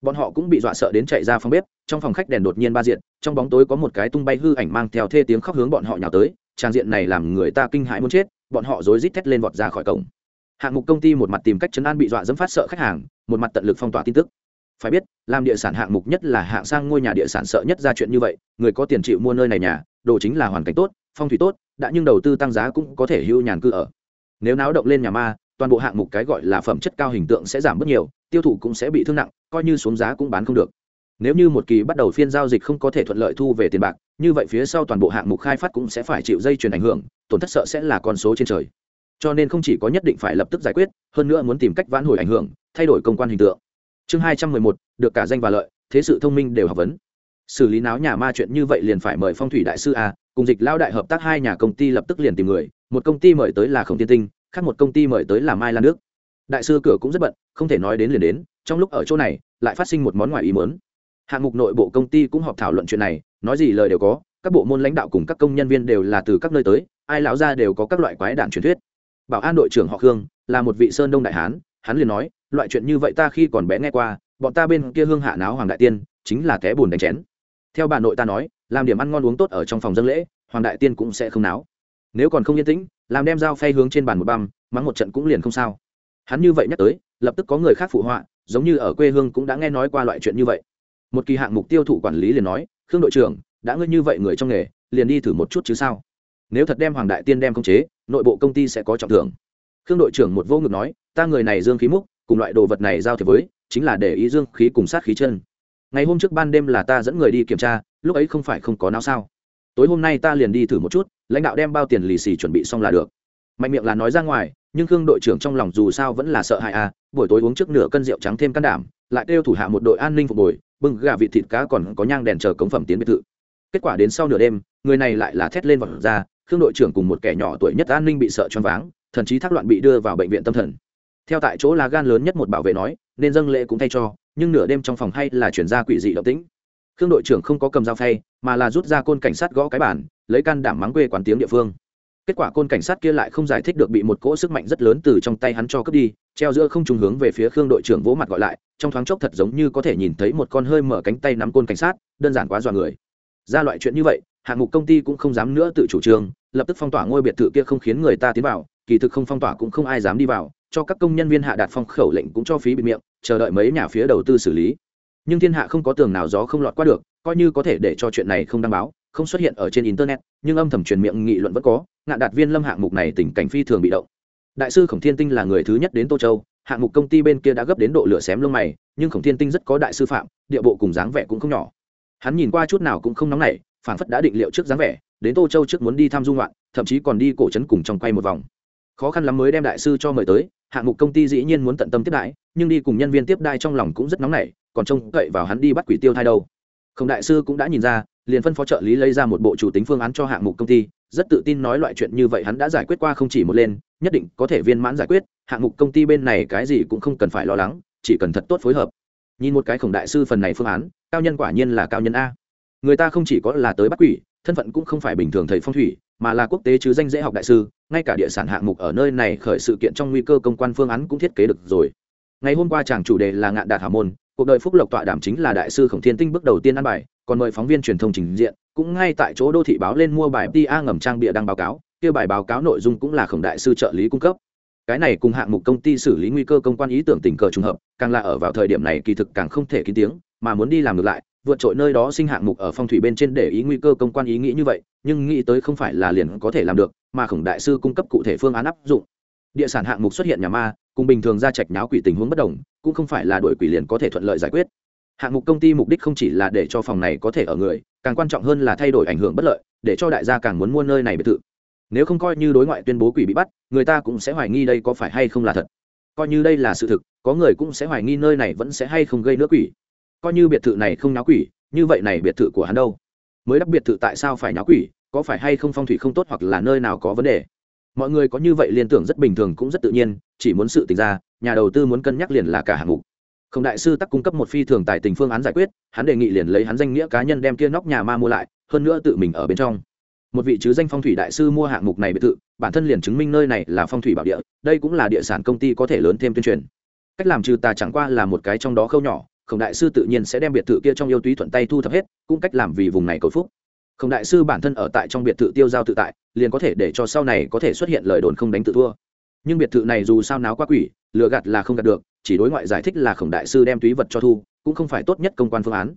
Bọn họ cũng bị dọa sợ đến chạy ra phòng bếp, trong phòng khách đèn đột nhiên ba diện, trong bóng tối có một cái tung bay hư ảnh mang theo thê tiếng khóc hướng bọn họ nhào tới, trang diện này làm người ta kinh hãi muốn chết, bọn họ rối rít thét lên vọt ra khỏi cổng. Hạng mục công ty một mặt tìm cách chấn an bị dọa dẫm phát sợ khách hàng, một mặt tận lực phong tỏa tin tức phải biết, làm địa sản hạng mục nhất là hạng sang ngôi nhà địa sản sợ nhất ra chuyện như vậy, người có tiền chịu mua nơi này nhà, đồ chính là hoàn cảnh tốt, phong thủy tốt, đã nhưng đầu tư tăng giá cũng có thể hưu nhàn cư ở. Nếu náo động lên nhà ma, toàn bộ hạng mục cái gọi là phẩm chất cao hình tượng sẽ giảm bớt nhiều, tiêu thụ cũng sẽ bị thương nặng, coi như xuống giá cũng bán không được. Nếu như một kỳ bắt đầu phiên giao dịch không có thể thuận lợi thu về tiền bạc, như vậy phía sau toàn bộ hạng mục khai phát cũng sẽ phải chịu dây chuyền ảnh hưởng, tổn thất sợ sẽ là con số trên trời. Cho nên không chỉ có nhất định phải lập tức giải quyết, hơn nữa muốn tìm cách vãn hồi ảnh hưởng, thay đổi công quan hình tượng chương hai trăm mười một, được cả danh và lợi, thế sự thông minh đều học vấn. Xử lý náo nhà ma chuyện như vậy liền phải mời phong thủy đại sư a, cùng dịch lao đại hợp tác hai nhà công ty lập tức liền tìm người, một công ty mời tới là khổng tiên tinh, khác một công ty mời tới là mai lan nước đại sư cửa cũng rất bận, không thể nói đến liền đến, trong lúc ở chỗ này, lại phát sinh một món ngoài ý mớn hạng mục nội bộ công ty cũng họp thảo luận chuyện này, nói gì lời đều có, các bộ môn lãnh đạo cùng các công nhân viên đều là từ các nơi tới, ai lão ra đều có các loại quái đạn truyền thuyết. Bảo an đội trưởng họ khương, là một vị sơn đông đại hán, hắn liền nói loại chuyện như vậy ta khi còn bé nghe qua, bọn ta bên kia hương hạ náo hoàng đại tiên, chính là té bùn đánh chén. Theo bà nội ta nói, làm điểm ăn ngon uống tốt ở trong phòng dân lễ, hoàng đại tiên cũng sẽ không náo. Nếu còn không yên tĩnh, làm đem dao phay hướng trên bàn một băm, mắng một trận cũng liền không sao. Hắn như vậy nhắc tới, lập tức có người khác phụ họa, giống như ở quê hương cũng đã nghe nói qua loại chuyện như vậy. Một kỳ hạng mục tiêu thụ quản lý liền nói, khương đội trưởng, đã ngươi như vậy người trong nghề, liền đi thử một chút chứ sao? Nếu thật đem hoàng đại tiên đem công chế, nội bộ công ty sẽ có trọng thưởng. Khương đội trưởng một vô ngực nói, ta người này dương khí múc cùng loại đồ vật này giao thiệp với, chính là để ý dương khí cùng sát khí chân. Ngày hôm trước ban đêm là ta dẫn người đi kiểm tra, lúc ấy không phải không có não sao? Tối hôm nay ta liền đi thử một chút, lãnh đạo đem bao tiền lì xì chuẩn bị xong là được. Mạnh miệng là nói ra ngoài, nhưng khương đội trưởng trong lòng dù sao vẫn là sợ hãi à buổi tối uống trước nửa cân rượu trắng thêm can đảm, lại kêu thủ hạ một đội an ninh phục bồi bưng gà vịt thịt cá còn có nhang đèn chờ cống phẩm tiến biệt thự. Kết quả đến sau nửa đêm, người này lại là thét lên vật ra, khương đội trưởng cùng một kẻ nhỏ tuổi nhất an ninh bị sợ choáng váng, thần chí thác loạn bị đưa vào bệnh viện tâm thần theo tại chỗ là gan lớn nhất một bảo vệ nói, nên dâng lễ cũng thay cho, nhưng nửa đêm trong phòng hay là chuyển ra quỷ dị động tĩnh. Khương đội trưởng không có cầm dao phay, mà là rút ra côn cảnh sát gõ cái bản lấy can đảm mắng quê quán tiếng địa phương. Kết quả côn cảnh sát kia lại không giải thích được bị một cỗ sức mạnh rất lớn từ trong tay hắn cho cướp đi, treo giữa không trùng hướng về phía khương đội trưởng vỗ mặt gọi lại, trong thoáng chốc thật giống như có thể nhìn thấy một con hơi mở cánh tay nắm côn cảnh sát, đơn giản quá dọa người. Ra loại chuyện như vậy, hạng mục công ty cũng không dám nữa tự chủ trương, lập tức phong tỏa ngôi biệt thự kia không khiến người ta tiến vào, kỳ thực không phong tỏa cũng không ai dám đi vào cho các công nhân viên hạ đạt phong khẩu lệnh cũng cho phí bịt miệng, chờ đợi mấy nhà phía đầu tư xử lý. Nhưng thiên hạ không có tường nào gió không lọt qua được, coi như có thể để cho chuyện này không đăng báo, không xuất hiện ở trên internet, nhưng âm thầm truyền miệng nghị luận vẫn có, ngạn đạt viên lâm hạng mục này tình cảnh phi thường bị động. Đại sư khổng thiên tinh là người thứ nhất đến tô châu, hạng mục công ty bên kia đã gấp đến độ lửa xém lông mày, nhưng khổng thiên tinh rất có đại sư phạm, địa bộ cùng dáng vẻ cũng không nhỏ. Hắn nhìn qua chút nào cũng không nóng nảy phản phất đã định liệu trước dáng vẻ, đến tô châu trước muốn đi tham du loạn thậm chí còn đi cổ trấn cùng trong quay một vòng khó khăn lắm mới đem đại sư cho mời tới, hạng mục công ty dĩ nhiên muốn tận tâm tiếp đãi, nhưng đi cùng nhân viên tiếp đai trong lòng cũng rất nóng nảy, còn trông cậy vào hắn đi bắt quỷ tiêu thai đâu. Không đại sư cũng đã nhìn ra, liền phân phó trợ lý lấy ra một bộ chủ tính phương án cho hạng mục công ty, rất tự tin nói loại chuyện như vậy hắn đã giải quyết qua không chỉ một lên, nhất định có thể viên mãn giải quyết, hạng mục công ty bên này cái gì cũng không cần phải lo lắng, chỉ cần thật tốt phối hợp. Nhìn một cái khổng đại sư phần này phương án, cao nhân quả nhiên là cao nhân a. Người ta không chỉ có là tới bắt quỷ thân phận cũng không phải bình thường thầy phong thủy, mà là quốc tế chứ danh dễ học đại sư, ngay cả địa sản hạng mục ở nơi này khởi sự kiện trong nguy cơ công quan phương án cũng thiết kế được rồi. Ngày hôm qua chàng chủ đề là ngạn đạt hảo môn, cuộc đời phúc lộc tọa đảm chính là đại sư khổng thiên tinh bước đầu tiên ăn bài, còn mời phóng viên truyền thông trình diện, cũng ngay tại chỗ đô thị báo lên mua bài ta ngầm trang bịa đăng báo cáo, kia bài báo cáo nội dung cũng là khổng đại sư trợ lý cung cấp. Cái này cùng hạng mục công ty xử lý nguy cơ công quan ý tưởng tình cờ trùng hợp, càng là ở vào thời điểm này kỳ thực càng không thể kín tiếng, mà muốn đi làm ngược lại vượt trội nơi đó sinh hạng mục ở phong thủy bên trên để ý nguy cơ công quan ý nghĩ như vậy, nhưng nghĩ tới không phải là liền có thể làm được, mà khổng đại sư cung cấp cụ thể phương án áp dụng. Địa sản hạng mục xuất hiện nhà ma, cùng bình thường ra trạch nháo quỷ tình huống bất đồng, cũng không phải là đổi quỷ liền có thể thuận lợi giải quyết. Hạng mục công ty mục đích không chỉ là để cho phòng này có thể ở người, càng quan trọng hơn là thay đổi ảnh hưởng bất lợi, để cho đại gia càng muốn mua nơi này biệt thự. Nếu không coi như đối ngoại tuyên bố quỷ bị bắt, người ta cũng sẽ hoài nghi đây có phải hay không là thật. Coi như đây là sự thực, có người cũng sẽ hoài nghi nơi này vẫn sẽ hay không gây nữa quỷ coi như biệt thự này không náo quỷ, như vậy này biệt thự của hắn đâu? Mới đắp biệt thự tại sao phải náo quỷ, có phải hay không phong thủy không tốt hoặc là nơi nào có vấn đề? Mọi người có như vậy liên tưởng rất bình thường cũng rất tự nhiên, chỉ muốn sự tình ra, nhà đầu tư muốn cân nhắc liền là cả hạng mục. Không đại sư tắc cung cấp một phi thường tài tình phương án giải quyết, hắn đề nghị liền lấy hắn danh nghĩa cá nhân đem kia nóc nhà ma mua lại, hơn nữa tự mình ở bên trong. Một vị chứ danh phong thủy đại sư mua hạng mục này biệt thự, bản thân liền chứng minh nơi này là phong thủy bảo địa, đây cũng là địa sản công ty có thể lớn thêm tuyên truyền. Cách làm trừ tà chẳng qua là một cái trong đó khâu nhỏ khổng đại sư tự nhiên sẽ đem biệt thự kia trong yêu túy thuận tay thu thập hết, cũng cách làm vì vùng này cầu phúc. Khổng đại sư bản thân ở tại trong biệt thự tiêu giao tự tại, liền có thể để cho sau này có thể xuất hiện lời đồn không đánh tự thua. Nhưng biệt thự này dù sao náo quá quỷ, lừa gạt là không gạt được, chỉ đối ngoại giải thích là khổng đại sư đem túy vật cho thu, cũng không phải tốt nhất công quan phương án.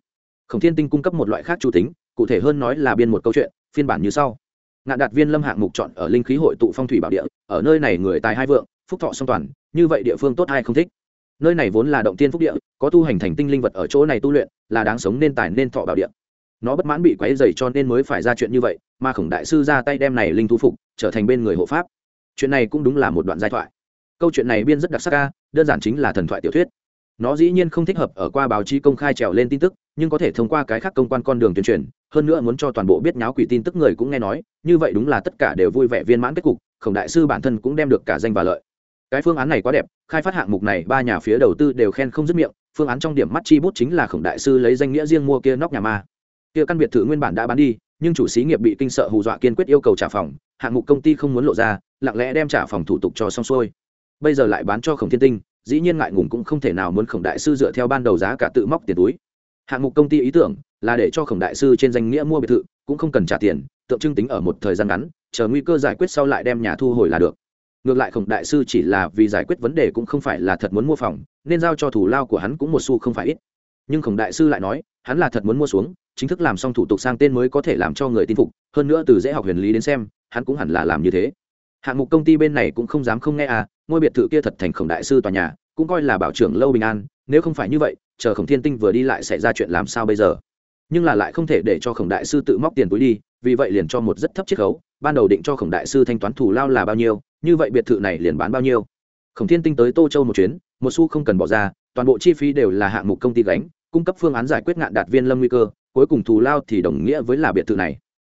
Khổng thiên tinh cung cấp một loại khác chủ tính, cụ thể hơn nói là biên một câu chuyện, phiên bản như sau. Ngạn đạt viên lâm hạng mục chọn ở linh khí hội tụ phong thủy bảo địa, ở nơi này người tài hai vượng, phúc thọ song toàn, như vậy địa phương tốt ai không thích? Nơi này vốn là động tiên phúc địa, có tu hành thành tinh linh vật ở chỗ này tu luyện, là đáng sống nên tài nên thọ bảo địa. Nó bất mãn bị quấy dày cho nên mới phải ra chuyện như vậy, mà khổng đại sư ra tay đem này linh thu phục, trở thành bên người hộ pháp. Chuyện này cũng đúng là một đoạn giai thoại. Câu chuyện này biên rất đặc sắc ca đơn giản chính là thần thoại tiểu thuyết. Nó dĩ nhiên không thích hợp ở qua báo chí công khai trèo lên tin tức, nhưng có thể thông qua cái khác công quan con đường tuyên truyền, hơn nữa muốn cho toàn bộ biết nháo quỷ tin tức người cũng nghe nói, như vậy đúng là tất cả đều vui vẻ viên mãn kết cục, khổng đại sư bản thân cũng đem được cả danh và lợi cái phương án này quá đẹp, khai phát hạng mục này, ba nhà phía đầu tư đều khen không dứt miệng, phương án trong điểm mắt chi bút chính là khổng đại sư lấy danh nghĩa riêng mua kia nóc nhà ma. Kia căn biệt thự nguyên bản đã bán đi, nhưng chủ xí nghiệp bị kinh sợ hù dọa kiên quyết yêu cầu trả phòng, hạng mục công ty không muốn lộ ra, lặng lẽ đem trả phòng thủ tục cho xong xuôi. Bây giờ lại bán cho khổng thiên tinh, dĩ nhiên ngại ngùng cũng không thể nào muốn khổng đại sư dựa theo ban đầu giá cả tự móc tiền túi. Hạng mục công ty ý tưởng là để cho khổng đại sư trên danh nghĩa mua biệt thự, cũng không cần trả tiền, tượng trưng tính ở một thời gian ngắn, chờ nguy cơ giải quyết sau lại đem nhà thu hồi là được ngược lại khổng đại sư chỉ là vì giải quyết vấn đề cũng không phải là thật muốn mua phòng, nên giao cho thủ lao của hắn cũng một xu không phải ít. Nhưng khổng đại sư lại nói, hắn là thật muốn mua xuống, chính thức làm xong thủ tục sang tên mới có thể làm cho người tin phục, hơn nữa từ dễ học huyền lý đến xem, hắn cũng hẳn là làm như thế. Hạng mục công ty bên này cũng không dám không nghe à ngôi biệt thự kia thật thành khổng đại sư tòa nhà, cũng coi là bảo trưởng lâu bình an, nếu không phải như vậy, chờ khổng thiên tinh vừa đi lại sẽ ra chuyện làm sao bây giờ? Nhưng là lại không thể để cho khổng đại sư tự móc tiền túi đi, vì vậy liền cho một rất thấp chiết khấu, ban đầu định cho khổng đại sư thanh toán thủ lao là bao nhiêu như vậy biệt thự này liền bán bao nhiêu? Khổng thiên tinh tới tô châu một chuyến, một xu không cần bỏ ra, toàn bộ chi phí đều là hạng mục công ty gánh, cung cấp phương án giải quyết ngạn đạt viên lâm nguy cơ, cuối cùng thù lao thì đồng nghĩa với là biệt thự này.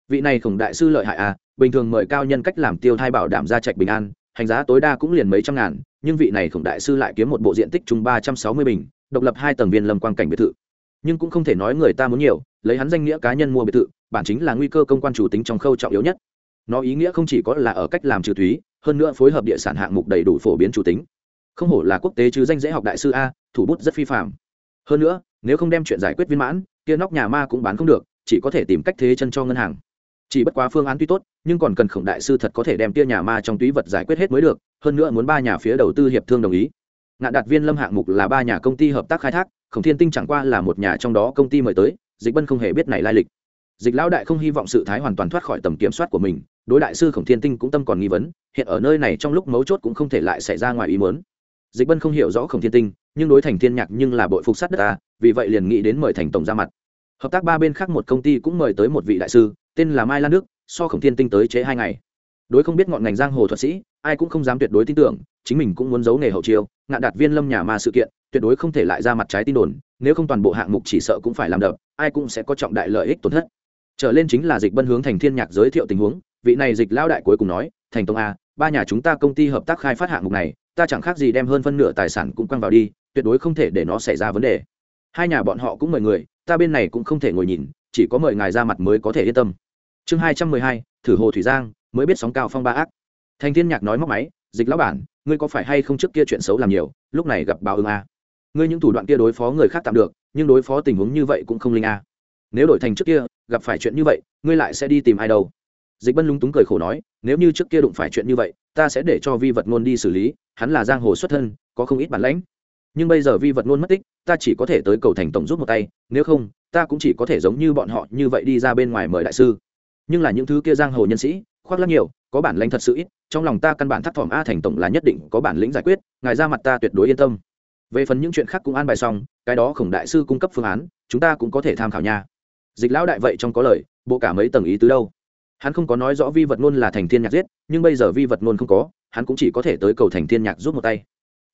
Vị này khổng đại sư lợi hại à bình thường mời cao nhân cách làm tiêu thai bảo đảm ra trạch bình an, hành giá tối đa cũng liền mấy trăm ngàn, nhưng vị này khổng đại sư lại kiếm một bộ diện tích chung ba trăm sáu mươi bình, độc lập hai tầng viên lâm quang cảnh biệt thự. Nhưng cũng không thể nói người ta muốn nhiều, lấy hắn danh nghĩa cá nhân mua biệt thự, bản chính là nguy cơ công quan chủ tính trong khâu trọng yếu nhất. Nó ý nghĩa không chỉ có là ở cách làm trừ thúy hơn nữa phối hợp địa sản hạng mục đầy đủ phổ biến chủ tính. Không hổ là quốc tế chứ danh dễ học đại sư a, thủ bút rất phi phạm hơn nữa, nếu không đem chuyện giải quyết viên mãn, kia nóc nhà ma cũng bán không được, chỉ có thể tìm cách thế chân cho ngân hàng. Chỉ bất quá phương án tuy tốt, nhưng còn cần khổng đại sư thật có thể đem tia nhà ma trong túy vật giải quyết hết mới được, hơn nữa muốn ba nhà phía đầu tư hiệp thương đồng ý. Ngạn đạt viên lâm hạng mục là ba nhà công ty hợp tác khai thác, khổng thiên tinh chẳng qua là một nhà trong đó công ty mời tới, dịch bân không hề biết này lai lịch. Dịch lão đại không hy vọng sự thái hoàn toàn thoát khỏi tầm kiểm soát của mình đối đại sư khổng thiên tinh cũng tâm còn nghi vấn, hiện ở nơi này trong lúc mấu chốt cũng không thể lại xảy ra ngoài ý mớn dịch bân không hiểu rõ khổng thiên tinh, nhưng đối thành thiên nhạc nhưng là bội phục sát đất ta, vì vậy liền nghĩ đến mời thành tổng ra mặt. Hợp tác ba bên khác một công ty cũng mời tới một vị đại sư, tên là mai lan đức, so khổng thiên tinh tới chế hai ngày. Đối không biết ngọn ngành giang hồ thuật sĩ, ai cũng không dám tuyệt đối tin tưởng, chính mình cũng muốn giấu nghề hậu chiêu, ngạn đạt viên lâm nhà ma sự kiện, tuyệt đối không thể lại ra mặt trái tin đồn, nếu không toàn bộ hạng mục chỉ sợ cũng phải làm đập, ai cũng sẽ có trọng đại lợi ích tổn thất. Trở lên chính là dịch bân hướng thành thiên nhạc giới thiệu tình huống vị này dịch lao đại cuối cùng nói, thành tông a, ba nhà chúng ta công ty hợp tác khai phát hạng mục này, ta chẳng khác gì đem hơn phân nửa tài sản cũng quăng vào đi, tuyệt đối không thể để nó xảy ra vấn đề. Hai nhà bọn họ cũng mời người, ta bên này cũng không thể ngồi nhìn, chỉ có mời ngài ra mặt mới có thể yên tâm. Chương hai trăm mười hai, thử hồ thủy giang, mới biết sóng cao phong ba ác. Thành thiên nhạc nói móc máy, dịch lão bản, ngươi có phải hay không trước kia chuyện xấu làm nhiều, lúc này gặp báo ứng a? Ngươi những thủ đoạn kia đối phó người khác tạm được, nhưng đối phó tình huống như vậy cũng không linh a. Nếu đổi thành trước kia, gặp phải chuyện như vậy, ngươi lại sẽ đi tìm ai đâu? Dịch bân lúng túng cười khổ nói, nếu như trước kia đụng phải chuyện như vậy, ta sẽ để cho vi vật ngôn đi xử lý, hắn là giang hồ xuất thân, có không ít bản lãnh. Nhưng bây giờ vi vật ngôn mất tích, ta chỉ có thể tới cầu thành tổng rút một tay, nếu không, ta cũng chỉ có thể giống như bọn họ như vậy đi ra bên ngoài mời đại sư. Nhưng là những thứ kia giang hồ nhân sĩ, khoác lắc nhiều, có bản lãnh thật sự ít, trong lòng ta căn bản thắt thỏm, a thành tổng là nhất định có bản lĩnh giải quyết, ngài ra mặt ta tuyệt đối yên tâm. Về phần những chuyện khác cũng an bài xong, cái đó khổng đại sư cung cấp phương án, chúng ta cũng có thể tham khảo nha. Dịch lão đại vậy trong có lời, bộ cả mấy tầng ý tứ đâu? Hắn không có nói rõ vi vật ngôn là thành thiên nhạc giết, nhưng bây giờ vi vật ngôn không có, hắn cũng chỉ có thể tới cầu thành thiên nhạc giúp một tay.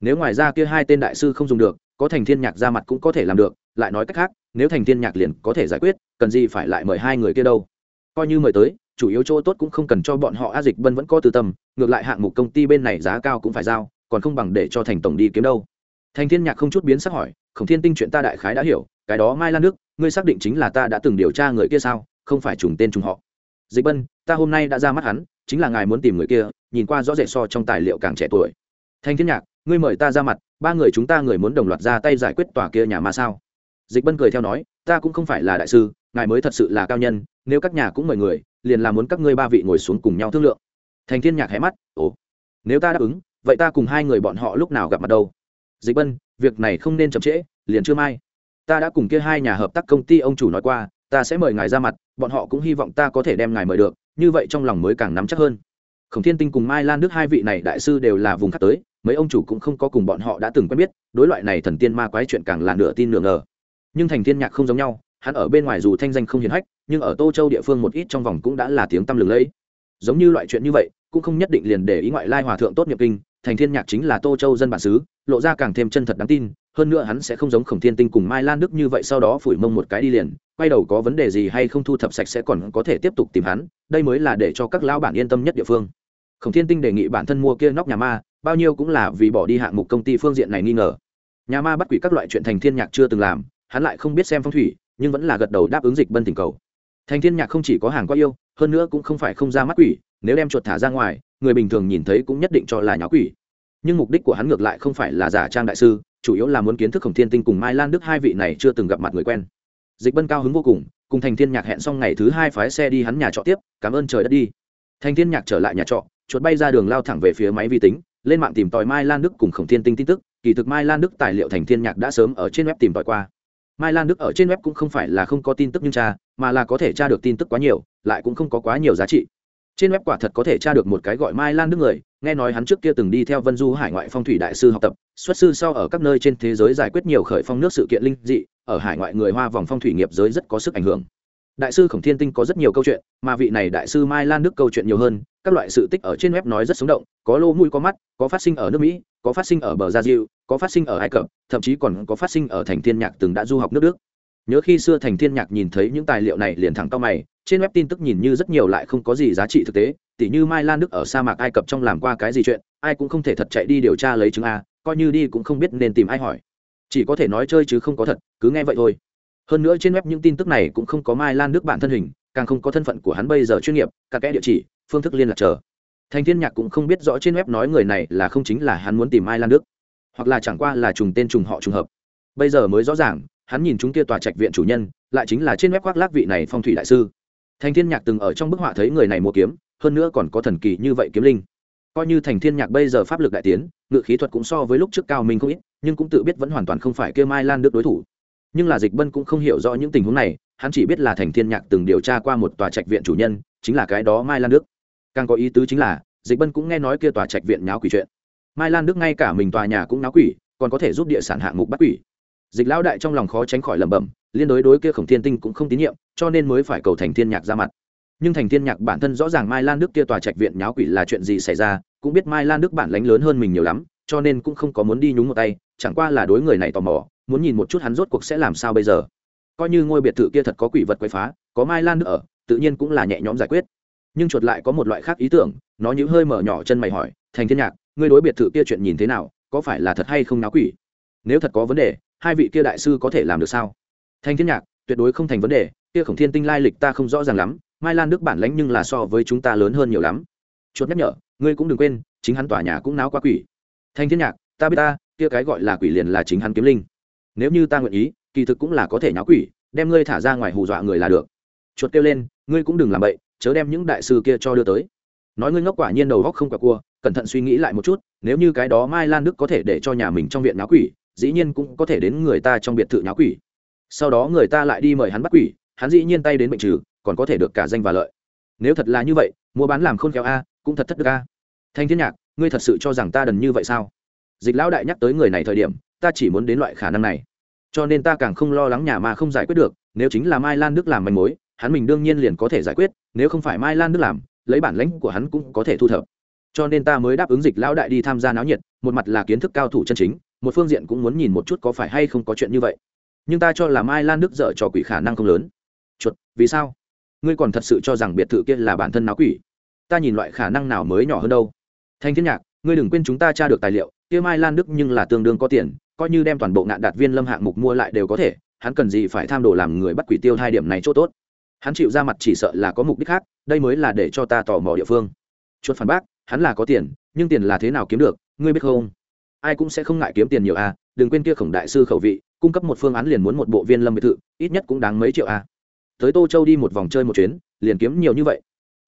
Nếu ngoài ra kia hai tên đại sư không dùng được, có thành thiên nhạc ra mặt cũng có thể làm được, lại nói cách khác, nếu thành thiên nhạc liền có thể giải quyết, cần gì phải lại mời hai người kia đâu? Coi như mời tới, chủ yếu chỗ tốt cũng không cần cho bọn họ a dịch bân vẫn có tư tâm, ngược lại hạng mục công ty bên này giá cao cũng phải giao, còn không bằng để cho thành tổng đi kiếm đâu. Thành thiên nhạc không chút biến sắc hỏi, khổng thiên tinh chuyện ta đại khái đã hiểu, cái đó mai lan nước ngươi xác định chính là ta đã từng điều tra người kia sao, không phải trùng tên trùng họ dịch bân, ta hôm nay đã ra mắt hắn, chính là ngài muốn tìm người kia, nhìn qua rõ rệt so trong tài liệu càng trẻ tuổi. Thanh thiên nhạc, ngươi mời ta ra mặt, ba người chúng ta người muốn đồng loạt ra tay giải quyết tòa kia nhà mà sao? Dịch bân cười theo nói, ta cũng không phải là đại sư, ngài mới thật sự là cao nhân, nếu các nhà cũng mời người, liền là muốn các ngươi ba vị ngồi xuống cùng nhau thương lượng. Thành thiên nhạc hé mắt, ồ, nếu ta đáp ứng, vậy ta cùng hai người bọn họ lúc nào gặp mặt đâu? Dịch bân, việc này không nên chậm trễ, liền chưa mai. Ta đã cùng kia hai nhà hợp tác công ty ông chủ nói qua, ta sẽ mời ngài ra mặt bọn họ cũng hy vọng ta có thể đem ngài mời được, như vậy trong lòng mới càng nắm chắc hơn. Khổng thiên tinh cùng mai lan đức hai vị này đại sư đều là vùng khác tới, mấy ông chủ cũng không có cùng bọn họ đã từng quen biết, đối loại này thần tiên ma quái chuyện càng là nửa tin nửa ngờ. Nhưng thành thiên nhạc không giống nhau, hắn ở bên ngoài dù thanh danh không hiền hách, nhưng ở tô châu địa phương một ít trong vòng cũng đã là tiếng tăm lừng lẫy. Giống như loại chuyện như vậy, cũng không nhất định liền để ý ngoại lai hòa thượng tốt nghiệp kinh, thành thiên nhạc chính là tô châu dân bản xứ, lộ ra càng thêm chân thật đáng tin hơn nữa hắn sẽ không giống khổng thiên tinh cùng mai lan đức như vậy sau đó phủi mông một cái đi liền, quay đầu có vấn đề gì hay không thu thập sạch sẽ còn có thể tiếp tục tìm hắn, đây mới là để cho các lão bản yên tâm nhất địa phương. Khổng thiên tinh đề nghị bản thân mua kia nóc nhà ma, bao nhiêu cũng là vì bỏ đi hạng mục công ty phương diện này nghi ngờ. Nhà ma bắt quỷ các loại chuyện thành thiên nhạc chưa từng làm, hắn lại không biết xem phong thủy, nhưng vẫn là gật đầu đáp ứng dịch bân tình cầu. Thành thiên nhạc không chỉ có hàng quá yêu, hơn nữa cũng không phải không ra mắt quỷ, nếu đem chuột thả ra ngoài, người bình thường nhìn thấy cũng nhất định cho là nháo quỷ. Nhưng mục đích của hắn ngược lại không phải là giả trang đại sư chủ yếu là muốn kiến thức khổng thiên tinh cùng mai lan đức hai vị này chưa từng gặp mặt người quen. Dịch bân cao hứng vô cùng cùng thành thiên nhạc hẹn xong ngày thứ hai phái xe đi hắn nhà trọ tiếp cảm ơn trời đất đi. Thành thiên nhạc trở lại nhà trọ chuột bay ra đường lao thẳng về phía máy vi tính lên mạng tìm tòi mai lan đức cùng khổng thiên tinh tin tức kỳ thực mai lan đức tài liệu thành thiên nhạc đã sớm ở trên web tìm tòi qua. Mai lan đức ở trên web cũng không phải là không có tin tức nhưng cha, mà là có thể tra được tin tức quá nhiều lại cũng không có quá nhiều giá trị trên web quả thật có thể tra được một cái gọi mai lan đức người, nghe nói hắn trước kia từng đi theo vân du hải ngoại phong thủy đại sư học tập, xuất sư sau ở các nơi trên thế giới giải quyết nhiều khởi phong nước sự kiện linh dị, ở hải ngoại người hoa vòng phong thủy nghiệp giới rất có sức ảnh hưởng. Đại sư khổng thiên tinh có rất nhiều câu chuyện, mà vị này đại sư mai lan đức câu chuyện nhiều hơn, các loại sự tích ở trên web nói rất sống động, có lô mũi có mắt, có phát sinh ở nước mỹ, có phát sinh ở bờ gia diệu, có phát sinh ở ai cập, thậm chí còn có phát sinh ở thành thiên nhạc từng đã du học nước đức. Nhớ khi xưa thành thiên nhạc nhìn thấy những tài liệu này liền thẳng cao mày trên web tin tức nhìn như rất nhiều lại không có gì giá trị thực tế, tỉ như mai lan đức ở sa mạc ai cập trong làm qua cái gì chuyện, ai cũng không thể thật chạy đi điều tra lấy chứng a, coi như đi cũng không biết nên tìm ai hỏi. Chỉ có thể nói chơi chứ không có thật, cứ nghe vậy thôi. Hơn nữa trên web những tin tức này cũng không có mai lan đức bản thân hình, càng không có thân phận của hắn bây giờ chuyên nghiệp, cả kẽ địa chỉ, phương thức liên lạc chờ. Thành thiên nhạc cũng không biết rõ trên web nói người này là không chính là hắn muốn tìm mai lan đức, hoặc là chẳng qua là trùng tên trùng họ trùng hợp. Bây giờ mới rõ ràng, hắn nhìn chúng kia tòa trạch viện chủ nhân, lại chính là trên web khoác lác vị này phong thủy đại sư thành thiên nhạc từng ở trong bức họa thấy người này mua kiếm, hơn nữa còn có thần kỳ như vậy kiếm linh. Coi như thành thiên nhạc bây giờ pháp lực đại tiến, ngự khí thuật cũng so với lúc trước cao minh không ít, nhưng cũng tự biết vẫn hoàn toàn không phải kia mai lan đức đối thủ. Nhưng là dịch bân cũng không hiểu rõ những tình huống này, hắn chỉ biết là thành thiên nhạc từng điều tra qua một tòa trạch viện chủ nhân, chính là cái đó mai lan đức. Càng có ý tứ chính là, dịch bân cũng nghe nói kia tòa trạch viện nháo quỷ chuyện. Mai lan đức ngay cả mình tòa nhà cũng nháo quỷ, còn có thể giúp địa sản hạng mục bắt quỷ dịch lão đại trong lòng khó tránh khỏi lẩm bẩm, liên đối đối kia khổng thiên tinh cũng không tín nhiệm, cho nên mới phải cầu thành thiên nhạc ra mặt. Nhưng thành thiên nhạc bản thân rõ ràng mai lan đức kia tòa trạch viện nháo quỷ là chuyện gì xảy ra, cũng biết mai lan đức bản lánh lớn hơn mình nhiều lắm, cho nên cũng không có muốn đi nhúng một tay, chẳng qua là đối người này tò mò, muốn nhìn một chút hắn rốt cuộc sẽ làm sao bây giờ. Coi như ngôi biệt thự kia thật có quỷ vật quậy phá, có mai lan đức ở, tự nhiên cũng là nhẹ nhõm giải quyết. Nhưng chuột lại có một loại khác ý tưởng, nó như hơi mở nhỏ chân mày hỏi, thành thiên nhạc, ngươi đối biệt thự kia chuyện nhìn thế nào, có phải là thật hay không náo quỷ? Nếu thật có vấn đề hai vị kia đại sư có thể làm được sao? Thanh thiên nhạc, tuyệt đối không thành vấn đề, kia khổng thiên tinh lai lịch ta không rõ ràng lắm, mai lan đức bản lãnh nhưng là so với chúng ta lớn hơn nhiều lắm. Chuột nhắc nhở, ngươi cũng đừng quên, chính hắn tòa nhà cũng náo quá quỷ. Thanh thiên nhạc, ta biết ta, kia cái gọi là quỷ liền là chính hắn kiếm linh. Nếu như ta nguyện ý, kỳ thực cũng là có thể nháo quỷ, đem ngươi thả ra ngoài hù dọa người là được. Chuột kêu lên, ngươi cũng đừng làm bậy, chớ đem những đại sư kia cho đưa tới. Nói ngươi ngốc quả nhiên đầu góc không quả cua, cẩn thận suy nghĩ lại một chút, nếu như cái đó mai lan đức có thể để cho nhà mình trong viện náo quỷ dĩ nhiên cũng có thể đến người ta trong biệt thự nháo quỷ. Sau đó người ta lại đi mời hắn bắt quỷ, hắn dĩ nhiên tay đến bệnh trừ, còn có thể được cả danh và lợi. Nếu thật là như vậy, mua bán làm khôn khéo a, cũng thật thất đức a. Thanh thiên nhạc, ngươi thật sự cho rằng ta đần như vậy sao? Dịch lão đại nhắc tới người này thời điểm, ta chỉ muốn đến loại khả năng này. Cho nên ta càng không lo lắng nhà mà không giải quyết được, nếu chính là mai lan đức làm manh mối, hắn mình đương nhiên liền có thể giải quyết, nếu không phải mai lan đức làm, lấy bản lãnh của hắn cũng có thể thu thập. Cho nên ta mới đáp ứng dịch lão đại đi tham gia náo nhiệt, một mặt là kiến thức cao thủ chân chính một phương diện cũng muốn nhìn một chút có phải hay không có chuyện như vậy. Nhưng ta cho là mai lan đức dở trò quỷ khả năng không lớn. Chuột, vì sao? Ngươi còn thật sự cho rằng biệt thự kia là bản thân náo quỷ? Ta nhìn loại khả năng nào mới nhỏ hơn đâu? Thanh thiên nhạc, ngươi đừng quên chúng ta tra được tài liệu. Kia mai lan đức nhưng là tương đương có tiền, coi như đem toàn bộ ngạn đạt viên lâm hạng mục mua lại đều có thể, hắn cần gì phải tham đồ làm người bắt quỷ tiêu hai điểm này chỗ tốt? Hắn chịu ra mặt chỉ sợ là có mục đích khác, đây mới là để cho ta tò mò địa phương. Chuột phản bác, hắn là có tiền, nhưng tiền là thế nào kiếm được, ngươi biết không? Ai cũng sẽ không ngại kiếm tiền nhiều à đừng quên kia khổng đại sư khẩu vị, cung cấp một phương án liền muốn một bộ viên lâm biệt thự, ít nhất cũng đáng mấy triệu à tới tô châu đi một vòng chơi một chuyến, liền kiếm nhiều như vậy.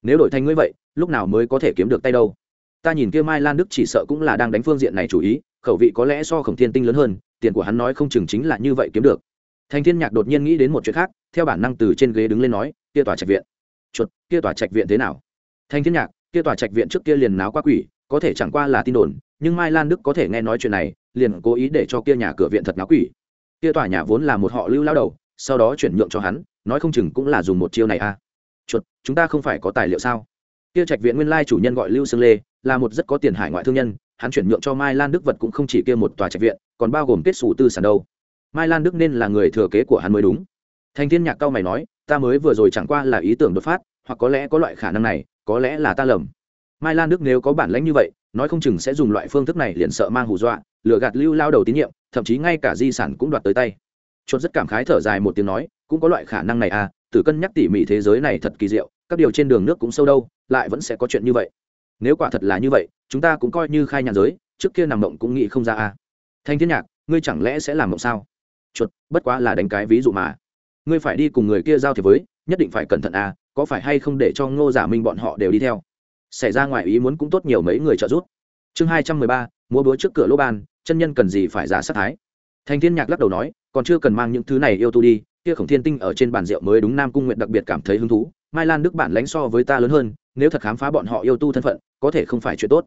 Nếu đổi thành ngươi vậy, lúc nào mới có thể kiếm được tay đâu? Ta nhìn kia mai lan đức chỉ sợ cũng là đang đánh phương diện này chủ ý, khẩu vị có lẽ so khổng thiên tinh lớn hơn, tiền của hắn nói không chừng chính là như vậy kiếm được. Thành thiên nhạc đột nhiên nghĩ đến một chuyện khác, theo bản năng từ trên ghế đứng lên nói, kia tòa trạch viện. Chuột, kia tòa trạch viện thế nào? Thành thiên nhạc, kia tòa trạch viện trước kia liền náo qua quỷ, có thể chẳng qua là tin đồn nhưng mai lan đức có thể nghe nói chuyện này, liền cố ý để cho kia nhà cửa viện thật ngáo quỷ. Kia tòa nhà vốn là một họ lưu lao đầu, sau đó chuyển nhượng cho hắn, nói không chừng cũng là dùng một chiêu này à. Chuột, chúng ta không phải có tài liệu sao? Kia trạch viện nguyên lai chủ nhân gọi lưu sương lê, là một rất có tiền hải ngoại thương nhân, hắn chuyển nhượng cho mai lan đức vật cũng không chỉ kia một tòa trạch viện, còn bao gồm kết xù tư sản đâu. Mai lan đức nên là người thừa kế của hắn mới đúng. Thành thiên nhạc cao mày nói, ta mới vừa rồi chẳng qua là ý tưởng đột phát, hoặc có lẽ có loại khả năng này, có lẽ là ta lầm. Mai lan đức nếu có bản lãnh như vậy nói không chừng sẽ dùng loại phương thức này liền sợ mang hù dọa, lừa gạt lưu lao đầu tín nhiệm, thậm chí ngay cả di sản cũng đoạt tới tay. Chốt rất cảm khái thở dài một tiếng nói, cũng có loại khả năng này à tử cân nhắc tỉ mỉ thế giới này thật kỳ diệu, các điều trên đường nước cũng sâu đâu, lại vẫn sẽ có chuyện như vậy. Nếu quả thật là như vậy, chúng ta cũng coi như khai nhàn giới, trước kia nằm mộng cũng nghĩ không ra à. Thanh thiên nhạc, ngươi chẳng lẽ sẽ làm mộng sao? Chuột, bất quá là đánh cái ví dụ mà. Ngươi phải đi cùng người kia giao thiệp với, nhất định phải cẩn thận à có phải hay không để cho ngô giả minh bọn họ đều đi theo? Xảy ra ngoài ý muốn cũng tốt nhiều mấy người trợ giúp. Chương hai trăm mười ba, múa búa trước cửa lỗ ban, chân nhân cần gì phải giả sát thái. Thành thiên nhạc lắc đầu nói, còn chưa cần mang những thứ này yêu tu đi, kia khổng thiên tinh ở trên bàn rượu mới đúng nam cung nguyện đặc biệt cảm thấy hứng thú. Mai lan đức bản lãnh so với ta lớn hơn, nếu thật khám phá bọn họ yêu tu thân phận, có thể không phải chuyện tốt.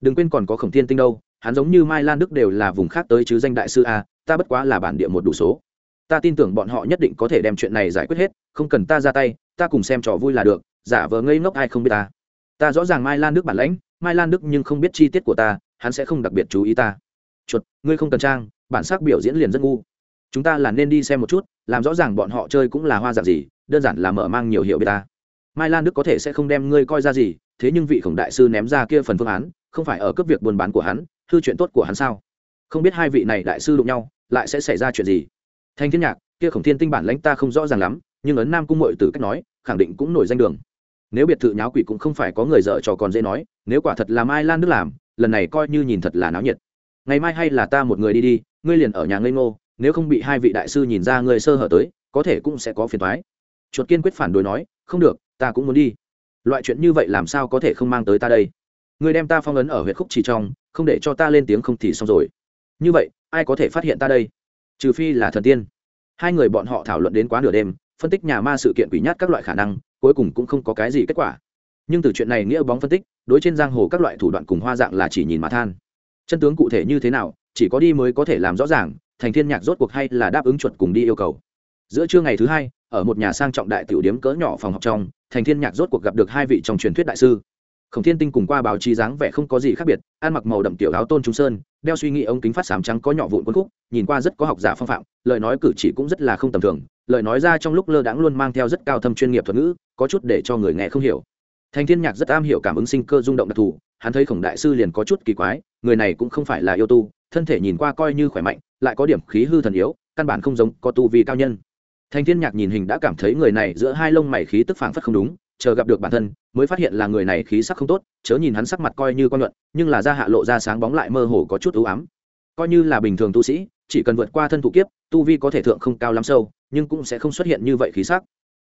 Đừng quên còn có khổng thiên tinh đâu, hắn giống như mai lan đức đều là vùng khác tới chứ danh đại sư a, ta bất quá là bản địa một đủ số. Ta tin tưởng bọn họ nhất định có thể đem chuyện này giải quyết hết, không cần ta ra tay, ta cùng xem trò vui là được, giả vờ ngây ngốc ai không biết ta ta rõ ràng mai lan đức bản lãnh, mai lan đức nhưng không biết chi tiết của ta, hắn sẽ không đặc biệt chú ý ta. Chuột, ngươi không cần trang, bản sắc biểu diễn liền rất ngu. Chúng ta là nên đi xem một chút, làm rõ ràng bọn họ chơi cũng là hoa dạng gì, đơn giản là mở mang nhiều hiệu biết ta. Mai lan đức có thể sẽ không đem ngươi coi ra gì, thế nhưng vị khổng đại sư ném ra kia phần phương án, không phải ở cấp việc buôn bán của hắn thư chuyện tốt của hắn sao? Không biết hai vị này đại sư đụng nhau, lại sẽ xảy ra chuyện gì? Thanh thiên nhạc, kia khổng thiên tinh bản lãnh ta không rõ ràng lắm, nhưng ấn nam cung mội từ cách nói, khẳng định cũng nổi danh đường nếu biệt thự nháo quỷ cũng không phải có người dở trò còn dễ nói, nếu quả thật là mai lan đức làm, lần này coi như nhìn thật là náo nhiệt. Ngày mai hay là ta một người đi đi, ngươi liền ở nhà ngây ngô, nếu không bị hai vị đại sư nhìn ra ngươi sơ hở tới, có thể cũng sẽ có phiền thoái chuột kiên quyết phản đối nói, không được, ta cũng muốn đi. Loại chuyện như vậy làm sao có thể không mang tới ta đây? Ngươi đem ta phong ấn ở huyện khúc chỉ trong, không để cho ta lên tiếng không thì xong rồi. Như vậy, ai có thể phát hiện ta đây? Trừ phi là thần tiên. Hai người bọn họ thảo luận đến quá nửa đêm, phân tích nhà ma sự kiện quỷ nhát các loại khả năng cuối cùng cũng không có cái gì kết quả. Nhưng từ chuyện này nghĩa bóng phân tích, đối trên giang hồ các loại thủ đoạn cùng hoa dạng là chỉ nhìn mà than. Chân tướng cụ thể như thế nào, chỉ có đi mới có thể làm rõ ràng, thành thiên nhạc rốt cuộc hay là đáp ứng chuột cùng đi yêu cầu. Giữa trưa ngày thứ hai, ở một nhà sang trọng đại tiểu điếm cỡ nhỏ phòng học trong, thành thiên nhạc rốt cuộc gặp được hai vị trong truyền thuyết đại sư. Khổng thiên tinh cùng qua báo chí dáng vẻ không có gì khác biệt, ăn mặc màu đậm tiểu áo tôn trung sơn, đeo suy nghĩ ống kính phát sám trắng có nhỏ vụn quân khúc, nhìn qua rất có học giả phong phạm, lời nói cử chỉ cũng rất là không tầm thường lời nói ra trong lúc lơ đãng luôn mang theo rất cao thâm chuyên nghiệp thuật ngữ, có chút để cho người nghe không hiểu. Thành thiên nhạc rất am hiểu cảm ứng sinh cơ rung động đặc thù, hắn thấy khổng đại sư liền có chút kỳ quái, người này cũng không phải là yêu tu, thân thể nhìn qua coi như khỏe mạnh, lại có điểm khí hư thần yếu, căn bản không giống có tu vi cao nhân. Thành thiên nhạc nhìn hình đã cảm thấy người này giữa hai lông mày khí tức phảng phất không đúng, chờ gặp được bản thân, mới phát hiện là người này khí sắc không tốt, chớ nhìn hắn sắc mặt coi như con luận, nhưng là da hạ lộ ra sáng bóng lại mơ hồ có chút ưu ám. Coi như là bình thường tu sĩ, chỉ cần vượt qua thân thụ kiếp, tu vi có thể thượng không cao lắm sâu nhưng cũng sẽ không xuất hiện như vậy khí sắc.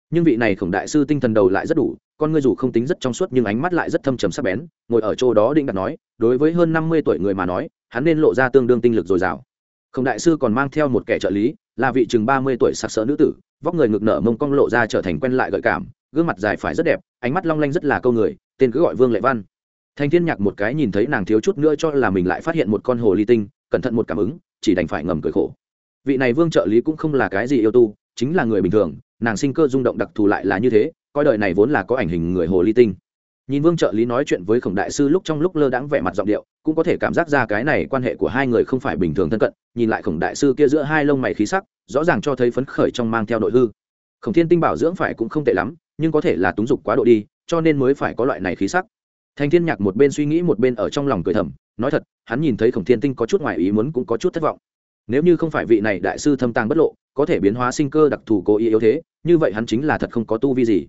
Nhưng vị này khổng đại sư tinh thần đầu lại rất đủ, con ngươi dù không tính rất trong suốt nhưng ánh mắt lại rất thâm trầm sắc bén, ngồi ở chỗ đó định đặt nói, đối với hơn năm mươi tuổi người mà nói, hắn nên lộ ra tương đương tinh lực dồi dào. Khổng đại sư còn mang theo một kẻ trợ lý, là vị chừng ba mươi tuổi sặc sỡ nữ tử, vóc người ngực nở mông cong lộ ra trở thành quen lại gợi cảm, gương mặt dài phải rất đẹp, ánh mắt long lanh rất là câu người, tên cứ gọi vương lệ văn. Thanh thiên nhạc một cái nhìn thấy nàng thiếu chút nữa cho là mình lại phát hiện một con hồ ly tinh, cẩn thận một cảm ứng, chỉ đành phải ngầm cười khổ. Vị này vương trợ lý cũng không là cái gì yêu tu chính là người bình thường, nàng sinh cơ rung động đặc thù lại là như thế, coi đời này vốn là có ảnh hình người hồ ly tinh. Nhìn vương trợ lý nói chuyện với khổng đại sư lúc trong lúc lơ đãng vẻ mặt giọng điệu, cũng có thể cảm giác ra cái này quan hệ của hai người không phải bình thường thân cận, nhìn lại khổng đại sư kia giữa hai lông mày khí sắc, rõ ràng cho thấy phấn khởi trong mang theo nội hư. Khổng thiên tinh bảo dưỡng phải cũng không tệ lắm, nhưng có thể là túng dục quá độ đi, cho nên mới phải có loại này khí sắc. Thành thiên nhạc một bên suy nghĩ một bên ở trong lòng cười thầm, nói thật, hắn nhìn thấy khổng thiên tinh có chút ngoài ý muốn cũng có chút thất vọng nếu như không phải vị này đại sư thâm tàng bất lộ, có thể biến hóa sinh cơ đặc thù cố ý yếu thế, như vậy hắn chính là thật không có tu vi gì.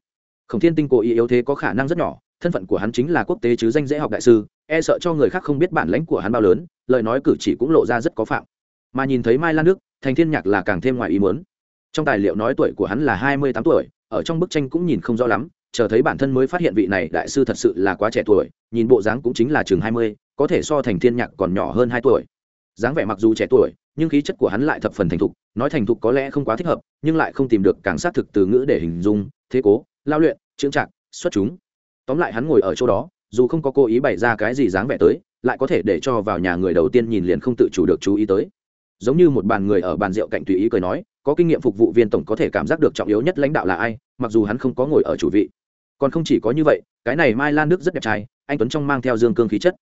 Khổng thiên tinh cố ý yếu thế có khả năng rất nhỏ, thân phận của hắn chính là quốc tế chứ danh dễ học đại sư e sợ cho người khác không biết bản lãnh của hắn bao lớn, lời nói cử chỉ cũng lộ ra rất có phạm. Mà nhìn thấy mai lan đức, thành thiên nhạc là càng thêm ngoài ý muốn. Trong tài liệu nói tuổi của hắn là hai mươi tám tuổi, ở trong bức tranh cũng nhìn không rõ lắm, chờ thấy bản thân mới phát hiện vị này đại sư thật sự là quá trẻ tuổi, nhìn bộ dáng cũng chính là chừng hai mươi, có thể so thành thiên nhạc còn nhỏ hơn hai tuổi dáng vẻ mặc dù trẻ tuổi, nhưng khí chất của hắn lại thập phần thành thục, nói thành thục có lẽ không quá thích hợp, nhưng lại không tìm được càng xác thực từ ngữ để hình dung, thế cố, lao luyện, chững trạng xuất chúng. Tóm lại hắn ngồi ở chỗ đó, dù không có cố ý bày ra cái gì dáng vẻ tới, lại có thể để cho vào nhà người đầu tiên nhìn liền không tự chủ được chú ý tới. Giống như một bàn người ở bàn rượu cạnh tùy ý cười nói, có kinh nghiệm phục vụ viên tổng có thể cảm giác được trọng yếu nhất lãnh đạo là ai, mặc dù hắn không có ngồi ở chủ vị. Còn không chỉ có như vậy, cái này mai lan đức rất đẹp trai, anh tuấn trong mang theo dương cương khí chất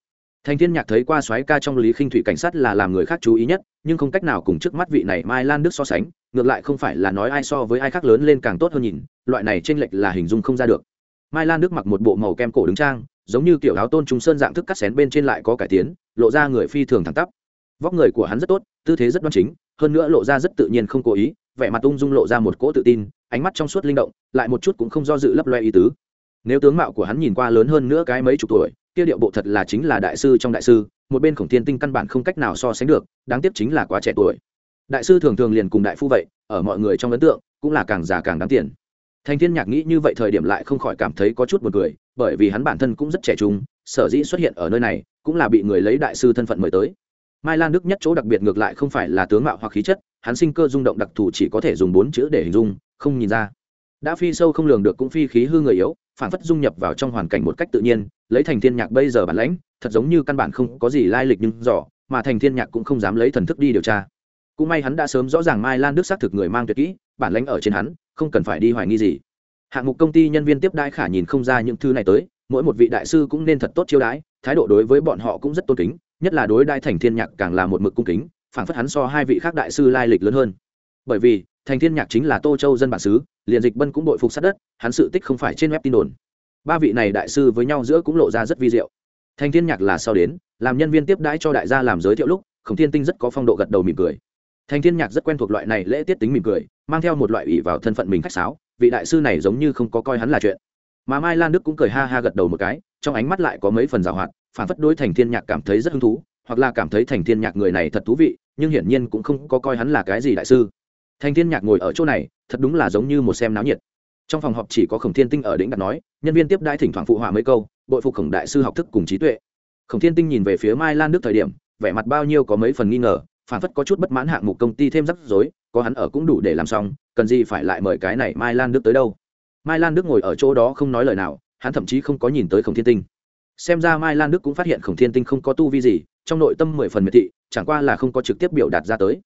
thành thiên nhạc thấy qua xoáy ca trong lý khinh thủy cảnh sát là làm người khác chú ý nhất, nhưng không cách nào cùng trước mắt vị này mai lan đức so sánh, ngược lại không phải là nói ai so với ai khác lớn lên càng tốt hơn nhìn, loại này trên lệch là hình dung không ra được. Mai lan đức mặc một bộ màu kem cổ đứng trang, giống như kiểu áo tôn trung sơn dạng thức cắt xén bên trên lại có cải tiến, lộ ra người phi thường thẳng tắp. Vóc người của hắn rất tốt, tư thế rất đoan chính, hơn nữa lộ ra rất tự nhiên không cố ý, vẻ mặt ung dung lộ ra một cỗ tự tin, ánh mắt trong suốt linh động, lại một chút cũng không do dự lấp loe ý tứ nếu tướng mạo của hắn nhìn qua lớn hơn nữa cái mấy chục tuổi, kia điệu bộ thật là chính là đại sư trong đại sư, một bên khổng thiên tinh căn bản không cách nào so sánh được, đáng tiếc chính là quá trẻ tuổi. Đại sư thường thường liền cùng đại phu vậy, ở mọi người trong ấn tượng, cũng là càng già càng đáng tiền. Thành thiên nhạc nghĩ như vậy thời điểm lại không khỏi cảm thấy có chút buồn cười, bởi vì hắn bản thân cũng rất trẻ trung, sở dĩ xuất hiện ở nơi này, cũng là bị người lấy đại sư thân phận mời tới. Mai lan đức nhất chỗ đặc biệt ngược lại không phải là tướng mạo hoặc khí chất, hắn sinh cơ rung động đặc thù chỉ có thể dùng bốn chữ để hình dung, không nhìn ra. Đã phi sâu không lường được cũng phi khí hư người yếu phản phất dung nhập vào trong hoàn cảnh một cách tự nhiên, lấy thành thiên nhạc bây giờ bản lãnh, thật giống như căn bản không có gì lai lịch nhưng rõ mà thành thiên nhạc cũng không dám lấy thần thức đi điều tra. Cũng may hắn đã sớm rõ ràng mai lan đức xác thực người mang tuyệt kỹ, bản lãnh ở trên hắn, không cần phải đi hoài nghi gì. Hạng mục công ty nhân viên tiếp đãi khả nhìn không ra những thứ này tới, mỗi một vị đại sư cũng nên thật tốt chiêu đãi, thái độ đối với bọn họ cũng rất tôn kính, nhất là đối đai thành thiên nhạc càng là một mực cung kính, phảng phất hắn so hai vị khác đại sư lai lịch lớn hơn. Bởi vì, thành thiên nhạc chính là tô châu dân bản xứ liền dịch bân cũng bội phục sát đất, hắn sự tích không phải trên web tin đồn. Ba vị này đại sư với nhau giữa cũng lộ ra rất vi diệu. Thành thiên nhạc là sau đến, làm nhân viên tiếp đãi cho đại gia làm giới thiệu lúc, khổng thiên tinh rất có phong độ gật đầu mỉm cười. Thành thiên nhạc rất quen thuộc loại này lễ tiết tính mỉm cười, mang theo một loại ủy vào thân phận mình khách sáo, vị đại sư này giống như không có coi hắn là chuyện. Mà mai lan đức cũng cười ha ha gật đầu một cái, trong ánh mắt lại có mấy phần rào hoạt, phản phất đối thành thiên nhạc cảm thấy rất hứng thú, hoặc là cảm thấy thành thiên nhạc người này thật thú vị, nhưng hiển nhiên cũng không có coi hắn là cái gì đại sư. Thành thiên nhạc ngồi ở chỗ này thật đúng là giống như một xem náo nhiệt. Trong phòng họp chỉ có khổng thiên tinh ở đỉnh đặt nói, nhân viên tiếp đãi thỉnh thoảng phụ họa mấy câu, bội phục khổng đại sư học thức cùng trí tuệ. Khổng thiên tinh nhìn về phía mai lan đức thời điểm, vẻ mặt bao nhiêu có mấy phần nghi ngờ phản phất có chút bất mãn hạng mục công ty thêm rắc rối, có hắn ở cũng đủ để làm xong, cần gì phải lại mời cái này mai lan đức tới đâu. Mai lan đức ngồi ở chỗ đó không nói lời nào, hắn thậm chí không có nhìn tới khổng thiên tinh. Xem ra mai lan đức cũng phát hiện khổng thiên tinh không có tu vi gì, trong nội tâm mười phần miệt thị, chẳng qua là không có trực tiếp biểu đạt ra tới.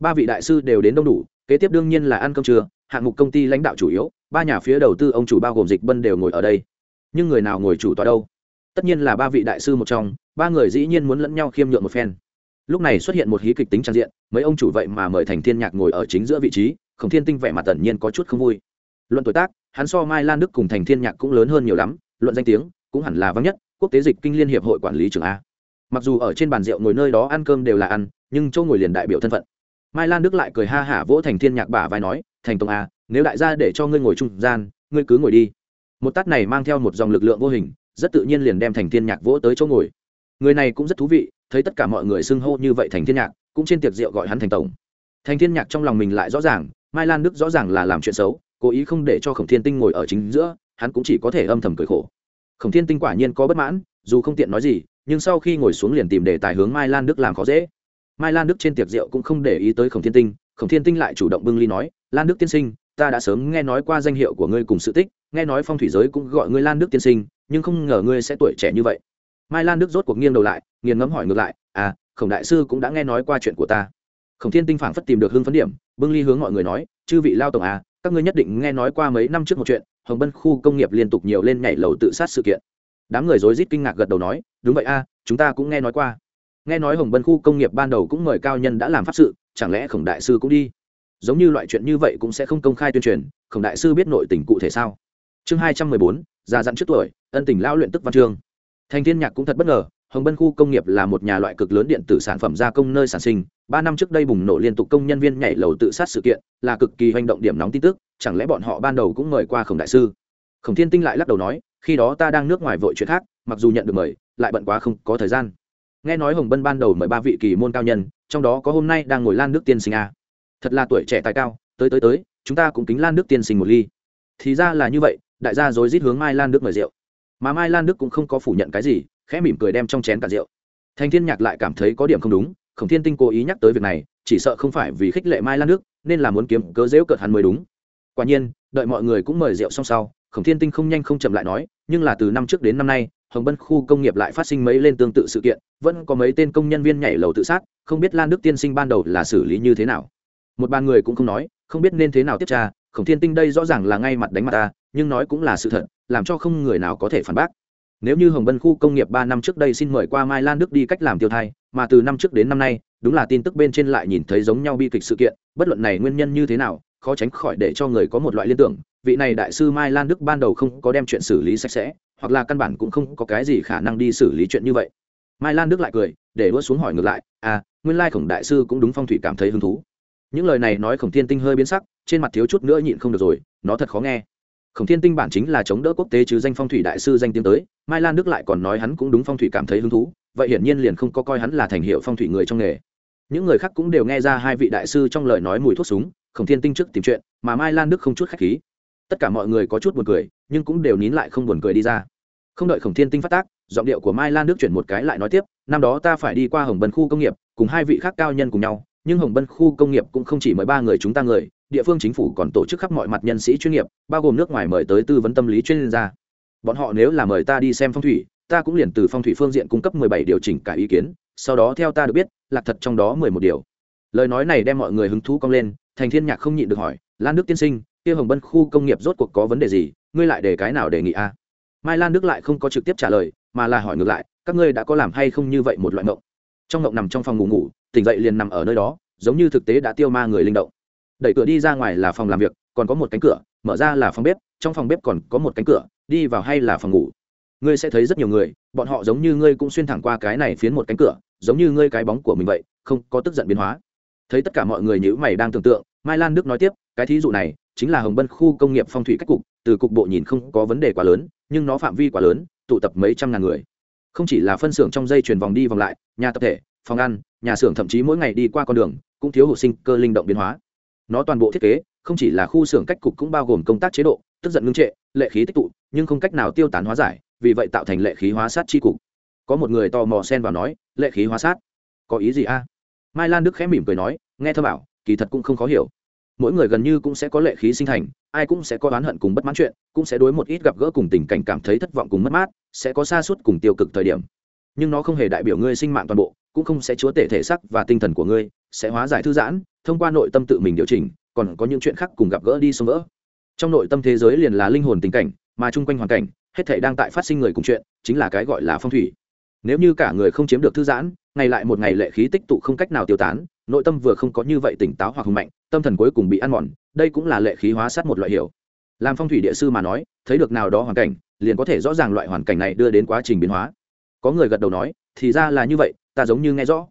Ba vị đại sư đều đến đông đủ kế tiếp đương nhiên là ăn cơm trưa, hạng mục công ty lãnh đạo chủ yếu, ba nhà phía đầu tư ông chủ bao gồm dịch bân đều ngồi ở đây. Nhưng người nào ngồi chủ tọa đâu? Tất nhiên là ba vị đại sư một trong, ba người dĩ nhiên muốn lẫn nhau khiêm nhượng một phen. Lúc này xuất hiện một hí kịch tính trang diện, mấy ông chủ vậy mà mời thành thiên nhạc ngồi ở chính giữa vị trí, khổng thiên tinh vẻ mặt tần nhiên có chút không vui. Luận tuổi tác, hắn so mai lan đức cùng thành thiên nhạc cũng lớn hơn nhiều lắm, luận danh tiếng, cũng hẳn là vắng nhất, quốc tế dịch kinh liên hiệp hội quản lý trường a. Mặc dù ở trên bàn rượu ngồi nơi đó ăn cơm đều là ăn, nhưng chỗ ngồi liền đại biểu thân phận mai lan đức lại cười ha hả vỗ thành thiên nhạc bả vai nói thành tông à, nếu đại gia để cho ngươi ngồi trung gian ngươi cứ ngồi đi. Một tát này mang theo một dòng lực lượng vô hình rất tự nhiên liền đem thành thiên nhạc vỗ tới chỗ ngồi. Người này cũng rất thú vị thấy tất cả mọi người xưng hô như vậy thành thiên nhạc cũng trên tiệc rượu gọi hắn thành tổng thành thiên nhạc trong lòng mình lại rõ ràng mai lan đức rõ ràng là làm chuyện xấu cố ý không để cho khổng thiên tinh ngồi ở chính giữa hắn cũng chỉ có thể âm thầm cười khổ. Khổng thiên tinh quả nhiên có bất mãn dù không tiện nói gì nhưng sau khi ngồi xuống liền tìm đề tài hướng mai lan đức làm khó dễ mai lan đức trên tiệc rượu cũng không để ý tới khổng thiên tinh, khổng thiên tinh lại chủ động bưng ly nói, lan đức tiên sinh, ta đã sớm nghe nói qua danh hiệu của ngươi cùng sự tích, nghe nói phong thủy giới cũng gọi ngươi lan đức tiên sinh, nhưng không ngờ ngươi sẽ tuổi trẻ như vậy. Mai lan đức rốt cuộc nghiêng đầu lại, nghiền ngẫm hỏi ngược lại à khổng đại sư cũng đã nghe nói qua chuyện của ta. Khổng thiên tinh phảng phất tìm được hưng phấn điểm, bưng ly hướng mọi người nói, chư vị lao tổng à các ngươi nhất định nghe nói qua mấy năm trước một chuyện, hồng bân khu công nghiệp liên tục nhiều lên nhảy lầu tự sát sự kiện. Đám người rối rít kinh ngạc gật đầu nói, đúng vậy a chúng ta cũng nghe nói qua nghe nói hồng bân khu công nghiệp ban đầu cũng mời cao nhân đã làm pháp sự, chẳng lẽ khổng đại sư cũng đi? Giống như loại chuyện như vậy cũng sẽ không công khai tuyên truyền, khổng đại sư biết nội tình cụ thể sao? Chương hai trăm mười bốn, già dặn trước tuổi, ân tình lao luyện tức văn chương. Thành thiên nhạc cũng thật bất ngờ, hồng bân khu công nghiệp là một nhà loại cực lớn điện tử sản phẩm gia công nơi sản sinh, ba năm trước đây bùng nổ liên tục công nhân viên nhảy lầu tự sát sự kiện, là cực kỳ hành động điểm nóng tin tức, chẳng lẽ bọn họ ban đầu cũng mời qua khổng đại sư? Khổng thiên tinh lại lắc đầu nói, khi đó ta đang nước ngoài vội chuyện khác, mặc dù nhận được mời, lại bận quá không có thời gian nghe nói hồng bân ban đầu mời ba vị kỳ môn cao nhân, trong đó có hôm nay đang ngồi lan nước tiên sinh a. Thật là tuổi trẻ tài cao, tới tới tới, chúng ta cũng kính lan nước tiên sinh một ly. Thì ra là như vậy, đại gia rồi rít hướng mai lan nước mời rượu. Mà mai lan đức cũng không có phủ nhận cái gì, khẽ mỉm cười đem trong chén cả rượu. Thành thiên nhạc lại cảm thấy có điểm không đúng, khổng thiên tinh cố ý nhắc tới việc này, chỉ sợ không phải vì khích lệ mai lan đức, nên là muốn kiếm cớ dễu cợt hắn mới đúng. Quả nhiên, đợi mọi người cũng mời rượu xong sau, khổng thiên tinh không nhanh không chậm lại nói, nhưng là từ năm trước đến năm nay hồng bân khu công nghiệp lại phát sinh mấy lên tương tự sự kiện, vẫn có mấy tên công nhân viên nhảy lầu tự sát, không biết lan đức tiên sinh ban đầu là xử lý như thế nào. Một bàn người cũng không nói, không biết nên thế nào tiếp tra, khổng thiên tinh đây rõ ràng là ngay mặt đánh mặt ta, nhưng nói cũng là sự thật, làm cho không người nào có thể phản bác. Nếu như hồng bân khu công nghiệp ba năm trước đây xin mời qua mai lan đức đi cách làm tiêu thai, mà từ năm trước đến năm nay, đúng là tin tức bên trên lại nhìn thấy giống nhau bi kịch sự kiện, bất luận này nguyên nhân như thế nào, khó tránh khỏi để cho người có một loại liên tưởng, vị này đại sư mai lan đức ban đầu không có đem chuyện xử lý sạch sẽ hoặc là căn bản cũng không có cái gì khả năng đi xử lý chuyện như vậy. Mai lan đức lại cười, để đua xuống hỏi ngược lại à nguyên lai khổng đại sư cũng đúng phong thủy cảm thấy hứng thú. Những lời này nói khổng thiên tinh hơi biến sắc, trên mặt thiếu chút nữa nhịn không được rồi, nó thật khó nghe. Khổng thiên tinh bản chính là chống đỡ quốc tế chứ danh phong thủy đại sư danh tiếng tới, mai lan đức lại còn nói hắn cũng đúng phong thủy cảm thấy hứng thú, vậy hiển nhiên liền không có coi hắn là thành hiệu phong thủy người trong nghề. Những người khác cũng đều nghe ra hai vị đại sư trong lời nói mùi thuốc súng, khổng thiên tinh trước tìm chuyện, mà mai lan đức không chút khách khí. Tất cả mọi người có chút buồn cười, nhưng cũng đều nín lại không buồn cười đi ra không đợi khổng thiên tinh phát tác, giọng điệu của mai lan đức chuyển một cái lại nói tiếp, năm đó ta phải đi qua hồng bân khu công nghiệp, cùng hai vị khác cao nhân cùng nhau, nhưng hồng bân khu công nghiệp cũng không chỉ mời ba người chúng ta người, địa phương chính phủ còn tổ chức khắp mọi mặt nhân sĩ chuyên nghiệp, bao gồm nước ngoài mời tới tư vấn tâm lý chuyên gia. Bọn họ nếu là mời ta đi xem phong thủy, ta cũng liền từ phong thủy phương diện cung cấp mười bảy điều chỉnh cả ý kiến, sau đó theo ta được biết, lạc thật trong đó mười một điều. Lời nói này đem mọi người hứng thú cong lên, thành thiên nhạc không nhịn được hỏi, lan đức tiên sinh, kia hồng bân khu công nghiệp rốt cuộc có vấn đề gì? Ngươi lại để cái nào đề nghị a? Mai lan đức lại không có trực tiếp trả lời, mà là hỏi ngược lại, các ngươi đã có làm hay không như vậy một loại mộng? Trong mộng nằm trong phòng ngủ ngủ, tỉnh dậy liền nằm ở nơi đó, giống như thực tế đã tiêu ma người linh động. Đẩy cửa đi ra ngoài là phòng làm việc, còn có một cánh cửa, mở ra là phòng bếp, trong phòng bếp còn có một cánh cửa, đi vào hay là phòng ngủ? Ngươi sẽ thấy rất nhiều người, bọn họ giống như ngươi cũng xuyên thẳng qua cái này phiến một cánh cửa, giống như ngươi cái bóng của mình vậy, không có tức giận biến hóa. Thấy tất cả mọi người nhữ mày đang tưởng tượng, mai lan đức nói tiếp, cái thí dụ này chính là hồng bân khu công nghiệp phong thủy cách cục, từ cục bộ nhìn không có vấn đề quá lớn, nhưng nó phạm vi quá lớn, tụ tập mấy trăm ngàn người. Không chỉ là phân xưởng trong dây chuyền vòng đi vòng lại, nhà tập thể, phòng ăn, nhà xưởng thậm chí mỗi ngày đi qua con đường, cũng thiếu hụt sinh cơ linh động biến hóa. Nó toàn bộ thiết kế, không chỉ là khu xưởng cách cục cũng bao gồm công tác chế độ, tức giận ngưng trệ, lệ khí tích tụ, nhưng không cách nào tiêu tán hóa giải, vì vậy tạo thành lệ khí hóa sát chi cục. Có một người tò mò xen vào nói, lệ khí hóa sát? Có ý gì a? Mai lan đức khẽ mỉm cười nói, nghe thơ bảo, kỳ thật cũng không khó hiểu mỗi người gần như cũng sẽ có lệ khí sinh thành, ai cũng sẽ có oán hận cùng bất mãn chuyện, cũng sẽ đối một ít gặp gỡ cùng tình cảnh cảm thấy thất vọng cùng mất mát, sẽ có xa suốt cùng tiêu cực thời điểm. Nhưng nó không hề đại biểu ngươi sinh mạng toàn bộ, cũng không sẽ chúa tể thể sắc và tinh thần của ngươi, sẽ hóa giải thư giãn, thông qua nội tâm tự mình điều chỉnh, còn có những chuyện khác cùng gặp gỡ đi xông vỡ. Trong nội tâm thế giới liền là linh hồn tình cảnh, mà chung quanh hoàn cảnh, hết thể đang tại phát sinh người cùng chuyện, chính là cái gọi là phong thủy. Nếu như cả người không chiếm được thư giãn, ngày lại một ngày lệ khí tích tụ không cách nào tiêu tán nội tâm vừa không có như vậy tỉnh táo hoặc hùng mạnh, tâm thần cuối cùng bị ăn mòn, đây cũng là lệ khí hóa sát một loại hiểu. Làm phong thủy địa sư mà nói, thấy được nào đó hoàn cảnh, liền có thể rõ ràng loại hoàn cảnh này đưa đến quá trình biến hóa. Có người gật đầu nói, thì ra là như vậy, ta giống như nghe rõ.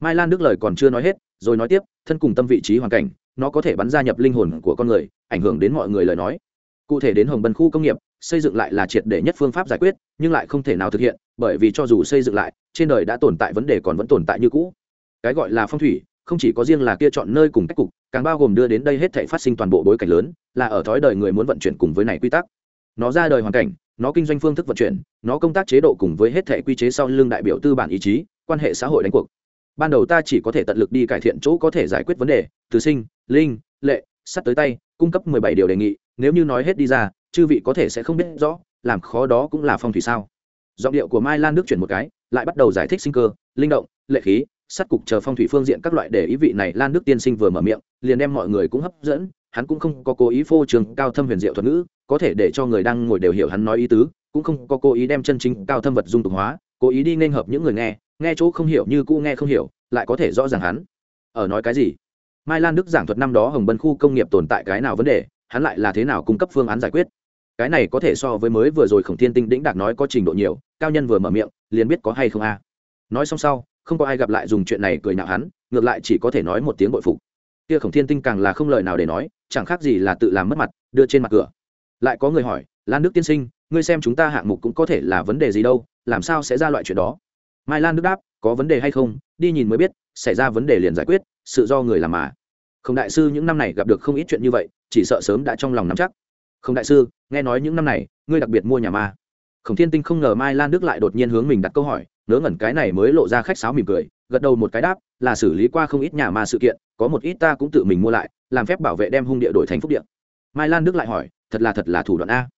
Mai lan đức lời còn chưa nói hết, rồi nói tiếp, thân cùng tâm vị trí hoàn cảnh, nó có thể bắn ra nhập linh hồn của con người, ảnh hưởng đến mọi người lời nói. Cụ thể đến hồng bần khu công nghiệp, xây dựng lại là triệt để nhất phương pháp giải quyết, nhưng lại không thể nào thực hiện, bởi vì cho dù xây dựng lại, trên đời đã tồn tại vấn đề còn vẫn tồn tại như cũ. Cái gọi là phong thủy không chỉ có riêng là kia chọn nơi cùng cách cục, càng bao gồm đưa đến đây hết thể phát sinh toàn bộ bối cảnh lớn, là ở thói đời người muốn vận chuyển cùng với này quy tắc. Nó ra đời hoàn cảnh, nó kinh doanh phương thức vận chuyển, nó công tác chế độ cùng với hết thể quy chế sau lưng đại biểu tư bản ý chí, quan hệ xã hội đánh cuộc. Ban đầu ta chỉ có thể tận lực đi cải thiện chỗ có thể giải quyết vấn đề, từ sinh, linh, lệ, sắt tới tay, cung cấp mười bảy điều đề nghị, nếu như nói hết đi ra, chư vị có thể sẽ không biết rõ, làm khó đó cũng là phong thủy sao. Giọng điệu của mai lan nước chuyển một cái, lại bắt đầu giải thích sinh cơ, linh động, lệ khí sát cục chờ phong thủy phương diện các loại để ý vị này lan nước tiên sinh vừa mở miệng, liền đem mọi người cũng hấp dẫn, hắn cũng không có cố ý phô trường cao thâm huyền diệu thuật ngữ, có thể để cho người đang ngồi đều hiểu hắn nói ý tứ, cũng không có cố ý đem chân chính cao thâm vật dung tục hóa, cố ý đi nên hợp những người nghe nghe chỗ không hiểu như cũ nghe không hiểu, lại có thể rõ ràng hắn. Ở nói cái gì? Mai lan đức giảng thuật năm đó hồng bân khu công nghiệp tồn tại cái nào vấn đề, hắn lại là thế nào cung cấp phương án giải quyết? Cái này có thể so với mới vừa rồi khổng thiên tinh đĩnh đạc nói có trình độ nhiều, cao nhân vừa mở miệng, liền biết có hay không a. Nói xong sau không có ai gặp lại dùng chuyện này cười nhạo hắn, ngược lại chỉ có thể nói một tiếng bội phục. Kia khổng thiên tinh càng là không lời nào để nói, chẳng khác gì là tự làm mất mặt, đưa trên mặt cửa. Lại có người hỏi, lan đức tiên sinh, ngươi xem chúng ta hạng mục cũng có thể là vấn đề gì đâu, làm sao sẽ ra loại chuyện đó? Mai lan đức đáp, có vấn đề hay không, đi nhìn mới biết, xảy ra vấn đề liền giải quyết, sự do người làm mà. Không đại sư những năm này gặp được không ít chuyện như vậy, chỉ sợ sớm đã trong lòng nắm chắc. Không đại sư, nghe nói những năm này, ngươi đặc biệt mua nhà ma. Khổng thiên tinh không ngờ mai lan đức lại đột nhiên hướng mình đặt câu hỏi ngớ ngẩn cái này mới lộ ra khách sáo mỉm cười, gật đầu một cái đáp, là xử lý qua không ít nhà ma sự kiện, có một ít ta cũng tự mình mua lại, làm phép bảo vệ đem hung địa đổi thành phúc địa. Mai lan đức lại hỏi, thật là thật là thủ đoạn a.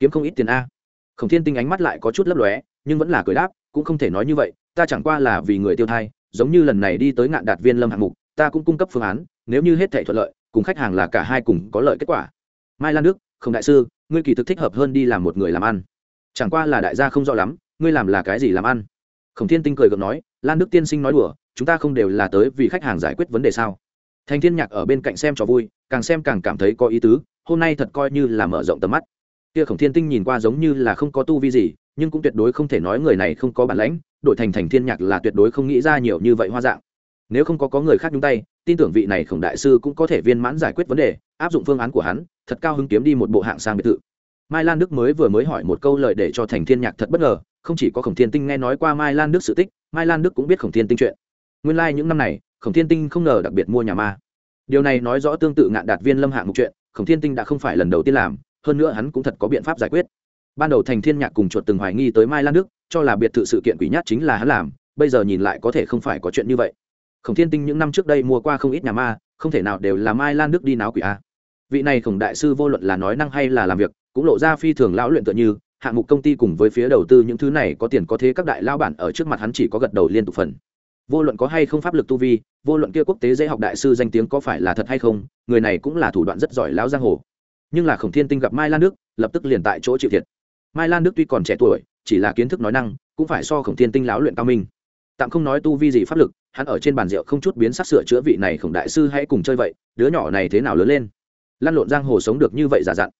Kiếm không ít tiền a. Khổng thiên tinh ánh mắt lại có chút lấp lóe, nhưng vẫn là cười đáp, cũng không thể nói như vậy, ta chẳng qua là vì người tiêu thai, giống như lần này đi tới ngạn đạt viên lâm hạng mục, ta cũng cung cấp phương án, nếu như hết thể thuận lợi, cùng khách hàng là cả hai cùng có lợi kết quả. Mai lan đức không đại sư, ngươi kỳ thực thích hợp hơn đi làm một người làm ăn. Chẳng qua là đại gia không rõ lắm, ngươi làm là cái gì làm ăn? Khổng thiên tinh cười gượng nói, lan đức tiên sinh nói đùa, chúng ta không đều là tới vì khách hàng giải quyết vấn đề sao? Thành thiên nhạc ở bên cạnh xem cho vui, càng xem càng cảm thấy có ý tứ, hôm nay thật coi như là mở rộng tầm mắt. Kia khổng thiên tinh nhìn qua giống như là không có tu vi gì, nhưng cũng tuyệt đối không thể nói người này không có bản lãnh, đổi thành thành thiên nhạc là tuyệt đối không nghĩ ra nhiều như vậy hoa dạng. Nếu không có có người khác nhúng tay, tin tưởng vị này khổng đại sư cũng có thể viên mãn giải quyết vấn đề, áp dụng phương án của hắn, thật cao hứng kiếm đi một bộ hạng sang biệt thự mai lan đức mới vừa mới hỏi một câu lời để cho thành thiên nhạc thật bất ngờ, không chỉ có khổng thiên tinh nghe nói qua mai lan đức sự tích, mai lan đức cũng biết khổng thiên tinh chuyện. Nguyên lai、like、những năm này, khổng thiên tinh không ngờ đặc biệt mua nhà ma. Điều này nói rõ tương tự ngạn đạt viên lâm hạng một chuyện, khổng thiên tinh đã không phải lần đầu tiên làm, hơn nữa hắn cũng thật có biện pháp giải quyết. Ban đầu thành thiên nhạc cùng chuột từng hoài nghi tới mai lan đức, cho là biệt thự sự kiện quỷ nhát chính là hắn làm, bây giờ nhìn lại có thể không phải có chuyện như vậy. Khổng thiên tinh những năm trước đây mua qua không ít nhà ma, không thể nào đều là mai lan đức đi náo quỷ a. Vị này khổng đại sư vô luận là nói năng hay là làm việc cũng lộ ra phi thường lão luyện tựa như, hạng mục công ty cùng với phía đầu tư những thứ này có tiền có thế các đại lao bản ở trước mặt hắn chỉ có gật đầu liên tục phần. Vô luận có hay không pháp lực tu vi, vô luận kia quốc tế dễ học đại sư danh tiếng có phải là thật hay không, người này cũng là thủ đoạn rất giỏi lão giang hồ. Nhưng là khổng thiên tinh gặp mai lan đức, lập tức liền tại chỗ chịu thiệt. Mai lan đức tuy còn trẻ tuổi, chỉ là kiến thức nói năng, cũng phải so khổng thiên tinh lão luyện cao minh. Tạm không nói tu vi gì pháp lực, hắn ở trên bàn rượu không chút biến sắc sửa chữa vị này khổng đại sư hãy cùng chơi vậy, đứa nhỏ này thế nào lớn lên? Lăn lộn giang hồ sống được như vậy giả dặn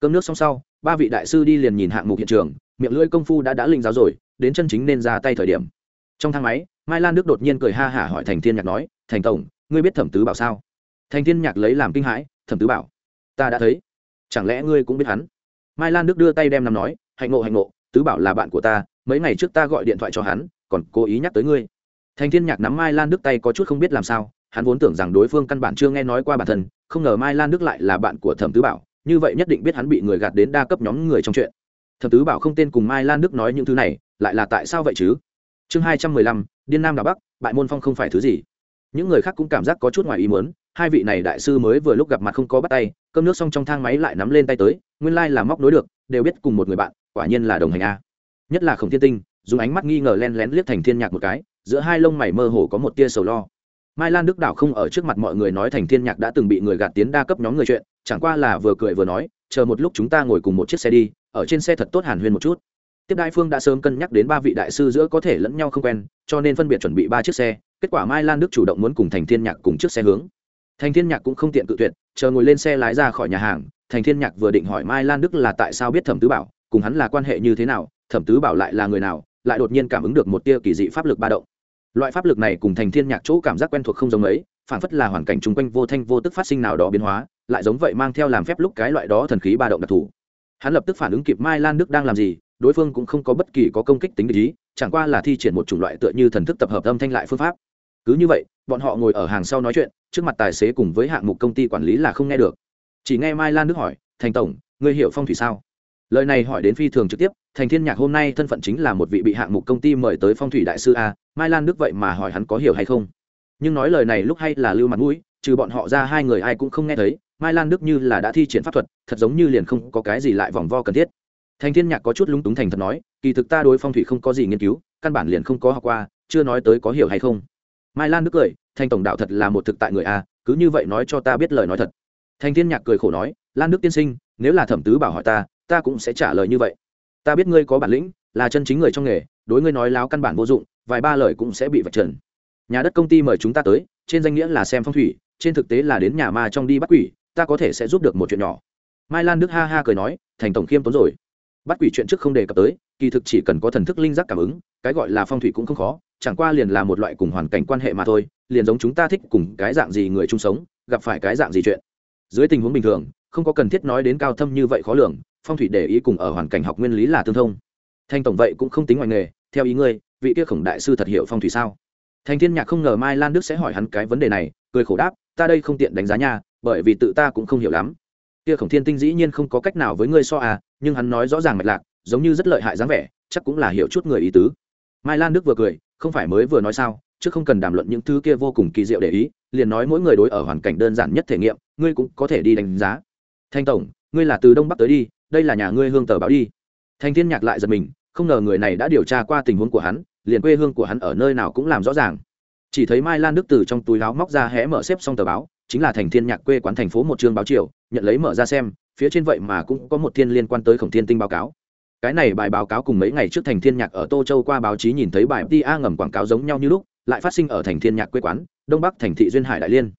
cơm nước xong sau, ba vị đại sư đi liền nhìn hạng mục hiện trường, miệng lưỡi công phu đã đã linh giáo rồi, đến chân chính nên ra tay thời điểm. Trong thang máy, mai lan đức đột nhiên cười ha hả hỏi thành thiên nhạc nói, thành tổng, ngươi biết thẩm tứ bảo sao? Thành thiên nhạc lấy làm kinh hãi, thẩm tứ bảo, ta đã thấy. Chẳng lẽ ngươi cũng biết hắn? Mai lan đức đưa tay đem nằm nói, hạnh ngộ hạnh ngộ, tứ bảo là bạn của ta, mấy ngày trước ta gọi điện thoại cho hắn, còn cố ý nhắc tới ngươi. Thành thiên nhạc nắm mai lan đức tay có chút không biết làm sao, hắn vốn tưởng rằng đối phương căn bản chưa nghe nói qua bản thân, không ngờ mai lan đức lại là bạn của thẩm tứ bảo như vậy nhất định biết hắn bị người gạt đến đa cấp nhóm người trong chuyện. Thập tứ bảo không tên cùng mai lan đức nói những thứ này, lại là tại sao vậy chứ? Chương hai trăm mười lăm, điên nam đà bắc, bại môn phong không phải thứ gì? Những người khác cũng cảm giác có chút ngoài ý muốn, hai vị này đại sư mới vừa lúc gặp mặt không có bắt tay, cơm nước xong trong thang máy lại nắm lên tay tới, nguyên lai là móc nối được, đều biết cùng một người bạn, quả nhiên là đồng hành a. Nhất là khổng thiên tinh, dùng ánh mắt nghi ngờ len lén liếc thành thiên nhạc một cái, giữa hai lông mày mơ hồ có một tia sầu lo mai lan đức đảo không ở trước mặt mọi người nói thành thiên nhạc đã từng bị người gạt tiến đa cấp nhóm người chuyện, chẳng qua là vừa cười vừa nói, chờ một lúc chúng ta ngồi cùng một chiếc xe đi, ở trên xe thật tốt hàn huyên một chút. Tiếp đại phương đã sớm cân nhắc đến ba vị đại sư giữa có thể lẫn nhau không quen, cho nên phân biệt chuẩn bị ba chiếc xe, kết quả mai lan đức chủ động muốn cùng thành thiên nhạc cùng chiếc xe hướng. Thành thiên nhạc cũng không tiện cự tuyệt, chờ ngồi lên xe lái ra khỏi nhà hàng, thành thiên nhạc vừa định hỏi mai lan đức là tại sao biết thẩm tứ bảo, cùng hắn là quan hệ như thế nào, thẩm tứ bảo lại là người nào, lại đột nhiên cảm ứng được một tia kỳ dị pháp lực ba động loại pháp lực này cùng thành thiên nhạc chỗ cảm giác quen thuộc không giống ấy phản phất là hoàn cảnh chung quanh vô thanh vô tức phát sinh nào đó biến hóa, lại giống vậy mang theo làm phép lúc cái loại đó thần khí ba động đặc thù. Hắn lập tức phản ứng kịp mai lan đức đang làm gì, đối phương cũng không có bất kỳ có công kích tính ý, chẳng qua là thi triển một chủng loại tựa như thần thức tập hợp âm thanh lại phương pháp. Cứ như vậy, bọn họ ngồi ở hàng sau nói chuyện, trước mặt tài xế cùng với hạng mục công ty quản lý là không nghe được. Chỉ nghe mai lan đức hỏi, thành tổng, ngươi hiểu phong thủy sao? Lời này hỏi đến phi thường trực tiếp thành thiên nhạc hôm nay thân phận chính là một vị bị hạng mục công ty mời tới phong thủy đại sư a, mai lan đức vậy mà hỏi hắn có hiểu hay không? Nhưng nói lời này lúc hay là lưu mặt mũi, trừ bọn họ ra hai người ai cũng không nghe thấy, mai lan đức như là đã thi triển pháp thuật, thật giống như liền không có cái gì lại vòng vo cần thiết. Thành thiên nhạc có chút lúng túng thành thật nói, kỳ thực ta đối phong thủy không có gì nghiên cứu, căn bản liền không có học qua, chưa nói tới có hiểu hay không. Mai lan đức cười, thành tổng đạo thật là một thực tại người a, cứ như vậy nói cho ta biết lời nói thật. Thành thiên nhạc cười khổ nói, lan đức tiên sinh, nếu là thẩm tứ bảo hỏi ta ta cũng sẽ trả lời như vậy ta biết ngươi có bản lĩnh, là chân chính người trong nghề, đối ngươi nói láo căn bản vô dụng, vài ba lời cũng sẽ bị vạch trần. Nhà đất công ty mời chúng ta tới, trên danh nghĩa là xem phong thủy, trên thực tế là đến nhà ma trong đi bắt quỷ, ta có thể sẽ giúp được một chuyện nhỏ. Mai lan đức ha ha cười nói, thành tổng khiêm tốn rồi. Bắt quỷ chuyện trước không đề cập tới, kỳ thực chỉ cần có thần thức linh giác cảm ứng, cái gọi là phong thủy cũng không khó, chẳng qua liền là một loại cùng hoàn cảnh quan hệ mà thôi, liền giống chúng ta thích cùng cái dạng gì người chung sống, gặp phải cái dạng gì chuyện. Dưới tình huống bình thường, không có cần thiết nói đến cao thâm như vậy khó lường phong thủy để ý cùng ở hoàn cảnh học nguyên lý là tương thông. Thanh tổng vậy cũng không tính ngoài nghề, theo ý ngươi, vị kia khổng đại sư thật hiểu phong thủy sao? Thanh thiên nhạc không ngờ mai lan đức sẽ hỏi hắn cái vấn đề này, cười khổ đáp, ta đây không tiện đánh giá nha, bởi vì tự ta cũng không hiểu lắm. Kia khổng thiên tinh dĩ nhiên không có cách nào với ngươi so à nhưng hắn nói rõ ràng mạch lạc, giống như rất lợi hại dáng vẻ, chắc cũng là hiểu chút người ý tứ. Mai lan đức vừa cười, không phải mới vừa nói sao, chứ không cần đàm luận những thứ kia vô cùng kỳ diệu để ý, liền nói mỗi người đối ở hoàn cảnh đơn giản nhất thể nghiệm, ngươi cũng có thể đi đánh giá. Thanh tổng, ngươi là từ đông bắc tới đi đây là nhà ngươi hương tờ báo đi. Thanh thiên nhạc lại giật mình, không ngờ người này đã điều tra qua tình huống của hắn, liền quê hương của hắn ở nơi nào cũng làm rõ ràng. Chỉ thấy mai lan đức từ trong túi áo móc ra hé mở xếp xong tờ báo, chính là thành thiên nhạc quê quán thành phố một chương báo triều, nhận lấy mở ra xem, phía trên vậy mà cũng có một thiên liên quan tới khổng thiên tinh báo cáo. Cái này bài báo cáo cùng mấy ngày trước thành thiên nhạc ở tô châu qua báo chí nhìn thấy bài ta ngầm quảng cáo giống nhau như lúc, lại phát sinh ở thành thiên nhạc quê quán, đông bắc thành thị duyên hải đại liên.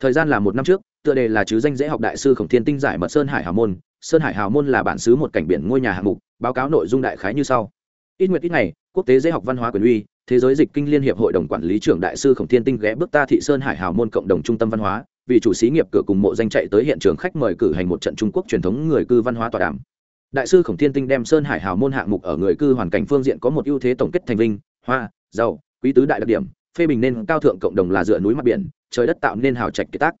Thời gian là một năm trước tựa đề là chứ danh dễ học đại sư khổng thiên tinh giải mật sơn hải hào môn. Sơn hải hào môn là bản xứ một cảnh biển ngôi nhà hạng mục báo cáo nội dung đại khái như sau. Ít nguyệt ít ngày quốc tế dễ học văn hóa quyền uy thế giới dịch kinh liên hiệp hội đồng quản lý trưởng đại sư khổng thiên tinh ghé bước ta thị sơn hải hào môn cộng đồng trung tâm văn hóa vì chủ sĩ nghiệp cửa cùng mộ danh chạy tới hiện trường khách mời cử hành một trận trung quốc truyền thống người cư văn hóa tọa đàm. Đại sư khổng thiên tinh đem sơn hải hào môn hạng mục ở người cư hoàn cảnh phương diện có một ưu thế tổng kết thành vinh, hoa giàu quý tứ đại đặc điểm phê bình nên cao thượng cộng đồng là dựa núi mặt biển trời đất tạo nên hào trạch kiệt tác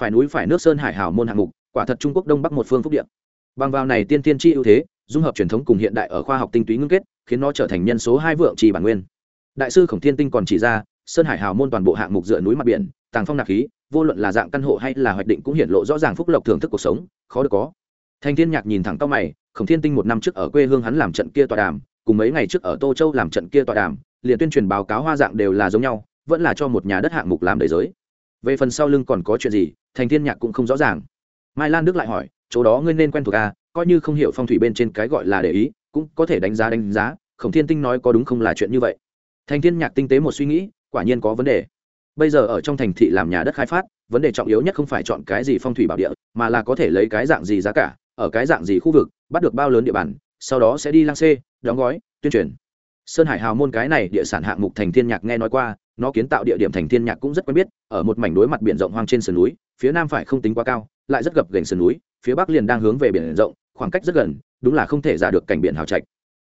phải núi phải nước sơn hải hảo môn hạng mục, quả thật trung quốc đông bắc một phương phúc điện bằng vào này tiên tiên tri ưu thế, dung hợp truyền thống cùng hiện đại ở khoa học tinh túy ngưng kết, khiến nó trở thành nhân số hai vượng trì bản nguyên. Đại sư khổng thiên tinh còn chỉ ra, sơn hải hào môn toàn bộ hạng mục dựa núi mặt biển, tàng phong nạp khí, vô luận là dạng căn hộ hay là hoạch định cũng hiện lộ rõ ràng phúc lộc thưởng thức cuộc sống, khó được có. Thanh thiên nhạc nhìn thẳng cao mày, khổng thiên tinh một năm trước ở quê hương hắn làm trận kia tọa đàm, cùng mấy ngày trước ở tô châu làm trận kia tọa đàm, liền tuyên truyền báo cáo hoa dạng đều là giống nhau, vẫn là cho một nhà đất hạng mục làm đầy giới. Về phần sau lưng còn có chuyện gì thành thiên nhạc cũng không rõ ràng. Mai lan đức lại hỏi, chỗ đó ngươi nên quen thuộc à? Coi như không hiểu phong thủy bên trên cái gọi là để ý, cũng có thể đánh giá đánh giá, khổng thiên tinh nói có đúng không là chuyện như vậy? Thành thiên nhạc tinh tế một suy nghĩ, quả nhiên có vấn đề. Bây giờ ở trong thành thị làm nhà đất khai phát, vấn đề trọng yếu nhất không phải chọn cái gì phong thủy bảo địa, mà là có thể lấy cái dạng gì giá cả, ở cái dạng gì khu vực, bắt được bao lớn địa bàn, sau đó sẽ đi lang xê, đóng gói, tuyên truyền. Sơn hải hào môn cái này địa sản hạng mục thành thiên nhạc nghe nói qua nó kiến tạo địa điểm thành thiên nhạc cũng rất quen biết, ở một mảnh đối mặt biển rộng hoang trên sườn núi, phía nam phải không tính quá cao, lại rất gập gành sườn núi, phía bắc liền đang hướng về biển rộng, khoảng cách rất gần, đúng là không thể ra được cảnh biển hào trạch.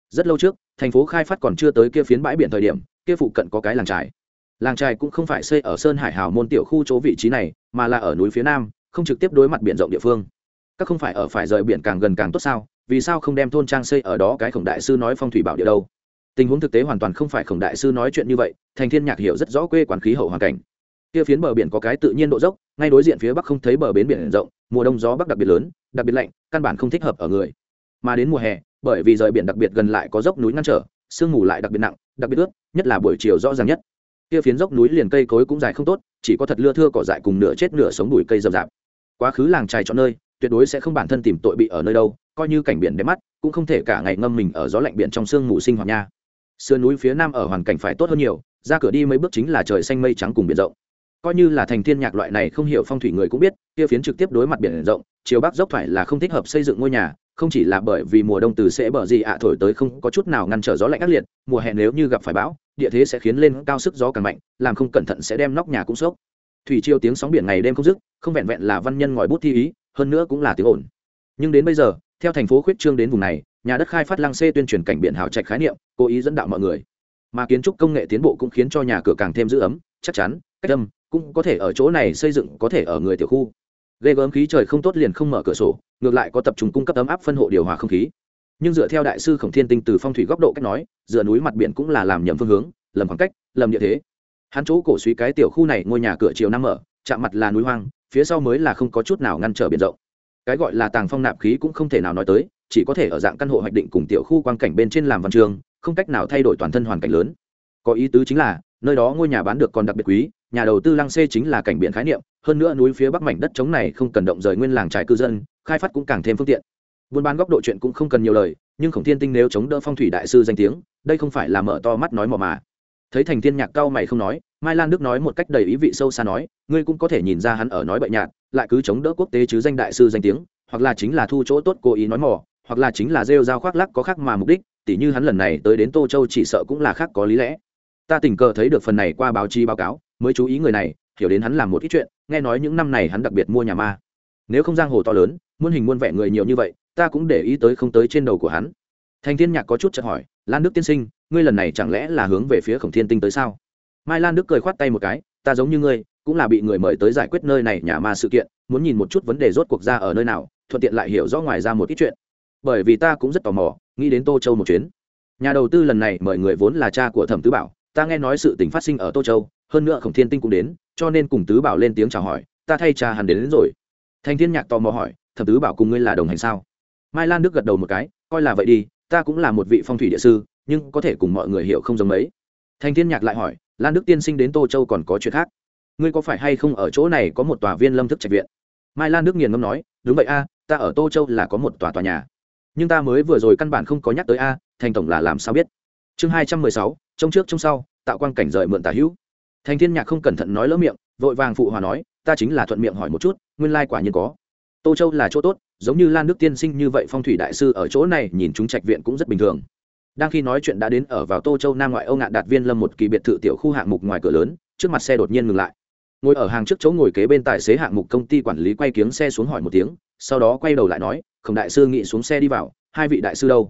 Rất lâu trước, thành phố khai phát còn chưa tới kia phiến bãi biển thời điểm, kia phụ cận có cái làng trài. Làng trài cũng không phải xây ở sơn hải hào môn tiểu khu chỗ vị trí này, mà là ở núi phía nam, không trực tiếp đối mặt biển rộng địa phương. Các không phải ở phải rời biển càng gần càng tốt sao? Vì sao không đem thôn trang xây ở đó cái khổng đại sư nói phong thủy bảo địa đâu? Tình huống thực tế hoàn toàn không phải khổng đại sư nói chuyện như vậy, thành thiên nhạc hiểu rất rõ quê quản khí hậu hoàn cảnh. Kia phiến bờ biển có cái tự nhiên độ dốc, ngay đối diện phía bắc không thấy bờ bến biển rộng, mùa đông gió bắc đặc biệt lớn, đặc biệt lạnh, căn bản không thích hợp ở người. Mà đến mùa hè, bởi vì rời biển đặc biệt gần lại có dốc núi ngăn trở, sương mù lại đặc biệt nặng, đặc biệt ướt, nhất là buổi chiều rõ ràng nhất. Kia phiến dốc núi liền cây cối cũng dài không tốt, chỉ có thật lưa thưa cỏ dại cùng nửa chết nửa sống bụi cây rậm rạp. Quá khứ làng trài chọn nơi, tuyệt đối sẽ không bản thân tìm tội bị ở nơi đâu, coi như cảnh biển đẹp mắt, cũng không thể cả ngày ngâm mình ở gió lạnh biển trong sương mù sinh hoạt nha sườn núi phía nam ở hoàn cảnh phải tốt hơn nhiều, ra cửa đi mấy bước chính là trời xanh mây trắng cùng biển rộng. Coi như là thành thiên nhạc loại này không hiểu phong thủy người cũng biết, kia phiến trực tiếp đối mặt biển rộng, chiều bắc dốc thoải là không thích hợp xây dựng ngôi nhà, không chỉ là bởi vì mùa đông từ sẽ bờ gì ạ à thổi tới không có chút nào ngăn trở gió lạnh ác liệt, mùa hè nếu như gặp phải bão, địa thế sẽ khiến lên cao sức gió càng mạnh, làm không cẩn thận sẽ đem nóc nhà cũng sốc. Thủy chiêu tiếng sóng biển ngày đêm không dứt, không vẹn vẹn là văn nhân ngòi bút thi ý, hơn nữa cũng là tiếng ồn. Nhưng đến bây giờ, theo thành phố khuyết trương đến vùng này nhà đất khai phát lăng xê tuyên truyền cảnh biển hào trạch khái niệm, cố ý dẫn đạo mọi người. Mà kiến trúc công nghệ tiến bộ cũng khiến cho nhà cửa càng thêm giữ ấm, chắc chắn, cách âm cũng có thể ở chỗ này xây dựng, có thể ở người tiểu khu. Ghê gớm khí trời không tốt liền không mở cửa sổ, ngược lại có tập trung cung cấp ấm áp phân hộ điều hòa không khí. Nhưng dựa theo đại sư khổng thiên tinh từ phong thủy góc độ cách nói, dựa núi mặt biển cũng là làm nhầm phương hướng, lầm khoảng cách, lầm địa thế. Hắn chỗ cổ suý cái tiểu khu này ngôi nhà cửa chiều năm mở, chạm mặt là núi hoang, phía sau mới là không có chút nào ngăn trở biển rộng. Cái gọi là tàng phong nạp khí cũng không thể nào nói tới chỉ có thể ở dạng căn hộ hoạch định cùng tiểu khu quan cảnh bên trên làm văn trường, không cách nào thay đổi toàn thân hoàn cảnh lớn. Có ý tứ chính là, nơi đó ngôi nhà bán được còn đặc biệt quý, nhà đầu tư lăng xê chính là cảnh biển khái niệm, hơn nữa núi phía bắc mảnh đất trống này không cần động rời nguyên làng trái cư dân, khai phát cũng càng thêm phương tiện. Buôn bán góc độ chuyện cũng không cần nhiều lời, nhưng khổng thiên tinh nếu chống đỡ phong thủy đại sư danh tiếng, đây không phải là mở to mắt nói mò mà. Thấy thành thiên nhạc cao mày không nói, mai lan đức nói một cách đầy ý vị sâu xa nói, ngươi cũng có thể nhìn ra hắn ở nói bậy nhạt, lại cứ chống đỡ quốc tế chứ danh đại sư danh tiếng, hoặc là chính là thu chỗ tốt cố ý nói mò hoặc là chính là rêu dao khoác lắc có khác mà mục đích, tỉ như hắn lần này tới đến tô châu chỉ sợ cũng là khác có lý lẽ. Ta tình cờ thấy được phần này qua báo chí báo cáo, mới chú ý người này, hiểu đến hắn làm một ít chuyện, nghe nói những năm này hắn đặc biệt mua nhà ma. Nếu không giang hồ to lớn, muôn hình muôn vẻ người nhiều như vậy, ta cũng để ý tới không tới trên đầu của hắn. Thành thiên nhạc có chút chợt hỏi, lan đức tiên sinh, ngươi lần này chẳng lẽ là hướng về phía khổng thiên tinh tới sao? Mai lan đức cười khoát tay một cái, ta giống như ngươi, cũng là bị người mời tới giải quyết nơi này nhà ma sự kiện, muốn nhìn một chút vấn đề rốt cuộc ra ở nơi nào, thuận tiện lại hiểu rõ ngoài ra một ít chuyện bởi vì ta cũng rất tò mò nghĩ đến tô châu một chuyến. Nhà đầu tư lần này mời người vốn là cha của thẩm tứ bảo ta nghe nói sự tình phát sinh ở tô châu hơn nữa khổng thiên tinh cũng đến cho nên cùng tứ bảo lên tiếng chào hỏi ta thay cha hắn đến, đến rồi. Thành thiên nhạc tò mò hỏi thẩm tứ bảo cùng ngươi là đồng hành sao? Mai lan đức gật đầu một cái coi là vậy đi ta cũng là một vị phong thủy địa sư nhưng có thể cùng mọi người hiểu không giống mấy. Thành thiên nhạc lại hỏi lan đức tiên sinh đến tô châu còn có chuyện khác? Ngươi có phải hay không ở chỗ này có một tòa viên lâm thức trạch viện? Mai lan đức nghiền ngâm nói đúng vậy a ta ở tô châu là có một tòa tòa nhà nhưng ta mới vừa rồi căn bản không có nhắc tới a, thành tổng là làm sao biết? Chương hai trăm mười sáu, trông trước trông sau, tạo quan cảnh rời mượn tả hữu. Thành thiên nhạc không cẩn thận nói lỡ miệng, vội vàng phụ hòa nói, ta chính là thuận miệng hỏi một chút, nguyên lai quả nhiên có. Tô châu là chỗ tốt, giống như lan đức tiên sinh như vậy phong thủy đại sư ở chỗ này nhìn chúng trạch viện cũng rất bình thường. Đang khi nói chuyện đã đến ở vào tô châu nam ngoại âu ngạn đạt viên lâm một kỳ biệt thự tiểu khu hạng mục ngoài cửa lớn, trước mặt xe đột nhiên ngừng lại ngồi ở hàng trước chỗ ngồi kế bên tài xế hạng mục công ty quản lý quay kiếng xe xuống hỏi một tiếng, sau đó quay đầu lại nói, khổng đại sư nghị xuống xe đi vào, hai vị đại sư đâu?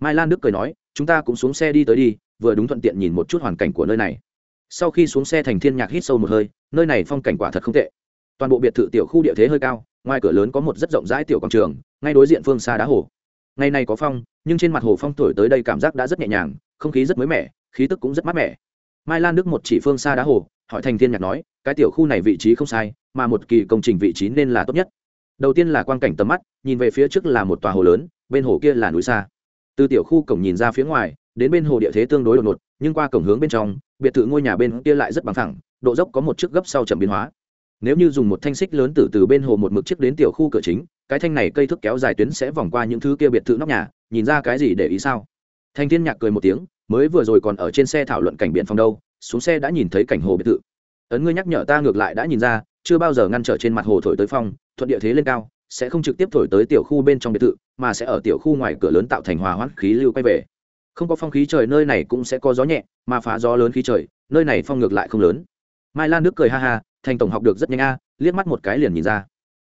Mai lan đức cười nói, chúng ta cũng xuống xe đi tới đi, vừa đúng thuận tiện nhìn một chút hoàn cảnh của nơi này. Sau khi xuống xe thành thiên nhạc hít sâu một hơi, nơi này phong cảnh quả thật không tệ. Toàn bộ biệt thự tiểu khu địa thế hơi cao, ngoài cửa lớn có một rất rộng rãi tiểu quảng trường, ngay đối diện phương xa đá hồ. Ngày nay có phong, nhưng trên mặt hồ phong thổi tới đây cảm giác đã rất nhẹ nhàng, không khí rất mới mẻ, khí tức cũng rất mát mẻ. Mai lan đức một chỉ phương xa đá hồ hỏi thành thiên nhạc nói, cái tiểu khu này vị trí không sai, mà một kỳ công trình vị trí nên là tốt nhất. Đầu tiên là quang cảnh tầm mắt, nhìn về phía trước là một tòa hồ lớn, bên hồ kia là núi xa. Từ tiểu khu cổng nhìn ra phía ngoài, đến bên hồ địa thế tương đối đột ngột, nhưng qua cổng hướng bên trong, biệt thự ngôi nhà bên kia lại rất bằng thẳng độ dốc có một chiếc gấp sau chậm biến hóa. Nếu như dùng một thanh xích lớn từ từ bên hồ một mực chiếc đến tiểu khu cửa chính, cái thanh này cây thước kéo dài tuyến sẽ vòng qua những thứ kia biệt thự nóc nhà, nhìn ra cái gì để ý sao? Thanh thiên nhạc cười một tiếng, mới vừa rồi còn ở trên xe thảo luận cảnh biển phòng đâu xuống xe đã nhìn thấy cảnh hồ biệt thự. Ấn ngươi nhắc nhở ta ngược lại đã nhìn ra, chưa bao giờ ngăn trở trên mặt hồ thổi tới phong, thuận địa thế lên cao, sẽ không trực tiếp thổi tới tiểu khu bên trong biệt thự, mà sẽ ở tiểu khu ngoài cửa lớn tạo thành hòa hoãn khí lưu quay về. Không có phong khí trời nơi này cũng sẽ có gió nhẹ, mà phá gió lớn khí trời, nơi này phong ngược lại không lớn. Mai lan đức cười ha ha, thành tổng học được rất nhanh a, liếc mắt một cái liền nhìn ra.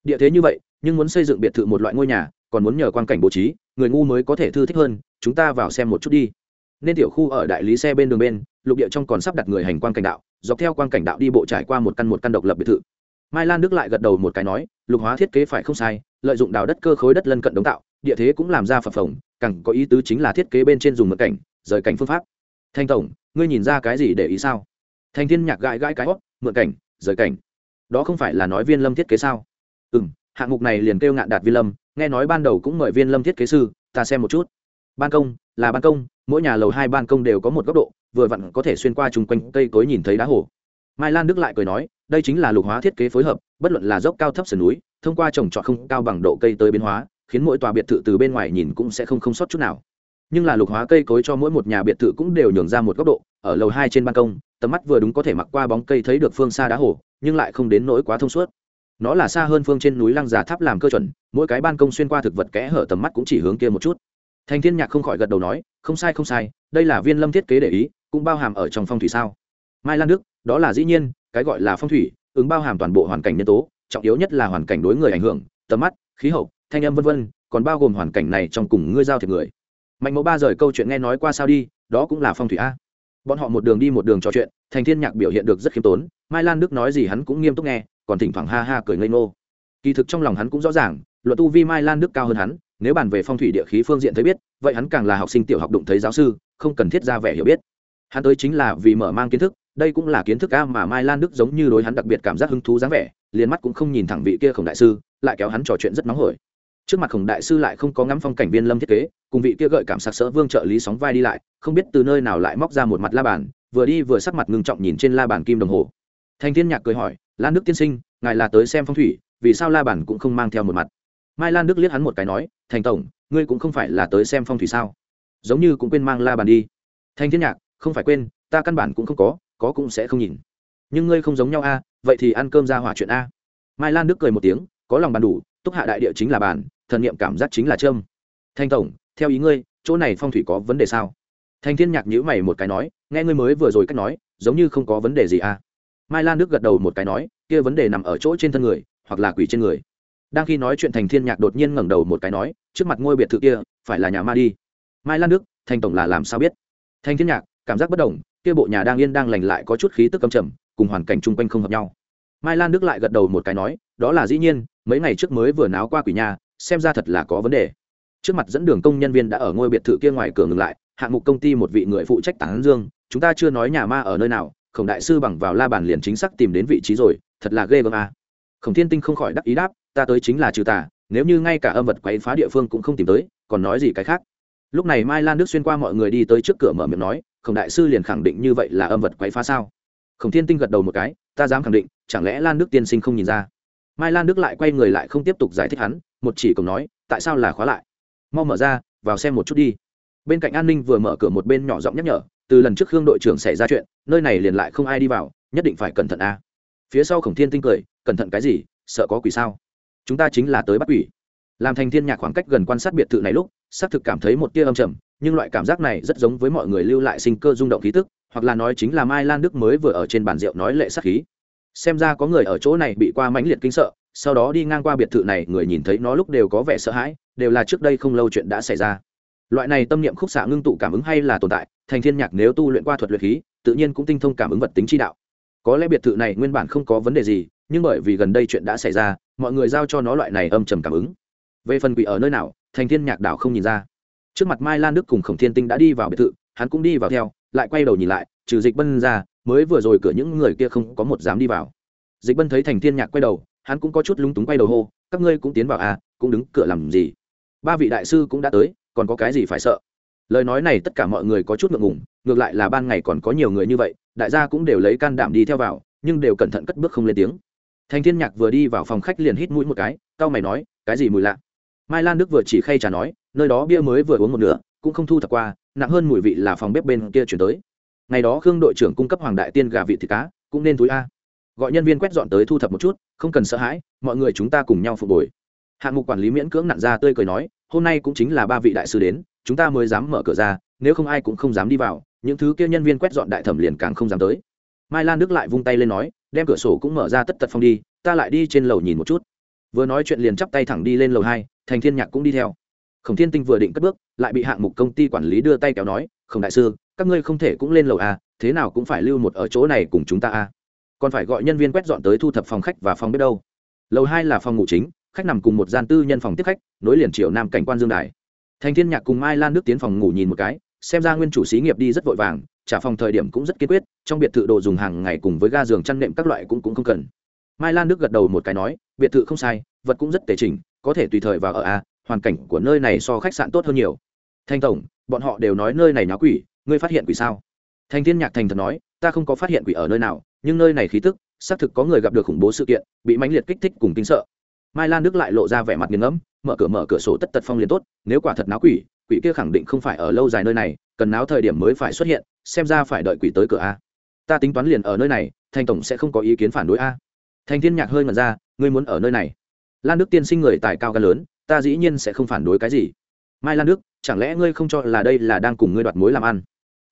Địa thế như vậy, nhưng muốn xây dựng biệt thự một loại ngôi nhà, còn muốn nhờ quan cảnh bố trí, người ngu mới có thể thư thích hơn, chúng ta vào xem một chút đi nên tiểu khu ở đại lý xe bên đường bên, lục địa trong còn sắp đặt người hành quan cảnh đạo, dọc theo quan cảnh đạo đi bộ trải qua một căn một căn độc lập biệt thự. Mai lan đức lại gật đầu một cái nói, lục hóa thiết kế phải không sai, lợi dụng đào đất cơ khối đất lân cận đống tạo, địa thế cũng làm ra phập phồng, càng có ý tứ chính là thiết kế bên trên dùng mật cảnh, rời cảnh phương pháp. Thanh tổng, ngươi nhìn ra cái gì để ý sao? Thanh thiên nhạc gãi gãi cái hót, mượn cảnh, rời cảnh. Đó không phải là nói viên lâm thiết kế sao? Ừ m hạng mục này liền kêu ngạn đạt viên lâm, nghe nói ban đầu cũng mời viên lâm thiết kế sư, ta xem một chút. Ban công, là ban công mỗi nhà lầu hai ban công đều có một góc độ, vừa vặn có thể xuyên qua chung quanh cây cối nhìn thấy đá hồ. Mai lan đức lại cười nói, đây chính là lục hóa thiết kế phối hợp, bất luận là dốc cao thấp sườn núi, thông qua trồng trọt không cao bằng độ cây tới biến hóa, khiến mỗi tòa biệt thự từ bên ngoài nhìn cũng sẽ không không sót chút nào. Nhưng là lục hóa cây cối cho mỗi một nhà biệt thự cũng đều nhường ra một góc độ, ở lầu hai trên ban công, tầm mắt vừa đúng có thể mặc qua bóng cây thấy được phương xa đá hồ, nhưng lại không đến nỗi quá thông suốt. Nó là xa hơn phương trên núi lăng già tháp làm cơ chuẩn, mỗi cái ban công xuyên qua thực vật kẽ hở tầm mắt cũng chỉ hướng kia một chút thành thiên nhạc không khỏi gật đầu nói, không sai không sai, đây là viên lâm thiết kế để ý, cũng bao hàm ở trong phong thủy sao? Mai lan đức, đó là dĩ nhiên, cái gọi là phong thủy, ứng bao hàm toàn bộ hoàn cảnh nhân tố, trọng yếu nhất là hoàn cảnh đối người ảnh hưởng, tầm mắt, khí hậu, thanh âm vân vân, còn bao gồm hoàn cảnh này trong cùng ngươi giao thiệp người. Mạnh mẫu ba rời câu chuyện nghe nói qua sao đi, đó cũng là phong thủy a. Bọn họ một đường đi một đường trò chuyện, thành thiên nhạc biểu hiện được rất khiêm tốn, mai lan đức nói gì hắn cũng nghiêm túc nghe, còn thỉnh thoảng ha ha cười ngây ngô. Kỳ thực trong lòng hắn cũng rõ ràng luật tu vi mai lan đức cao hơn hắn nếu bàn về phong thủy địa khí phương diện thấy biết, vậy hắn càng là học sinh tiểu học đụng thấy giáo sư, không cần thiết ra vẻ hiểu biết. Hắn tới chính là vì mở mang kiến thức, đây cũng là kiến thức a mà mai lan đức giống như đối hắn đặc biệt cảm giác hứng thú dáng vẻ, liền mắt cũng không nhìn thẳng vị kia khổng đại sư, lại kéo hắn trò chuyện rất nóng hổi. Trước mặt khổng đại sư lại không có ngắm phong cảnh viên lâm thiết kế, cùng vị kia gợi cảm sặc sỡ vương trợ lý sóng vai đi lại, không biết từ nơi nào lại móc ra một mặt la bàn, vừa đi vừa sắc mặt ngưng trọng nhìn trên la bàn kim đồng hồ. Thành thiên nhạc cười hỏi, lan đức tiên sinh, ngài là tới xem phong thủy, vì sao la bàn cũng không mang theo một mặt? Mai lan đức liếc hắn một cái nói, thành tổng, ngươi cũng không phải là tới xem phong thủy sao? Giống như cũng quên mang la bàn đi. Thanh thiên nhạc, không phải quên, ta căn bản cũng không có có cũng sẽ không nhìn. Nhưng ngươi không giống nhau a, vậy thì ăn cơm ra hỏa chuyện a. Mai lan đức cười một tiếng, có lòng bàn đủ, túc hạ đại địa chính là bàn, thần niệm cảm giác chính là trâm thanh tổng, theo ý ngươi, chỗ này phong thủy có vấn đề sao? Thanh thiên nhạc nhữ mày một cái nói, nghe ngươi mới vừa rồi cách nói, giống như không có vấn đề gì à mai lan đức gật đầu một cái nói, kia vấn đề nằm ở chỗ trên thân người, hoặc là quỷ trên người đang khi nói chuyện thành thiên nhạc đột nhiên ngẩng đầu một cái nói, trước mặt ngôi biệt thự kia, phải là nhà ma đi. Mai lan đức, thành tổng là làm sao biết? Thanh thiên nhạc, cảm giác bất đồng, kia bộ nhà đang yên đang lành lại có chút khí tức cầm trầm, cùng hoàn cảnh chung quanh không hợp nhau. Mai lan đức lại gật đầu một cái nói, đó là dĩ nhiên, mấy ngày trước mới vừa náo qua quỷ nhà, xem ra thật là có vấn đề. Trước mặt dẫn đường công nhân viên đã ở ngôi biệt thự kia ngoài cửa ngừng lại, hạng mục công ty một vị người phụ trách tán dương, chúng ta chưa nói nhà ma ở nơi nào, khổng đại sư bằng vào la bàn liền chính xác tìm đến vị trí rồi, thật là ghê gớm à. khổng thiên tinh không khỏi đắc ý đáp ta tới chính là trừ tà, nếu như ngay cả âm vật quấy phá địa phương cũng không tìm tới, còn nói gì cái khác? Lúc này mai lan đức xuyên qua mọi người đi tới trước cửa mở miệng nói, khổng đại sư liền khẳng định như vậy là âm vật quấy phá sao? Khổng thiên tinh gật đầu một cái, ta dám khẳng định, chẳng lẽ lan đức tiên sinh không nhìn ra? Mai lan đức lại quay người lại không tiếp tục giải thích hắn, một chỉ cổng nói, tại sao là khóa lại? Mau mở ra, vào xem một chút đi. Bên cạnh an ninh vừa mở cửa một bên nhỏ giọng nhắc nhở, từ lần trước Hương đội trưởng xảy ra chuyện, nơi này liền lại không ai đi vào, nhất định phải cẩn thận a. Phía sau khổng thiên tinh cười, cẩn thận cái gì? Sợ có quỷ sao? Chúng ta chính là tới bắt quỷ. Làm thành thiên nhạc khoảng cách gần quan sát biệt thự này lúc, xác thực cảm thấy một tia âm trầm, nhưng loại cảm giác này rất giống với mọi người lưu lại sinh cơ rung động khí tức, hoặc là nói chính là mai lan đức mới vừa ở trên bàn rượu nói lệ sát khí. Xem ra có người ở chỗ này bị qua mãnh liệt kinh sợ, sau đó đi ngang qua biệt thự này, người nhìn thấy nó lúc đều có vẻ sợ hãi, đều là trước đây không lâu chuyện đã xảy ra. Loại này tâm niệm khúc xạ ngưng tụ cảm ứng hay là tồn tại, thành thiên nhạc nếu tu luyện qua thuật luyện khí, tự nhiên cũng tinh thông cảm ứng vật tính chi đạo. Có lẽ biệt thự này nguyên bản không có vấn đề gì, nhưng bởi vì gần đây chuyện đã xảy ra mọi người giao cho nó loại này âm trầm cảm ứng. Về phần quỷ ở nơi nào, thành thiên nhạc đảo không nhìn ra. Trước mặt mai lan đức cùng khổng thiên tinh đã đi vào biệt thự, hắn cũng đi vào theo, lại quay đầu nhìn lại, trừ dịch bân ra, mới vừa rồi cửa những người kia không có một dám đi vào. Dịch bân thấy thành thiên nhạc quay đầu, hắn cũng có chút lúng túng quay đầu hô, các ngươi cũng tiến vào à cũng đứng cửa làm gì? Ba vị đại sư cũng đã tới, còn có cái gì phải sợ? Lời nói này tất cả mọi người có chút ngượng ngùng, ngược lại là ban ngày còn có nhiều người như vậy, đại gia cũng đều lấy can đảm đi theo vào, nhưng đều cẩn thận cất bước không lên tiếng thành thiên nhạc vừa đi vào phòng khách liền hít mũi một cái, cau mày nói, cái gì mùi lạ? Mai lan đức vừa chỉ khay trà nói, nơi đó bia mới vừa uống một nửa, cũng không thu thập qua, nặng hơn mùi vị là phòng bếp bên kia chuyển tới. Ngày đó khương đội trưởng cung cấp hoàng đại tiên gà vị thịt cá, cũng nên túi a. Gọi nhân viên quét dọn tới thu thập một chút, không cần sợ hãi, mọi người chúng ta cùng nhau phục hồi. Hạng mục quản lý miễn cưỡng nặn ra tươi cười nói, hôm nay cũng chính là ba vị đại sư đến, chúng ta mới dám mở cửa ra, nếu không ai cũng không dám đi vào, những thứ kia nhân viên quét dọn đại thẩm liền càng không dám tới mai lan đức lại vung tay lên nói, đem cửa sổ cũng mở ra tất tật phong đi, ta lại đi trên lầu nhìn một chút. Vừa nói chuyện liền chắp tay thẳng đi lên lầu hai, thành thiên nhạc cũng đi theo. Khổng thiên tinh vừa định cất bước, lại bị hạng mục công ty quản lý đưa tay kéo nói, khổng đại sư, các ngươi không thể cũng lên lầu a thế nào cũng phải lưu một ở chỗ này cùng chúng ta a còn phải gọi nhân viên quét dọn tới thu thập phòng khách và phòng bếp đâu. Lầu hai là phòng ngủ chính, khách nằm cùng một gian tư nhân phòng tiếp khách, nối liền triệu nam cảnh quan dương đài. Thành thiên nhạc cùng mai lan nước tiến phòng ngủ nhìn một cái, xem ra nguyên chủ xí nghiệp đi rất vội vàng trả phòng thời điểm cũng rất kiên quyết, trong biệt thự đồ dùng hàng ngày cùng với ga giường chăn nệm các loại cũng cũng không cần. Mai lan đức gật đầu một cái nói, biệt thự không sai, vật cũng rất tề chỉnh, có thể tùy thời vào ở a, hoàn cảnh của nơi này so khách sạn tốt hơn nhiều. Thanh tổng, bọn họ đều nói nơi này náo quỷ, ngươi phát hiện quỷ sao? Thanh thiên nhạc thành thật nói, ta không có phát hiện quỷ ở nơi nào, nhưng nơi này khí tức, xác thực có người gặp được khủng bố sự kiện, bị mãnh liệt kích thích cùng kinh sợ. Mai lan đức lại lộ ra vẻ mặt nghiền ngẫm, mở cửa mở cửa sổ tất tật phong liền tốt, nếu quả thật náo quỷ quỷ kia khẳng định không phải ở lâu dài nơi này cần náo thời điểm mới phải xuất hiện, xem ra phải đợi quỷ tới cửa a. Ta tính toán liền ở nơi này, thanh tổng sẽ không có ý kiến phản đối a. Thanh thiên nhạc hơi ngẩn ra, ngươi muốn ở nơi này? Lan đức tiên sinh người tài cao ca lớn, ta dĩ nhiên sẽ không phản đối cái gì. Mai lan đức, chẳng lẽ ngươi không cho là đây là đang cùng ngươi đoạt mối làm ăn?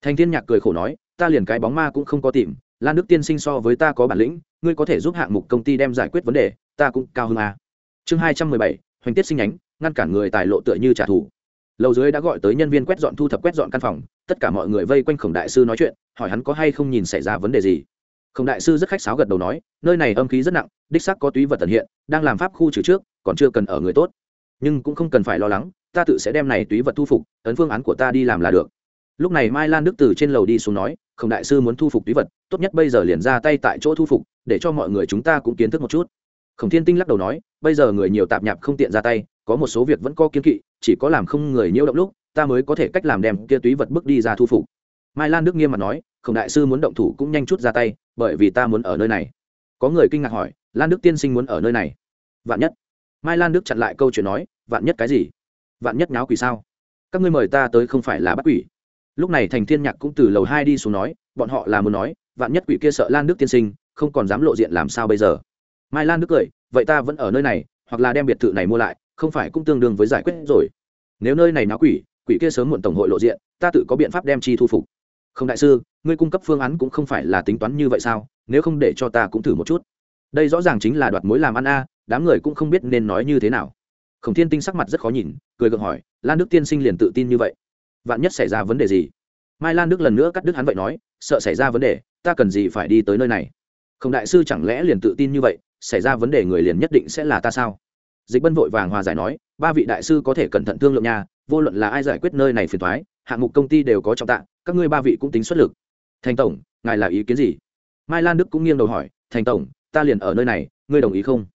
Thanh thiên nhạc cười khổ nói, ta liền cái bóng ma cũng không có tìm, lan đức tiên sinh so với ta có bản lĩnh, ngươi có thể giúp hạng mục công ty đem giải quyết vấn đề, ta cũng cao hơn a. Chương hai trăm mười bảy, hoành tiết sinh nhánh, ngăn cản người tài lộ tựa như trả thù lầu dưới đã gọi tới nhân viên quét dọn thu thập quét dọn căn phòng, tất cả mọi người vây quanh khổng đại sư nói chuyện, hỏi hắn có hay không nhìn xảy ra vấn đề gì. Khổng đại sư rất khách sáo gật đầu nói, nơi này âm khí rất nặng, đích sắc có túy vật tận hiện, đang làm pháp khu trừ trước, còn chưa cần ở người tốt. Nhưng cũng không cần phải lo lắng, ta tự sẽ đem này túy vật thu phục, ấn phương án của ta đi làm là được. Lúc này mai lan đức từ trên lầu đi xuống nói, khổng đại sư muốn thu phục túy vật, tốt nhất bây giờ liền ra tay tại chỗ thu phục, để cho mọi người chúng ta cũng kiến thức một chút. Khổng thiên tinh lắc đầu nói, bây giờ người nhiều tạp nhạp không tiện ra tay có một số việc vẫn có kiên kỵ, chỉ có làm không người nhiễu động lúc, ta mới có thể cách làm đem kia túy vật bước đi ra thu phục. Mai lan đức nghiêm mặt nói, khổng đại sư muốn động thủ cũng nhanh chút ra tay, bởi vì ta muốn ở nơi này. Có người kinh ngạc hỏi, lan đức tiên sinh muốn ở nơi này? Vạn nhất. Mai lan đức chặn lại câu chuyện nói, vạn nhất cái gì? Vạn nhất nháo quỷ sao? Các ngươi mời ta tới không phải là bắt quỷ. Lúc này thành thiên nhạc cũng từ lầu hai đi xuống nói, bọn họ là muốn nói, vạn nhất quỷ kia sợ lan đức tiên sinh, không còn dám lộ diện làm sao bây giờ? Mai lan đức cười, vậy ta vẫn ở nơi này, hoặc là đem biệt thự này mua lại không phải cũng tương đương với giải quyết rồi. Nếu nơi này náo quỷ quỷ kia sớm muộn tổng hội lộ diện, ta tự có biện pháp đem chi thu phục. Không đại sư, ngươi cung cấp phương án cũng không phải là tính toán như vậy sao? Nếu không để cho ta cũng thử một chút. Đây rõ ràng chính là đoạt mối làm ăn a, đám người cũng không biết nên nói như thế nào. Khổng thiên tinh sắc mặt rất khó nhìn, cười gượng hỏi, lan đức tiên sinh liền tự tin như vậy? Vạn nhất xảy ra vấn đề gì? Mai lan đức lần nữa cắt đứt hắn vậy nói, sợ xảy ra vấn đề, ta cần gì phải đi tới nơi này? Không đại sư chẳng lẽ liền tự tin như vậy, xảy ra vấn đề người liền nhất định sẽ là ta sao? Dịch bân vội vàng hòa giải nói, ba vị đại sư có thể cẩn thận thương lượng nhà vô luận là ai giải quyết nơi này phiền thoái hạng mục công ty đều có trọng tạng, các ngươi ba vị cũng tính xuất lực. Thành tổng, ngài là ý kiến gì? Mai lan đức cũng nghiêng đầu hỏi, thành tổng, ta liền ở nơi này, ngươi đồng ý không?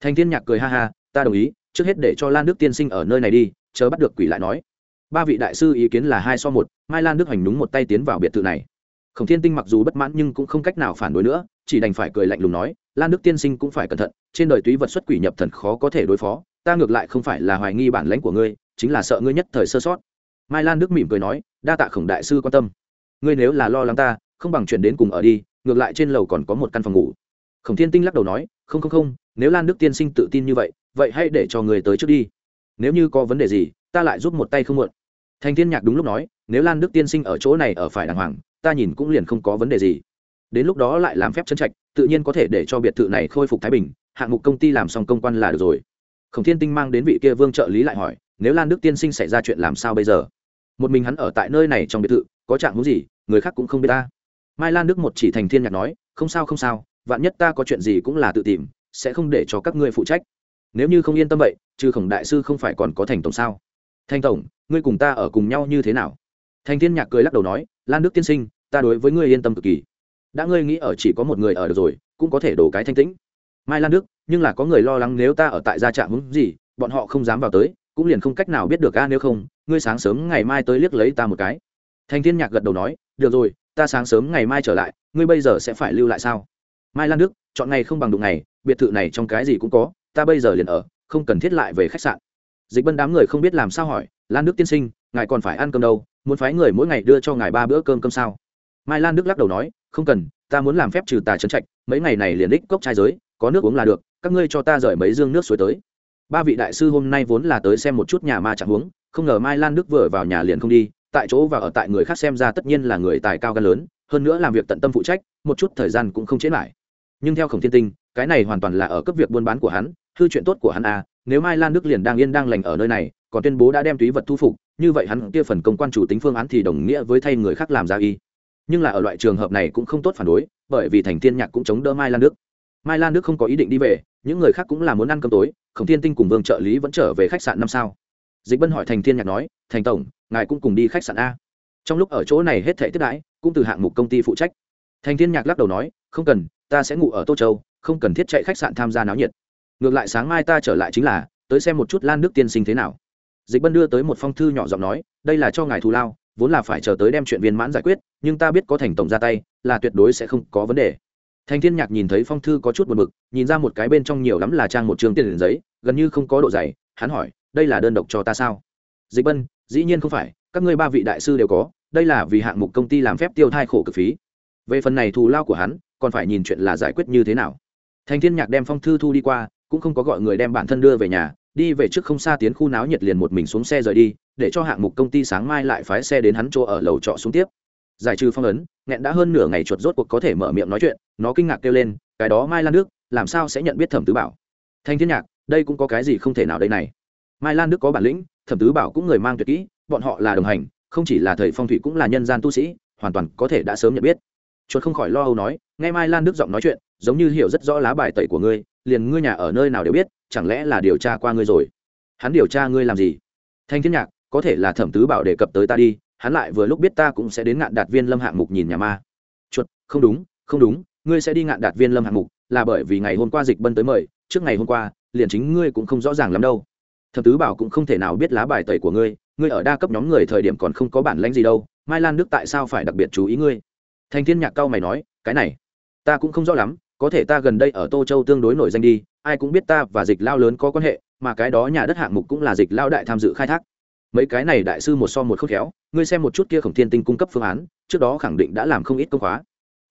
Thành thiên nhạc cười ha ha, ta đồng ý, trước hết để cho lan đức tiên sinh ở nơi này đi chớ bắt được quỷ lại nói. Ba vị đại sư ý kiến là hai so một, mai lan đức hành đúng một tay tiến vào biệt thự này. Khổng thiên tinh mặc dù bất mãn nhưng cũng không cách nào phản đối nữa, chỉ đành phải cười lạnh lùng nói lan đức tiên sinh cũng phải cẩn thận, trên đời túy vật xuất quỷ nhập thần khó có thể đối phó, ta ngược lại không phải là hoài nghi bản lãnh của ngươi, chính là sợ ngươi nhất thời sơ sót. Mai lan đức mỉm cười nói, đa tạ khổng đại sư quan tâm. Ngươi nếu là lo lắng ta, không bằng chuyển đến cùng ở đi, ngược lại trên lầu còn có một căn phòng ngủ. Khổng thiên tinh lắc đầu nói, không không không, nếu lan đức tiên sinh tự tin như vậy vậy hãy để cho người tới trước đi. Nếu như có vấn đề gì, ta lại giúp một tay không muộn. Thành thiên nhạc đúng lúc nói, nếu lan đức tiên sinh ở chỗ này ở phải đàng hoàng, ta nhìn cũng liền không có vấn đề gì đến lúc đó lại làm phép chân trạch, tự nhiên có thể để cho biệt thự này khôi phục thái bình, hạng mục công ty làm xong công quan là được rồi. Khổng thiên tinh mang đến vị kia vương trợ lý lại hỏi, nếu lan đức tiên sinh xảy ra chuyện làm sao bây giờ? Một mình hắn ở tại nơi này trong biệt thự, có trạng hữu gì, người khác cũng không biết ta. Mai lan đức một chỉ thành thiên nhạc nói, không sao không sao, vạn nhất ta có chuyện gì cũng là tự tìm, sẽ không để cho các ngươi phụ trách. Nếu như không yên tâm vậy, trừ khổng đại sư không phải còn có thành tổng sao? Thành tổng, ngươi cùng ta ở cùng nhau như thế nào? Thành thiên nhạc cười lắc đầu nói, lan đức tiên sinh, ta đối với ngươi yên tâm cực kỳ đã ngươi nghĩ ở chỉ có một người ở được rồi, cũng có thể đổ cái thanh tĩnh. Mai lan đức, nhưng là có người lo lắng nếu ta ở tại gia trạm hứng gì, bọn họ không dám vào tới, cũng liền không cách nào biết được a nếu không, ngươi sáng sớm ngày mai tới liếc lấy ta một cái. Thành thiên nhạc gật đầu nói, được rồi, ta sáng sớm ngày mai trở lại, ngươi bây giờ sẽ phải lưu lại sao? Mai lan đức, chọn ngày không bằng đụng ngày, biệt thự này trong cái gì cũng có, ta bây giờ liền ở, không cần thiết lại về khách sạn. Dịch bân đám người không biết làm sao hỏi, lan đức tiên sinh, ngài còn phải ăn cơm đâu, muốn phái người mỗi ngày đưa cho ngài ba bữa cơm cơm sao? Mai lan đức lắc đầu nói không cần, ta muốn làm phép trừ tà trấn trạch, mấy ngày này liền đích cốc trai giới, có nước uống là được, các ngươi cho ta rời mấy dương nước suối tới. Ba vị đại sư hôm nay vốn là tới xem một chút nhà ma chẳng uống không ngờ mai lan đức vừa vào nhà liền không đi, tại chỗ và ở tại người khác xem ra tất nhiên là người tài cao gan lớn, hơn nữa làm việc tận tâm phụ trách, một chút thời gian cũng không chế lại. Nhưng theo khổng thiên tinh, cái này hoàn toàn là ở cấp việc buôn bán của hắn, hư chuyện tốt của hắn à nếu mai lan đức liền đang yên đang lành ở nơi này, còn tuyên bố đã đem túy vật thu phục, như vậy hắn kia phần công quan chủ tính phương án thì đồng nghĩa với thay người khác làm ra y nhưng là ở loại trường hợp này cũng không tốt phản đối, bởi vì thành thiên nhạc cũng chống đỡ mai lan đức. Mai lan đức không có ý định đi về, những người khác cũng là muốn ăn cơm tối, khổng thiên tinh cùng vương trợ lý vẫn trở về khách sạn năm sao. Dịch bân hỏi thành thiên nhạc nói, thành tổng, ngài cũng cùng đi khách sạn a. Trong lúc ở chỗ này hết thể tiếp đãi, cũng từ hạng mục công ty phụ trách. Thành thiên nhạc lắc đầu nói, không cần, ta sẽ ngủ ở tô châu, không cần thiết chạy khách sạn tham gia náo nhiệt. Ngược lại sáng mai ta trở lại chính là, tới xem một chút lan nước tiên sinh thế nào. Dịch bân đưa tới một phong thư nhỏ giọng nói, đây là cho ngài thù lao vốn là phải chờ tới đem chuyện viên mãn giải quyết, nhưng ta biết có thành tổng ra tay, là tuyệt đối sẽ không có vấn đề. Thành thiên nhạc nhìn thấy phong thư có chút buồn bực, nhìn ra một cái bên trong nhiều lắm là trang một trường tiền giấy, gần như không có độ dày, hắn hỏi, đây là đơn độc cho ta sao? Dịch bân, dĩ nhiên không phải, các ngươi ba vị đại sư đều có, đây là vì hạng mục công ty làm phép tiêu thai khổ cực phí. Về phần này thù lao của hắn, còn phải nhìn chuyện là giải quyết như thế nào. Thành thiên nhạc đem phong thư thu đi qua, cũng không có gọi người đem bản thân đưa về nhà, đi về trước không xa tiến khu náo nhiệt liền một mình xuống xe rời đi để cho hạng mục công ty sáng mai lại phái xe đến hắn chỗ ở lầu trọ xuống tiếp. Giải trừ phong ấn, nghẹn đã hơn nửa ngày chuột rốt cuộc có thể mở miệng nói chuyện, nó kinh ngạc kêu lên, cái đó mai lan đức, làm sao sẽ nhận biết thẩm tứ bảo? Thanh thiên nhạc, đây cũng có cái gì không thể nào đây này? Mai lan đức có bản lĩnh, thẩm tứ bảo cũng người mang tuyệt kỹ, bọn họ là đồng hành, không chỉ là thầy phong thủy cũng là nhân gian tu sĩ, hoàn toàn có thể đã sớm nhận biết. Chuột không khỏi lo âu nói, nghe mai lan đức giọng nói chuyện, giống như hiểu rất rõ lá bài tẩy của ngươi, liền ngươi nhà ở nơi nào đều biết, chẳng lẽ là điều tra qua ngươi rồi? Hắn điều tra ngươi làm gì? Thanh thiên nhạc có thể là thẩm tứ bảo đề cập tới ta đi, hắn lại vừa lúc biết ta cũng sẽ đến ngạn đạt viên lâm hạng mục nhìn nhà ma. Chuột, không đúng không đúng, ngươi sẽ đi ngạn đạt viên lâm hạng mục, là bởi vì ngày hôm qua dịch bân tới mời, trước ngày hôm qua, liền chính ngươi cũng không rõ ràng lắm đâu. Thẩm tứ bảo cũng không thể nào biết lá bài tẩy của ngươi ngươi ở đa cấp nhóm người thời điểm còn không có bản lãnh gì đâu, mai lan đức tại sao phải đặc biệt chú ý ngươi? Thành thiên nhạc cao mày nói, cái này, ta cũng không rõ lắm, có thể ta gần đây ở tô châu tương đối nổi danh đi, ai cũng biết ta và dịch lao lớn có quan hệ, mà cái đó nhà đất hạng mục cũng là dịch lao đại tham dự khai thác mấy cái này đại sư một so một khốc khéo, ngươi xem một chút kia khổng thiên tinh cung cấp phương án, trước đó khẳng định đã làm không ít công khóa.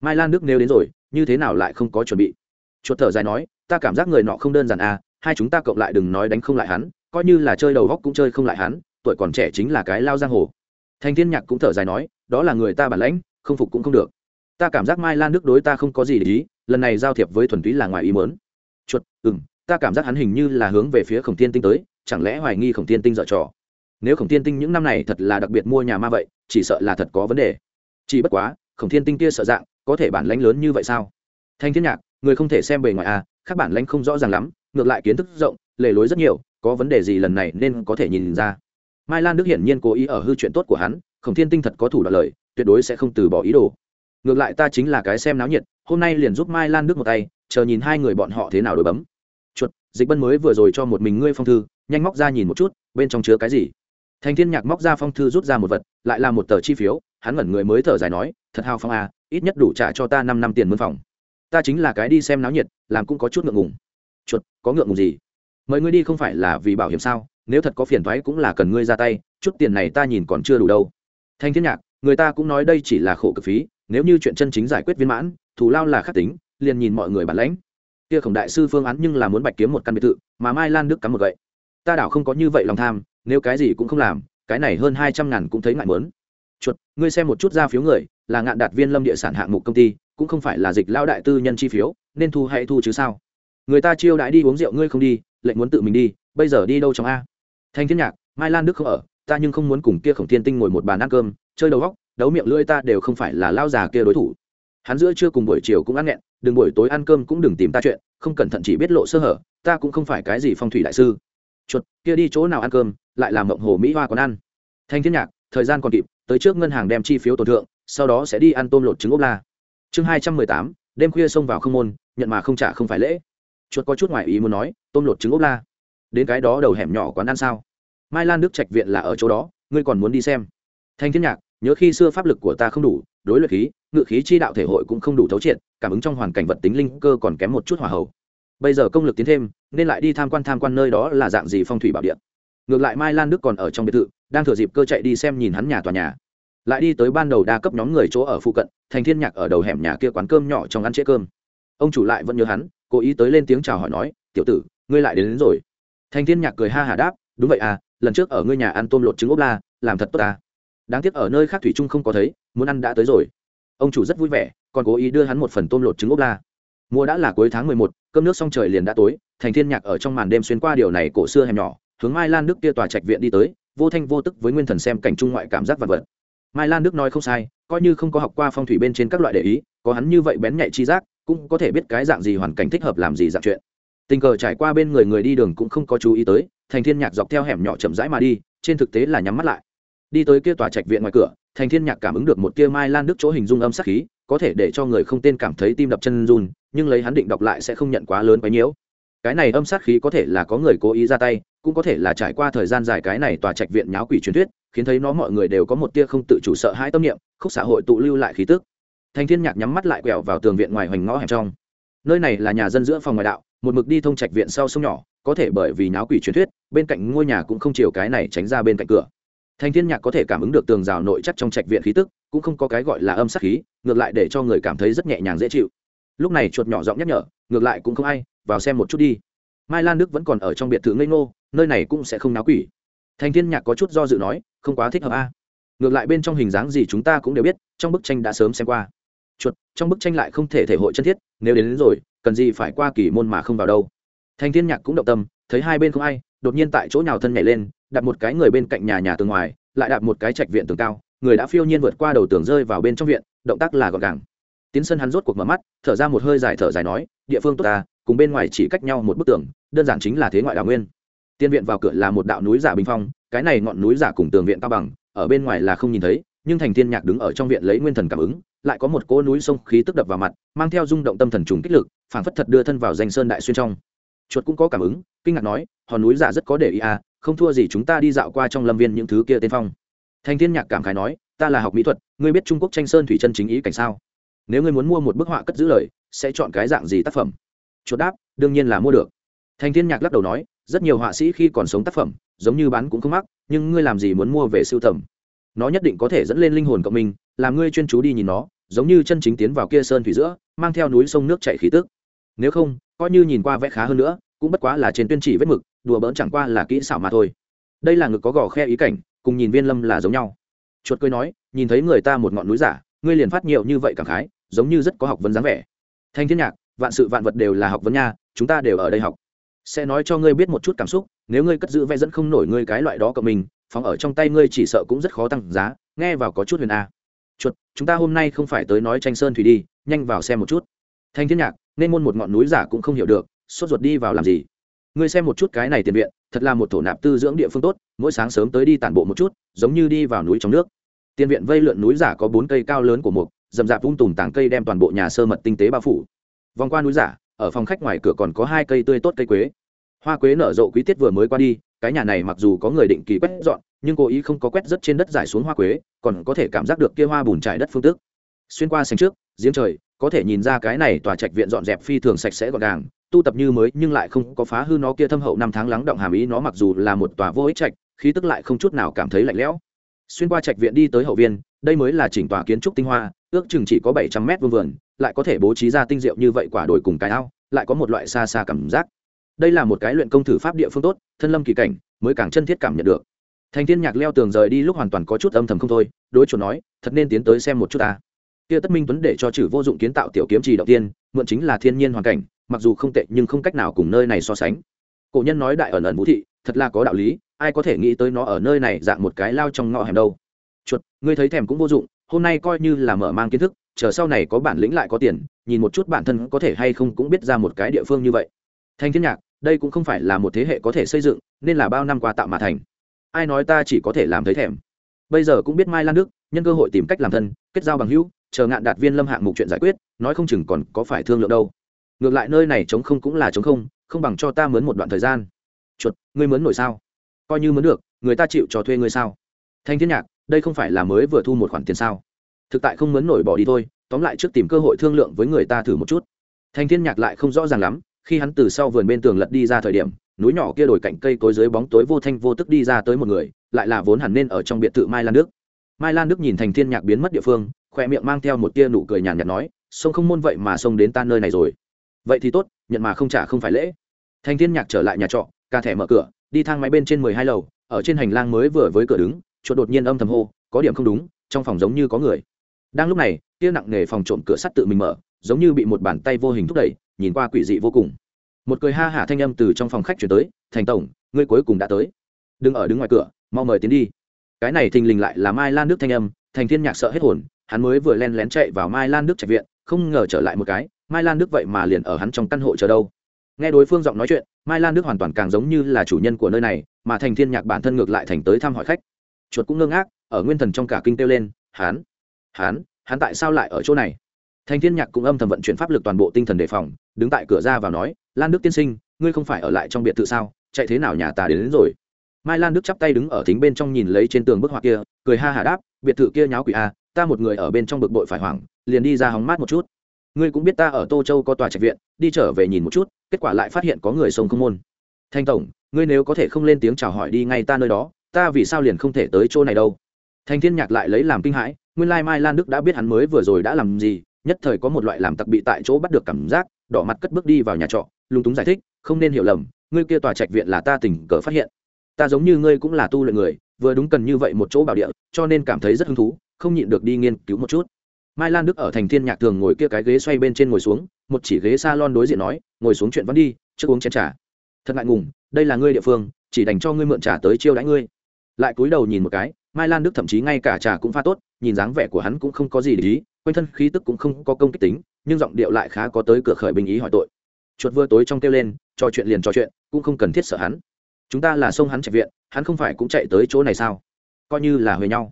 Mai lan đức nêu đến rồi, như thế nào lại không có chuẩn bị? Chuột thở dài nói, ta cảm giác người nọ không đơn giản à hai chúng ta cộng lại đừng nói đánh không lại hắn, coi như là chơi đầu góc cũng chơi không lại hắn, tuổi còn trẻ chính là cái lao giang hồ. Thành thiên nhạc cũng thở dài nói, đó là người ta bản lãnh, không phục cũng không được. Ta cảm giác mai lan đức đối ta không có gì để ý, lần này giao thiệp với thuần túy là ngoài ý mớn chuột, ừm, ta cảm giác hắn hình như là hướng về phía khổng thiên tinh tới, chẳng lẽ hoài nghi khổng thiên tinh dở trò? Nếu khổng thiên tinh những năm này thật là đặc biệt mua nhà ma vậy, chỉ sợ là thật có vấn đề. Chỉ bất quá, khổng thiên tinh kia sợ dạng, có thể bản lãnh lớn như vậy sao? Thanh thiên nhạc, người không thể xem bề ngoài à các bản lãnh không rõ ràng lắm, ngược lại kiến thức rộng, lề lối rất nhiều, có vấn đề gì lần này nên có thể nhìn ra. Mai lan đức hiển nhiên cố ý ở hư chuyện tốt của hắn, khổng thiên tinh thật có thủ đoạn lời, tuyệt đối sẽ không từ bỏ ý đồ. Ngược lại ta chính là cái xem náo nhiệt, hôm nay liền giúp mai lan đức một tay, chờ nhìn hai người bọn họ thế nào đổi bấm. Chuột, dịch bân mới vừa rồi cho một mình ngươi phong thư, nhanh móc ra nhìn một chút, bên trong chứa cái gì? Thành thiên nhạc móc ra phong thư rút ra một vật, lại là một tờ chi phiếu, hắn ngẩn người mới thở dài nói, thật hào phong à ít nhất đủ trả cho ta năm năm tiền mướn phòng. Ta chính là cái đi xem náo nhiệt, làm cũng có chút ngượng ngùng. Chuột, có ngượng ngùng gì? Mời ngươi đi không phải là vì bảo hiểm sao? Nếu thật có phiền thoái cũng là cần ngươi ra tay, chút tiền này ta nhìn còn chưa đủ đâu. Thanh thiên nhạc, người ta cũng nói đây chỉ là khổ cực phí, nếu như chuyện chân chính giải quyết viên mãn, thù lao là khắc tính, liền nhìn mọi người bản lãnh. Kia khổng đại sư phương án nhưng là muốn bạch kiếm một căn biệt thự, mà mai lan đức cắm một gậy. Ta đảo không có như vậy lòng tham nếu cái gì cũng không làm, cái này hơn hai trăm ngàn cũng thấy ngại mớn. Chuột, ngươi xem một chút ra phiếu người, là ngạn đạt viên lâm địa sản hạng mục công ty, cũng không phải là dịch lao đại tư nhân chi phiếu, nên thu hay thu chứ sao? Người ta chiêu đãi đi uống rượu ngươi không đi, lệnh muốn tự mình đi, bây giờ đi đâu trong a? Thanh thiên nhạc, mai lan đức không ở, ta nhưng không muốn cùng kia khổng thiên tinh ngồi một bàn ăn cơm, chơi đầu góc đấu miệng lưỡi ta đều không phải là lao già kia đối thủ. Hắn giữa trưa cùng buổi chiều cũng ăn nghẹn, đừng buổi tối ăn cơm cũng đừng tìm ta chuyện, không cẩn thận chỉ biết lộ sơ hở, ta cũng không phải cái gì phong thủy đại sư. Chuột, kia đi chỗ nào ăn cơm lại làm mộng hồ mỹ hoa còn ăn. Thanh thiên nhạc, thời gian còn kịp, tới trước ngân hàng đem chi phiếu tổn thượng, sau đó sẽ đi ăn tôm lột trứng ốp la. Chương hai trăm mười tám, đêm khuya xông vào không môn, nhận mà không trả không phải lễ. Chuột có chút ngoại ý muốn nói, tôm lột trứng ốp la. Đến cái đó đầu hẻm nhỏ quán ăn sao? Mai lan đức trạch viện là ở chỗ đó, ngươi còn muốn đi xem. Thanh thiên nhạc, nhớ khi xưa pháp lực của ta không đủ, đối luyện khí, ngự khí chi đạo thể hội cũng không đủ thấu triệt, cảm ứng trong hoàn cảnh vật tính linh cơ còn kém một chút hỏa hậu bây giờ công lực tiến thêm, nên lại đi tham quan tham quan nơi đó là dạng gì phong thủy bảo địa ngược lại mai lan đức còn ở trong biệt thự đang thừa dịp cơ chạy đi xem nhìn hắn nhà tòa nhà. Lại đi tới ban đầu đa cấp nhóm người chỗ ở phụ cận thành thiên nhạc ở đầu hẻm nhà kia quán cơm nhỏ trong ăn trễ cơm. Ông chủ lại vẫn nhớ hắn cố ý tới lên tiếng chào hỏi nói tiểu tử ngươi lại đến, đến rồi. Thành thiên nhạc cười ha hà đáp đúng vậy à lần trước ở ngươi nhà ăn tôm lột trứng ốp la làm thật tốt ta. Đáng tiếc ở nơi khác thủy trung không có thấy muốn ăn đã tới rồi. Ông chủ rất vui vẻ còn cố ý đưa hắn một phần tôm lột trứng ốp la. Mùa đã là cuối tháng mười một cơm nước xong trời liền đã tối thành thiên nhạc ở trong màn đêm xuyên qua điều này cổ xưa hẻm nhỏ hướng mai lan đức kia tòa trạch viện đi tới, vô thanh vô tức với nguyên thần xem cảnh trung ngoại cảm giác vật vật. Mai lan đức nói không sai, coi như không có học qua phong thủy bên trên các loại để ý, có hắn như vậy bén nhạy chi giác, cũng có thể biết cái dạng gì hoàn cảnh thích hợp làm gì dạng chuyện. Tình cờ trải qua bên người người đi đường cũng không có chú ý tới, thành thiên nhạc dọc theo hẻm nhỏ chậm rãi mà đi, trên thực tế là nhắm mắt lại. Đi tới kia tòa trạch viện ngoài cửa, thành thiên nhạc cảm ứng được một tia mai lan đức chỗ hình dung âm sắc khí, có thể để cho người không tên cảm thấy tim đập chân run, nhưng lấy hắn định đọc lại sẽ không nhận quá lớn quấy nhiễu cái này âm sát khí có thể là có người cố ý ra tay cũng có thể là trải qua thời gian dài cái này tòa trạch viện nháo quỷ truyền thuyết, khiến thấy nó mọi người đều có một tia không tự chủ sợ hãi tâm niệm, khúc xã hội tụ lưu lại khí tức. Thành thiên nhạc nhắm mắt lại quẹo vào tường viện ngoài hoành ngõ hẻm trong. Nơi này là nhà dân giữa phòng ngoài đạo, một mực đi thông trạch viện sau sông nhỏ, có thể bởi vì nháo quỷ truyền thuyết, bên cạnh ngôi nhà cũng không chiều cái này tránh ra bên cạnh cửa. Thành thiên nhạc có thể cảm ứng được tường rào nội chất trong trạch viện khí tức, cũng không có cái gọi là âm sát khí, ngược lại để cho người cảm thấy rất nhẹ nhàng dễ chịu. Lúc này chuột nhỏ giọng nhắc nhở, ngược lại cũng không ai, vào xem một chút đi. Mai lan đức vẫn còn ở trong biệt thự ngây ngô nơi này cũng sẽ không náo quỷ. Thành thiên nhạc có chút do dự nói không quá thích hợp a. Ngược lại bên trong hình dáng gì chúng ta cũng đều biết trong bức tranh đã sớm xem qua. Chuột trong bức tranh lại không thể thể hội chân thiết nếu đến, đến rồi cần gì phải qua kỳ môn mà không vào đâu. Thành thiên nhạc cũng động tâm thấy hai bên không ai đột nhiên tại chỗ nào thân nhảy lên đặt một cái người bên cạnh nhà nhà tường ngoài lại đặt một cái trạch viện tường cao người đã phiêu nhiên vượt qua đầu tường rơi vào bên trong viện động tác là gọn gàng. Tiến sân hắn rốt cuộc mở mắt thở ra một hơi dài thở dài nói địa phương tốt ta cùng bên ngoài chỉ cách nhau một bức tường đơn giản chính là thế ngoại đào nguyên tiên viện vào cửa là một đạo núi giả bình phong, cái này ngọn núi giả cùng tường viện cao bằng, ở bên ngoài là không nhìn thấy, nhưng thành thiên nhạc đứng ở trong viện lấy nguyên thần cảm ứng, lại có một cỗ núi sông khí tức đập vào mặt, mang theo rung động tâm thần trùng kích lực, phảng phất thật đưa thân vào danh sơn đại xuyên trong. Chuột cũng có cảm ứng, kinh ngạc nói, hòn núi giả rất có để ý à không thua gì chúng ta đi dạo qua trong lâm viên những thứ kia tên phong. Thành thiên nhạc cảm khái nói, ta là học mỹ thuật, ngươi biết trung quốc tranh sơn thủy chân chính ý cảnh sao? Nếu ngươi muốn mua một bức họa cất giữ lời, sẽ chọn cái dạng gì tác phẩm? Chuột đáp, đương nhiên là mua được. Thành thiên nhạc lắc đầu nói rất nhiều họa sĩ khi còn sống tác phẩm, giống như bán cũng không mắc, nhưng ngươi làm gì muốn mua về sưu tầm? Nó nhất định có thể dẫn lên linh hồn cộng mình, làm ngươi chuyên chú đi nhìn nó, giống như chân chính tiến vào kia sơn thủy giữa, mang theo núi sông nước chảy khí tức. Nếu không, coi như nhìn qua vẽ khá hơn nữa, cũng bất quá là trên tuyên chỉ vết mực, đùa bỡn chẳng qua là kỹ xảo mà thôi. Đây là ngực có gò khe ý cảnh, cùng nhìn viên lâm là giống nhau. Chuột cười nói, nhìn thấy người ta một ngọn núi giả, ngươi liền phát nhiều như vậy cảm khái, giống như rất có học vấn dáng vẻ. Thanh thiên nhạc, vạn sự vạn vật đều là học vấn nha, chúng ta đều ở đây học sẽ nói cho ngươi biết một chút cảm xúc, nếu ngươi cất giữ vẽ dẫn không nổi ngươi cái loại đó cộng mình, phóng ở trong tay ngươi chỉ sợ cũng rất khó tăng giá, nghe vào có chút huyền a. Chuột, chúng ta hôm nay không phải tới nói tranh sơn thủy đi, nhanh vào xem một chút. Thanh thiên nhạc, nên môn một ngọn núi giả cũng không hiểu được, sốt ruột đi vào làm gì? Ngươi xem một chút cái này tiền viện, thật là một thổ nạp tư dưỡng địa phương tốt, mỗi sáng sớm tới đi tản bộ một chút, giống như đi vào núi trong nước. Tiền viện vây lượn núi giả có bốn cây cao lớn của mục dầm dạp vung tùm tàng cây đem toàn bộ nhà sơ mật tinh tế bao phủ. Vòng qua núi giả ở phòng khách ngoài cửa còn có hai cây tươi tốt cây quế. Hoa quế nở rộ quý tiết vừa mới qua đi, cái nhà này mặc dù có người định kỳ quét dọn, nhưng cố ý không có quét rất trên đất giải xuống hoa quế, còn có thể cảm giác được kia hoa bùn trải đất phương tức. Xuyên qua sành trước, giếng trời, có thể nhìn ra cái này tòa trạch viện dọn dẹp phi thường sạch sẽ gọn gàng, tu tập như mới nhưng lại không có phá hư nó kia thâm hậu năm tháng lắng động hàm ý nó mặc dù là một tòa vô ích trạch, khí tức lại không chút nào cảm thấy lạnh lẽo. Xuyên qua trạch viện đi tới hậu viên, đây mới là chỉnh tòa kiến trúc tinh hoa ước chừng chỉ có bảy trăm mét vuông vườn, lại có thể bố trí ra tinh diệu như vậy quả đồi cùng cái ao, lại có một loại xa xa cảm giác. Đây là một cái luyện công thử pháp địa phương tốt, thân lâm kỳ cảnh, mới càng chân thiết cảm nhận được. Thành thiên nhạc leo tường rời đi lúc hoàn toàn có chút âm thầm không thôi, đối chủ nói, thật nên tiến tới xem một chút ta. Kia tất minh tuấn để cho chữ vô dụng kiến tạo tiểu kiếm trì đầu tiên, mượn chính là thiên nhiên hoàn cảnh, mặc dù không tệ nhưng không cách nào cùng nơi này so sánh. Cổ nhân nói đại ẩn ẩn vũ thị, thật là có đạo lý, ai có thể nghĩ tới nó ở nơi này dạng một cái lao trong ngõ hẻm đâu. Chuột, ngươi thấy thèm cũng vô dụng hôm nay coi như là mở mang kiến thức, chờ sau này có bản lĩnh lại có tiền, nhìn một chút bản thân có thể hay không cũng biết ra một cái địa phương như vậy. Thanh thiên nhạc, đây cũng không phải là một thế hệ có thể xây dựng, nên là bao năm qua tạo mà thành. Ai nói ta chỉ có thể làm thấy thèm. Bây giờ cũng biết mai lan đức, nhân cơ hội tìm cách làm thân, kết giao bằng hữu, chờ ngạn đạt viên lâm hạng mục chuyện giải quyết, nói không chừng còn có phải thương lượng đâu. Ngược lại nơi này chống không cũng là chống không không bằng cho ta mướn một đoạn thời gian. Chuột, ngươi mướn nổi sao? Coi như mướn được, người ta chịu cho thuê ngươi sao? Thanh thiên nhạc đây không phải là mới vừa thu một khoản tiền sao? Thực tại không muốn nổi bỏ đi thôi, tóm lại trước tìm cơ hội thương lượng với người ta thử một chút. Thanh thiên nhạc lại không rõ ràng lắm, khi hắn từ sau vườn bên tường lật đi ra thời điểm, núi nhỏ kia đổi cạnh cây cối dưới bóng tối vô thanh vô tức đi ra tới một người, lại là vốn hẳn nên ở trong biệt thự mai lan đức. Mai lan đức nhìn thành thiên nhạc biến mất địa phương khoe miệng mang theo một tia nụ cười nhàn nhạt nói, sông không môn vậy mà sông đến ta nơi này rồi. Vậy thì tốt, nhận mà không trả không phải lễ. Thành thiên nhạc trở lại nhà trọ, ca thẻ mở cửa, đi thang máy bên trên mười hai lầu, ở trên hành lang mới vừa với cửa đứng chuột đột nhiên âm thầm hô, có điểm không đúng, trong phòng giống như có người. Đang lúc này kia nặng nề phòng trộm cửa sắt tự mình mở, giống như bị một bàn tay vô hình thúc đẩy, nhìn qua quỷ dị vô cùng. Một cười ha hả thanh âm từ trong phòng khách chuyển tới, thành tổng, ngươi cuối cùng đã tới. Đừng ở đứng ngoài cửa, mau mời tiến đi. Cái này thình lình lại là mai lan đức thanh âm, thành thiên nhạc sợ hết hồn, hắn mới vừa len lén chạy vào mai lan đức trạch viện, không ngờ trở lại một cái, mai lan đức vậy mà liền ở hắn trong căn hộ chờ đâu. Nghe đối phương giọng nói chuyện, mai lan đức hoàn toàn càng giống như là chủ nhân của nơi này, mà thành thiên nhạc bản thân ngược lại thành tới thăm hỏi khách chuột cũng ngơ ngác ở nguyên thần trong cả kinh kêu lên hắn hắn hắn tại sao lại ở chỗ này? Thành thiên nhạc cũng âm thầm vận chuyển pháp lực toàn bộ tinh thần đề phòng đứng tại cửa ra vào nói lan đức tiên sinh ngươi không phải ở lại trong biệt thự sao? Chạy thế nào nhà ta đến, đến rồi? Mai lan đức chắp tay đứng ở thính bên trong nhìn lấy trên tường bức họa kia cười ha hà đáp biệt thự kia nháo quỷ a ta một người ở bên trong bực bội phải hoảng liền đi ra hóng mát một chút. Ngươi cũng biết ta ở tô châu có tòa trạch viện đi trở về nhìn một chút kết quả lại phát hiện có người sông không môn. Thanh tổng ngươi nếu có thể không lên tiếng chào hỏi đi ngay ta nơi đó ta vì sao liền không thể tới chỗ này đâu? Thanh thiên nhạc lại lấy làm kinh hãi, nguyên lai mai lan đức đã biết hắn mới vừa rồi đã làm gì, nhất thời có một loại làm tặc bị tại chỗ bắt được cảm giác, đỏ mặt cất bước đi vào nhà trọ, lúng túng giải thích, không nên hiểu lầm, ngươi kia tòa trạch viện là ta tình cờ phát hiện. Ta giống như ngươi cũng là tu luyện người, vừa đúng cần như vậy một chỗ bảo địa, cho nên cảm thấy rất hứng thú, không nhịn được đi nghiên cứu một chút. Mai lan đức ở thành thiên nhạc thường ngồi kia cái ghế xoay bên trên ngồi xuống, một chỉ ghế s a lon đối diện nói, ngồi xuống chuyện vẫn đi, trước uống chén trà. Thật ngại ngùng, đây là ngươi địa phương, chỉ dành cho ngươi mượn trà tới chiêu đãi ngươi lại cúi đầu nhìn một cái, mai lan đức thậm chí ngay cả trà cũng pha tốt, nhìn dáng vẻ của hắn cũng không có gì để ý, quanh thân khí tức cũng không có công kích tính, nhưng giọng điệu lại khá có tới cửa khởi bình ý hỏi tội. Chuột vừa tối trong kêu lên, trò chuyện liền trò chuyện, cũng không cần thiết sợ hắn. Chúng ta là sông hắn chạy viện, hắn không phải cũng chạy tới chỗ này sao? Coi như là huề nhau.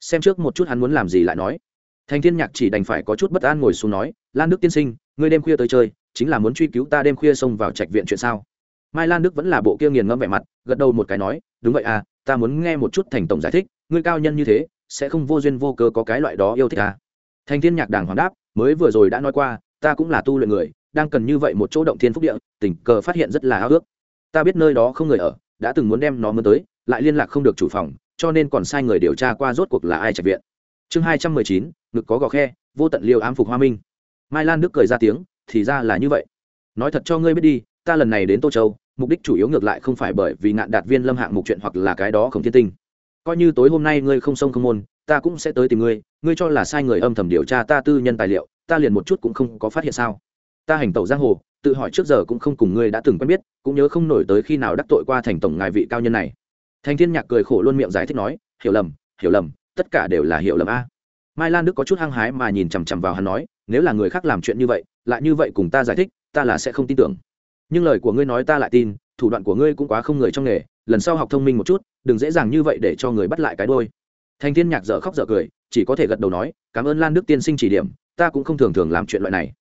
Xem trước một chút hắn muốn làm gì lại nói. Thành thiên nhạc chỉ đành phải có chút bất an ngồi xuống nói, lan đức tiên sinh, ngươi đêm khuya tới chơi, chính là muốn truy cứu ta đêm khuya xông vào trạch viện chuyện sao? Mai lan đức vẫn là bộ kia nghiền ngẫm vẻ mặt, gật đầu một cái nói, đúng vậy à ta muốn nghe một chút thành tổng giải thích, ngươi cao nhân như thế, sẽ không vô duyên vô cớ có cái loại đó yêu thích à thành thiên nhạc đàng hoàng đáp, mới vừa rồi đã nói qua, ta cũng là tu luyện người, đang cần như vậy một chỗ động thiên phúc địa, tình cờ phát hiện rất là háo ước ta biết nơi đó không người ở, đã từng muốn đem nó mới tới, lại liên lạc không được chủ phòng, cho nên còn sai người điều tra qua rốt cuộc là ai trạch viện. Chương hai trăm mười chín, ngực có gò khe, vô tận liều ám phục hoa minh. Mai lan đức cười ra tiếng, thì ra là như vậy. Nói thật cho ngươi biết đi, ta lần này đến tô châu mục đích chủ yếu ngược lại không phải bởi vì ngạn đạt viên lâm hạng mục chuyện hoặc là cái đó không thiên tinh. Coi như tối hôm nay ngươi không sông không môn, ta cũng sẽ tới tìm ngươi ngươi cho là sai người âm thầm điều tra ta tư nhân tài liệu, ta liền một chút cũng không có phát hiện sao? Ta hành tẩu giang hồ, tự hỏi trước giờ cũng không cùng ngươi đã từng quen biết, cũng nhớ không nổi tới khi nào đắc tội qua thành tổng ngài vị cao nhân này. Thành thiên nhạc cười khổ luôn miệng giải thích nói, hiểu lầm hiểu lầm, tất cả đều là hiểu lầm a. Mai lan đức có chút hăng hái mà nhìn chằm chằm vào hắn nói, nếu là người khác làm chuyện như vậy, lại như vậy cùng ta giải thích, ta là sẽ không tin tưởng nhưng lời của ngươi nói ta lại tin, thủ đoạn của ngươi cũng quá không người trong nghề, lần sau học thông minh một chút, đừng dễ dàng như vậy để cho người bắt lại cái đôi. Thành thiên nhạc dở khóc dở cười, chỉ có thể gật đầu nói, cảm ơn lan đức tiên sinh chỉ điểm, ta cũng không thường thường làm chuyện loại này.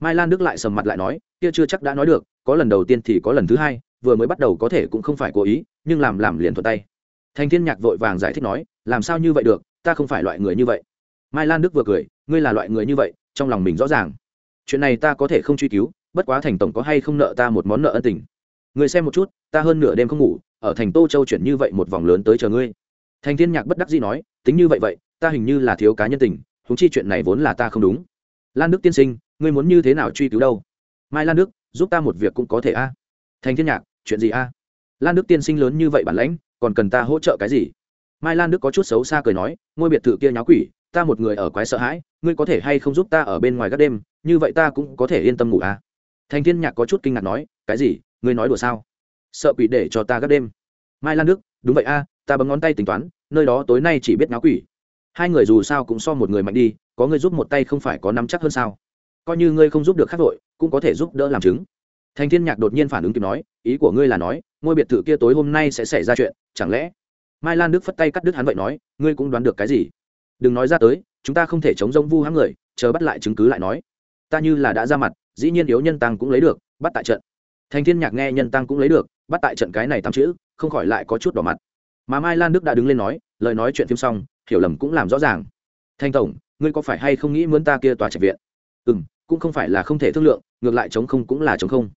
Mai lan đức lại sầm mặt lại nói, kia chưa chắc đã nói được, có lần đầu tiên thì có lần thứ hai, vừa mới bắt đầu có thể cũng không phải cố ý, nhưng làm làm liền thuận tay. Thành thiên nhạc vội vàng giải thích nói, làm sao như vậy được, ta không phải loại người như vậy. Mai lan đức vừa cười, ngươi là loại người như vậy, trong lòng mình rõ ràng. Chuyện này ta có thể không truy cứu bất quá thành tổng có hay không nợ ta một món nợ ân tình. Người xem một chút, ta hơn nửa đêm không ngủ, ở thành tô châu chuyển như vậy một vòng lớn tới chờ ngươi. Thành thiên nhạc bất đắc dĩ nói, tính như vậy vậy, ta hình như là thiếu cá nhân tình húng chi chuyện này vốn là ta không đúng. Lan đức tiên sinh, ngươi muốn như thế nào truy cứu đâu? Mai lan đức, giúp ta một việc cũng có thể a. Thành thiên nhạc, chuyện gì a? Lan đức tiên sinh lớn như vậy bản lãnh, còn cần ta hỗ trợ cái gì? Mai lan đức có chút xấu xa cười nói, ngôi biệt thự kia nháo quỷ, ta một người ở quái sợ hãi, ngươi có thể hay không giúp ta ở bên ngoài các đêm, như vậy ta cũng có thể yên tâm ngủ à thành thiên nhạc có chút kinh ngạc nói, cái gì? Ngươi nói đùa sao? Sợ quỷ để cho ta gấp đêm. Mai lan đức, đúng vậy a, ta bấm ngón tay tính toán, nơi đó tối nay chỉ biết ngáo quỷ. Hai người dù sao cũng so một người mạnh đi, có ngươi giúp một tay không phải có nắm chắc hơn sao? Coi như ngươi không giúp được khắc vội, cũng có thể giúp đỡ làm chứng. Thành thiên nhạc đột nhiên phản ứng kịp nói, ý của ngươi là nói, ngôi biệt thự kia tối hôm nay sẽ xảy ra chuyện, chẳng lẽ? Mai lan đức phất tay cắt đứt hắn vậy nói, ngươi cũng đoán được cái gì? Đừng nói ra tới, chúng ta không thể chống rông vu hãm người, chờ bắt lại chứng cứ lại nói. Ta như là đã ra mặt dĩ nhiên yếu nhân tăng cũng lấy được, bắt tại trận. Thành thiên nhạc nghe nhân tăng cũng lấy được, bắt tại trận cái này tam chữ, không khỏi lại có chút đỏ mặt. Mà mai lan đức đã đứng lên nói, lời nói chuyện phim xong, hiểu lầm cũng làm rõ ràng. Thanh tổng, ngươi có phải hay không nghĩ muốn ta kia tòa trạch viện? Ừ m cũng không phải là không thể thương lượng, ngược lại chống không cũng là chống không.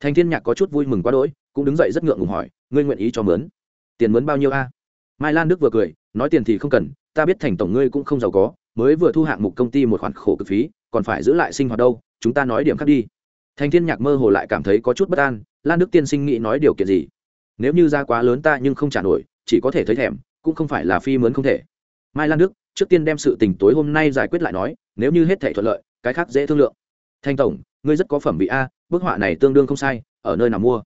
Thành thiên nhạc có chút vui mừng quá đỗi, cũng đứng dậy rất ngượng ngùng hỏi, ngươi nguyện ý cho mướn? Tiền mướn bao nhiêu a? Mai lan đức vừa cười, nói tiền thì không cần, ta biết thành tổng ngươi cũng không giàu có, mới vừa thu hạng mục công ty một khoản khổ cực phí còn phải giữ lại sinh hoạt đâu, chúng ta nói điểm khác đi. Thành thiên nhạc mơ hồ lại cảm thấy có chút bất an, lan đức tiên sinh nghĩ nói điều kiện gì? Nếu như ra quá lớn ta nhưng không trả nổi, chỉ có thể thấy thèm, cũng không phải là phi mướn không thể. Mai lan đức, trước tiên đem sự tình tối hôm nay giải quyết lại nói, nếu như hết thể thuận lợi, cái khác dễ thương lượng. Thanh tổng, ngươi rất có phẩm vị a, bức họa này tương đương không sai, ở nơi nào mua?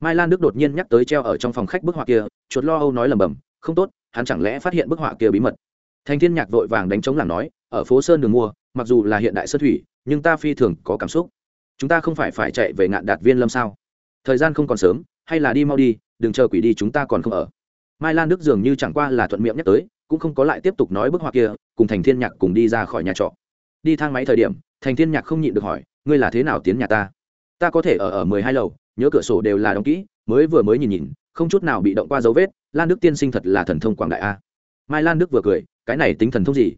Mai lan đức đột nhiên nhắc tới treo ở trong phòng khách bức họa kia, chuột lo âu nói lầm bầm không tốt, hắn chẳng lẽ phát hiện bức họa kia bí mật? Thanh thiên nhạc vội vàng đánh chống làm nói, ở phố sơn đường mua mặc dù là hiện đại sơn thủy, nhưng ta phi thường có cảm xúc. Chúng ta không phải phải chạy về ngạn đạt viên lâm sao? Thời gian không còn sớm, hay là đi mau đi, đừng chờ quỷ đi chúng ta còn không ở. Mai lan đức dường như chẳng qua là thuận miệng nhắc tới, cũng không có lại tiếp tục nói bức họa kia, cùng thành thiên nhạc cùng đi ra khỏi nhà trọ. Đi thang máy thời điểm, thành thiên nhạc không nhịn được hỏi, ngươi là thế nào tiến nhà ta? Ta có thể ở ở mười hai lầu, nhớ cửa sổ đều là đóng kỹ, mới vừa mới nhìn nhìn, không chút nào bị động qua dấu vết, lan đức tiên sinh thật là thần thông quảng đại a. Mai lan đức vừa cười, cái này tính thần thông gì?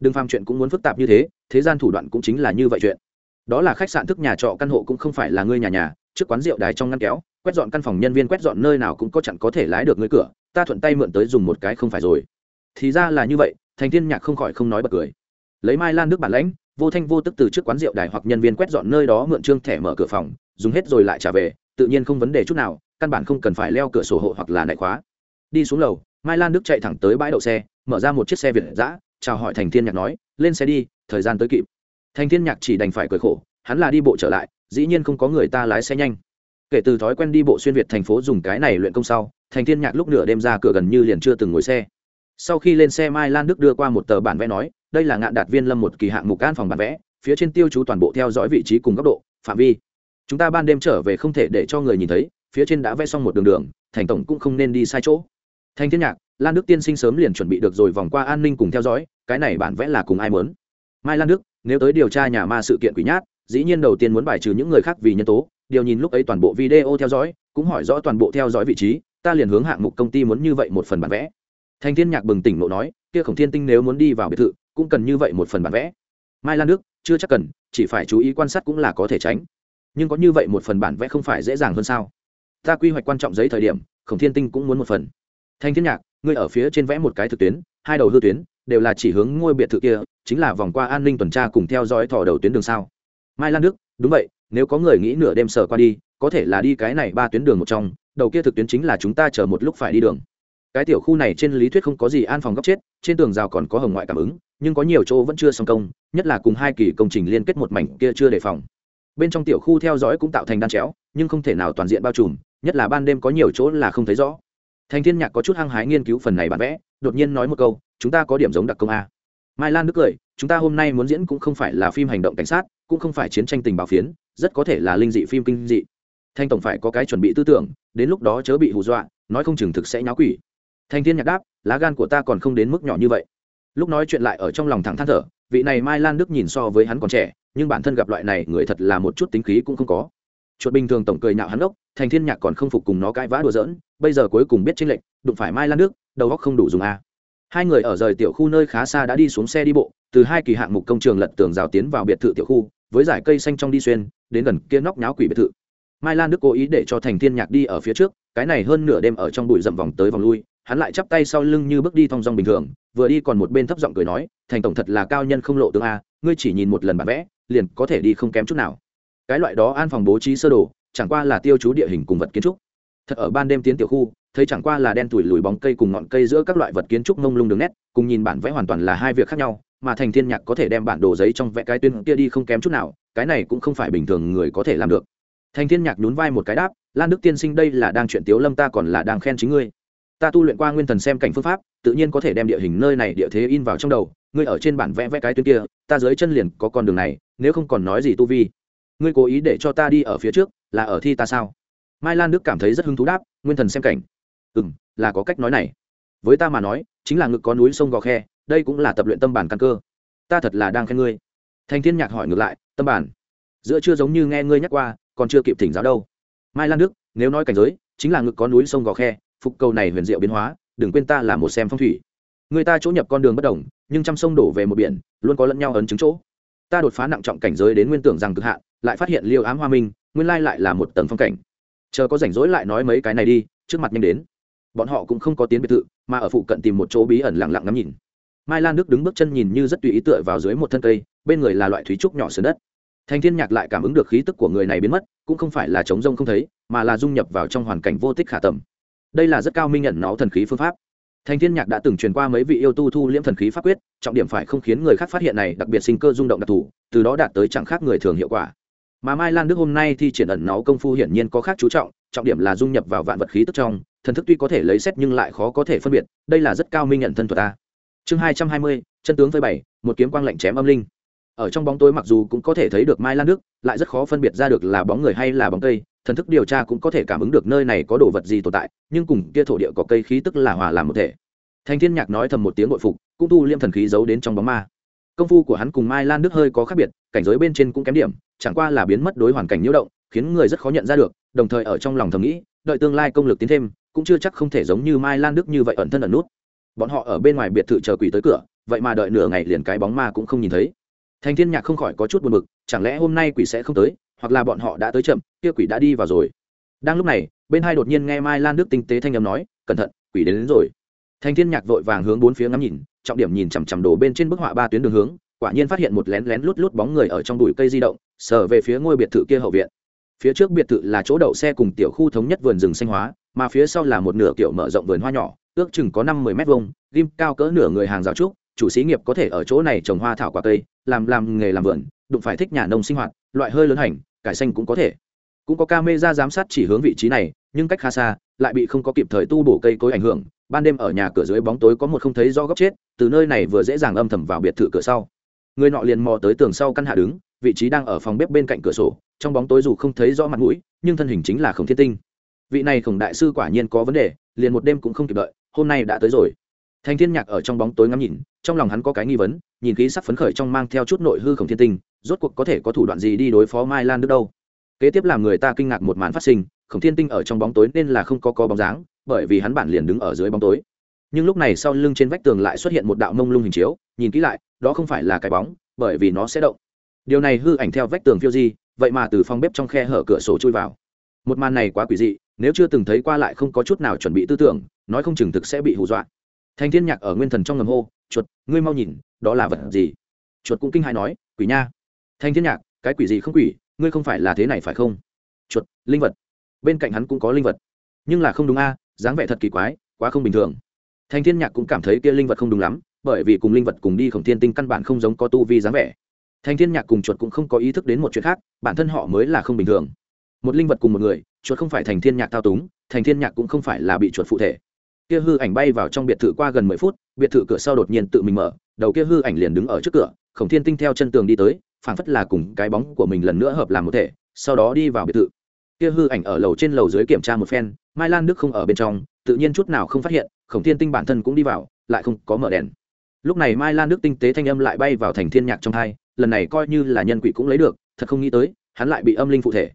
Đừng phàm chuyện cũng muốn phức tạp như thế thế gian thủ đoạn cũng chính là như vậy chuyện. Đó là khách sạn thức nhà trọ căn hộ cũng không phải là ngươi nhà nhà, trước quán rượu đài trong ngăn kéo, quét dọn căn phòng nhân viên quét dọn nơi nào cũng có chặn có thể lái được ngươi cửa, ta thuận tay mượn tới dùng một cái không phải rồi. Thì ra là như vậy, thành thiên nhạc không khỏi không nói bật cười. Lấy mai lan nước bản lãnh, vô thanh vô tức từ trước quán rượu đài hoặc nhân viên quét dọn nơi đó mượn trương thẻ mở cửa phòng, dùng hết rồi lại trả về, tự nhiên không vấn đề chút nào, căn bản không cần phải leo cửa sổ hộ hoặc là nại khóa. Đi xuống lầu, mai lan đức chạy thẳng tới bãi đậu xe, mở ra một chiếc xe việt giã chào hỏi thành thiên nhạc nói, lên xe đi, thời gian tới kịp. Thành thiên nhạc chỉ đành phải cười khổ, hắn là đi bộ trở lại, dĩ nhiên không có người ta lái xe nhanh. Kể từ thói quen đi bộ xuyên việt thành phố dùng cái này luyện công sau, thành thiên nhạc lúc nửa đêm ra cửa gần như liền chưa từng ngồi xe. Sau khi lên xe, mai lan đức đưa qua một tờ bản vẽ nói, đây là ngạn đạt viên lâm một kỳ hạng mục an phòng bản vẽ, phía trên tiêu chú toàn bộ theo dõi vị trí cùng góc độ, phạm vi. Chúng ta ban đêm trở về không thể để cho người nhìn thấy, phía trên đã vẽ xong một đường đường, thành tổng cũng không nên đi sai chỗ. Thành thiên nhạc lan đức tiên sinh sớm liền chuẩn bị được rồi, vòng qua an ninh cùng theo dõi, cái này bản vẽ là cùng ai muốn? Mai lan đức, nếu tới điều tra nhà ma sự kiện quỷ nhát, dĩ nhiên đầu tiên muốn bài trừ những người khác vì nhân tố, điều nhìn lúc ấy toàn bộ video theo dõi, cũng hỏi rõ toàn bộ theo dõi vị trí, ta liền hướng hạng mục công ty muốn như vậy một phần bản vẽ. Thành thiên nhạc bừng tỉnh nộ nói, kia khổng thiên tinh nếu muốn đi vào biệt thự, cũng cần như vậy một phần bản vẽ. Mai lan đức, chưa chắc cần, chỉ phải chú ý quan sát cũng là có thể tránh. Nhưng có như vậy một phần bản vẽ không phải dễ dàng hơn sao? Ta quy hoạch quan trọng giấy thời điểm, khổng thiên tinh cũng muốn một phần thanh thiên nhạc, ngươi ở phía trên vẽ một cái thực tuyến, hai đầu hư tuyến, đều là chỉ hướng ngôi biệt thự kia, chính là vòng qua an ninh tuần tra cùng theo dõi thò đầu tuyến đường sao. Mai lan đức, đúng vậy, nếu có người nghĩ nửa đêm sở qua đi, có thể là đi cái này ba tuyến đường một trong, đầu kia thực tuyến chính là chúng ta chờ một lúc phải đi đường. Cái tiểu khu này trên lý thuyết không có gì an phòng góc chết, trên tường rào còn có hồng ngoại cảm ứng, nhưng có nhiều chỗ vẫn chưa xong công, nhất là cùng hai kỳ công trình liên kết một mảnh kia chưa đề phòng. Bên trong tiểu khu theo dõi cũng tạo thành đan chéo, nhưng không thể nào toàn diện bao trùm, nhất là ban đêm có nhiều chỗ là không thấy rõ thành thiên nhạc có chút hăng hái nghiên cứu phần này bản vẽ, đột nhiên nói một câu, chúng ta có điểm giống đặc công a. Mai lan đức cười, chúng ta hôm nay muốn diễn cũng không phải là phim hành động cảnh sát, cũng không phải chiến tranh tình báo phiến, rất có thể là linh dị phim kinh dị. Thanh tổng phải có cái chuẩn bị tư tưởng, đến lúc đó chớ bị hù dọa, nói không chừng thực sẽ nháo quỷ. Thanh thiên nhạc đáp, lá gan của ta còn không đến mức nhỏ như vậy. Lúc nói chuyện lại ở trong lòng thẳng than thở, vị này mai lan đức nhìn so với hắn còn trẻ, nhưng bản thân gặp loại này người thật là một chút tính khí cũng không có. Chuột bình thường tổng cười nhạo hắn ốc thành thiên nhạc còn không phục cùng nó cãi vã đùa giỡn bây giờ cuối cùng biết chênh lệnh đụng phải mai lan Nước, đầu óc không đủ dùng a hai người ở rời tiểu khu nơi khá xa đã đi xuống xe đi bộ từ hai kỳ hạng mục công trường lật tường rào tiến vào biệt thự tiểu khu với giải cây xanh trong đi xuyên đến gần kia nóc nháo quỷ biệt thự. Mai lan đức cố ý để cho thành thiên nhạc đi ở phía trước cái này hơn nửa đêm ở trong bụi rậm vòng tới vòng lui hắn lại chắp tay sau lưng như bước đi thong dong bình thường vừa đi còn một bên thấp giọng cười nói thành tổng thật là cao nhân không lộ tướng a ngươi chỉ nhìn một lần bản vẽ liền có thể đi không kém chút nào. Cái loại đó an phòng bố trí sơ đồ chẳng qua là tiêu chú địa hình cùng vật kiến trúc. Thật ở ban đêm tiến tiểu khu, thấy chẳng qua là đen tủi lùi bóng cây cùng ngọn cây giữa các loại vật kiến trúc mông lung đường nét, cùng nhìn bản vẽ hoàn toàn là hai việc khác nhau, mà thành thiên nhạc có thể đem bản đồ giấy trong vẽ cái tuyến kia đi không kém chút nào, cái này cũng không phải bình thường người có thể làm được. Thành thiên nhạc nhún vai một cái đáp, lan đức tiên sinh đây là đang chuyện tiếu lâm ta còn là đang khen chính ngươi. Ta tu luyện qua nguyên thần xem cảnh phương pháp, tự nhiên có thể đem địa hình nơi này địa thế in vào trong đầu, ngươi ở trên bản vẽ vẽ cái tuyến kia, ta dưới chân liền có con đường này, nếu không còn nói gì tu vi ngươi cố ý để cho ta đi ở phía trước, là ở thi ta sao? Mai lan đức cảm thấy rất hứng thú đáp, nguyên thần xem cảnh. Ừ m là có cách nói này. Với ta mà nói, chính là ngực có núi sông gò khe, đây cũng là tập luyện tâm bản căn cơ. Ta thật là đang khen ngươi. Thành thiên nhạc hỏi ngược lại, tâm bản. Giữa chưa giống như nghe ngươi nhắc qua, còn chưa kịp thỉnh giáo đâu. Mai lan đức, nếu nói cảnh giới, chính là ngực có núi sông gò khe, phục cầu này huyền diệu biến hóa, đừng quên ta là một xem phong thủy. Người ta chỗ nhập con đường bất đồng, nhưng trăm sông đổ về một biển, luôn có lẫn nhau ấn chứng chỗ ta đột phá nặng trọng cảnh giới đến nguyên tưởng rằng cực hạn, lại phát hiện liêu ám hoa minh, nguyên lai lại là một tầng phong cảnh. Chờ có rảnh rỗi lại nói mấy cái này đi, trước mặt nhanh đến. Bọn họ cũng không có tiến biệt thự, mà ở phụ cận tìm một chỗ bí ẩn lặng lặng ngắm nhìn. Mai lan đức đứng bước chân nhìn như rất tùy ý tựa vào dưới một thân cây, bên người là loại thúy trúc nhỏ sườn đất. Thành thiên nhạc lại cảm ứng được khí tức của người này biến mất, cũng không phải là chống rông không thấy, mà là dung nhập vào trong hoàn cảnh vô tích khả tầm. Đây là rất cao minh nhận nó thần khí phương pháp thành thiên nhạc đã từng truyền qua mấy vị yêu tu thu liễm thần khí pháp quyết, trọng điểm phải không khiến người khác phát hiện này đặc biệt sinh cơ rung động đặc thù, từ đó đạt tới chẳng khác người thường hiệu quả. Mà mai lan đức hôm nay thi triển ẩn náu công phu hiển nhiên có khác chú trọng trọng điểm là dung nhập vào vạn vật khí tức trong, thần thức tuy có thể lấy xét nhưng lại khó có thể phân biệt, đây là rất cao minh nhận thân thuật ta. Chương hai trăm hai mươi, chân tướng với bảy một kiếm quang lạnh chém âm linh ở trong bóng tối mặc dù cũng có thể thấy được mai lan đức, lại rất khó phân biệt ra được là bóng người hay là bóng cây, thần thức điều tra cũng có thể cảm ứng được nơi này có đồ vật gì tồn tại, nhưng cùng kia thổ địa có cây khí tức là hòa làm một thể. Thanh thiên nhạc nói thầm một tiếng nội phục, cũng tu liêm thần khí giấu đến trong bóng ma. Công phu của hắn cùng mai lan đức hơi có khác biệt, cảnh giới bên trên cũng kém điểm, chẳng qua là biến mất đối hoàn cảnh nhiễu động, khiến người rất khó nhận ra được, đồng thời ở trong lòng thầm nghĩ, đợi tương lai công lực tiến thêm, cũng chưa chắc không thể giống như mai lan đức như vậy ẩn thân ẩn nút. Bọn họ ở bên ngoài biệt thự chờ quỷ tới cửa, vậy mà đợi nửa ngày liền cái bóng ma cũng không nhìn thấy thành thiên nhạc không khỏi có chút buồn bực chẳng lẽ hôm nay quỷ sẽ không tới hoặc là bọn họ đã tới chậm kia quỷ đã đi vào rồi. Đang lúc này bên hai đột nhiên nghe mai lan đức tinh tế thanh âm nói cẩn thận quỷ đến, đến rồi. Thành thiên nhạc vội vàng hướng bốn phía ngắm nhìn trọng điểm nhìn chằm chằm đồ bên trên bức họa ba tuyến đường hướng quả nhiên phát hiện một lén lén lút lút bóng người ở trong bụi cây di động sờ về phía ngôi biệt thự kia hậu viện. Phía trước biệt thự là chỗ đậu xe cùng tiểu khu thống nhất vườn rừng xanh hóa mà phía sau là một nửa kiểu mở rộng vườn hoa nhỏ ước chừng có năm mươi mét vuông ghim cao cỡ nửa người hàng rào trúc chủ xí nghiệp có thể ở chỗ này trồng hoa thảo quả cây, làm làm nghề làm vườn, đụng phải thích nhà nông sinh hoạt, loại hơi lớn hành, cải xanh cũng có thể. Cũng có ca mê ra giám sát chỉ hướng vị trí này, nhưng cách khá xa, lại bị không có kịp thời tu bổ cây cối ảnh hưởng, ban đêm ở nhà cửa dưới bóng tối có một không thấy do góc chết, từ nơi này vừa dễ dàng âm thầm vào biệt thự cửa sau. Người nọ liền mò tới tường sau căn hạ đứng, vị trí đang ở phòng bếp bên cạnh cửa sổ, trong bóng tối dù không thấy rõ mặt mũi, nhưng thân hình chính là khổng thiên tinh. Vị này khổng đại sư quả nhiên có vấn đề, liền một đêm cũng không kịp đợi, hôm nay đã tới rồi thành thiên nhạc ở trong bóng tối ngắm nhìn, trong lòng hắn có cái nghi vấn, nhìn khí sắc phấn khởi trong mang theo chút nội hư khổng thiên tinh, rốt cuộc có thể có thủ đoạn gì đi đối phó mai lan đức đâu? Kế tiếp làm người ta kinh ngạc một màn phát sinh, khổng thiên tinh ở trong bóng tối nên là không có có bóng dáng, bởi vì hắn bản liền đứng ở dưới bóng tối. Nhưng lúc này sau lưng trên vách tường lại xuất hiện một đạo mông lung hình chiếu, nhìn kỹ lại, đó không phải là cái bóng, bởi vì nó sẽ động. Điều này hư ảnh theo vách tường phiêu di, vậy mà từ phòng bếp trong khe hở cửa sổ chui vào. Một màn này quá quỷ dị, nếu chưa từng thấy qua lại không có chút nào chuẩn bị tư tưởng, nói không chừng thực sẽ bị hù dọa thanh thiên nhạc ở nguyên thần trong ngầm hô, chuột, ngươi mau nhìn, đó là vật gì? Chuột cũng kinh hãi nói, quỷ nha. Thanh thiên nhạc, cái quỷ gì không quỷ, ngươi không phải là thế này phải không? Chuột, linh vật. Bên cạnh hắn cũng có linh vật. Nhưng là không đúng a, dáng vẻ thật kỳ quái, quá không bình thường. Thanh thiên nhạc cũng cảm thấy kia linh vật không đúng lắm, bởi vì cùng linh vật cùng đi khổng thiên tinh căn bản không giống có tu vi dáng vẻ. Thanh thiên nhạc cùng chuột cũng không có ý thức đến một chuyện khác, bản thân họ mới là không bình thường. Một linh vật cùng một người, chuột không phải thành thiên nhạc thao túng, thành thiên nhạc cũng không phải là bị chuột phụ thể kia hư ảnh bay vào trong biệt thự qua gần mười phút, biệt thự cửa sau đột nhiên tự mình mở, đầu kia hư ảnh liền đứng ở trước cửa, khổng thiên tinh theo chân tường đi tới, phảng phất là cùng cái bóng của mình lần nữa hợp làm một thể, sau đó đi vào biệt thự. Kia hư ảnh ở lầu trên lầu dưới kiểm tra một phen, mai lan đức không ở bên trong, tự nhiên chút nào không phát hiện, khổng thiên tinh bản thân cũng đi vào, lại không có mở đèn. Lúc này mai lan đức tinh tế thanh âm lại bay vào thành thiên nhạc trong hai, lần này coi như là nhân quỷ cũng lấy được, thật không nghĩ tới, hắn lại bị âm linh phụ thể.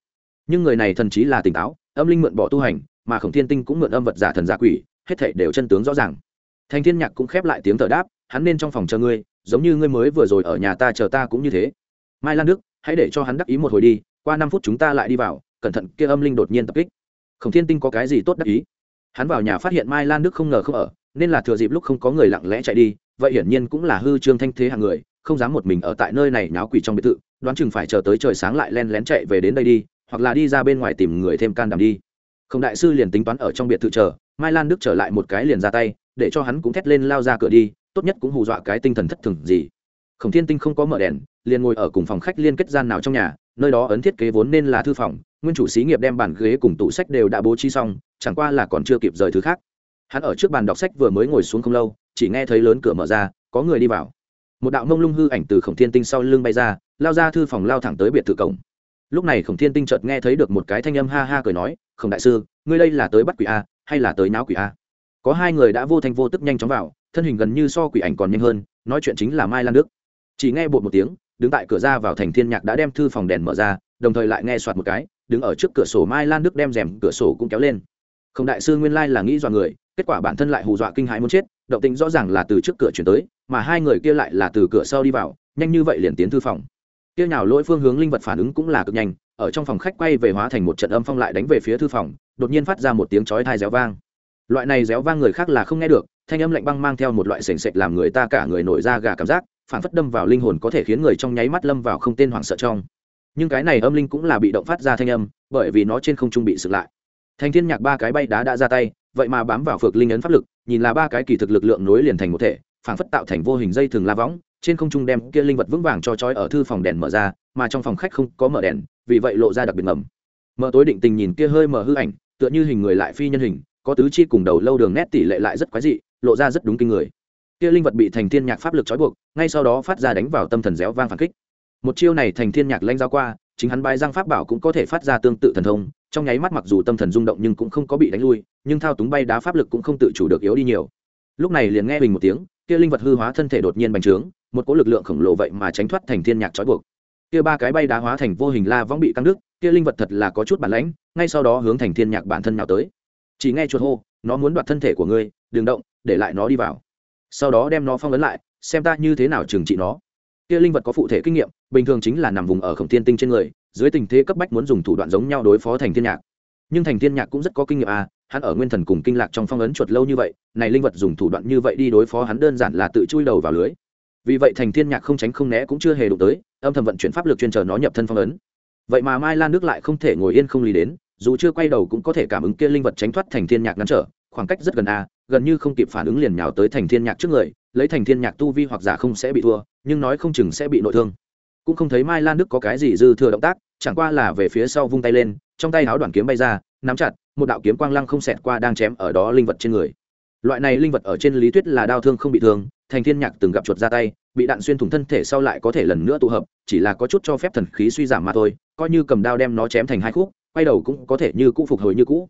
Nhưng người này thần chí là tỉnh táo, âm linh mượn bỏ tu hành, mà khổng thiên tinh cũng mượn âm vật giả thần giả quỷ hết thảy đều chân tướng rõ ràng. Thành thiên nhạc cũng khép lại tiếng thở đáp, hắn nên trong phòng chờ ngươi, giống như ngươi mới vừa rồi ở nhà ta chờ ta cũng như thế. Mai lan đức, hãy để cho hắn đắc ý một hồi đi, qua năm phút chúng ta lại đi vào, cẩn thận, kia âm linh đột nhiên tập kích. Khổng thiên tinh có cái gì tốt đắc ý? Hắn vào nhà phát hiện mai lan đức không ngờ không ở, nên là thừa dịp lúc không có người lặng lẽ chạy đi, vậy hiển nhiên cũng là hư trương thanh thế hàng người, không dám một mình ở tại nơi này náo quỷ trong biệt thự, đoán chừng phải chờ tới trời sáng lại len lén chạy về đến đây đi, hoặc là đi ra bên ngoài tìm người thêm can đảm đi không đại sư liền tính toán ở trong biệt thự chờ, mai lan đức trở lại một cái liền ra tay, để cho hắn cũng thét lên lao ra cửa đi, tốt nhất cũng hù dọa cái tinh thần thất thường gì. Khổng thiên tinh không có mở đèn, liền ngồi ở cùng phòng khách liên kết gian nào trong nhà, nơi đó ấn thiết kế vốn nên là thư phòng, nguyên chủ xí nghiệp đem bàn ghế cùng tủ sách đều đã bố trí xong, chẳng qua là còn chưa kịp rời thứ khác. Hắn ở trước bàn đọc sách vừa mới ngồi xuống không lâu, chỉ nghe thấy lớn cửa mở ra, có người đi vào. Một đạo mông lung hư ảnh từ khổng thiên tinh sau lưng bay ra, lao ra thư phòng lao thẳng tới biệt thự cổng lúc này khổng thiên tinh chợt nghe thấy được một cái thanh âm ha ha cười nói, khổng đại sư, ngươi đây là tới bắt quỷ a, hay là tới náo quỷ a? Có hai người đã vô thanh vô tức nhanh chóng vào, thân hình gần như so quỷ ảnh còn nhanh hơn, nói chuyện chính là mai lan đức. Chỉ nghe bột một tiếng, đứng tại cửa ra vào thành thiên nhạc đã đem thư phòng đèn mở ra, đồng thời lại nghe soạt một cái, đứng ở trước cửa sổ mai lan đức đem rèm cửa sổ cũng kéo lên. Không đại sư nguyên lai là nghĩ dọa người, kết quả bản thân lại hù dọa kinh hãi muốn chết, động tĩnh rõ ràng là từ trước cửa chuyển tới, mà hai người kia lại là từ cửa sau đi vào, nhanh như vậy liền tiến thư phòng. Tiêu nhào lỗi phương hướng linh vật phản ứng cũng là cực nhanh, ở trong phòng khách quay về hóa thành một trận âm phong lại đánh về phía thư phòng, đột nhiên phát ra một tiếng chói thai réo vang. Loại này réo vang người khác là không nghe được, thanh âm lạnh băng mang theo một loại sềnh sệch làm người ta cả người nổi da gà cảm giác, phản phất đâm vào linh hồn có thể khiến người trong nháy mắt lâm vào không tên hoảng sợ trong. Nhưng cái này âm linh cũng là bị động phát ra thanh âm, bởi vì nó trên không trung bị sực lại. Thành thiên nhạc ba cái bay đá đã ra tay, vậy mà bám vào phược linh ấn pháp lực, nhìn là ba cái kỳ thực lực lượng nối liền thành một thể, phản phất tạo thành vô hình dây thường la võng trên không trung đem kia linh vật vững vàng cho trói ở thư phòng đèn mở ra, mà trong phòng khách không có mở đèn, vì vậy lộ ra đặc biệt ngầm mở tối định tình nhìn kia hơi mở hư ảnh, tựa như hình người lại phi nhân hình, có tứ chi cùng đầu lâu đường nét tỷ lệ lại rất quái dị, lộ ra rất đúng kinh người. Kia linh vật bị thành thiên nhạc pháp lực trói buộc, ngay sau đó phát ra đánh vào tâm thần réo vang phản kích. Một chiêu này thành thiên nhạc lanh giao qua, chính hắn bái giang pháp bảo cũng có thể phát ra tương tự thần thông, trong nháy mắt mặc dù tâm thần rung động nhưng cũng không có bị đánh lui, nhưng thao túng bay đá pháp lực cũng không tự chủ được yếu đi nhiều. Lúc này liền nghe bình một tiếng kia linh vật hư hóa thân thể đột nhiên bành trướng, một cỗ lực lượng khổng lồ vậy mà tránh thoát thành thiên nhạc trói buộc. Kia ba cái bay đá hóa thành vô hình la võng bị căng đứt, kia linh vật thật là có chút bản lãnh, ngay sau đó hướng thành thiên nhạc bản thân nào tới. Chỉ nghe chuột hô, nó muốn đoạt thân thể của ngươi, đừng động, để lại nó đi vào. Sau đó đem nó phong ấn lại, xem ta như thế nào trừng trị nó. Kia linh vật có phụ thể kinh nghiệm, bình thường chính là nằm vùng ở khổng thiên tinh trên người, dưới tình thế cấp bách muốn dùng thủ đoạn giống nhau đối phó thành thiên nhạc. Nhưng thành thiên nhạc cũng rất có kinh nghiệm à hắn ở nguyên thần cùng kinh lạc trong phong ấn chuột lâu như vậy, này linh vật dùng thủ đoạn như vậy đi đối phó hắn đơn giản là tự chui đầu vào lưới. Vì vậy thành thiên nhạc không tránh không né cũng chưa hề đụng tới, âm thầm vận chuyển pháp lực chuyên chờ nó nhập thân phong ấn. Vậy mà mai lan nước lại không thể ngồi yên không lý đến, dù chưa quay đầu cũng có thể cảm ứng kia linh vật tránh thoát thành thiên nhạc ngăn trở, khoảng cách rất gần a gần như không kịp phản ứng liền nhào tới thành thiên nhạc trước người, lấy thành thiên nhạc tu vi hoặc giả không sẽ bị thua, nhưng nói không chừng sẽ bị nội thương. Cũng không thấy mai lan đức có cái gì dư thừa động tác, chẳng qua là về phía sau vung tay lên, trong tay áo đoàn kiếm bay ra, nắm chặt một đạo kiếm quang lăng không xẹt qua đang chém ở đó linh vật trên người. Loại này linh vật ở trên lý thuyết là đau thương không bị thương, thành thiên nhạc từng gặp chuột ra tay, bị đạn xuyên thủng thân thể sau lại có thể lần nữa tụ hợp, chỉ là có chút cho phép thần khí suy giảm mà thôi, coi như cầm đao đem nó chém thành hai khúc, quay đầu cũng có thể như cũ phục hồi như cũ.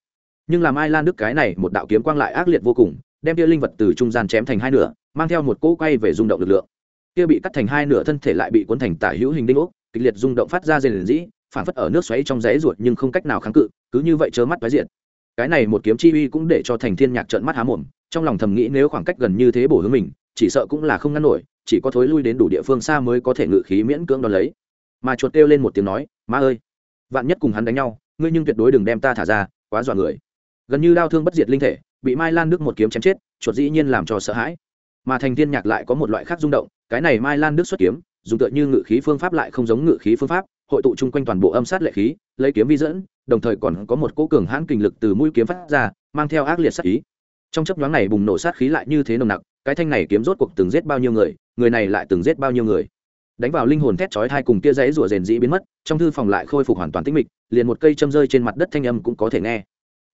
Nhưng làm ai lan đức cái này, một đạo kiếm quang lại ác liệt vô cùng, đem kia linh vật từ trung gian chém thành hai nửa, mang theo một cỗ quay về rung động lực lượng. Kia bị cắt thành hai nửa thân thể lại bị cuốn thành tả hữu hình đinh ốc, kịch liệt rung động phát ra rền rĩ phản phất ở nước xoáy trong giấy ruột nhưng không cách nào kháng cự, cứ như vậy chớ mắt tái diện. Cái này một kiếm chi uy cũng để cho thành thiên nhạc trợn mắt há mồm, trong lòng thầm nghĩ nếu khoảng cách gần như thế bổ hướng mình, chỉ sợ cũng là không ngăn nổi, chỉ có thối lui đến đủ địa phương xa mới có thể ngự khí miễn cưỡng đón lấy. Mà chuột kêu lên một tiếng nói, má ơi, vạn nhất cùng hắn đánh nhau, ngươi nhưng tuyệt đối đừng đem ta thả ra, quá dọa người. Gần như đau thương bất diệt linh thể, bị mai lan đức một kiếm chém chết, chuột dĩ nhiên làm cho sợ hãi. Mà thành thiên nhạc lại có một loại khác rung động, cái này mai lan đức xuất kiếm, dùng tựa như ngự khí phương pháp lại không giống ngự khí phương pháp hội tụ chung quanh toàn bộ âm sát lệ khí, lấy kiếm vi dẫn, đồng thời còn có một cỗ cường hãn kình lực từ mũi kiếm phát ra, mang theo ác liệt sát ý. Trong chấp nhoáng này bùng nổ sát khí lại như thế nồng nặc, cái thanh này kiếm rốt cuộc từng giết bao nhiêu người người này lại từng giết bao nhiêu người. Đánh vào linh hồn thét chói hai cùng kia dãy rủa rền dĩ biến mất, trong thư phòng lại khôi phục hoàn toàn tĩnh mịch, liền một cây châm rơi trên mặt đất thanh âm cũng có thể nghe.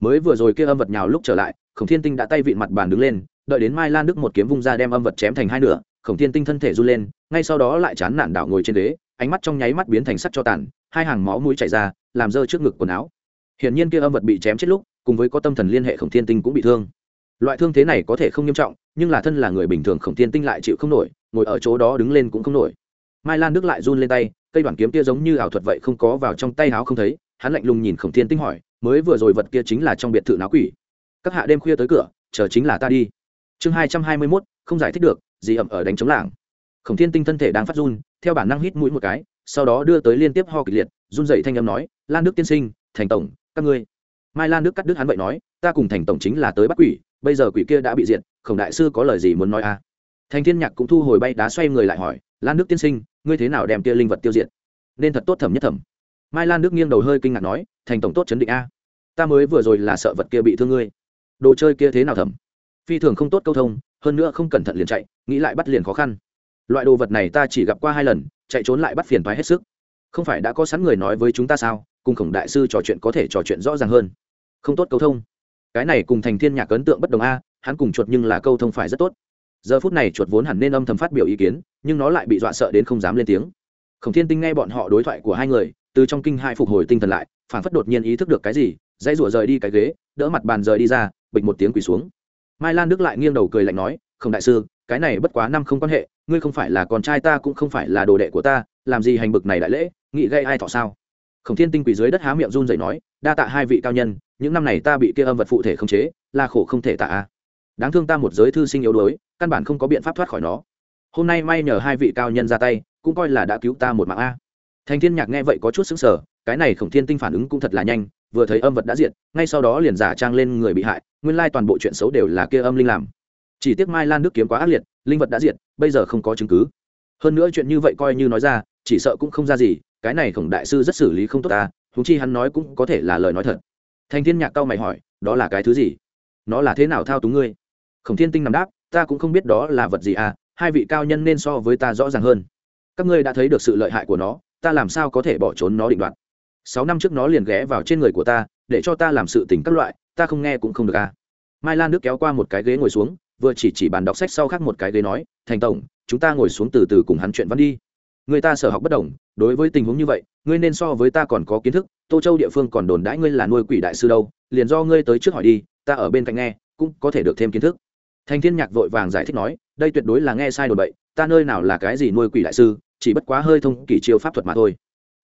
Mới vừa rồi kia âm vật nhào lúc trở lại, khổng thiên tinh đã tay vịn mặt bàn đứng lên, đợi đến mai lan đức một kiếm vung ra đem âm vật chém thành hai nửa, khổng thiên tinh thân thể run lên, ngay sau đó lại chán nản đảo ngồi trên ghế ánh mắt trong nháy mắt biến thành sắt cho tàn, hai hàng máu mũi chảy ra, làm rơi trước ngực quần áo. Hiển nhiên kia âm vật bị chém chết lúc, cùng với có tâm thần liên hệ khổng thiên tinh cũng bị thương. Loại thương thế này có thể không nghiêm trọng, nhưng là thân là người bình thường khổng thiên tinh lại chịu không nổi, ngồi ở chỗ đó đứng lên cũng không nổi. Mai lan đức lại run lên tay, cây đoàn kiếm kia giống như ảo thuật vậy không có vào trong tay áo không thấy, hắn lạnh lùng nhìn khổng thiên tinh hỏi, mới vừa rồi vật kia chính là trong biệt thự náo quỷ? Các hạ đêm khuya tới cửa, chờ chính là ta đi. Chương hai trăm hai mươi mốt, không giải thích được gì ẩm ở đánh chống làng khổng thiên tinh thân thể đang phát run, theo bản năng hít mũi một cái, sau đó đưa tới liên tiếp ho kịch liệt, run dậy thanh âm nói, lan đức tiên sinh, thành tổng, các ngươi. Mai lan đức cắt đức hắn vậy nói, ta cùng thành tổng chính là tới bắt quỷ, bây giờ quỷ kia đã bị diện khổng đại sư có lời gì muốn nói à? Thành thiên nhạc cũng thu hồi bay đá xoay người lại hỏi, lan đức tiên sinh, ngươi thế nào đem kia linh vật tiêu diệt? Nên thật tốt thẩm nhất thẩm. Mai lan đức nghiêng đầu hơi kinh ngạc nói, thành tổng tốt chấn định a. Ta mới vừa rồi là sợ vật kia bị thương ngươi. Đồ chơi kia thế nào thẩm? Phi thường không tốt câu thông, hơn nữa không cẩn thận liền chạy, nghĩ lại bắt liền khó khăn loại đồ vật này ta chỉ gặp qua hai lần, chạy trốn lại bắt phiền thoái hết sức. Không phải đã có sẵn người nói với chúng ta sao? Cùng khổng đại sư trò chuyện có thể trò chuyện rõ ràng hơn. Không tốt câu thông. Cái này cùng thành thiên nhạc ấn tượng bất đồng a, hắn cùng chuột nhưng là câu thông phải rất tốt. Giờ phút này chuột vốn hẳn nên âm thầm phát biểu ý kiến, nhưng nó lại bị dọa sợ đến không dám lên tiếng. Khổng thiên tinh nghe bọn họ đối thoại của hai người, từ trong kinh hai phục hồi tinh thần lại phản phất đột nhiên ý thức được cái gì, dãy rủa rời đi cái ghế, đỡ mặt bàn rời đi ra, bịch một tiếng quỳ xuống. Mai lan đức lại nghiêng đầu cười lạnh nói không đại sư cái này bất quá năm không quan hệ, ngươi không phải là con trai ta cũng không phải là đồ đệ của ta, làm gì hành bực này đại lễ nghị gây ai thọ sao? Khổng thiên tinh quỳ dưới đất há miệng run rẩy nói, đa tạ hai vị cao nhân, những năm này ta bị kia âm vật phụ thể không chế, là khổ không thể tạ a. Đáng thương ta một giới thư sinh yếu đuối, căn bản không có biện pháp thoát khỏi nó. Hôm nay may nhờ hai vị cao nhân ra tay, cũng coi là đã cứu ta một mạng a. Thành thiên nhạc nghe vậy có chút sững sờ, cái này khổng thiên tinh phản ứng cũng thật là nhanh, vừa thấy âm vật đã diệt, ngay sau đó liền giả trang lên người bị hại, nguyên lai toàn bộ chuyện xấu đều là kia âm linh làm chỉ tiếc mai lan nước kiếm quá ác liệt, linh vật đã diệt, bây giờ không có chứng cứ. Hơn nữa chuyện như vậy coi như nói ra, chỉ sợ cũng không ra gì, cái này khổng đại sư rất xử lý không tốt ta thúng chi hắn nói cũng có thể là lời nói thật. Thành thiên nhạc cao mày hỏi, đó là cái thứ gì? Nó là thế nào thao túng ngươi? Khổng thiên tinh nằm đáp, ta cũng không biết đó là vật gì à hai vị cao nhân nên so với ta rõ ràng hơn. Các ngươi đã thấy được sự lợi hại của nó, ta làm sao có thể bỏ trốn nó định đoạt? Sáu năm trước nó liền ghé vào trên người của ta, để cho ta làm sự tình các loại, ta không nghe cũng không được à. Mai lan nước kéo qua một cái ghế ngồi xuống vừa chỉ chỉ bàn đọc sách sau khác một cái ghế nói, thành tổng, chúng ta ngồi xuống từ từ cùng hắn chuyện văn đi. Người ta sở học bất đồng, đối với tình huống như vậy, ngươi nên so với ta còn có kiến thức, tô châu địa phương còn đồn đãi ngươi là nuôi quỷ đại sư đâu, liền do ngươi tới trước hỏi đi, ta ở bên cạnh nghe, cũng có thể được thêm kiến thức. Thành thiên nhạc vội vàng giải thích nói, đây tuyệt đối là nghe sai đồn bậy, ta nơi nào là cái gì nuôi quỷ đại sư, chỉ bất quá hơi thông kỳ chiêu pháp thuật mà thôi.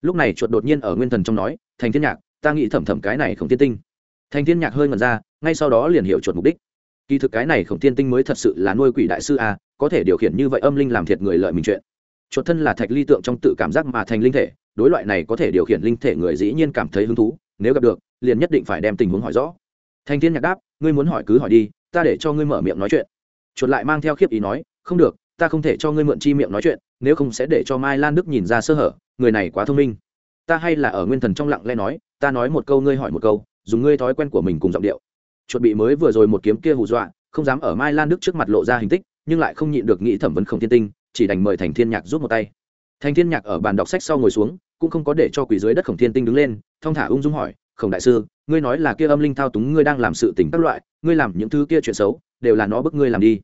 Lúc này chuột đột nhiên ở nguyên thần trong nói, thành thiên nhạc, ta nghĩ thẩm thẩm cái này không tiên tinh. Thành thiên nhạc hơi ngẩn ra, ngay sau đó liền hiểu chuột mục đích kỳ thực cái này khổng tiên tinh mới thật sự là nuôi quỷ đại sư a, có thể điều khiển như vậy âm linh làm thiệt người lợi mình chuyện. Chuột thân là thạch ly tượng trong tự cảm giác mà thành linh thể, đối loại này có thể điều khiển linh thể người dĩ nhiên cảm thấy hứng thú, nếu gặp được, liền nhất định phải đem tình huống hỏi rõ. Thanh thiên nhạc đáp, ngươi muốn hỏi cứ hỏi đi, ta để cho ngươi mở miệng nói chuyện. Chuột lại mang theo khiếp ý nói, không được, ta không thể cho ngươi mượn chi miệng nói chuyện, nếu không sẽ để cho mai lan đức nhìn ra sơ hở, người này quá thông minh. Ta hay là ở nguyên thần trong lặng lẽ nói, ta nói một câu, ngươi hỏi một câu, dùng ngươi thói quen của mình cùng giọng điệu chuẩn bị mới vừa rồi một kiếm kia hù dọa, không dám ở mai lan đức trước mặt lộ ra hình tích, nhưng lại không nhịn được nghĩ thẩm vấn không thiên tinh, chỉ đành mời thành thiên nhạc giúp một tay. Thành thiên nhạc ở bàn đọc sách sau ngồi xuống, cũng không có để cho quỷ dưới đất khổng thiên tinh đứng lên, thong thả ung dung hỏi, khổng đại sư, ngươi nói là kia âm linh thao túng ngươi đang làm sự tình các loại, ngươi làm những thứ kia chuyện xấu, đều là nó bức ngươi làm đi.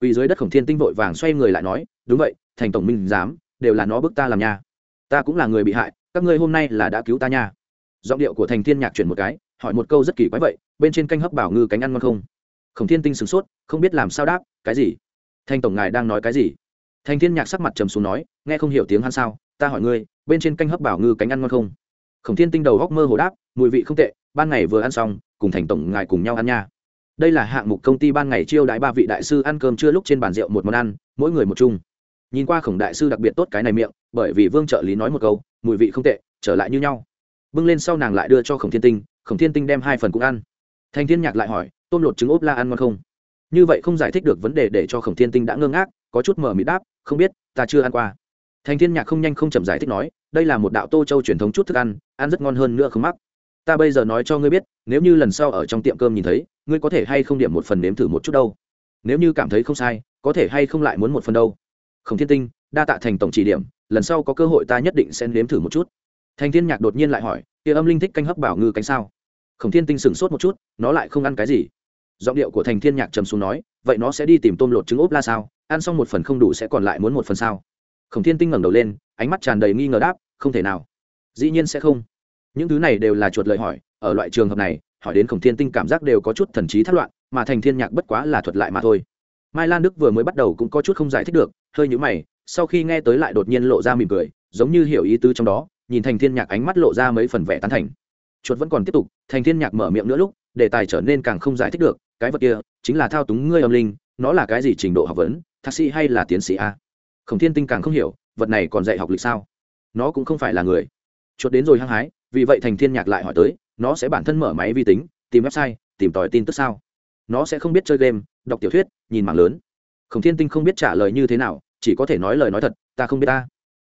Quỷ dưới đất khổng thiên tinh vội vàng xoay người lại nói, đúng vậy, thành tổng minh dám đều là nó bức ta làm nha. Ta cũng là người bị hại, các ngươi hôm nay là đã cứu ta nha. Giọng điệu của thành thiên nhạc chuyển một cái hỏi một câu rất kỳ quái vậy, bên trên canh hấp bảo ngư cánh ăn ngon không? Khổng thiên tinh sửng sốt, không biết làm sao đáp, cái gì? Thanh tổng ngài đang nói cái gì? Thành thiên nhạc sắc mặt trầm xuống nói, nghe không hiểu tiếng hắn sao, ta hỏi ngươi, bên trên canh hấp bảo ngư cánh ăn ngon không? Khổng thiên tinh đầu góc mơ hồ đáp, mùi vị không tệ, ban ngày vừa ăn xong, cùng thành tổng ngài cùng nhau ăn nha. Đây là hạng mục công ty ban ngày chiêu đãi ba vị đại sư ăn cơm trưa lúc trên bàn rượu một món ăn, mỗi người một chung. Nhìn qua khổng đại sư đặc biệt tốt cái này miệng, bởi vì vương trợ lý nói một câu, mùi vị không tệ, trở lại như nhau. Bưng lên sau nàng lại đưa cho khổng thiên tinh khổng thiên tinh đem hai phần cũng ăn. Thành thiên nhạc lại hỏi, tôm lột trứng ốp la ăn ngon không? Như vậy không giải thích được vấn đề để cho khổng thiên tinh đã ngơ ngác, có chút mở mịt đáp, không biết, ta chưa ăn qua. Thành thiên nhạc không nhanh không chậm giải thích nói, đây là một đạo tô châu truyền thống chút thức ăn ăn rất ngon hơn nữa không mắc. Ta bây giờ nói cho ngươi biết, nếu như lần sau ở trong tiệm cơm nhìn thấy, ngươi có thể hay không điểm một phần nếm thử một chút đâu. Nếu như cảm thấy không sai, có thể hay không lại muốn một phần đâu. Khổng thiên tinh, đa tạ thành tổng chỉ điểm, lần sau có cơ hội ta nhất định sẽ nếm thử một chút. Thành thiên nhạc đột nhiên lại hỏi, kia âm linh thích canh hấp bảo ngư cánh sao? Khổng thiên tinh sửng sốt một chút, nó lại không ăn cái gì. Giọng điệu của thành thiên nhạc trầm xuống nói, vậy nó sẽ đi tìm tôm lột trứng ốp la sao? Ăn xong một phần không đủ sẽ còn lại muốn một phần sao? Khổng thiên tinh ngẩng đầu lên, ánh mắt tràn đầy nghi ngờ đáp, không thể nào. Dĩ nhiên sẽ không. Những thứ này đều là chuột lời hỏi, ở loại trường hợp này, hỏi đến khổng thiên tinh cảm giác đều có chút thần trí thất loạn, mà thành thiên nhạc bất quá là thuật lại mà thôi. Mai lan đức vừa mới bắt đầu cũng có chút không giải thích được, hơi nhũ mày, sau khi nghe tới lại đột nhiên lộ ra mỉm cười, giống như hiểu ý tứ trong đó, nhìn thành thiên nhạc ánh mắt lộ ra mấy phần vẻ tán thành chuột vẫn còn tiếp tục, thành thiên nhạc mở miệng nữa lúc, đề tài trở nên càng không giải thích được, cái vật kia, chính là thao túng ngươi âm linh, nó là cái gì trình độ học vấn, thạc sĩ hay là tiến sĩ a? Khổng thiên tinh càng không hiểu, vật này còn dạy học lịch sao? Nó cũng không phải là người. Chuột đến rồi hăng hái, vì vậy thành thiên nhạc lại hỏi tới, nó sẽ bản thân mở máy vi tính, tìm website, tìm tòi tin tức sao? Nó sẽ không biết chơi game, đọc tiểu thuyết, nhìn mạng lớn. Khổng thiên tinh không biết trả lời như thế nào, chỉ có thể nói lời nói thật, ta không biết ta.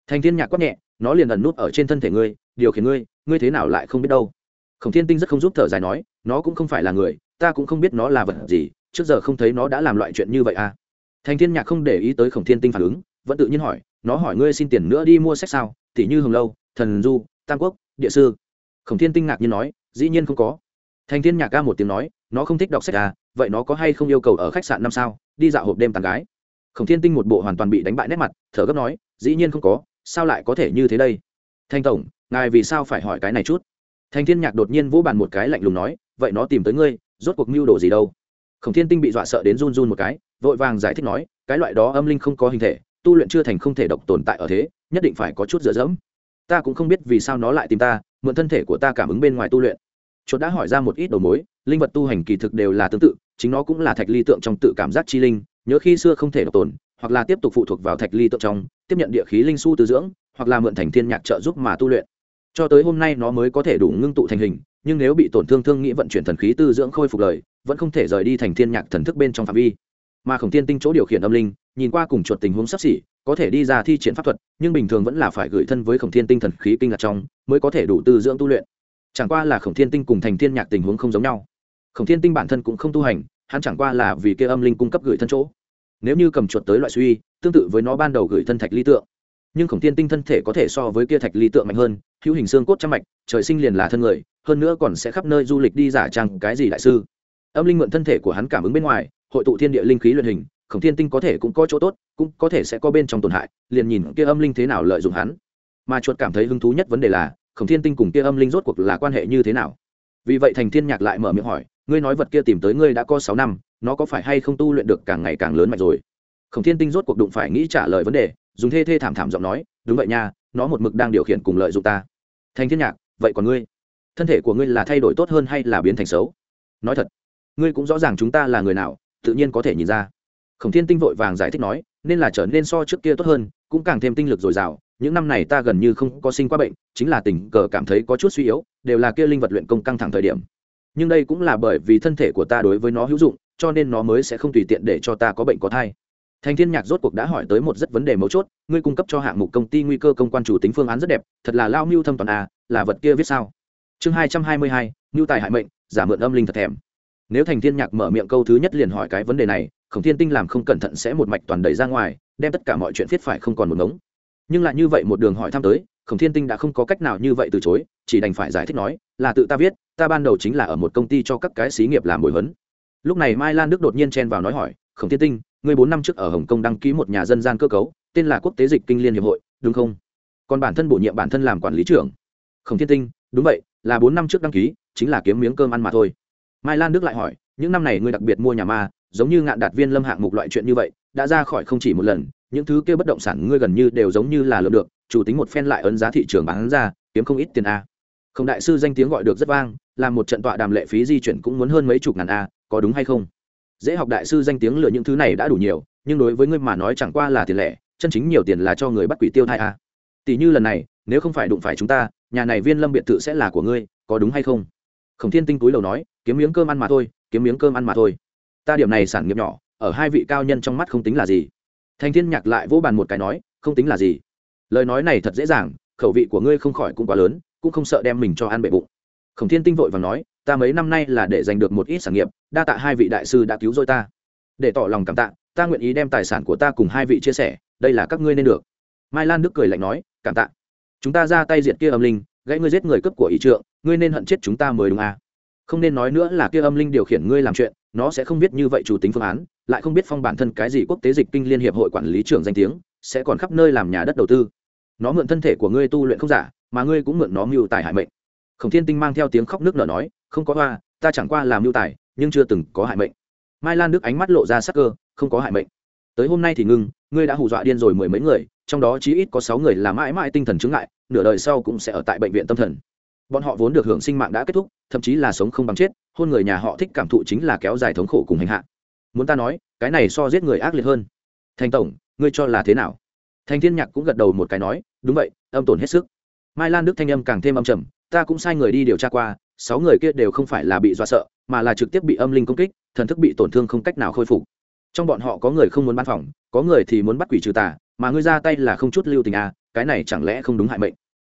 Thành thiên nhạc quát nhẹ, nó liền ẩn nút ở trên thân thể ngươi, điều khiển ngươi ngươi thế nào lại không biết đâu khổng thiên tinh rất không giúp thở dài nói, nó cũng không phải là người, ta cũng không biết nó là vật gì, trước giờ không thấy nó đã làm loại chuyện như vậy à? Thành thiên nhạc không để ý tới khổng thiên tinh phản ứng, vẫn tự nhiên hỏi, nó hỏi ngươi xin tiền nữa đi mua sách sao? Thì như hồng lâu, thần du, tam quốc, địa sư. Khổng thiên tinh ngạc nhiên nói, dĩ nhiên không có. Thành thiên nhạc ca một tiếng nói, nó không thích đọc sách à vậy nó có hay không yêu cầu ở khách sạn năm sao? Đi dạo hộp đêm tàn gái. Khổng thiên tinh một bộ hoàn toàn bị đánh bại nét mặt, thở gấp nói, dĩ nhiên không có, sao lại có thể như thế đây? Thanh tổng, ngài vì sao phải hỏi cái này chút? Thanh thiên nhạc đột nhiên vỗ bàn một cái lạnh lùng nói, vậy nó tìm tới ngươi, rốt cuộc mưu đồ gì đâu? Khổng thiên tinh bị dọa sợ đến run run một cái, vội vàng giải thích nói, cái loại đó âm linh không có hình thể, tu luyện chưa thành không thể độc tồn tại ở thế, nhất định phải có chút dựa dẫm. Ta cũng không biết vì sao nó lại tìm ta, mượn thân thể của ta cảm ứng bên ngoài tu luyện. Chuột đã hỏi ra một ít đầu mối, linh vật tu hành kỳ thực đều là tương tự, chính nó cũng là thạch ly tượng trong tự cảm giác chi linh, nhớ khi xưa không thể độc tồn, hoặc là tiếp tục phụ thuộc vào thạch ly tượng trong, tiếp nhận địa khí linh su từ dưỡng, hoặc là mượn thành thiên nhạc trợ giúp mà tu luyện cho tới hôm nay nó mới có thể đủ ngưng tụ thành hình, nhưng nếu bị tổn thương thương nghĩ vận chuyển thần khí tư dưỡng khôi phục lời, vẫn không thể rời đi thành thiên nhạc thần thức bên trong phạm vi. Mà khổng tiên tinh chỗ điều khiển âm linh, nhìn qua cùng chuột tình huống sắp xỉ, có thể đi ra thi triển pháp thuật, nhưng bình thường vẫn là phải gửi thân với khổng thiên tinh thần khí kinh ngạc trong, mới có thể đủ tư dưỡng tu luyện. Chẳng qua là khổng thiên tinh cùng thành thiên nhạc tình huống không giống nhau. Khổng thiên tinh bản thân cũng không tu hành, hắn chẳng qua là vì kia âm linh cung cấp gửi thân chỗ. Nếu như cầm chuột tới loại suy, tương tự với nó ban đầu gửi thân thạch ly tượng nhưng khổng thiên tinh thân thể có thể so với kia thạch ly tượng mạnh hơn, hữu hình xương cốt trăm mạch, trời sinh liền là thân người, hơn nữa còn sẽ khắp nơi du lịch đi giả trang cái gì đại sư. Âm linh mượn thân thể của hắn cảm ứng bên ngoài, hội tụ thiên địa linh khí luyện hình, khổng thiên tinh có thể cũng có chỗ tốt, cũng có thể sẽ có bên trong tổn hại, liền nhìn kia âm linh thế nào lợi dụng hắn. Mà chuột cảm thấy hứng thú nhất vấn đề là, khổng thiên tinh cùng kia âm linh rốt cuộc là quan hệ như thế nào? Vì vậy thành thiên nhạc lại mở miệng hỏi, ngươi nói vật kia tìm tới ngươi đã có sáu năm, nó có phải hay không tu luyện được càng ngày càng lớn mạnh rồi? Khổng thiên tinh rốt cuộc đụng phải nghĩ trả lời vấn đề dùng thê thê thảm thảm giọng nói, đúng vậy nha, nó một mực đang điều khiển cùng lợi dụng ta. Thành thiên nhạc, vậy còn ngươi? Thân thể của ngươi là thay đổi tốt hơn hay là biến thành xấu? Nói thật, ngươi cũng rõ ràng chúng ta là người nào, tự nhiên có thể nhìn ra. Khổng thiên tinh vội vàng giải thích nói, nên là trở nên so trước kia tốt hơn, cũng càng thêm tinh lực dồi dào. Những năm này ta gần như không có sinh qua bệnh, chính là tình cờ cảm thấy có chút suy yếu, đều là kia linh vật luyện công căng thẳng thời điểm. Nhưng đây cũng là bởi vì thân thể của ta đối với nó hữu dụng, cho nên nó mới sẽ không tùy tiện để cho ta có bệnh có thai thành thiên nhạc rốt cuộc đã hỏi tới một rất vấn đề mấu chốt ngươi cung cấp cho hạng mục công ty nguy cơ công quan chủ tính phương án rất đẹp thật là lao mưu thâm toàn à, là vật kia viết sao? Chương hai trăm hai mươi hai mưu tài hại mệnh giả mượn âm linh thật thèm. Nếu thành thiên nhạc mở miệng câu thứ nhất liền hỏi cái vấn đề này khổng thiên tinh làm không cẩn thận sẽ một mạch toàn đẩy ra ngoài đem tất cả mọi chuyện viết phải không còn một ngống. Nhưng lại như vậy một đường hỏi thăm tới khổng thiên tinh đã không có cách nào như vậy từ chối chỉ đành phải giải thích nói là tự ta viết ta ban đầu chính là ở một công ty cho các cái xí nghiệp làm bồi huấn. Lúc này mai lan đức đột nhiên chen vào nói hỏi khổng thiên tinh ngươi bốn năm trước ở hồng kông đăng ký một nhà dân gian cơ cấu, tên là quốc tế dịch kinh liên hiệp hội, đúng không? Còn bản thân bổ nhiệm bản thân làm quản lý trưởng. Khổng thiên tinh, đúng vậy, là bốn năm trước đăng ký, chính là kiếm miếng cơm ăn mà thôi. Mai lan đức lại hỏi, những năm này ngươi đặc biệt mua nhà ma, giống như ngạn đạt viên lâm hạng mục loại chuyện như vậy, đã ra khỏi không chỉ một lần, những thứ kia bất động sản ngươi gần như đều giống như là lượm được, chủ tính một phen lại ấn giá thị trường bán ra, kiếm không ít tiền a. Không đại sư danh tiếng gọi được rất vang, làm một trận tọa đàm lệ phí di chuyển cũng muốn hơn mấy chục ngàn a, có đúng hay không? Dễ học đại sư danh tiếng lựa những thứ này đã đủ nhiều, nhưng đối với ngươi mà nói chẳng qua là tiền lẻ, chân chính nhiều tiền là cho người bắt quỷ tiêu thai a tỷ như lần này, nếu không phải đụng phải chúng ta, nhà này viên lâm biệt thự sẽ là của ngươi, có đúng hay không? Khổng thiên tinh túi lầu nói, kiếm miếng cơm ăn mà thôi, kiếm miếng cơm ăn mà thôi. Ta điểm này sản nghiệp nhỏ, ở hai vị cao nhân trong mắt không tính là gì. Thành thiên nhạc lại vỗ bàn một cái nói, không tính là gì. Lời nói này thật dễ dàng, khẩu vị của ngươi không khỏi cũng quá lớn, cũng không sợ đem mình cho ăn bệ bụng khổng thiên tinh vội và nói, ta mấy năm nay là để giành được một ít sản nghiệp, đa tạ hai vị đại sư đã cứu rồi ta. Để tỏ lòng cảm tạ, ta nguyện ý đem tài sản của ta cùng hai vị chia sẻ, đây là các ngươi nên được. Mai lan đức cười lạnh nói, cảm tạ. Chúng ta ra tay diện kia âm linh, gãy ngươi giết người cấp của ý trượng, ngươi nên hận chết chúng ta mới đúng à. không nên nói nữa là kia âm linh điều khiển ngươi làm chuyện, nó sẽ không biết như vậy chủ tính phương án, lại không biết phong bản thân cái gì quốc tế dịch kinh liên hiệp hội quản lý trưởng danh tiếng, sẽ còn khắp nơi làm nhà đất đầu tư. Nó mượn thân thể của ngươi tu luyện không giả, mà ngươi cũng mượn nó mưu tài hại mệnh khổng thiên tinh mang theo tiếng khóc nước nở nói, không có hoa, ta chẳng qua làm mưu tài, nhưng chưa từng có hại mệnh. Mai lan đức ánh mắt lộ ra sắc cơ, không có hại mệnh. Tới hôm nay thì ngưng ngươi đã hù dọa điên rồi mười mấy người, trong đó chí ít có sáu người là mãi mãi tinh thần chứng ngại, nửa đời sau cũng sẽ ở tại bệnh viện tâm thần. Bọn họ vốn được hưởng sinh mạng đã kết thúc, thậm chí là sống không bằng chết, hôn người nhà họ thích cảm thụ chính là kéo dài thống khổ cùng hành hạ. Muốn ta nói, cái này so giết người ác liệt hơn. Thành tổng, ngươi cho là thế nào? Thành thiên nhạc cũng gật đầu một cái nói, đúng vậy, âm tổn hết sức. Mai lan đức thanh âm càng thêm âm trầm ta cũng sai người đi điều tra qua, sáu người kia đều không phải là bị dọa sợ, mà là trực tiếp bị âm linh công kích, thần thức bị tổn thương không cách nào khôi phục. Trong bọn họ có người không muốn bán phòng, có người thì muốn bắt quỷ trừ tà, mà ngươi ra tay là không chút lưu tình à cái này chẳng lẽ không đúng hại mệnh?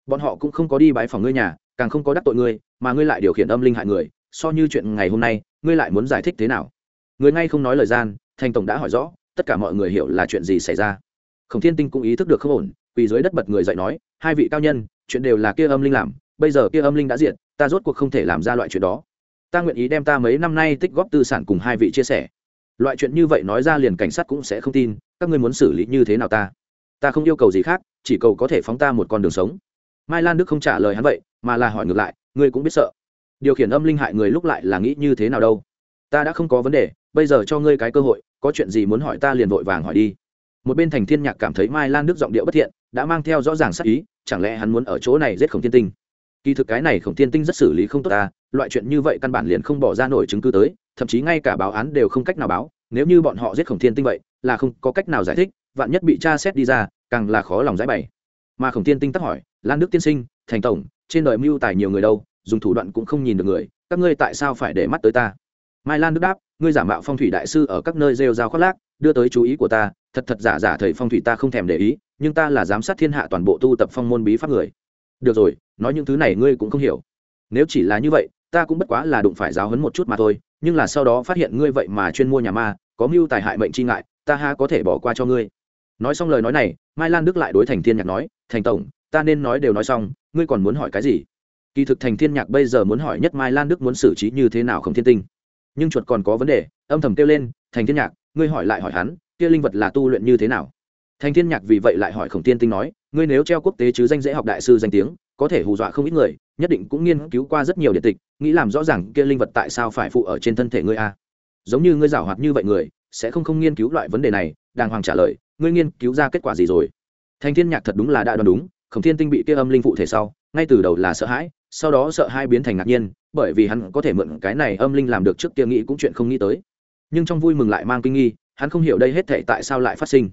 Bọn họ cũng không có đi bái phòng ngươi nhà, càng không có đắc tội ngươi, mà ngươi lại điều khiển âm linh hại người, so như chuyện ngày hôm nay, ngươi lại muốn giải thích thế nào? Người ngay không nói lời gian, thành tổng đã hỏi rõ, tất cả mọi người hiểu là chuyện gì xảy ra. Khổng thiên tinh cũng ý thức được không ổn vì dưới đất bật người dậy nói, hai vị cao nhân, chuyện đều là kia âm linh làm bây giờ kia âm linh đã diện ta rốt cuộc không thể làm ra loại chuyện đó. Ta nguyện ý đem ta mấy năm nay tích góp tư sản cùng hai vị chia sẻ. Loại chuyện như vậy nói ra liền cảnh sát cũng sẽ không tin, các ngươi muốn xử lý như thế nào ta? Ta không yêu cầu gì khác, chỉ cầu có thể phóng ta một con đường sống. Mai lan đức không trả lời hắn vậy, mà là hỏi ngược lại, ngươi cũng biết sợ. Điều khiển âm linh hại người lúc lại là nghĩ như thế nào đâu? Ta đã không có vấn đề, bây giờ cho ngươi cái cơ hội, có chuyện gì muốn hỏi ta liền vội vàng hỏi đi. Một bên thành thiên nhạc cảm thấy mai lan đức giọng điệu bất thiện, đã mang theo rõ ràng sắc ý, chẳng lẽ hắn muốn ở chỗ này giết khổng thiên tinh? Kỳ thực cái này khổng thiên tinh rất xử lý không tốt ta, loại chuyện như vậy căn bản liền không bỏ ra nổi chứng cứ tới, thậm chí ngay cả báo án đều không cách nào báo, nếu như bọn họ giết khổng thiên tinh vậy, là không có cách nào giải thích, vạn nhất bị tra xét đi ra, càng là khó lòng giải bày. Mà khổng thiên tinh tắc hỏi, lan đức tiên sinh, thành tổng, trên đời mưu tài nhiều người đâu, dùng thủ đoạn cũng không nhìn được người, các ngươi tại sao phải để mắt tới ta? Mai lan đức đáp, ngươi giả mạo phong thủy đại sư ở các nơi rêu rao khoác lác, đưa tới chú ý của ta, thật thật giả giả thầy phong thủy ta không thèm để ý, nhưng ta là giám sát thiên hạ toàn bộ tu tập phong môn bí pháp người được rồi, nói những thứ này ngươi cũng không hiểu. Nếu chỉ là như vậy, ta cũng bất quá là đụng phải giáo hấn một chút mà thôi, nhưng là sau đó phát hiện ngươi vậy mà chuyên mua nhà ma, có mưu tài hại mệnh chi ngại, ta ha có thể bỏ qua cho ngươi. Nói xong lời nói này, mai lan đức lại đối thành thiên nhạc nói, thành tổng, ta nên nói đều nói xong, ngươi còn muốn hỏi cái gì? Kỳ thực thành thiên nhạc bây giờ muốn hỏi nhất mai lan đức muốn xử trí như thế nào không thiên tinh. Nhưng chuột còn có vấn đề, âm thầm kêu lên, thành thiên nhạc, ngươi hỏi lại hỏi hắn, kia linh vật là tu luyện như thế nào? Thành thiên nhạc vì vậy lại hỏi khổng tiên tinh nói ngươi nếu treo quốc tế chứ danh dễ học đại sư danh tiếng, có thể hù dọa không ít người, nhất định cũng nghiên cứu qua rất nhiều điện tịch, nghĩ làm rõ ràng kia linh vật tại sao phải phụ ở trên thân thể ngươi a. Giống như ngươi giảo hoạt như vậy người, sẽ không không nghiên cứu loại vấn đề này, đàng hoàng trả lời, ngươi nghiên cứu ra kết quả gì rồi? Thành thiên nhạc thật đúng là đã đoán đúng, khổng thiên tinh bị kia âm linh phụ thể sau, ngay từ đầu là sợ hãi, sau đó sợ hai biến thành ngạc nhiên, bởi vì hắn có thể mượn cái này âm linh làm được trước kia nghĩ cũng chuyện không nghĩ tới. Nhưng trong vui mừng lại mang kinh nghi, hắn không hiểu đây hết thể tại sao lại phát sinh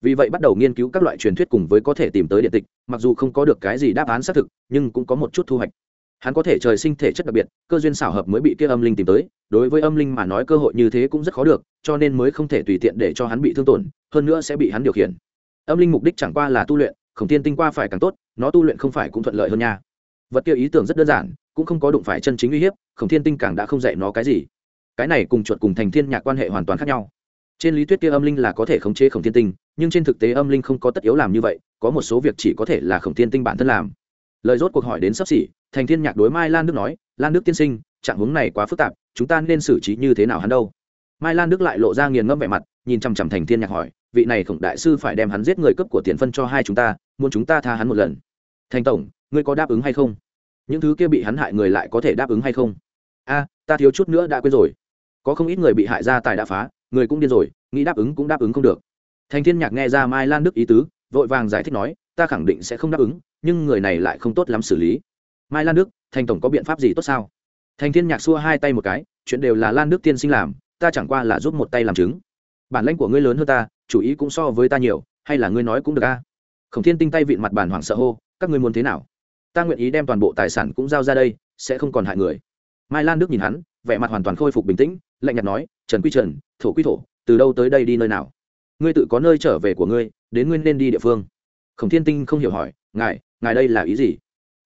vì vậy bắt đầu nghiên cứu các loại truyền thuyết cùng với có thể tìm tới điện tịch, mặc dù không có được cái gì đáp án xác thực, nhưng cũng có một chút thu hoạch. Hắn có thể trời sinh thể chất đặc biệt, cơ duyên xảo hợp mới bị kia âm linh tìm tới, đối với âm linh mà nói cơ hội như thế cũng rất khó được, cho nên mới không thể tùy tiện để cho hắn bị thương tổn, hơn nữa sẽ bị hắn điều khiển. Âm linh mục đích chẳng qua là tu luyện, khổng tiên tinh qua phải càng tốt, nó tu luyện không phải cũng thuận lợi hơn nha. Vật kia ý tưởng rất đơn giản, cũng không có đụng phải chân chính uy hiếp, khổng thiên tinh càng đã không dạy nó cái gì. Cái này cùng chuột cùng thành thiên nhạc quan hệ hoàn toàn khác nhau trên lý thuyết kia âm linh là có thể khống chế khổng thiên tinh, nhưng trên thực tế âm linh không có tất yếu làm như vậy, có một số việc chỉ có thể là khổng thiên tinh bản thân làm. Lời rốt cuộc hỏi đến sắp xỉ, thành thiên nhạc đối mai lan đức nói, lan đức tiên sinh, trạng hướng này quá phức tạp, chúng ta nên xử trí như thế nào hắn đâu? Mai lan đức lại lộ ra nghiền ngẫm vẻ mặt, nhìn chằm chằm thành thiên nhạc hỏi, vị này khổng đại sư phải đem hắn giết người cấp của tiền phân cho hai chúng ta, muốn chúng ta tha hắn một lần? Thành tổng, ngươi có đáp ứng hay không? Những thứ kia bị hắn hại người lại có thể đáp ứng hay không? A, ta thiếu chút nữa đã quên rồi. Có không ít người bị hại ra tài đã phá người cũng điên rồi, nghĩ đáp ứng cũng đáp ứng không được. Thành thiên nhạc nghe ra mai lan đức ý tứ, vội vàng giải thích nói, ta khẳng định sẽ không đáp ứng, nhưng người này lại không tốt lắm xử lý. Mai lan đức, thành tổng có biện pháp gì tốt sao? Thành thiên nhạc xua hai tay một cái, chuyện đều là lan đức tiên sinh làm, ta chẳng qua là giúp một tay làm chứng. Bản lãnh của ngươi lớn hơn ta, chủ ý cũng so với ta nhiều, hay là ngươi nói cũng được a? Khổng thiên tinh tay vịn mặt bản hoảng sợ hô, các ngươi muốn thế nào? Ta nguyện ý đem toàn bộ tài sản cũng giao ra đây, sẽ không còn hại người mai lan đức nhìn hắn vẻ mặt hoàn toàn khôi phục bình tĩnh lạnh nhạt nói trần quy trần thổ quy thổ từ đâu tới đây đi nơi nào? Ngươi tự có nơi trở về của ngươi đến nguyên nên đi địa phương. Khổng thiên tinh không hiểu hỏi ngài ngài đây là ý gì?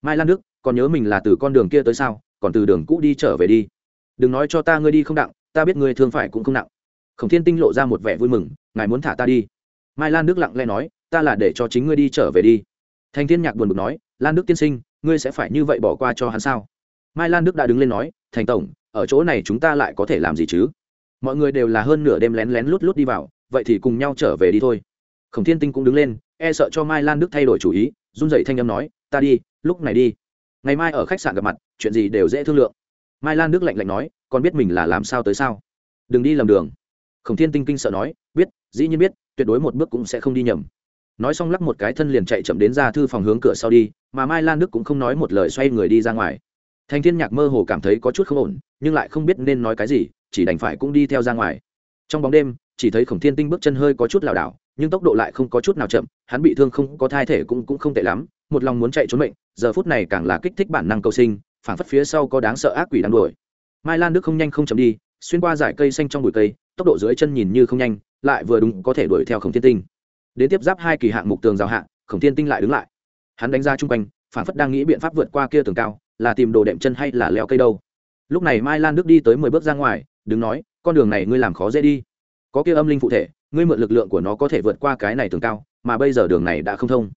Mai lan đức còn nhớ mình là từ con đường kia tới sao còn từ đường cũ đi trở về đi. Đừng nói cho ta ngươi đi không đặng, ta biết ngươi thương phải cũng không nặng. Khổng thiên tinh lộ ra một vẻ vui mừng ngài muốn thả ta đi? Mai lan đức lặng lẽ nói ta là để cho chính ngươi đi trở về đi. Thành thiên nhạc buồn bực nói lan đức tiên sinh ngươi sẽ phải như vậy bỏ qua cho hắn sao? Mai lan đức đã đứng lên nói, thành tổng, ở chỗ này chúng ta lại có thể làm gì chứ? Mọi người đều là hơn nửa đêm lén lén lút lút đi vào, vậy thì cùng nhau trở về đi thôi. Khổng thiên tinh cũng đứng lên e sợ cho mai lan đức thay đổi chủ ý, run dậy thanh âm nói, ta đi, lúc này đi. Ngày mai ở khách sạn gặp mặt, chuyện gì đều dễ thương lượng. Mai lan đức lạnh lạnh nói, còn biết mình là làm sao tới sao? Đừng đi lầm đường. Khổng thiên tinh kinh sợ nói, biết, dĩ nhiên biết, tuyệt đối một bước cũng sẽ không đi nhầm. Nói xong lắc một cái thân liền chạy chậm đến ra thư phòng hướng cửa sau đi, mà mai lan đức cũng không nói một lời xoay người đi ra ngoài thành thiên nhạc mơ hồ cảm thấy có chút không ổn, nhưng lại không biết nên nói cái gì, chỉ đành phải cũng đi theo ra ngoài. Trong bóng đêm, chỉ thấy khổng thiên tinh bước chân hơi có chút lảo đảo, nhưng tốc độ lại không có chút nào chậm, hắn bị thương không có thai thể cũng cũng không tệ lắm, một lòng muốn chạy trốn mệnh, giờ phút này càng là kích thích bản năng cầu sinh, phảng phất phía sau có đáng sợ ác quỷ đang đuổi. Mai lan đức không nhanh không chậm đi, xuyên qua dải cây xanh trong bụi cây, tốc độ dưới chân nhìn như không nhanh, lại vừa đúng có thể đuổi theo khổng thiên tinh. Đến tiếp giáp hai kỳ hạng mục tường rào hạng khổng thiên tinh lại đứng lại. Hắn đánh ra chung quanh phản phất đang nghĩ biện pháp vượt qua kia tường cao là tìm đồ đệm chân hay là leo cây đâu. Lúc này mai lan đức đi tới mười bước ra ngoài, đứng nói, con đường này ngươi làm khó dễ đi. Có kia âm linh phụ thể, ngươi mượn lực lượng của nó có thể vượt qua cái này tường cao, mà bây giờ đường này đã không thông.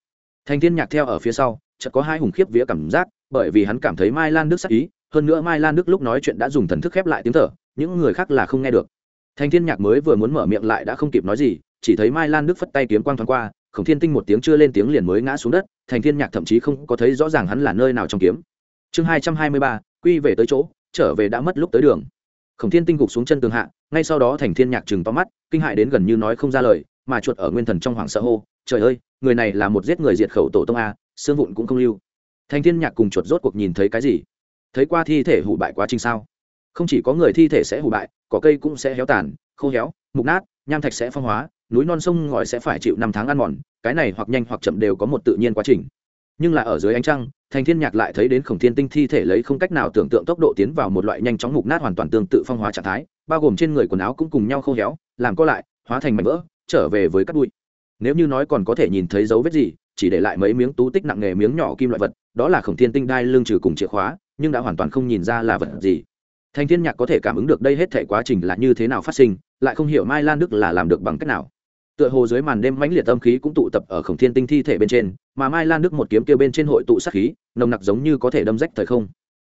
Thành thiên nhạc theo ở phía sau, chợt có hai hùng khiếp vía cảm giác, bởi vì hắn cảm thấy mai lan đức sắc ý, hơn nữa mai lan đức lúc nói chuyện đã dùng thần thức khép lại tiếng thở, những người khác là không nghe được. Thành thiên nhạc mới vừa muốn mở miệng lại đã không kịp nói gì, chỉ thấy mai lan đức phất tay kiếm quang thoáng qua, khổng thiên tinh một tiếng chưa lên tiếng liền mới ngã xuống đất, thành thiên nhạc thậm chí không có thấy rõ ràng hắn là nơi nào trong kiếm chương hai trăm hai mươi ba, quy về tới chỗ, trở về đã mất lúc tới đường. Khổng thiên tinh gục xuống chân tường hạ, ngay sau đó thành thiên nhạc chừng to mắt, kinh hại đến gần như nói không ra lời, mà chuột ở nguyên thần trong hoàng sợ hô, trời ơi, người này là một giết người diệt khẩu tổ tông a, xương vụn cũng không lưu. Thành thiên nhạc cùng chuột rốt cuộc nhìn thấy cái gì? Thấy qua thi thể hủ bại quá trình sao? Không chỉ có người thi thể sẽ hủ bại, cỏ cây cũng sẽ héo tàn, khô héo, mục nát, nham thạch sẽ phong hóa, núi non sông ngòi sẽ phải chịu năm tháng ăn mòn, cái này hoặc nhanh hoặc chậm đều có một tự nhiên quá trình nhưng là ở dưới ánh trăng, thành thiên nhạc lại thấy đến khổng thiên tinh thi thể lấy không cách nào tưởng tượng tốc độ tiến vào một loại nhanh chóng mục nát hoàn toàn tương tự phong hóa trạng thái, bao gồm trên người quần áo cũng cùng nhau khô héo, làm co lại, hóa thành mảnh vỡ, trở về với cát bụi. Nếu như nói còn có thể nhìn thấy dấu vết gì, chỉ để lại mấy miếng tú tích nặng nghề miếng nhỏ kim loại vật, đó là khổng thiên tinh đai lương trừ cùng chìa khóa, nhưng đã hoàn toàn không nhìn ra là vật gì. Thành thiên nhạc có thể cảm ứng được đây hết thể quá trình là như thế nào phát sinh, lại không hiểu mai lan đức là làm được bằng cách nào tựa hồ dưới màn đêm mãnh liệt âm khí cũng tụ tập ở khổng thiên tinh thi thể bên trên, mà mai lan đức một kiếm kia bên trên hội tụ sát khí, nồng nặc giống như có thể đâm rách thời không.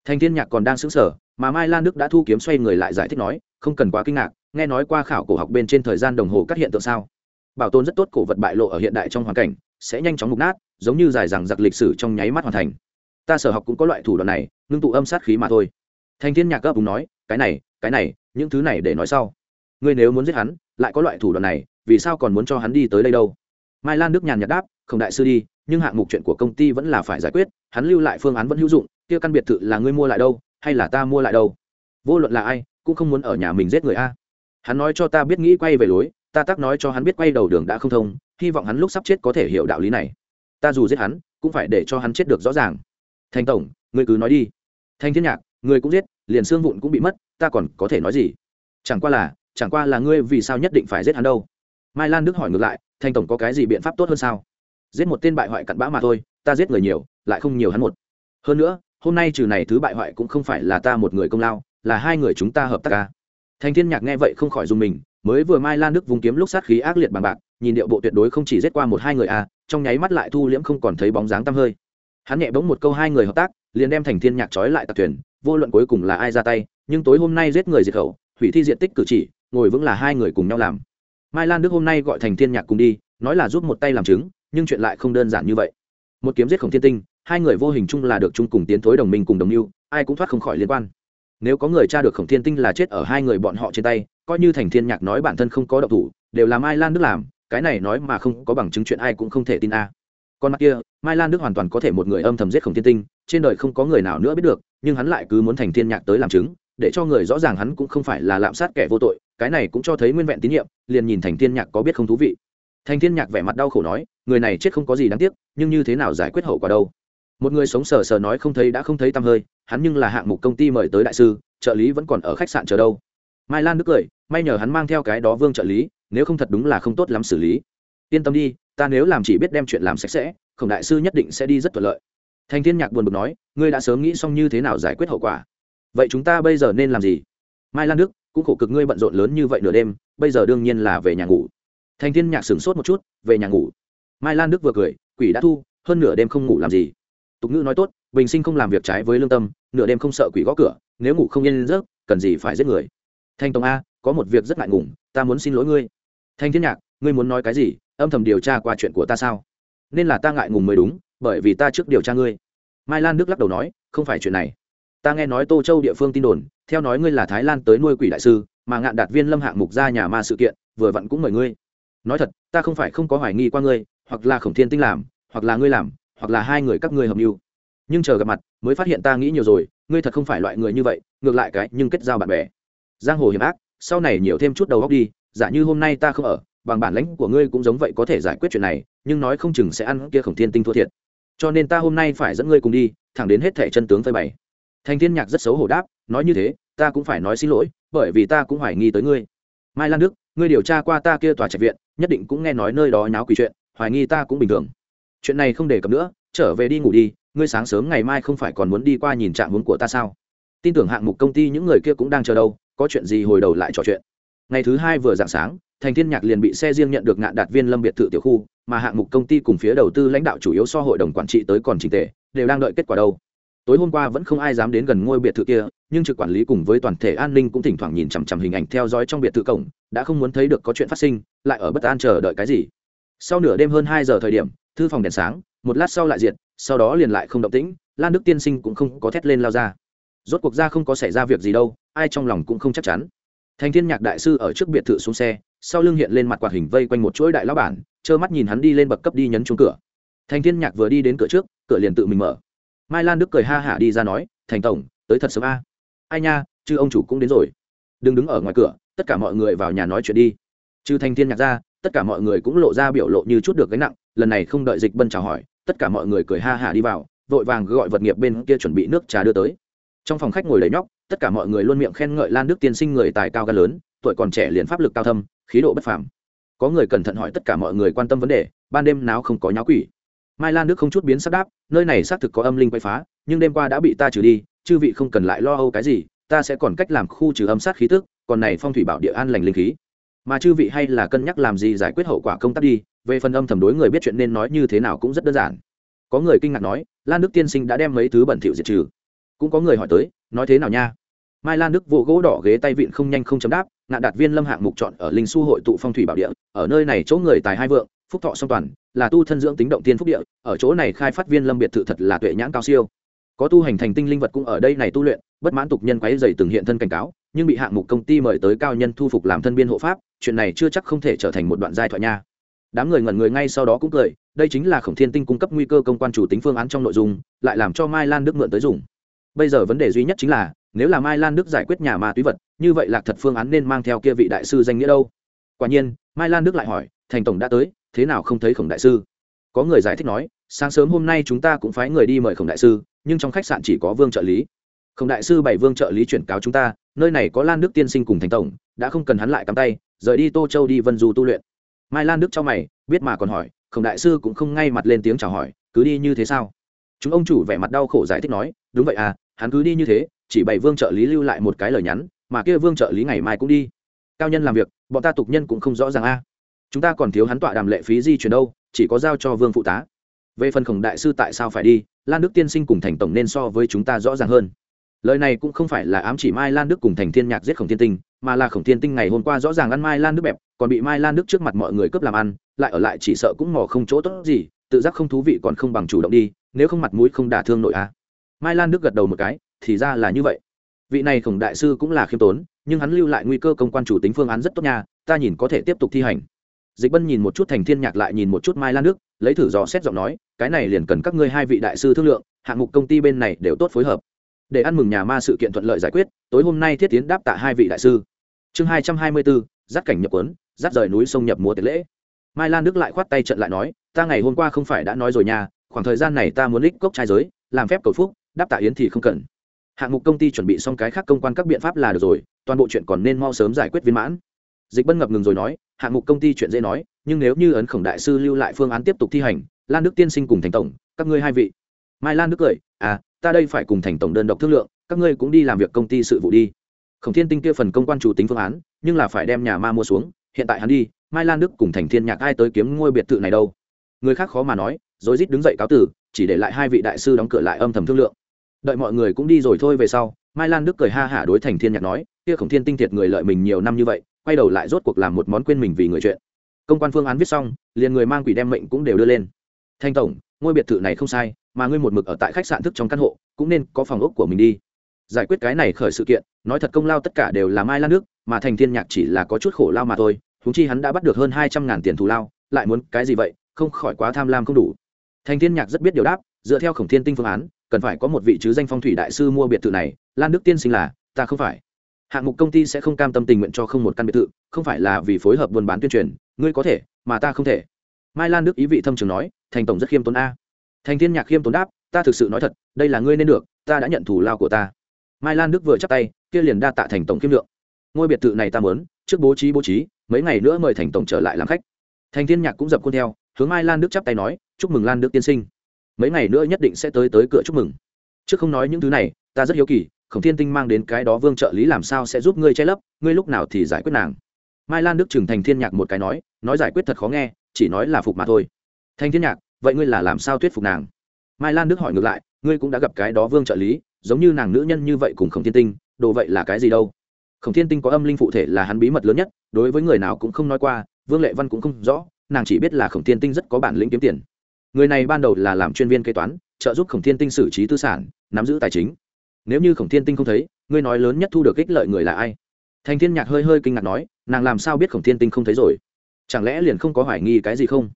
Thành thiên nhạc còn đang sững sờ, mà mai lan đức đã thu kiếm xoay người lại giải thích nói, không cần quá kinh ngạc, nghe nói qua khảo cổ học bên trên thời gian đồng hồ các hiện tượng sao? Bảo tồn rất tốt cổ vật bại lộ ở hiện đại trong hoàn cảnh, sẽ nhanh chóng mục nát, giống như dài rằng giặc lịch sử trong nháy mắt hoàn thành. Ta sở học cũng có loại thủ đoạn này, ngưng tụ âm sát khí mà thôi. Thành thiên nhạc gấp nói, cái này cái này, những thứ này để nói sau. Ngươi nếu muốn giết hắn, lại có loại thủ đoạn này vì sao còn muốn cho hắn đi tới đây đâu? Mai lan đức nhàn nhạt đáp, không đại sư đi, nhưng hạng mục chuyện của công ty vẫn là phải giải quyết, hắn lưu lại phương án vẫn hữu dụng, kia căn biệt thự là ngươi mua lại đâu, hay là ta mua lại đâu? Vô luận là ai, cũng không muốn ở nhà mình giết người a. Hắn nói cho ta biết nghĩ quay về lối, ta tác nói cho hắn biết quay đầu đường đã không thông, hy vọng hắn lúc sắp chết có thể hiểu đạo lý này. Ta dù giết hắn, cũng phải để cho hắn chết được rõ ràng. Thành tổng, ngươi cứ nói đi. Thanh thiên nhạc, ngươi cũng giết, liền xương vụn cũng bị mất, ta còn có thể nói gì? Chẳng qua là, chẳng qua là ngươi vì sao nhất định phải giết hắn đâu? Mai lan đức hỏi ngược lại, thanh tổng có cái gì biện pháp tốt hơn sao? Giết một tên bại hoại cặn bã mà thôi, ta giết người nhiều, lại không nhiều hắn một. Hơn nữa, hôm nay trừ này thứ bại hoại cũng không phải là ta một người công lao, là hai người chúng ta hợp tác ca. Thanh thiên nhạc nghe vậy không khỏi dùng mình, mới vừa mai lan đức vùng kiếm lúc sát khí ác liệt bằng bạc, nhìn điệu bộ tuyệt đối không chỉ giết qua một hai người à trong nháy mắt lại thu liễm không còn thấy bóng dáng tăm hơi. Hắn nhẹ bỗng một câu hai người hợp tác, liền đem thành thiên nhạc trói lại tặc thuyền, vô luận cuối cùng là ai ra tay, nhưng tối hôm nay giết người diệt khẩu, hủy thi diện tích cử chỉ, ngồi vững là hai người cùng nhau làm mai lan đức hôm nay gọi thành thiên nhạc cùng đi, nói là giúp một tay làm chứng, nhưng chuyện lại không đơn giản như vậy một kiếm giết khổng thiên tinh, hai người vô hình chung là được chung cùng tiến thối đồng minh cùng đồng mưu ai cũng thoát không khỏi liên quan nếu có người tra được khổng thiên tinh là chết ở hai người bọn họ trên tay, coi như thành thiên nhạc nói bản thân không có độc thủ, đều là mai lan đức làm, cái này nói mà không có bằng chứng chuyện ai cũng không thể tin a à. con mắt kia, mai lan đức hoàn toàn có thể một người âm thầm giết khổng thiên tinh, trên đời không có người nào nữa biết được, nhưng hắn lại cứ muốn thành thiên nhạc tới làm chứng để cho người rõ ràng hắn cũng không phải là lạm sát kẻ vô tội, cái này cũng cho thấy nguyên vẹn tín nhiệm, liền nhìn thành thiên nhạc có biết không thú vị. Thành thiên nhạc vẻ mặt đau khổ nói, người này chết không có gì đáng tiếc, nhưng như thế nào giải quyết hậu quả đâu? Một người sống sờ sờ nói không thấy đã không thấy tăm hơi, hắn nhưng là hạng mục công ty mời tới đại sư, trợ lý vẫn còn ở khách sạn chờ đâu. Mai lan đức cười, may nhờ hắn mang theo cái đó vương trợ lý, nếu không thật đúng là không tốt lắm xử lý. Yên tâm đi, ta nếu làm chỉ biết đem chuyện làm sạch sẽ, khổng đại sư nhất định sẽ đi rất thuận lợi. Thành thiên nhạc buồn bực nói, ngươi đã sớm nghĩ xong như thế nào giải quyết hậu quả? Vậy chúng ta bây giờ nên làm gì? Mai lan đức, cũng khổ cực ngươi bận rộn lớn như vậy nửa đêm, bây giờ đương nhiên là về nhà ngủ. Thành thiên nhạc sửng sốt một chút, về nhà ngủ. Mai lan đức vừa cười, quỷ đã thu, hơn nửa đêm không ngủ làm gì. Tục ngữ nói tốt, bình sinh không làm việc trái với lương tâm, nửa đêm không sợ quỷ gõ cửa, nếu ngủ không yên giấc, cần gì phải giết người? Thanh tông a, có một việc rất ngại ngùng, ta muốn xin lỗi ngươi. Thanh thiên nhạc, ngươi muốn nói cái gì? Âm thầm điều tra qua chuyện của ta sao? Nên là ta ngại ngùng mới đúng, bởi vì ta trước điều tra ngươi. Mai lan đức lắc đầu nói, không phải chuyện này ta nghe nói tô châu địa phương tin đồn, theo nói ngươi là thái lan tới nuôi quỷ đại sư, mà ngạn đạt viên lâm hạng mục ra nhà ma sự kiện, vừa vặn cũng mời ngươi. Nói thật, ta không phải không có hoài nghi qua ngươi, hoặc là khổng thiên tinh làm, hoặc là ngươi làm, hoặc là hai người các ngươi hợp mưu. Nhưng chờ gặp mặt, mới phát hiện ta nghĩ nhiều rồi, ngươi thật không phải loại người như vậy, ngược lại cái, nhưng kết giao bạn bè. Giang hồ hiểm ác, sau này nhiều thêm chút đầu óc đi, giả như hôm nay ta không ở, bằng bản lãnh của ngươi cũng giống vậy có thể giải quyết chuyện này, nhưng nói không chừng sẽ ăn kia khổng thiên tinh thua thiệt. Cho nên ta hôm nay phải dẫn ngươi cùng đi, thẳng đến hết thẻ chân tướng phơi bày thành thiên nhạc rất xấu hổ đáp, nói như thế, ta cũng phải nói xin lỗi, bởi vì ta cũng hoài nghi tới ngươi. Mai lan đức, ngươi điều tra qua ta kia tòa trạch viện, nhất định cũng nghe nói nơi đó nháo quỷ chuyện, hoài nghi ta cũng bình thường. Chuyện này không đề cập nữa, trở về đi ngủ đi, ngươi sáng sớm ngày mai không phải còn muốn đi qua nhìn trạng hướng của ta sao? Tin tưởng hạng mục công ty những người kia cũng đang chờ đâu, có chuyện gì hồi đầu lại trò chuyện. Ngày thứ hai vừa dạng sáng thành thiên nhạc liền bị xe riêng nhận được ngạn đạt viên lâm biệt thự tiểu khu, mà hạng mục công ty cùng phía đầu tư lãnh đạo chủ yếu so hội đồng quản trị tới còn trình tề, đều đang đợi kết quả đâu tối hôm qua vẫn không ai dám đến gần ngôi biệt thự kia, nhưng trực quản lý cùng với toàn thể an ninh cũng thỉnh thoảng nhìn chằm chằm hình ảnh theo dõi trong biệt thự cổng, đã không muốn thấy được có chuyện phát sinh, lại ở bất an chờ đợi cái gì. Sau nửa đêm hơn hai giờ thời điểm, thư phòng đèn sáng, một lát sau lại diệt, sau đó liền lại không động tĩnh, lan đức tiên sinh cũng không có thét lên lao ra. Rốt cuộc ra không có xảy ra việc gì đâu, ai trong lòng cũng không chắc chắn. Thành thiên nhạc đại sư ở trước biệt thự xuống xe, sau lưng hiện lên mặt quạt hình vây quanh một chuỗi đại lão bản, trơ mắt nhìn hắn đi lên bậc cấp đi nhấn chuông cửa. Thành thiên nhạc vừa đi đến cửa trước, cửa liền tự mình mở mai lan đức cười ha hả đi ra nói, thành tổng, tới thật sớm a. Ai nha chứ ông chủ cũng đến rồi. Đừng đứng ở ngoài cửa, tất cả mọi người vào nhà nói chuyện đi. Trừ thành thiên nhạc ra, tất cả mọi người cũng lộ ra biểu lộ như chút được gánh nặng, lần này không đợi dịch bân chào hỏi, tất cả mọi người cười ha hả đi vào, vội vàng gọi vật nghiệp bên kia chuẩn bị nước trà đưa tới. Trong phòng khách ngồi lấy nhóc, tất cả mọi người luôn miệng khen ngợi lan đức tiên sinh người tài cao gan lớn, tuổi còn trẻ liền pháp lực cao thâm, khí độ bất phàm. Có người cẩn thận hỏi tất cả mọi người quan tâm vấn đề, ban đêm nào không có nháo quỷ mai lan đức không chút biến sắc đáp, nơi này xác thực có âm linh quay phá, nhưng đêm qua đã bị ta trừ đi, chư vị không cần lại lo âu cái gì, ta sẽ còn cách làm khu trừ âm sát khí tức, còn này phong thủy bảo địa an lành linh khí. Mà chư vị hay là cân nhắc làm gì giải quyết hậu quả công tác đi, về phần âm thầm đối người biết chuyện nên nói như thế nào cũng rất đơn giản. Có người kinh ngạc nói, lan đức tiên sinh đã đem mấy thứ bẩn thỉu diệt trừ. Cũng có người hỏi tới, nói thế nào nha? Mai lan đức vỗ gỗ đỏ ghế tay vịn không nhanh không chấm đáp, ngạn đạt viên lâm hạng mục chọn ở linh su hội tụ phong thủy bảo địa, ở nơi này chỗ người tài hai vượng phúc thọ song toàn, là tu thân dưỡng tính động tiên phúc địa, ở chỗ này khai phát viên lâm biệt thự thật là tuệ nhãn cao siêu. Có tu hành thành tinh linh vật cũng ở đây này tu luyện, bất mãn tục nhân quấy dày từng hiện thân cảnh cáo, nhưng bị hạng mục công ty mời tới cao nhân thu phục làm thân biên hộ pháp, chuyện này chưa chắc không thể trở thành một đoạn giai thoại nha. Đám người ngẩn người ngay sau đó cũng cười, đây chính là khổng thiên tinh cung cấp nguy cơ công quan chủ tính phương án trong nội dung, lại làm cho mai lan đức mượn tới dùng. Bây giờ vấn đề duy nhất chính là, nếu là mai lan đức giải quyết nhà ma túy vật, như vậy lạc thật phương án nên mang theo kia vị đại sư danh nghĩa đâu? Quả nhiên, mai lan đức lại hỏi, thành tổng đã tới thế nào không thấy khổng đại sư? Có người giải thích nói, sáng sớm hôm nay chúng ta cũng phái người đi mời khổng đại sư, nhưng trong khách sạn chỉ có vương trợ lý. Khổng đại sư bảy vương trợ lý chuyển cáo chúng ta, nơi này có lan đức tiên sinh cùng thành tổng, đã không cần hắn lại cắm tay, rời đi tô châu đi vân du tu luyện. Mai lan đức cho mày, biết mà còn hỏi, khổng đại sư cũng không ngay mặt lên tiếng chào hỏi, cứ đi như thế sao? Chúng ông chủ vẻ mặt đau khổ giải thích nói, đúng vậy à hắn cứ đi như thế, chỉ bày vương trợ lý lưu lại một cái lời nhắn, mà kia vương trợ lý ngày mai cũng đi. Cao nhân làm việc, bọn ta tục nhân cũng không rõ ràng a chúng ta còn thiếu hắn tọa đàm lệ phí di chuyển đâu, chỉ có giao cho vương phụ tá. Về phần khổng đại sư tại sao phải đi, lan đức tiên sinh cùng thành tổng nên so với chúng ta rõ ràng hơn. Lời này cũng không phải là ám chỉ mai lan đức cùng thành thiên nhạc giết khổng thiên tinh, mà là khổng thiên tinh ngày hôm qua rõ ràng ăn mai lan đức bẹp, còn bị mai lan đức trước mặt mọi người cướp làm ăn, lại ở lại chỉ sợ cũng mò không chỗ tốt gì, tự giác không thú vị còn không bằng chủ động đi, nếu không mặt mũi không đả thương nội a. Mai lan đức gật đầu một cái, thì ra là như vậy. Vị này khổng đại sư cũng là khiêm tốn, nhưng hắn lưu lại nguy cơ công quan chủ tính phương án rất tốt nha, ta nhìn có thể tiếp tục thi hành dịch bân nhìn một chút thành thiên nhạc lại nhìn một chút mai lan đức, lấy thử dò xét giọng nói, cái này liền cần các ngươi hai vị đại sư thương lượng, hạng mục công ty bên này đều tốt phối hợp. Để ăn mừng nhà ma sự kiện thuận lợi giải quyết, tối hôm nay thiết tiến đáp tạ hai vị đại sư. Chương hai trăm hai mươi bốn dắt cảnh nhập quấn dắt rời núi sông nhập mùa tiệc lễ. Mai lan đức lại khoát tay trận lại nói, ta ngày hôm qua không phải đã nói rồi nha, khoảng thời gian này ta muốn lích cốc trai giới, làm phép cầu phúc, đáp tạ yến thì không cần. Hạng mục công ty chuẩn bị xong cái khác công quan các biện pháp là được rồi, toàn bộ chuyện còn nên mau sớm giải quyết viên mãn. Dịch bân ngập ngừng rồi nói hạng mục công ty chuyện dễ nói, nhưng nếu như ấn khổng đại sư lưu lại phương án tiếp tục thi hành, lan đức tiên sinh cùng thành tổng, các ngươi hai vị. Mai lan đức cười à ta đây phải cùng thành tổng đơn độc thương lượng, các ngươi cũng đi làm việc công ty sự vụ đi. Khổng thiên tinh kia phần công quan chủ tính phương án, nhưng là phải đem nhà ma mua xuống, hiện tại hắn đi, mai lan đức cùng thành thiên nhạc ai tới kiếm ngôi biệt thự này đâu? Người khác khó mà nói rồi rít đứng dậy cáo tử, chỉ để lại hai vị đại sư đóng cửa lại âm thầm thương lượng. Đợi mọi người cũng đi rồi thôi về sau, mai lan đức cười ha hả đối thành thiên nhạc nói, kia khổng thiên tinh thiệt người lợi mình nhiều năm như vậy quay đầu lại rốt cuộc làm một món quên mình vì người chuyện. Công quan phương án viết xong, liền người mang quỷ đem mệnh cũng đều đưa lên. Thanh tổng, ngôi biệt thự này không sai, mà ngươi một mực ở tại khách sạn thức trong căn hộ, cũng nên có phòng ốc của mình đi. Giải quyết cái này khởi sự kiện, nói thật công lao tất cả đều là mai lan nước, mà thành thiên nhạc chỉ là có chút khổ lao mà thôi húng chi hắn đã bắt được hơn hai trăm ngàn tiền thù lao, lại muốn cái gì vậy, không khỏi quá tham lam không đủ. Thành thiên nhạc rất biết điều đáp, dựa theo khổng thiên tinh phương án, cần phải có một vị chứ danh phong thủy đại sư mua biệt thự này, lan đức tiên sinh là, ta không phải hạng mục công ty sẽ không cam tâm tình nguyện cho không một căn biệt thự, không phải là vì phối hợp buôn bán tuyên truyền, ngươi có thể, mà ta không thể. Mai lan đức ý vị thâm trường nói, thành tổng rất khiêm tốn a. Thành thiên nhạc khiêm tốn đáp, ta thực sự nói thật, đây là ngươi nên được, ta đã nhận thủ lao của ta. Mai lan đức vừa chắp tay, kia liền đa tạ thành tổng khiêm lượng. Ngôi biệt thự này ta muốn, trước bố trí bố trí, mấy ngày nữa mời thành tổng trở lại làm khách. Thành thiên nhạc cũng dập khuôn theo, hướng mai lan đức chắp tay nói, chúc mừng lan đức tiên sinh. Mấy ngày nữa nhất định sẽ tới tới cửa chúc mừng. Trước không nói những thứ này, ta rất hiếu kỳ khổng thiên tinh mang đến cái đó vương trợ lý làm sao sẽ giúp ngươi che lấp, ngươi lúc nào thì giải quyết nàng. Mai lan đức trừng thành thiên nhạc một cái nói nói giải quyết thật khó nghe, chỉ nói là phục mà thôi. Thành thiên nhạc, vậy ngươi là làm sao thuyết phục nàng? Mai lan đức hỏi ngược lại, ngươi cũng đã gặp cái đó vương trợ lý, giống như nàng nữ nhân như vậy cùng khổng thiên tinh, đồ vậy là cái gì đâu? Khổng thiên tinh có âm linh phụ thể là hắn bí mật lớn nhất, đối với người nào cũng không nói qua, vương lệ văn cũng không rõ, nàng chỉ biết là khổng thiên tinh rất có bản lĩnh kiếm tiền. Người này ban đầu là làm chuyên viên kế toán, trợ giúp khổng thiên tinh xử trí tư sản, nắm giữ tài chính nếu như khổng thiên tinh không thấy, ngươi nói lớn nhất thu được ích lợi người là ai? Thành thiên nhạc hơi hơi kinh ngạc nói, nàng làm sao biết khổng thiên tinh không thấy rồi? Chẳng lẽ liền không có hoài nghi cái gì không?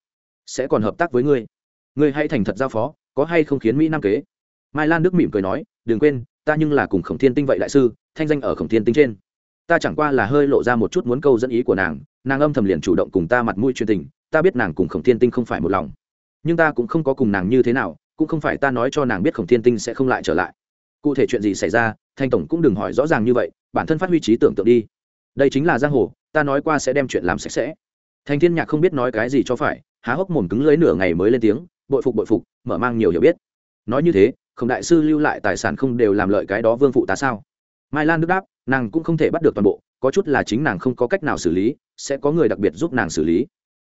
Sẽ còn hợp tác với ngươi. Ngươi hãy thành thật giao phó, có hay không khiến mỹ nam kế? Mai lan đức mỉm cười nói, đừng quên, ta nhưng là cùng khổng thiên tinh vậy đại sư, thanh danh ở khổng thiên tinh trên. Ta chẳng qua là hơi lộ ra một chút muốn câu dẫn ý của nàng nàng âm thầm liền chủ động cùng ta mặt mũi truyền tình, ta biết nàng cùng khổng thiên tinh không phải một lòng. Nhưng ta cũng không có cùng nàng như thế nào, cũng không phải ta nói cho nàng biết khổng thiên tinh sẽ không lại trở lại cụ thể chuyện gì xảy ra, thanh tổng cũng đừng hỏi rõ ràng như vậy, bản thân phát huy trí tưởng tượng đi. Đây chính là giang hồ, ta nói qua sẽ đem chuyện làm sạch sẽ. Thanh thiên nhạc không biết nói cái gì cho phải, há hốc mồm cứng lưới nửa ngày mới lên tiếng, bội phục bội phục, mở mang nhiều hiểu biết. Nói như thế khổng đại sư lưu lại tài sản không đều làm lợi cái đó vương phụ ta sao? Mai lan đức đáp, nàng cũng không thể bắt được toàn bộ, có chút là chính nàng không có cách nào xử lý, sẽ có người đặc biệt giúp nàng xử lý.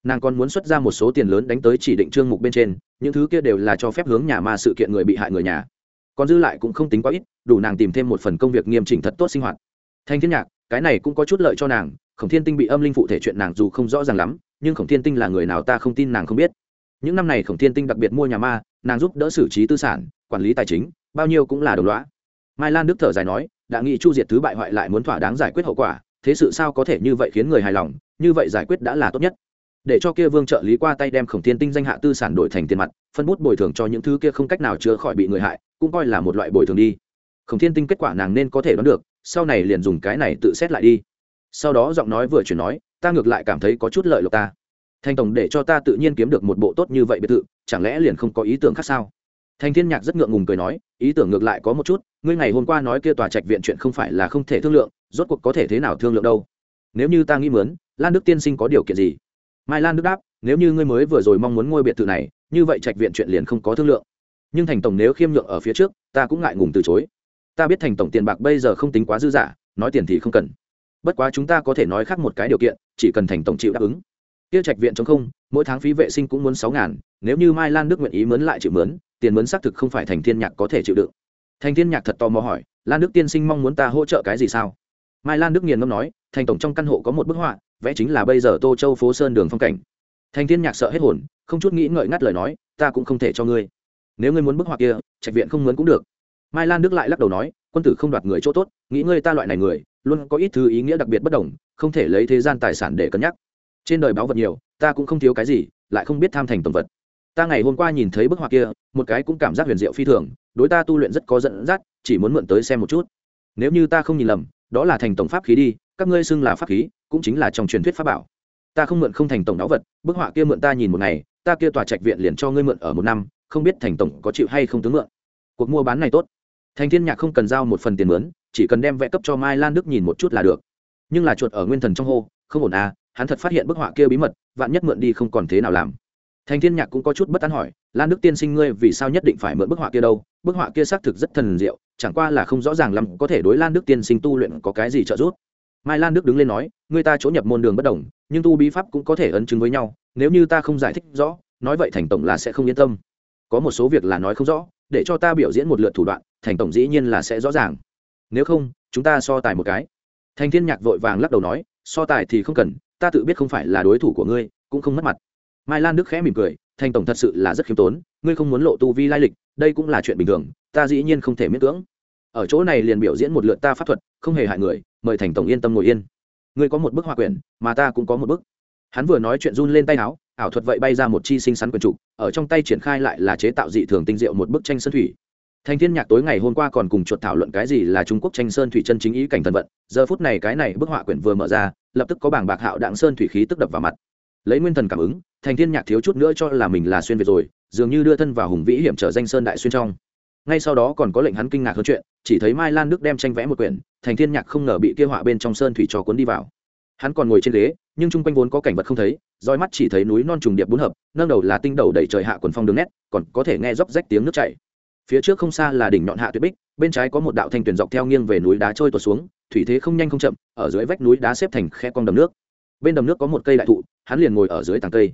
Nàng còn muốn xuất ra một số tiền lớn đánh tới chỉ định trương mục bên trên, những thứ kia đều là cho phép hướng nhà ma sự kiện người bị hại người nhà còn dư lại cũng không tính quá ít, đủ nàng tìm thêm một phần công việc nghiêm chỉnh thật tốt sinh hoạt. Thanh thiên nhạc, cái này cũng có chút lợi cho nàng, khổng thiên tinh bị âm linh phụ thể chuyện nàng dù không rõ ràng lắm, nhưng khổng thiên tinh là người nào ta không tin nàng không biết. Những năm này khổng thiên tinh đặc biệt mua nhà ma, nàng giúp đỡ xử trí tư sản, quản lý tài chính, bao nhiêu cũng là đồng loã mai lan đức thở dài nói, đã nghị chu diệt thứ bại hoại lại muốn thỏa đáng giải quyết hậu quả, thế sự sao có thể như vậy khiến người hài lòng, như vậy giải quyết đã là tốt nhất. Để cho kia vương trợ lý qua tay đem khổng thiên tinh danh hạ tư sản đổi thành tiền mặt, phân bút bồi thường cho những thứ kia không cách nào chữa khỏi bị người hại cũng coi là một loại bồi thường đi. Khổng thiên tinh kết quả nàng nên có thể đoán được, sau này liền dùng cái này tự xét lại đi. Sau đó giọng nói vừa chuyển nói, ta ngược lại cảm thấy có chút lợi lộc ta. Thanh tổng để cho ta tự nhiên kiếm được một bộ tốt như vậy biệt thự, chẳng lẽ liền không có ý tưởng khác sao? Thanh thiên nhạc rất ngượng ngùng cười nói, ý tưởng ngược lại có một chút, ngươi ngày hôm qua nói kia tòa trạch viện chuyện không phải là không thể thương lượng, rốt cuộc có thể thế nào thương lượng đâu? Nếu như ta nghĩ mướn lan đức tiên sinh có điều kiện gì? Mai lan đức đáp, nếu như ngươi mới vừa rồi mong muốn ngôi biệt thự này, như vậy trạch viện chuyện liền không có thương lượng nhưng thành tổng nếu khiêm nhượng ở phía trước, ta cũng ngại ngùng từ chối. Ta biết thành tổng tiền bạc bây giờ không tính quá dư dả, nói tiền thì không cần. Bất quá chúng ta có thể nói khác một cái điều kiện, chỉ cần thành tổng chịu đáp ứng. Tiêu trạch viện chống không, mỗi tháng phí vệ sinh cũng muốn sáu ngàn, nếu như mai lan đức nguyện ý mướn lại chịu mướn, tiền mướn xác thực không phải thành thiên nhạc có thể chịu đựng. Thành thiên nhạc thật tò mò hỏi, lan đức tiên sinh mong muốn ta hỗ trợ cái gì sao? Mai lan đức nghiền ngâm nói, thành tổng trong căn hộ có một bức họa, vẽ chính là bây giờ tô châu phố sơn đường phong cảnh. Thành thiên nhạc sợ hết hồn, không chút nghĩ ngợi ngắt lời nói, ta cũng không thể cho ngươi nếu ngươi muốn bức họa kia, trạch viện không muốn cũng được. Mai lan đức lại lắc đầu nói, quân tử không đoạt người chỗ tốt, nghĩ ngươi ta loại này người, luôn có ít thứ ý nghĩa đặc biệt bất đồng, không thể lấy thế gian tài sản để cân nhắc. Trên đời báo vật nhiều, ta cũng không thiếu cái gì, lại không biết tham thành tổng vật. Ta ngày hôm qua nhìn thấy bức họa kia, một cái cũng cảm giác huyền diệu phi thường, đối ta tu luyện rất có dẫn dắt, chỉ muốn mượn tới xem một chút. Nếu như ta không nhìn lầm, đó là thành tổng pháp khí đi, các ngươi xưng là pháp khí, cũng chính là trong truyền thuyết pháp bảo. Ta không mượn không thành tổng đáo vật, bức họa kia mượn ta nhìn một ngày, ta kia tòa trạch viện liền cho ngươi mượn ở một năm không biết thành tổng có chịu hay không tướng mượn. Cuộc mua bán này tốt. Thành thiên nhạc không cần giao một phần tiền mướn, chỉ cần đem vẽ cấp cho mai lan đức nhìn một chút là được. Nhưng là chuột ở nguyên thần trong hô, không ổn à hắn thật phát hiện bức họa kia bí mật, vạn nhất mượn đi không còn thế nào làm. Thành thiên nhạc cũng có chút bất an hỏi, lan đức tiên sinh ngươi vì sao nhất định phải mượn bức họa kia đâu? Bức họa kia xác thực rất thần diệu, chẳng qua là không rõ ràng lắm, có thể đối lan đức tiên sinh tu luyện có cái gì trợ giúp? Mai lan đức đứng lên nói người ta chỗ nhập môn đường bất đồng, nhưng tu bí pháp cũng có thể ấn chứng với nhau, nếu như ta không giải thích rõ, nói vậy thành tổng là sẽ không yên tâm có một số việc là nói không rõ, để cho ta biểu diễn một lượt thủ đoạn, thành tổng dĩ nhiên là sẽ rõ ràng. Nếu không, chúng ta so tài một cái. Thành thiên nhạc vội vàng lắc đầu nói, so tài thì không cần, ta tự biết không phải là đối thủ của ngươi, cũng không mất mặt. Mai lan đức khẽ mỉm cười, thành tổng thật sự là rất khiêm tốn, ngươi không muốn lộ tu vi lai lịch, đây cũng là chuyện bình thường, ta dĩ nhiên không thể miễn cưỡng. Ở chỗ này liền biểu diễn một lượt ta pháp thuật, không hề hại người, mời thành tổng yên tâm ngồi yên. Ngươi có một bức họa quyển, mà ta cũng có một bức. Hắn vừa nói chuyện run lên tay áo ảo thuật vậy bay ra một chi sinh sắn quần trục ở trong tay triển khai lại là chế tạo dị thường tinh diệu một bức tranh sơn thủy. Thành thiên nhạc tối ngày hôm qua còn cùng chuột thảo luận cái gì là trung quốc tranh sơn thủy chân chính ý cảnh thần vận, giờ phút này cái này bức họa quyển vừa mở ra, lập tức có bảng bạc hạo đặng sơn thủy khí tức đập vào mặt. Lấy nguyên thần cảm ứng thành thiên nhạc thiếu chút nữa cho là mình là xuyên việt rồi, dường như đưa thân vào hùng vĩ hiểm trở danh sơn đại xuyên trong. Ngay sau đó còn có lệnh hắn kinh ngạc hơn chuyện, chỉ thấy mai lan đức đem tranh vẽ một quyển thành thiên nhạc không ngờ bị kia họa bên trong sơn thủy cho cuốn đi vào hắn còn ngồi trên ghế, nhưng chung quanh vốn có cảnh vật không thấy, roi mắt chỉ thấy núi non trùng điệp bốn hợp, nâng đầu là tinh đầu đẩy trời hạ quần phong đường nét, còn có thể nghe róc rách tiếng nước chảy. Phía trước không xa là đỉnh nhọn hạ tuyệt bích, bên trái có một đạo thanh tuyển dọc theo nghiêng về núi đá trôi tuột xuống, thủy thế không nhanh không chậm, ở dưới vách núi đá xếp thành khe con đầm nước. Bên đầm nước có một cây đại thụ, hắn liền ngồi ở dưới tàng cây.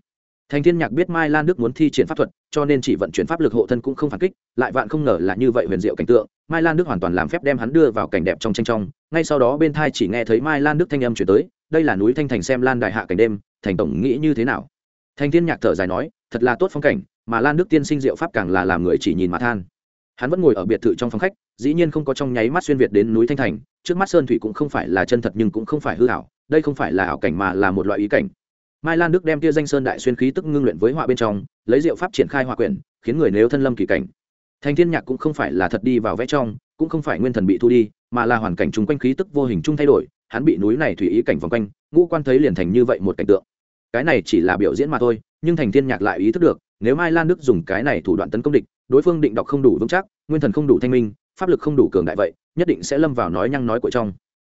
Thành thiên nhạc biết mai lan đức muốn thi triển pháp thuật, cho nên chỉ vận chuyển pháp lực hộ thân cũng không phản kích, lại vạn không ngờ là như vậy huyền diệu cảnh tượng, mai lan đức hoàn toàn làm phép đem hắn đưa vào cảnh đẹp trong tranh trong. Ngay sau đó bên thai chỉ nghe thấy mai lan đức thanh âm chuyển tới đây là núi thanh thành xem lan đại hạ cảnh đêm, thành tổng nghĩ như thế nào? Thành thiên nhạc thở dài nói, thật là tốt phong cảnh, mà lan đức tiên sinh diệu pháp càng là làm người chỉ nhìn mà than. Hắn vẫn ngồi ở biệt thự trong phòng khách, dĩ nhiên không có trong nháy mắt xuyên việt đến núi thanh thành, trước mắt sơn thủy cũng không phải là chân thật nhưng cũng không phải hư ảo, đây không phải là ảo cảnh mà là một loại ý cảnh. Mai lan đức đem tia danh sơn đại xuyên khí tức ngưng luyện với họa bên trong, lấy diệu pháp triển khai họa quyển, khiến người nếu thân lâm kỳ cảnh. Thành thiên nhạc cũng không phải là thật đi vào vẽ trong, cũng không phải nguyên thần bị thu đi, mà là hoàn cảnh chung quanh khí tức vô hình chung thay đổi hắn bị núi này thủy ý cảnh vòng quanh, ngũ quan thấy liền thành như vậy một cảnh tượng. Cái này chỉ là biểu diễn mà thôi, nhưng thành thiên nhạc lại ý thức được, nếu mai lan đức dùng cái này thủ đoạn tấn công địch, đối phương định đọc không đủ vững chắc, nguyên thần không đủ thanh minh, pháp lực không đủ cường đại vậy, nhất định sẽ lâm vào nói nhăng nói của trong.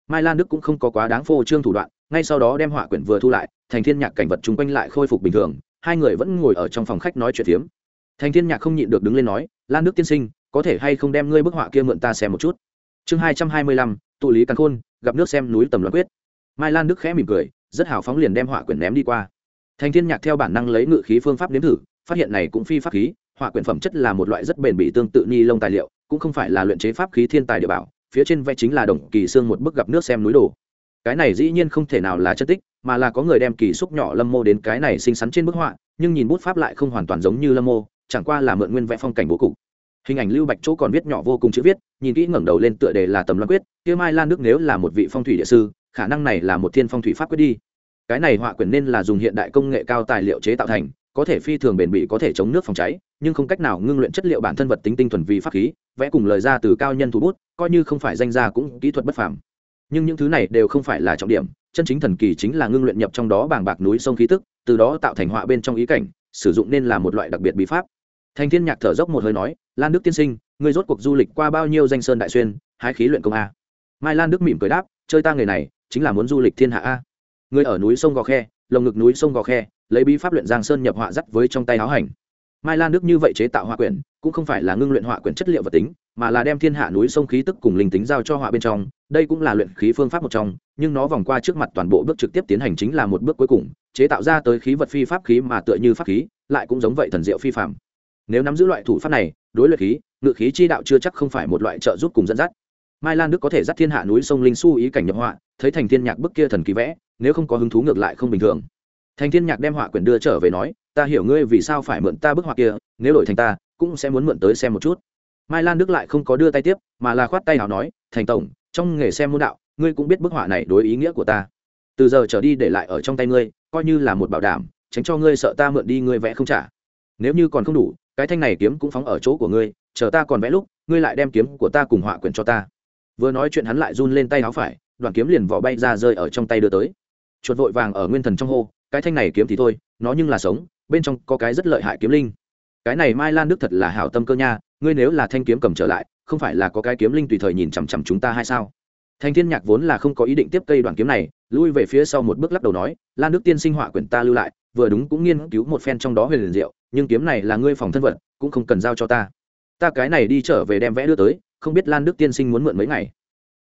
Mai lan đức cũng không có quá đáng phô trương thủ đoạn, ngay sau đó đem họa quyển vừa thu lại, thành thiên nhạc cảnh vật chung quanh lại khôi phục bình thường, hai người vẫn ngồi ở trong phòng khách nói chuyện phiếm. Thành thiên nhạc không nhịn được đứng lên nói, lan đức tiên sinh, có thể hay không đem ngươi bức họa kia mượn ta xem một chút? Chương hai trăm hai mươi lăm, tụ lý càn khôn gặp nước xem núi tầm luận quyết. Mai lan đức khẽ mỉm cười, rất hào phóng liền đem họa quyển ném đi qua. Thành thiên nhạc theo bản năng lấy ngự khí phương pháp nếm thử, phát hiện này cũng phi pháp khí họa quyển phẩm chất là một loại rất bền bỉ tương tự ni lông tài liệu, cũng không phải là luyện chế pháp khí thiên tài địa bảo, phía trên vẽ chính là đồng kỳ xương một bức gặp nước xem núi đồ. Cái này dĩ nhiên không thể nào là chất tích, mà là có người đem kỳ xúc nhỏ lâm mô đến cái này xinh xắn trên bức họa, nhưng nhìn bút pháp lại không hoàn toàn giống như lâm mô, chẳng qua là mượn nguyên vẽ phong cảnh bố cục hình ảnh lưu bạch chỗ còn viết nhỏ vô cùng chữ viết, nhìn kỹ ngẩng đầu lên tựa đề là tầm loan quyết, kia mai lan nước nếu là một vị phong thủy địa sư, khả năng này là một thiên phong thủy pháp quyết đi. Cái này họa quyển nên là dùng hiện đại công nghệ cao tài liệu chế tạo thành, có thể phi thường bền bỉ, có thể chống nước phòng cháy, nhưng không cách nào ngưng luyện chất liệu bản thân vật tính tinh thuần vì pháp khí, vẽ cùng lời ra từ cao nhân thủ bút, coi như không phải danh gia cũng kỹ thuật bất phàm. Nhưng những thứ này đều không phải là trọng điểm, chân chính thần kỳ chính là ngưng luyện nhập trong đó bàng bạc núi sông khí tức, từ đó tạo thành họa bên trong ý cảnh, sử dụng nên là một loại đặc biệt bí pháp. Thành thiên nhạc thở dốc một hơi nói lan đức tiên sinh người rốt cuộc du lịch qua bao nhiêu danh sơn đại xuyên hai khí luyện công a? Mai lan đức mỉm cười đáp, chơi ta người này, chính là muốn du lịch thiên hạ a. Người ở núi sông gò khe, lồng ngực núi sông gò khe, lấy bí pháp luyện giang sơn nhập họa dắt với trong tay áo hành. Mai lan đức như vậy chế tạo họa quyển, cũng không phải là ngưng luyện họa quyển chất liệu vật tính, mà là đem thiên hạ núi sông khí tức cùng linh tính giao cho họa bên trong. Đây cũng là luyện khí phương pháp một trong, nhưng nó vòng qua trước mặt toàn bộ bước trực tiếp tiến hành chính là một bước cuối cùng, chế tạo ra tới khí vật phi pháp khí mà tựa như pháp khí, lại cũng giống vậy thần diệu phi phạm nếu nắm giữ loại thủ pháp này, đối luyện khí, ngự khí chi đạo chưa chắc không phải một loại trợ giúp cùng dẫn dắt. Mai lan đức có thể dắt thiên hạ núi sông linh su ý cảnh nhập họa, thấy thành thiên nhạc bức kia thần kỳ vẽ, nếu không có hứng thú ngược lại không bình thường. Thành thiên nhạc đem họa quyển đưa trở về nói, ta hiểu ngươi vì sao phải mượn ta bức họa kia, nếu đổi thành ta, cũng sẽ muốn mượn tới xem một chút. Mai lan đức lại không có đưa tay tiếp, mà là khoát tay nào nói, thành tổng, trong nghề xem môn đạo, ngươi cũng biết bức họa này đối ý nghĩa của ta. Từ giờ trở đi để lại ở trong tay ngươi, coi như là một bảo đảm, tránh cho ngươi sợ ta mượn đi ngươi vẽ không trả. Nếu như còn không đủ cái thanh này kiếm cũng phóng ở chỗ của ngươi, chờ ta còn vẽ lúc, ngươi lại đem kiếm của ta cùng họa quyển cho ta. Vừa nói chuyện hắn lại run lên tay áo phải đoàn kiếm liền vỏ bay ra rơi ở trong tay đưa tới. Chuột vội vàng ở nguyên thần trong hô, cái thanh này kiếm thì thôi, nó nhưng là sống, bên trong có cái rất lợi hại kiếm linh. Cái này mai lan đức thật là hảo tâm cơ nha, ngươi nếu là thanh kiếm cầm trở lại, không phải là có cái kiếm linh tùy thời nhìn chằm chằm chúng ta hay sao? Thanh thiên nhạc vốn là không có ý định tiếp cây đoàn kiếm này, lui về phía sau một bước lắc đầu nói, lan đức tiên sinh họa quyển ta lưu lại, vừa đúng cũng nghiên cứu một phen trong đó huyền liền diệu, nhưng kiếm này là ngươi phòng thân vật, cũng không cần giao cho ta. Ta cái này đi trở về đem vẽ đưa tới, không biết lan đức tiên sinh muốn mượn mấy ngày.